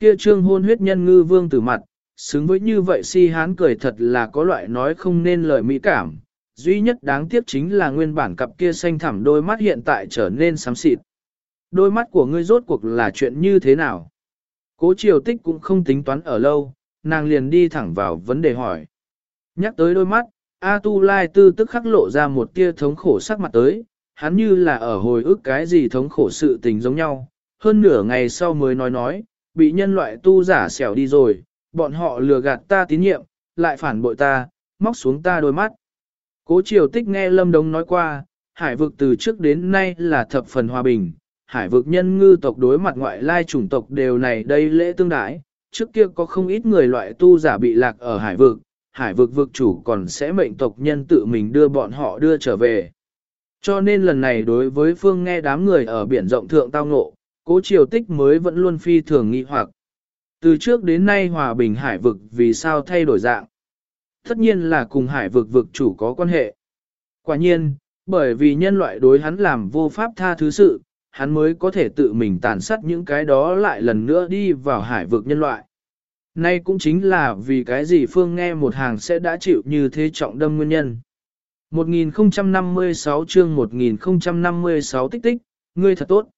Kia trương hôn huyết nhân ngư vương tử mặt, xứng với như vậy si hán cười thật là có loại nói không nên lời mỹ cảm. Duy nhất đáng tiếc chính là nguyên bản cặp kia xanh thẳm đôi mắt hiện tại trở nên xám xịt. Đôi mắt của ngươi rốt cuộc là chuyện như thế nào? Cố triều tích cũng không tính toán ở lâu, nàng liền đi thẳng vào vấn đề hỏi. Nhắc tới đôi mắt, A Tu Lai Tư tức khắc lộ ra một tia thống khổ sắc mặt tới, hắn như là ở hồi ức cái gì thống khổ sự tình giống nhau. Hơn nửa ngày sau mới nói nói, bị nhân loại tu giả xẻo đi rồi, bọn họ lừa gạt ta tín nhiệm, lại phản bội ta, móc xuống ta đôi mắt. Cố triều tích nghe Lâm Đông nói qua, hải vực từ trước đến nay là thập phần hòa bình, hải vực nhân ngư tộc đối mặt ngoại lai chủng tộc đều này đây lễ tương đái, trước kia có không ít người loại tu giả bị lạc ở hải vực, hải vực vực chủ còn sẽ mệnh tộc nhân tự mình đưa bọn họ đưa trở về. Cho nên lần này đối với phương nghe đám người ở biển rộng thượng tao ngộ, cố triều tích mới vẫn luôn phi thường nghi hoặc. Từ trước đến nay hòa bình hải vực vì sao thay đổi dạng? Tất nhiên là cùng hải vực vực chủ có quan hệ. Quả nhiên, bởi vì nhân loại đối hắn làm vô pháp tha thứ sự, hắn mới có thể tự mình tàn sát những cái đó lại lần nữa đi vào hải vực nhân loại. Nay cũng chính là vì cái gì Phương nghe một hàng sẽ đã chịu như thế trọng đâm nguyên nhân. 1056 chương 1056 tích tích, ngươi thật tốt.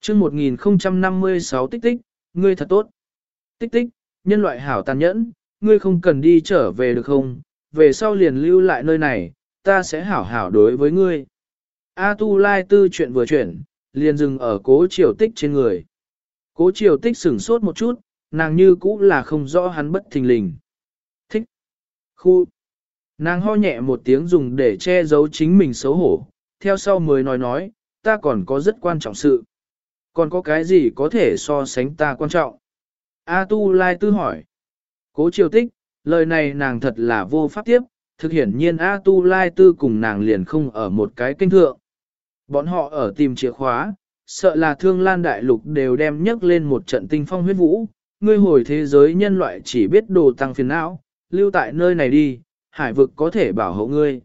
Chương 1056 tích tích, ngươi thật tốt. Tích tích, nhân loại hảo tàn nhẫn, ngươi không cần đi trở về được không, về sau liền lưu lại nơi này, ta sẽ hảo hảo đối với ngươi. A Tu Lai Tư chuyện vừa chuyển, liền dừng ở cố triều tích trên người. Cố triều tích sửng sốt một chút, nàng như cũ là không rõ hắn bất thình lình. Thích. Khu. Nàng ho nhẹ một tiếng dùng để che giấu chính mình xấu hổ, theo sau mới nói nói, ta còn có rất quan trọng sự. Còn có cái gì có thể so sánh ta quan trọng? A Tu Lai Tư hỏi. Cố triều tích, lời này nàng thật là vô pháp tiếp, thực hiển nhiên A Tu Lai Tư cùng nàng liền không ở một cái kênh thượng. Bọn họ ở tìm chìa khóa, sợ là thương lan đại lục đều đem nhấc lên một trận tinh phong huyết vũ, ngươi hồi thế giới nhân loại chỉ biết đồ tăng phiền não, lưu tại nơi này đi, hải vực có thể bảo hộ ngươi.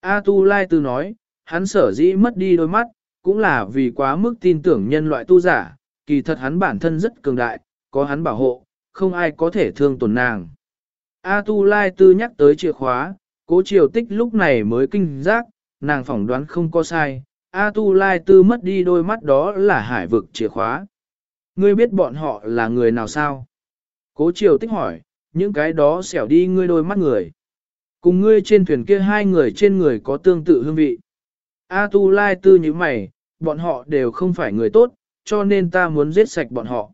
A Tu Lai Tư nói, hắn sở dĩ mất đi đôi mắt, cũng là vì quá mức tin tưởng nhân loại tu giả, kỳ thật hắn bản thân rất cường đại, có hắn bảo hộ, không ai có thể thương tổn nàng. A Tu Lai Tư nhắc tới chìa khóa, cố triều tích lúc này mới kinh giác, nàng phỏng đoán không có sai, A Tu Lai Tư mất đi đôi mắt đó là hải vực chìa khóa. Ngươi biết bọn họ là người nào sao? Cố triều tích hỏi, những cái đó xẻo đi ngươi đôi mắt người. Cùng ngươi trên thuyền kia hai người trên người có tương tự hương vị. A Tu Lai Tư như mày, bọn họ đều không phải người tốt, cho nên ta muốn giết sạch bọn họ.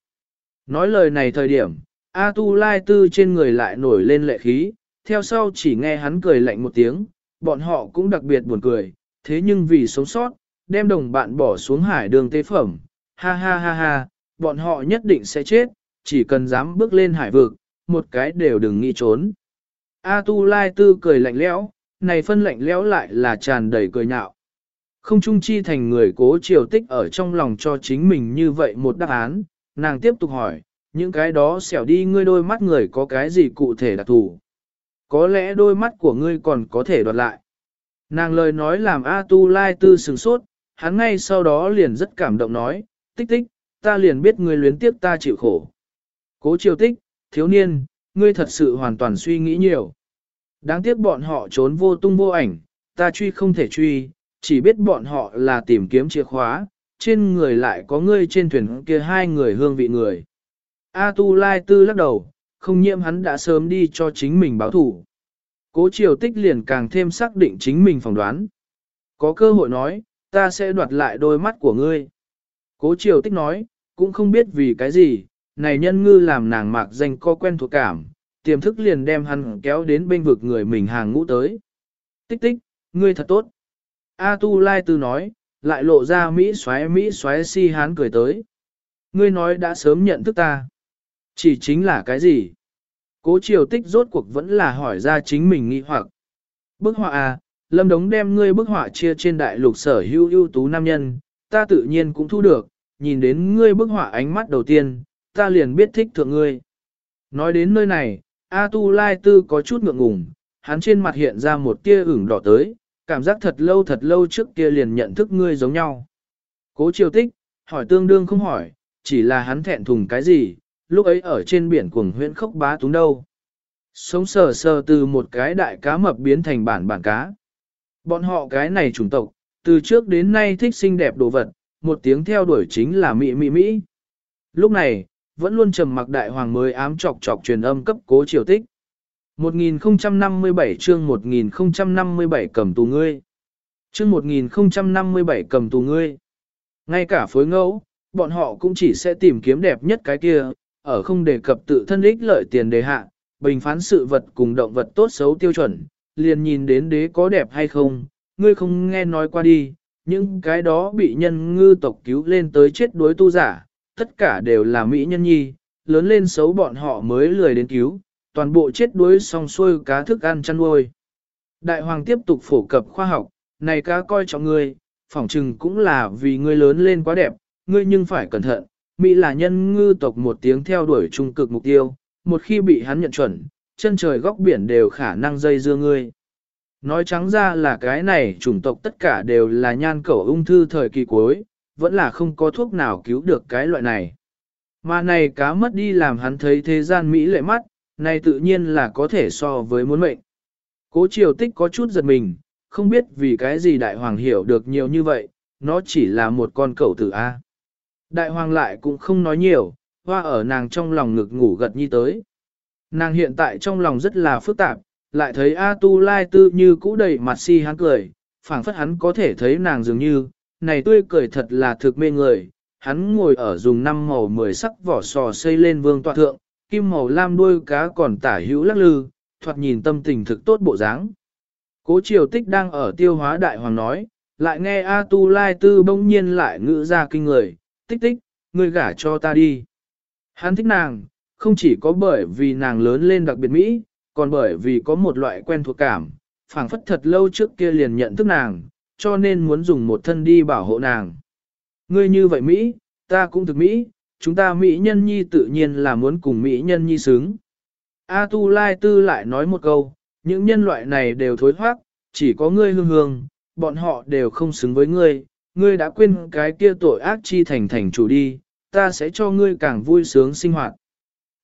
Nói lời này thời điểm, A Tu Lai Tư trên người lại nổi lên lệ khí, theo sau chỉ nghe hắn cười lạnh một tiếng, bọn họ cũng đặc biệt buồn cười, thế nhưng vì sống sót, đem đồng bạn bỏ xuống hải đường tế phẩm, ha ha ha ha, bọn họ nhất định sẽ chết, chỉ cần dám bước lên hải vực, một cái đều đừng nghĩ trốn. A Tu Lai Tư cười lạnh lẽo, này phân lạnh lẽo lại là tràn đầy cười nhạo. Không trung chi thành người cố triều tích ở trong lòng cho chính mình như vậy một đáp án, nàng tiếp tục hỏi, những cái đó xẻo đi ngươi đôi mắt người có cái gì cụ thể đặc thù. Có lẽ đôi mắt của ngươi còn có thể đoạt lại. Nàng lời nói làm A Tu Lai Tư sừng sốt, hắn ngay sau đó liền rất cảm động nói, tích tích, ta liền biết ngươi luyến tiếp ta chịu khổ. Cố triều tích, thiếu niên, ngươi thật sự hoàn toàn suy nghĩ nhiều. Đáng tiếc bọn họ trốn vô tung vô ảnh, ta truy không thể truy, chỉ biết bọn họ là tìm kiếm chìa khóa, trên người lại có ngươi trên thuyền kia hai người hương vị người. A Tu Lai Tư lắc đầu, không nhiễm hắn đã sớm đi cho chính mình báo thủ. Cố triều tích liền càng thêm xác định chính mình phỏng đoán. Có cơ hội nói, ta sẽ đoạt lại đôi mắt của ngươi. Cố triều tích nói, cũng không biết vì cái gì, này nhân ngư làm nàng mạc danh co quen thuộc cảm, tiềm thức liền đem hắn kéo đến bên vực người mình hàng ngũ tới. Tích tích, ngươi thật tốt. A Tu Lai Tư nói, lại lộ ra Mỹ xoáy Mỹ xoáy si hán cười tới. Ngươi nói đã sớm nhận thức ta. Chỉ chính là cái gì? Cố triều tích rốt cuộc vẫn là hỏi ra chính mình nghi hoặc. Bức họa à, lâm đống đem ngươi bức họa chia trên đại lục sở hữu ưu tú nam nhân, ta tự nhiên cũng thu được, nhìn đến ngươi bức họa ánh mắt đầu tiên, ta liền biết thích thượng ngươi. Nói đến nơi này, A Tu Lai Tư có chút ngượng ngùng, hắn trên mặt hiện ra một tia ửng đỏ tới, cảm giác thật lâu thật lâu trước kia liền nhận thức ngươi giống nhau. Cố triều tích, hỏi tương đương không hỏi, chỉ là hắn thẹn thùng cái gì, lúc ấy ở trên biển cuồng huyện khốc bá túng đâu. Sống sờ sờ từ một cái đại cá mập biến thành bản bản cá. Bọn họ cái này chủng tộc, từ trước đến nay thích xinh đẹp đồ vật, một tiếng theo đuổi chính là mỹ mỹ mỹ. Lúc này, vẫn luôn trầm mặc đại hoàng mới ám chọc chọc truyền âm cấp cố triều tích. 1057 chương 1057 cầm tù ngươi. Chương 1057 cầm tù ngươi. Ngay cả phối ngẫu, bọn họ cũng chỉ sẽ tìm kiếm đẹp nhất cái kia, ở không đề cập tự thân ích lợi tiền đề hạ, bình phán sự vật cùng động vật tốt xấu tiêu chuẩn, liền nhìn đến đế có đẹp hay không, ngươi không nghe nói qua đi, những cái đó bị nhân ngư tộc cứu lên tới chết đuối tu giả, tất cả đều là mỹ nhân nhi, lớn lên xấu bọn họ mới lười đến cứu, toàn bộ chết đuối xong xuôi cá thức ăn chăn nuôi. Đại hoàng tiếp tục phổ cập khoa học, này cá coi trọng ngươi, phỏng chừng cũng là vì ngươi lớn lên quá đẹp, ngươi nhưng phải cẩn thận, Mỹ là nhân ngư tộc một tiếng theo đuổi trung cực mục tiêu, một khi bị hắn nhận chuẩn, chân trời góc biển đều khả năng dây dưa ngươi. Nói trắng ra là cái này chủng tộc tất cả đều là nhan cẩu ung thư thời kỳ cuối, vẫn là không có thuốc nào cứu được cái loại này. Mà này cá mất đi làm hắn thấy thế gian Mỹ lệ mắt, này tự nhiên là có thể so với muốn mệnh. Cố triều tích có chút giật mình, không biết vì cái gì đại hoàng hiểu được nhiều như vậy, nó chỉ là một con cẩu tử A. Đại hoàng lại cũng không nói nhiều, hoa ở nàng trong lòng ngực ngủ gật nhi tới. Nàng hiện tại trong lòng rất là phức tạp, lại thấy A Tu Lai Tư như cũ đầy mặt si hắn cười, phảng phất hắn có thể thấy nàng dường như, này tươi cười thật là thực mê người. Hắn ngồi ở dùng năm màu mười sắc vỏ sò xây lên vương tọa thượng, kim màu lam đuôi cá còn tả hữu lắc lư, thoạt nhìn tâm tình thực tốt bộ dáng. Cố triều tích đang ở tiêu hóa đại hoàng nói, lại nghe A Tu Lai Tư bỗng nhiên lại ngữ ra kinh người, tích tích, ngươi gả cho ta đi. Hắn thích nàng, không chỉ có bởi vì nàng lớn lên đặc biệt Mỹ, còn bởi vì có một loại quen thuộc cảm, phảng phất thật lâu trước kia liền nhận thức nàng, cho nên muốn dùng một thân đi bảo hộ nàng. Ngươi như vậy Mỹ, ta cũng thực Mỹ, chúng ta Mỹ nhân nhi tự nhiên là muốn cùng Mỹ nhân nhi xứng. A Tu Lai Tư lại nói một câu, những nhân loại này đều thối thoát, chỉ có ngươi hương hương, bọn họ đều không xứng với ngươi, ngươi đã quên cái kia tội ác chi thành thành chủ đi, ta sẽ cho ngươi càng vui sướng sinh hoạt.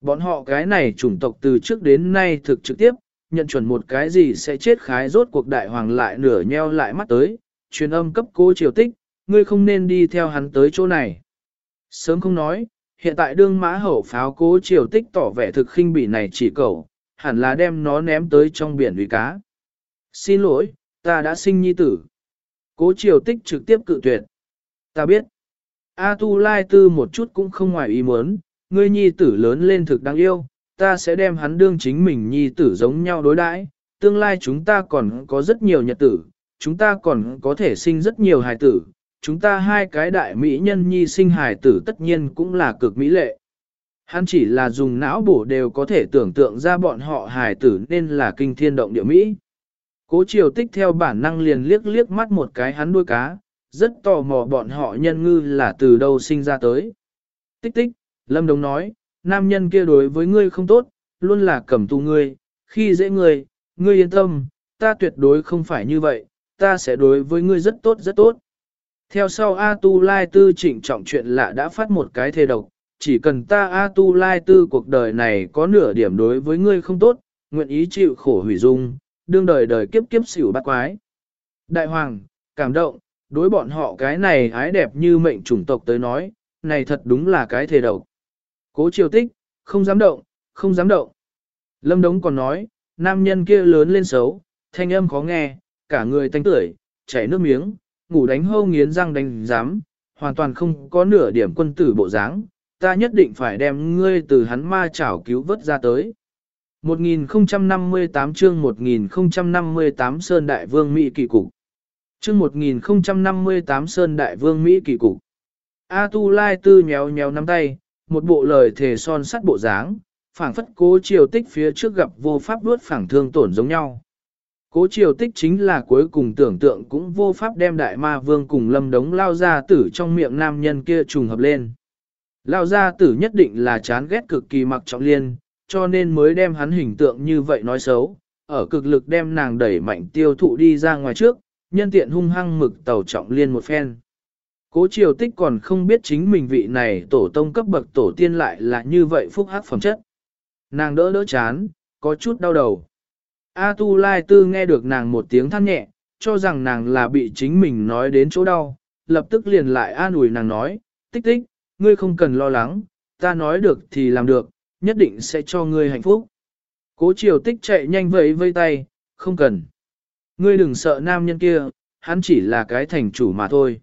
Bọn họ cái này chủng tộc từ trước đến nay thực trực tiếp, nhận chuẩn một cái gì sẽ chết khái rốt cuộc đại hoàng lại nửa nheo lại mắt tới, truyền âm cấp cố triều tích, ngươi không nên đi theo hắn tới chỗ này. Sớm không nói, hiện tại đương mã hậu pháo cố triều tích tỏ vẻ thực khinh bỉ này chỉ cầu, hẳn là đem nó ném tới trong biển uy cá. Xin lỗi, ta đã sinh nhi tử. Cố triều tích trực tiếp cự tuyệt. Ta biết. A tu lai tư một chút cũng không ngoài ý muốn, ngươi nhi tử lớn lên thực đáng yêu, ta sẽ đem hắn đương chính mình nhi tử giống nhau đối đãi. tương lai chúng ta còn có rất nhiều nhật tử, chúng ta còn có thể sinh rất nhiều hài tử, chúng ta hai cái đại mỹ nhân nhi sinh hài tử tất nhiên cũng là cực mỹ lệ. Hắn chỉ là dùng não bổ đều có thể tưởng tượng ra bọn họ hài tử nên là kinh thiên động địa Mỹ. Cố triều tích theo bản năng liền liếc liếc mắt một cái hắn đuôi cá, rất tò mò bọn họ nhân ngư là từ đâu sinh ra tới. Tích tích, Lâm Đồng nói, nam nhân kia đối với ngươi không tốt, luôn là cầm tù ngươi, khi dễ ngươi, ngươi yên tâm, ta tuyệt đối không phải như vậy, ta sẽ đối với ngươi rất tốt rất tốt. Theo sau A Tu Lai Tư chỉnh trọng chuyện lạ đã phát một cái thề độc, chỉ cần ta A Tu Lai Tư cuộc đời này có nửa điểm đối với ngươi không tốt, nguyện ý chịu khổ hủy dung, đương đời đời kiếp kiếp xỉu bát quái. Đại Hoàng, cảm động, đối bọn họ cái này ái đẹp như mệnh chủng tộc tới nói, này thật đúng là cái thề độc. Cố triều tích, không dám động, không dám động. Lâm Đống còn nói, nam nhân kia lớn lên xấu, thanh âm khó nghe, cả người tanh tưởi, chảy nước miếng, ngủ đánh hâu nghiến răng đánh dám, hoàn toàn không có nửa điểm quân tử bộ dáng, ta nhất định phải đem ngươi từ hắn ma chảo cứu vớt ra tới. 1058 chương 1058 Sơn Đại Vương Mỹ kỳ cục Chương 1058 Sơn Đại Vương Mỹ kỳ cục A Tu Lai Tư nhéo nhéo nắm tay, một bộ lời thề son sắt bộ dáng, phảng phất cố triều tích phía trước gặp vô pháp đuốt phảng thương tổn giống nhau. Cố triều tích chính là cuối cùng tưởng tượng cũng vô pháp đem đại ma vương cùng lâm đống lao ra tử trong miệng nam nhân kia trùng hợp lên. Lao ra tử nhất định là chán ghét cực kỳ mặc trọng liên, cho nên mới đem hắn hình tượng như vậy nói xấu, ở cực lực đem nàng đẩy mạnh tiêu thụ đi ra ngoài trước, nhân tiện hung hăng mực tàu trọng liên một phen. Cố triều tích còn không biết chính mình vị này tổ tông cấp bậc tổ tiên lại là như vậy phúc hắc phẩm chất. Nàng đỡ đỡ chán, có chút đau đầu. A Tu Lai Tư nghe được nàng một tiếng than nhẹ, cho rằng nàng là bị chính mình nói đến chỗ đau, lập tức liền lại an ủi nàng nói, tích tích, ngươi không cần lo lắng, ta nói được thì làm được, nhất định sẽ cho ngươi hạnh phúc. Cố triều tích chạy nhanh vẫy vây tay, không cần. Ngươi đừng sợ nam nhân kia, hắn chỉ là cái thành chủ mà thôi.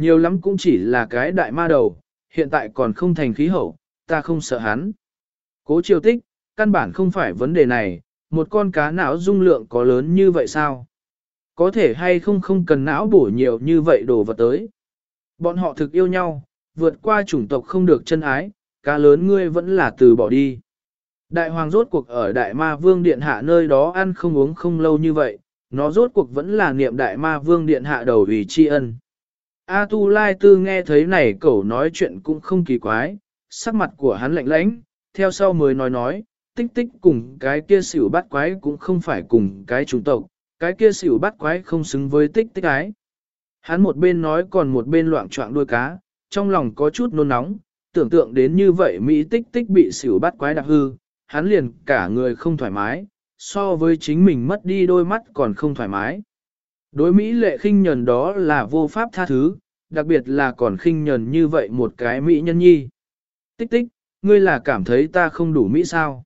Nhiều lắm cũng chỉ là cái đại ma đầu, hiện tại còn không thành khí hậu, ta không sợ hắn. Cố chiêu tích, căn bản không phải vấn đề này, một con cá não dung lượng có lớn như vậy sao? Có thể hay không không cần não bổ nhiều như vậy đồ vật tới. Bọn họ thực yêu nhau, vượt qua chủng tộc không được chân ái, cá lớn ngươi vẫn là từ bỏ đi. Đại hoàng rốt cuộc ở đại ma vương điện hạ nơi đó ăn không uống không lâu như vậy, nó rốt cuộc vẫn là niệm đại ma vương điện hạ đầu vì tri ân. A Tu Lai Tư nghe thấy này cậu nói chuyện cũng không kỳ quái, sắc mặt của hắn lạnh lãnh, theo sau mới nói nói, tích tích cùng cái kia xỉu bắt quái cũng không phải cùng cái chủng tộc, cái kia xỉu bắt quái không xứng với tích tích ái. Hắn một bên nói còn một bên loạn trọng đuôi cá, trong lòng có chút nôn nóng, tưởng tượng đến như vậy Mỹ tích tích bị xỉu bắt quái đặc hư, hắn liền cả người không thoải mái, so với chính mình mất đi đôi mắt còn không thoải mái. Đối Mỹ lệ khinh nhần đó là vô pháp tha thứ, đặc biệt là còn khinh nhần như vậy một cái Mỹ nhân nhi. Tích tích, ngươi là cảm thấy ta không đủ Mỹ sao?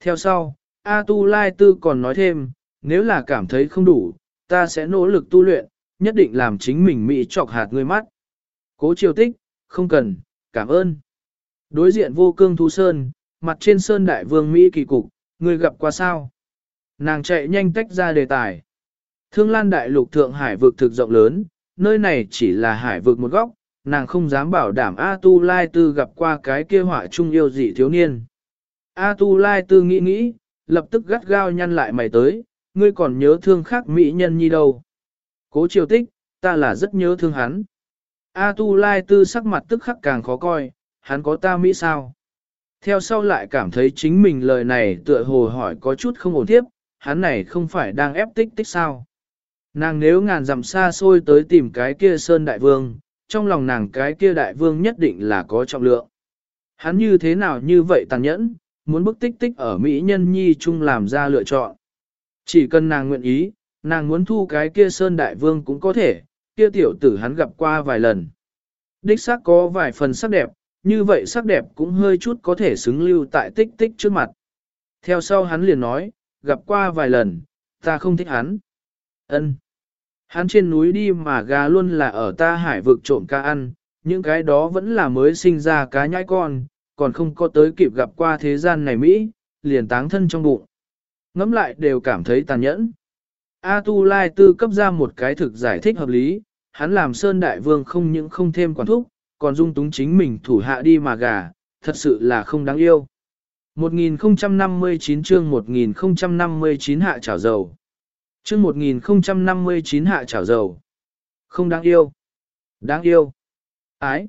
Theo sau, A Tu Lai Tư còn nói thêm, nếu là cảm thấy không đủ, ta sẽ nỗ lực tu luyện, nhất định làm chính mình Mỹ chọc hạt ngươi mắt. Cố triều tích, không cần, cảm ơn. Đối diện vô cương thu sơn, mặt trên sơn đại vương Mỹ kỳ cục, ngươi gặp qua sao? Nàng chạy nhanh tách ra đề tài. Thương lan đại lục thượng hải vực thực rộng lớn, nơi này chỉ là hải vực một góc, nàng không dám bảo đảm A Tu Lai Tư gặp qua cái kia họa trung yêu dị thiếu niên. A Tu Lai Tư nghĩ nghĩ, lập tức gắt gao nhăn lại mày tới, ngươi còn nhớ thương khác mỹ nhân nhi đâu. Cố triều tích, ta là rất nhớ thương hắn. A tu lai tư sắc mặt tức khắc càng khó coi, hắn có ta mỹ sao? Theo sau lại cảm thấy chính mình lời này tựa hồ hỏi có chút không ổn tiếp, hắn này không phải đang ép tích tích sao? Nàng nếu ngàn dặm xa xôi tới tìm cái kia Sơn Đại Vương, trong lòng nàng cái kia Đại Vương nhất định là có trọng lượng. Hắn như thế nào như vậy tàn nhẫn, muốn bức tích tích ở Mỹ Nhân Nhi chung làm ra lựa chọn. Chỉ cần nàng nguyện ý, nàng muốn thu cái kia Sơn Đại Vương cũng có thể, kia tiểu tử hắn gặp qua vài lần. Đích xác có vài phần sắc đẹp, như vậy sắc đẹp cũng hơi chút có thể xứng lưu tại tích tích trước mặt. Theo sau hắn liền nói, gặp qua vài lần, ta không thích hắn ân Hắn trên núi đi mà gà luôn là ở ta hải vực trộm cá ăn, những cái đó vẫn là mới sinh ra cá nhãi con, còn không có tới kịp gặp qua thế gian này Mỹ, liền táng thân trong bụng. Ngắm lại đều cảm thấy tàn nhẫn. A Tu Lai Tư cấp ra một cái thực giải thích hợp lý, hắn làm Sơn Đại Vương không những không thêm quản thúc, còn dung túng chính mình thủ hạ đi mà gà, thật sự là không đáng yêu. 1059 chương 1059 hạ chảo dầu. Chương 1059 hạ chảo dầu. Không đáng yêu. Đáng yêu. Ái.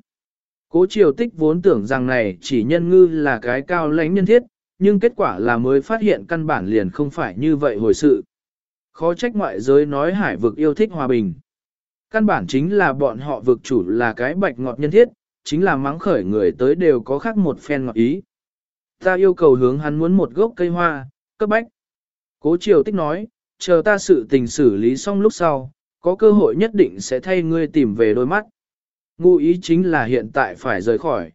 Cố triều tích vốn tưởng rằng này chỉ nhân ngư là cái cao lãnh nhân thiết, nhưng kết quả là mới phát hiện căn bản liền không phải như vậy hồi sự. Khó trách ngoại giới nói hải vực yêu thích hòa bình. Căn bản chính là bọn họ vực chủ là cái bạch ngọt nhân thiết, chính là mắng khởi người tới đều có khác một phen ngọt ý. Ta yêu cầu hướng hắn muốn một gốc cây hoa, cấp bách. Cố triều tích nói, chờ ta sự tình xử lý xong lúc sau, có cơ hội nhất định sẽ thay ngươi tìm về đôi mắt. Ngụ ý chính là hiện tại phải rời khỏi.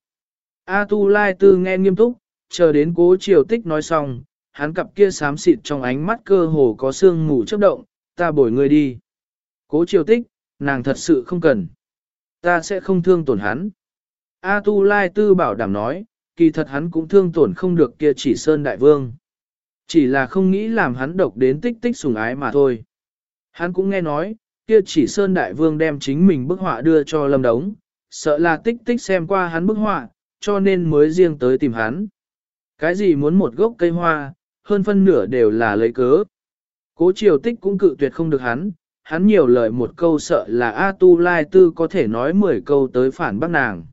A Tu Lai Tư nghe nghiêm túc, chờ đến cố triều tích nói xong, hắn cặp kia xám xịt trong ánh mắt cơ hồ có sương mù chớp động, ta bồi ngươi đi. Cố triều tích, nàng thật sự không cần. Ta sẽ không thương tổn hắn. A Tu Lai Tư bảo đảm nói, kỳ thật hắn cũng thương tổn không được kia chỉ Sơn Đại Vương. Chỉ là không nghĩ làm hắn độc đến tích tích sùng ái mà thôi. Hắn cũng nghe nói, kia chỉ Sơn Đại Vương đem chính mình bức họa đưa cho Lâm Đống, sợ là tích tích xem qua hắn bức họa, cho nên mới riêng tới tìm hắn. Cái gì muốn một gốc cây hoa, hơn phân nửa đều là lấy cớ. Cố triều tích cũng cự tuyệt không được hắn, hắn nhiều lời một câu sợ là A Tu Lai Tư có thể nói 10 câu tới phản bác nàng.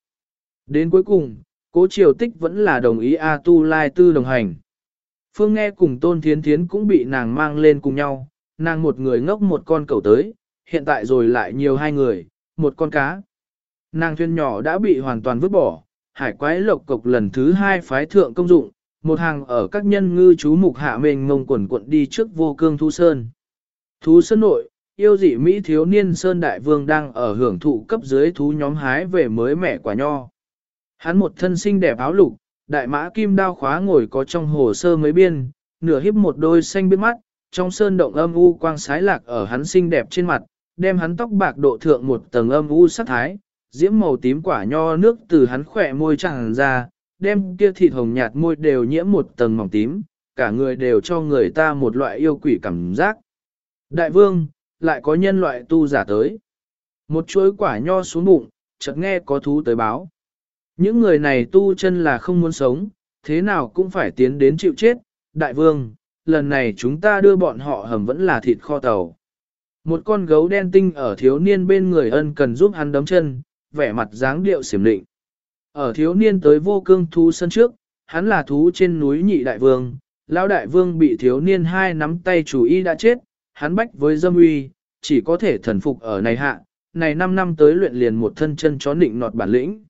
Đến cuối cùng, cố triều tích vẫn là đồng ý A Tu Lai Tư đồng hành. Phương nghe cùng Tôn Thiến Thiến cũng bị nàng mang lên cùng nhau, nàng một người ngốc một con cầu tới, hiện tại rồi lại nhiều hai người, một con cá. Nàng thuyền nhỏ đã bị hoàn toàn vứt bỏ, hải quái lộc cục lần thứ hai phái thượng công dụng, một hàng ở các nhân ngư chú mục hạ mình ngông quần quận đi trước vô cương thu sơn. Thú sơn nội, yêu dị Mỹ thiếu niên Sơn Đại Vương đang ở hưởng thụ cấp dưới thú nhóm hái về mới mẻ quả nho. Hắn một thân xinh đẹp áo lục, đại mã kim đao khóa ngồi có trong hồ sơ mấy biên, nửa hiếp một đôi xanh biết mắt, trong sơn động âm u quang sái lạc ở hắn xinh đẹp trên mặt, đem hắn tóc bạc độ thượng một tầng âm u sắc thái, diễm màu tím quả nho nước từ hắn khỏe môi tràn ra, đem kia thịt hồng nhạt môi đều nhiễm một tầng mỏng tím, cả người đều cho người ta một loại yêu quỷ cảm giác. Đại vương, lại có nhân loại tu giả tới. Một chuỗi quả nho xuống bụng, chợt nghe có thú tới báo. Những người này tu chân là không muốn sống, thế nào cũng phải tiến đến chịu chết. Đại vương, lần này chúng ta đưa bọn họ hầm vẫn là thịt kho tàu. Một con gấu đen tinh ở thiếu niên bên người ân cần giúp hắn đấm chân, vẻ mặt dáng điệu xỉm định. Ở thiếu niên tới vô cương thú sân trước, hắn là thú trên núi nhị đại vương, lão đại vương bị thiếu niên hai nắm tay chủ y đã chết, hắn bách với dâm uy, chỉ có thể thần phục ở này hạ, này 5 năm tới luyện liền một thân chân chó nịnh nọt bản lĩnh.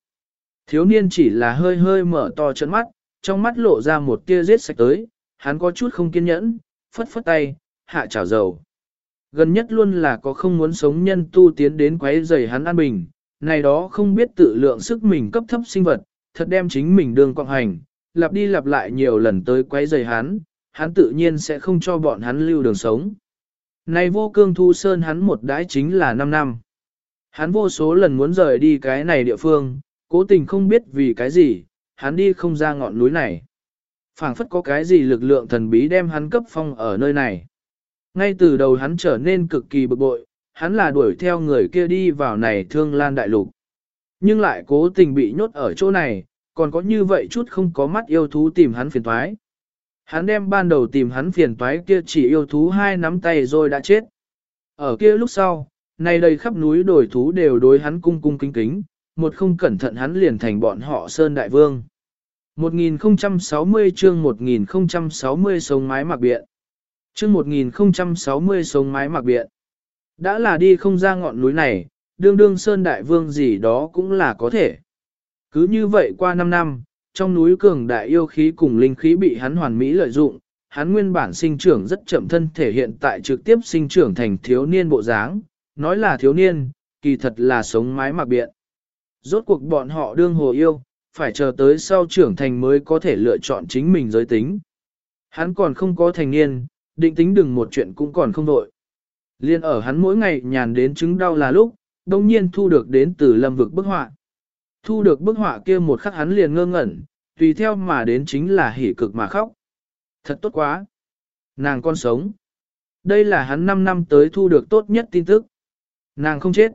Thiếu niên chỉ là hơi hơi mở to trận mắt, trong mắt lộ ra một tia giết sạch tới, hắn có chút không kiên nhẫn, phất phất tay, hạ chảo dầu. Gần nhất luôn là có không muốn sống nhân tu tiến đến quấy rầy hắn an bình, này đó không biết tự lượng sức mình cấp thấp sinh vật, thật đem chính mình đường quạng hành, lặp đi lặp lại nhiều lần tới quấy rầy hắn, hắn tự nhiên sẽ không cho bọn hắn lưu đường sống. Này vô cương thu sơn hắn một đãi chính là 5 năm. Hắn vô số lần muốn rời đi cái này địa phương, cố tình không biết vì cái gì, hắn đi không ra ngọn núi này. phảng phất có cái gì lực lượng thần bí đem hắn cấp phong ở nơi này. Ngay từ đầu hắn trở nên cực kỳ bực bội, hắn là đuổi theo người kia đi vào này thương lan đại lục. Nhưng lại cố tình bị nhốt ở chỗ này, còn có như vậy chút không có mắt yêu thú tìm hắn phiền toái. Hắn đem ban đầu tìm hắn phiền toái kia chỉ yêu thú hai nắm tay rồi đã chết. Ở kia lúc sau, nay đây khắp núi đồi thú đều đối hắn cung cung kính kính, một không cẩn thận hắn liền thành bọn họ Sơn Đại Vương. 1060 chương 1060 sống mái mặc biện. Chương 1060 sống mái mặc biện. Đã là đi không ra ngọn núi này, đương đương Sơn Đại Vương gì đó cũng là có thể. Cứ như vậy qua 5 năm, trong núi cường đại yêu khí cùng linh khí bị hắn hoàn mỹ lợi dụng, hắn nguyên bản sinh trưởng rất chậm thân thể hiện tại trực tiếp sinh trưởng thành thiếu niên bộ dáng, nói là thiếu niên, kỳ thật là sống mái mặc biện. Rốt cuộc bọn họ đương hồ yêu, phải chờ tới sau trưởng thành mới có thể lựa chọn chính mình giới tính. Hắn còn không có thành niên, định tính đừng một chuyện cũng còn không đội. Liên ở hắn mỗi ngày nhàn đến chứng đau là lúc, đồng nhiên thu được đến từ lâm vực bức họa. Thu được bức họa kia một khắc hắn liền ngơ ngẩn, tùy theo mà đến chính là hỉ cực mà khóc. Thật tốt quá. Nàng con sống. Đây là hắn 5 năm tới thu được tốt nhất tin tức. Nàng không chết.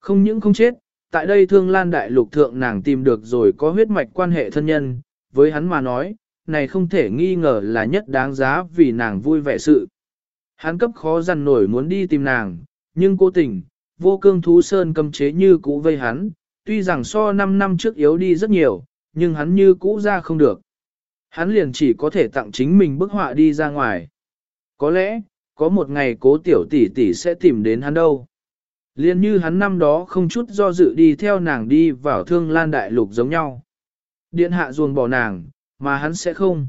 Không những không chết, tại đây thương lan đại lục thượng nàng tìm được rồi có huyết mạch quan hệ thân nhân, với hắn mà nói, này không thể nghi ngờ là nhất đáng giá vì nàng vui vẻ sự. Hắn cấp khó dằn nổi muốn đi tìm nàng, nhưng cố tình, vô cương thú sơn cầm chế như cũ vây hắn, tuy rằng so 5 năm trước yếu đi rất nhiều, nhưng hắn như cũ ra không được. Hắn liền chỉ có thể tặng chính mình bức họa đi ra ngoài. Có lẽ, có một ngày cố tiểu tỷ tỷ sẽ tìm đến hắn đâu. Liên như hắn năm đó không chút do dự đi theo nàng đi vào thương lan đại lục giống nhau. Điện hạ ruồng bỏ nàng, mà hắn sẽ không.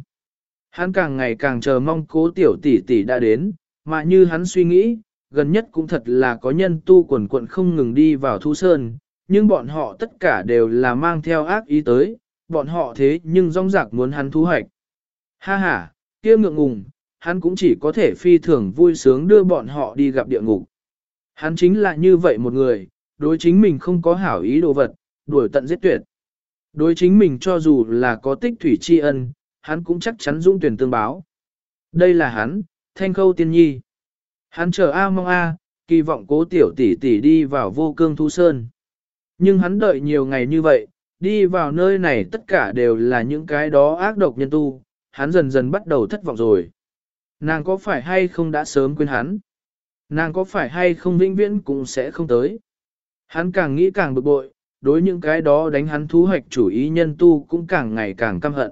Hắn càng ngày càng chờ mong cố tiểu tỷ tỷ đã đến, mà như hắn suy nghĩ, gần nhất cũng thật là có nhân tu quần quận không ngừng đi vào thu sơn, nhưng bọn họ tất cả đều là mang theo ác ý tới, bọn họ thế nhưng rong rạc muốn hắn thu hoạch. Ha ha, kia ngượng ngùng, hắn cũng chỉ có thể phi thường vui sướng đưa bọn họ đi gặp địa ngục. Hắn chính là như vậy một người, đối chính mình không có hảo ý đồ vật, đuổi tận giết tuyệt. Đối chính mình cho dù là có tích thủy tri ân, hắn cũng chắc chắn dũng tuyển tương báo. Đây là hắn, thanh khâu tiên nhi. Hắn chờ A mong A, kỳ vọng cố tiểu tỷ tỷ đi vào vô cương thu sơn. Nhưng hắn đợi nhiều ngày như vậy, đi vào nơi này tất cả đều là những cái đó ác độc nhân tu, hắn dần dần bắt đầu thất vọng rồi. Nàng có phải hay không đã sớm quên hắn? Nàng có phải hay không vĩnh viễn cũng sẽ không tới? Hắn càng nghĩ càng bực bội, đối những cái đó đánh hắn thú hoạch chủ ý nhân tu cũng càng ngày càng căm hận.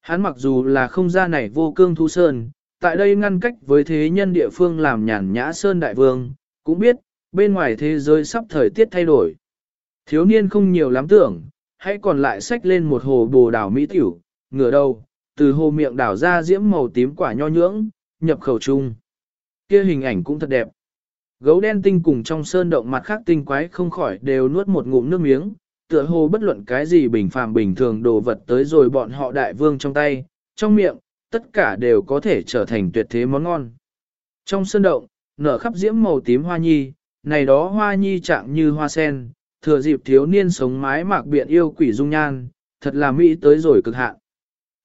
Hắn mặc dù là không ra này vô cương thu sơn, tại đây ngăn cách với thế nhân địa phương làm nhàn nhã sơn đại vương, cũng biết, bên ngoài thế giới sắp thời tiết thay đổi. Thiếu niên không nhiều lắm tưởng, hãy còn lại xách lên một hồ bồ đào mỹ tiểu, ngửa đầu, từ hồ miệng đảo ra diễm màu tím quả nho nhưỡng, nhập khẩu chung. Kia hình ảnh cũng thật đẹp. Gấu đen tinh cùng trong sơn động mặt khác tinh quái không khỏi đều nuốt một ngụm nước miếng, tựa hồ bất luận cái gì bình phàm bình thường đồ vật tới rồi bọn họ đại vương trong tay, trong miệng, tất cả đều có thể trở thành tuyệt thế món ngon. Trong sơn động, nở khắp diễm màu tím hoa nhi, này đó hoa nhi trạng như hoa sen, thừa dịp thiếu niên sống mái mạc biện yêu quỷ dung nhan, thật là mỹ tới rồi cực hạn.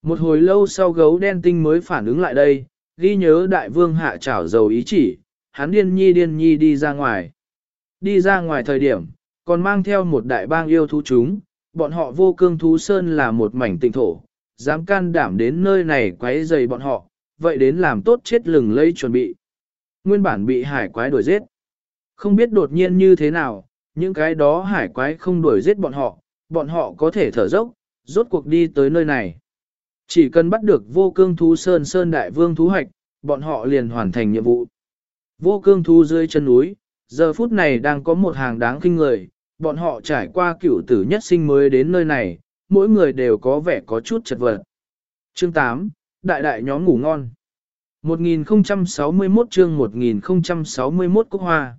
Một hồi lâu sau gấu đen tinh mới phản ứng lại đây, ghi nhớ đại vương hạ trảo dầu ý chỉ, hắn điên nhi điên nhi đi ra ngoài. Đi ra ngoài thời điểm, còn mang theo một đại bang yêu thú chúng, bọn họ vô cương thú sơn là một mảnh tịnh thổ, dám can đảm đến nơi này quấy dày bọn họ, vậy đến làm tốt chết lừng lây chuẩn bị. Nguyên bản bị hải quái đuổi giết. Không biết đột nhiên như thế nào, những cái đó hải quái không đuổi giết bọn họ, bọn họ có thể thở dốc, rốt cuộc đi tới nơi này. Chỉ cần bắt được vô cương thú sơn sơn đại vương thú hoạch, bọn họ liền hoàn thành nhiệm vụ. Vô cương thú dưới chân núi, giờ phút này đang có một hàng đáng kinh người, bọn họ trải qua cửu tử nhất sinh mới đến nơi này, mỗi người đều có vẻ có chút chật vật. Chương 8, Đại đại nhóm ngủ ngon. 1061 chương 1061 Cúc Hoa.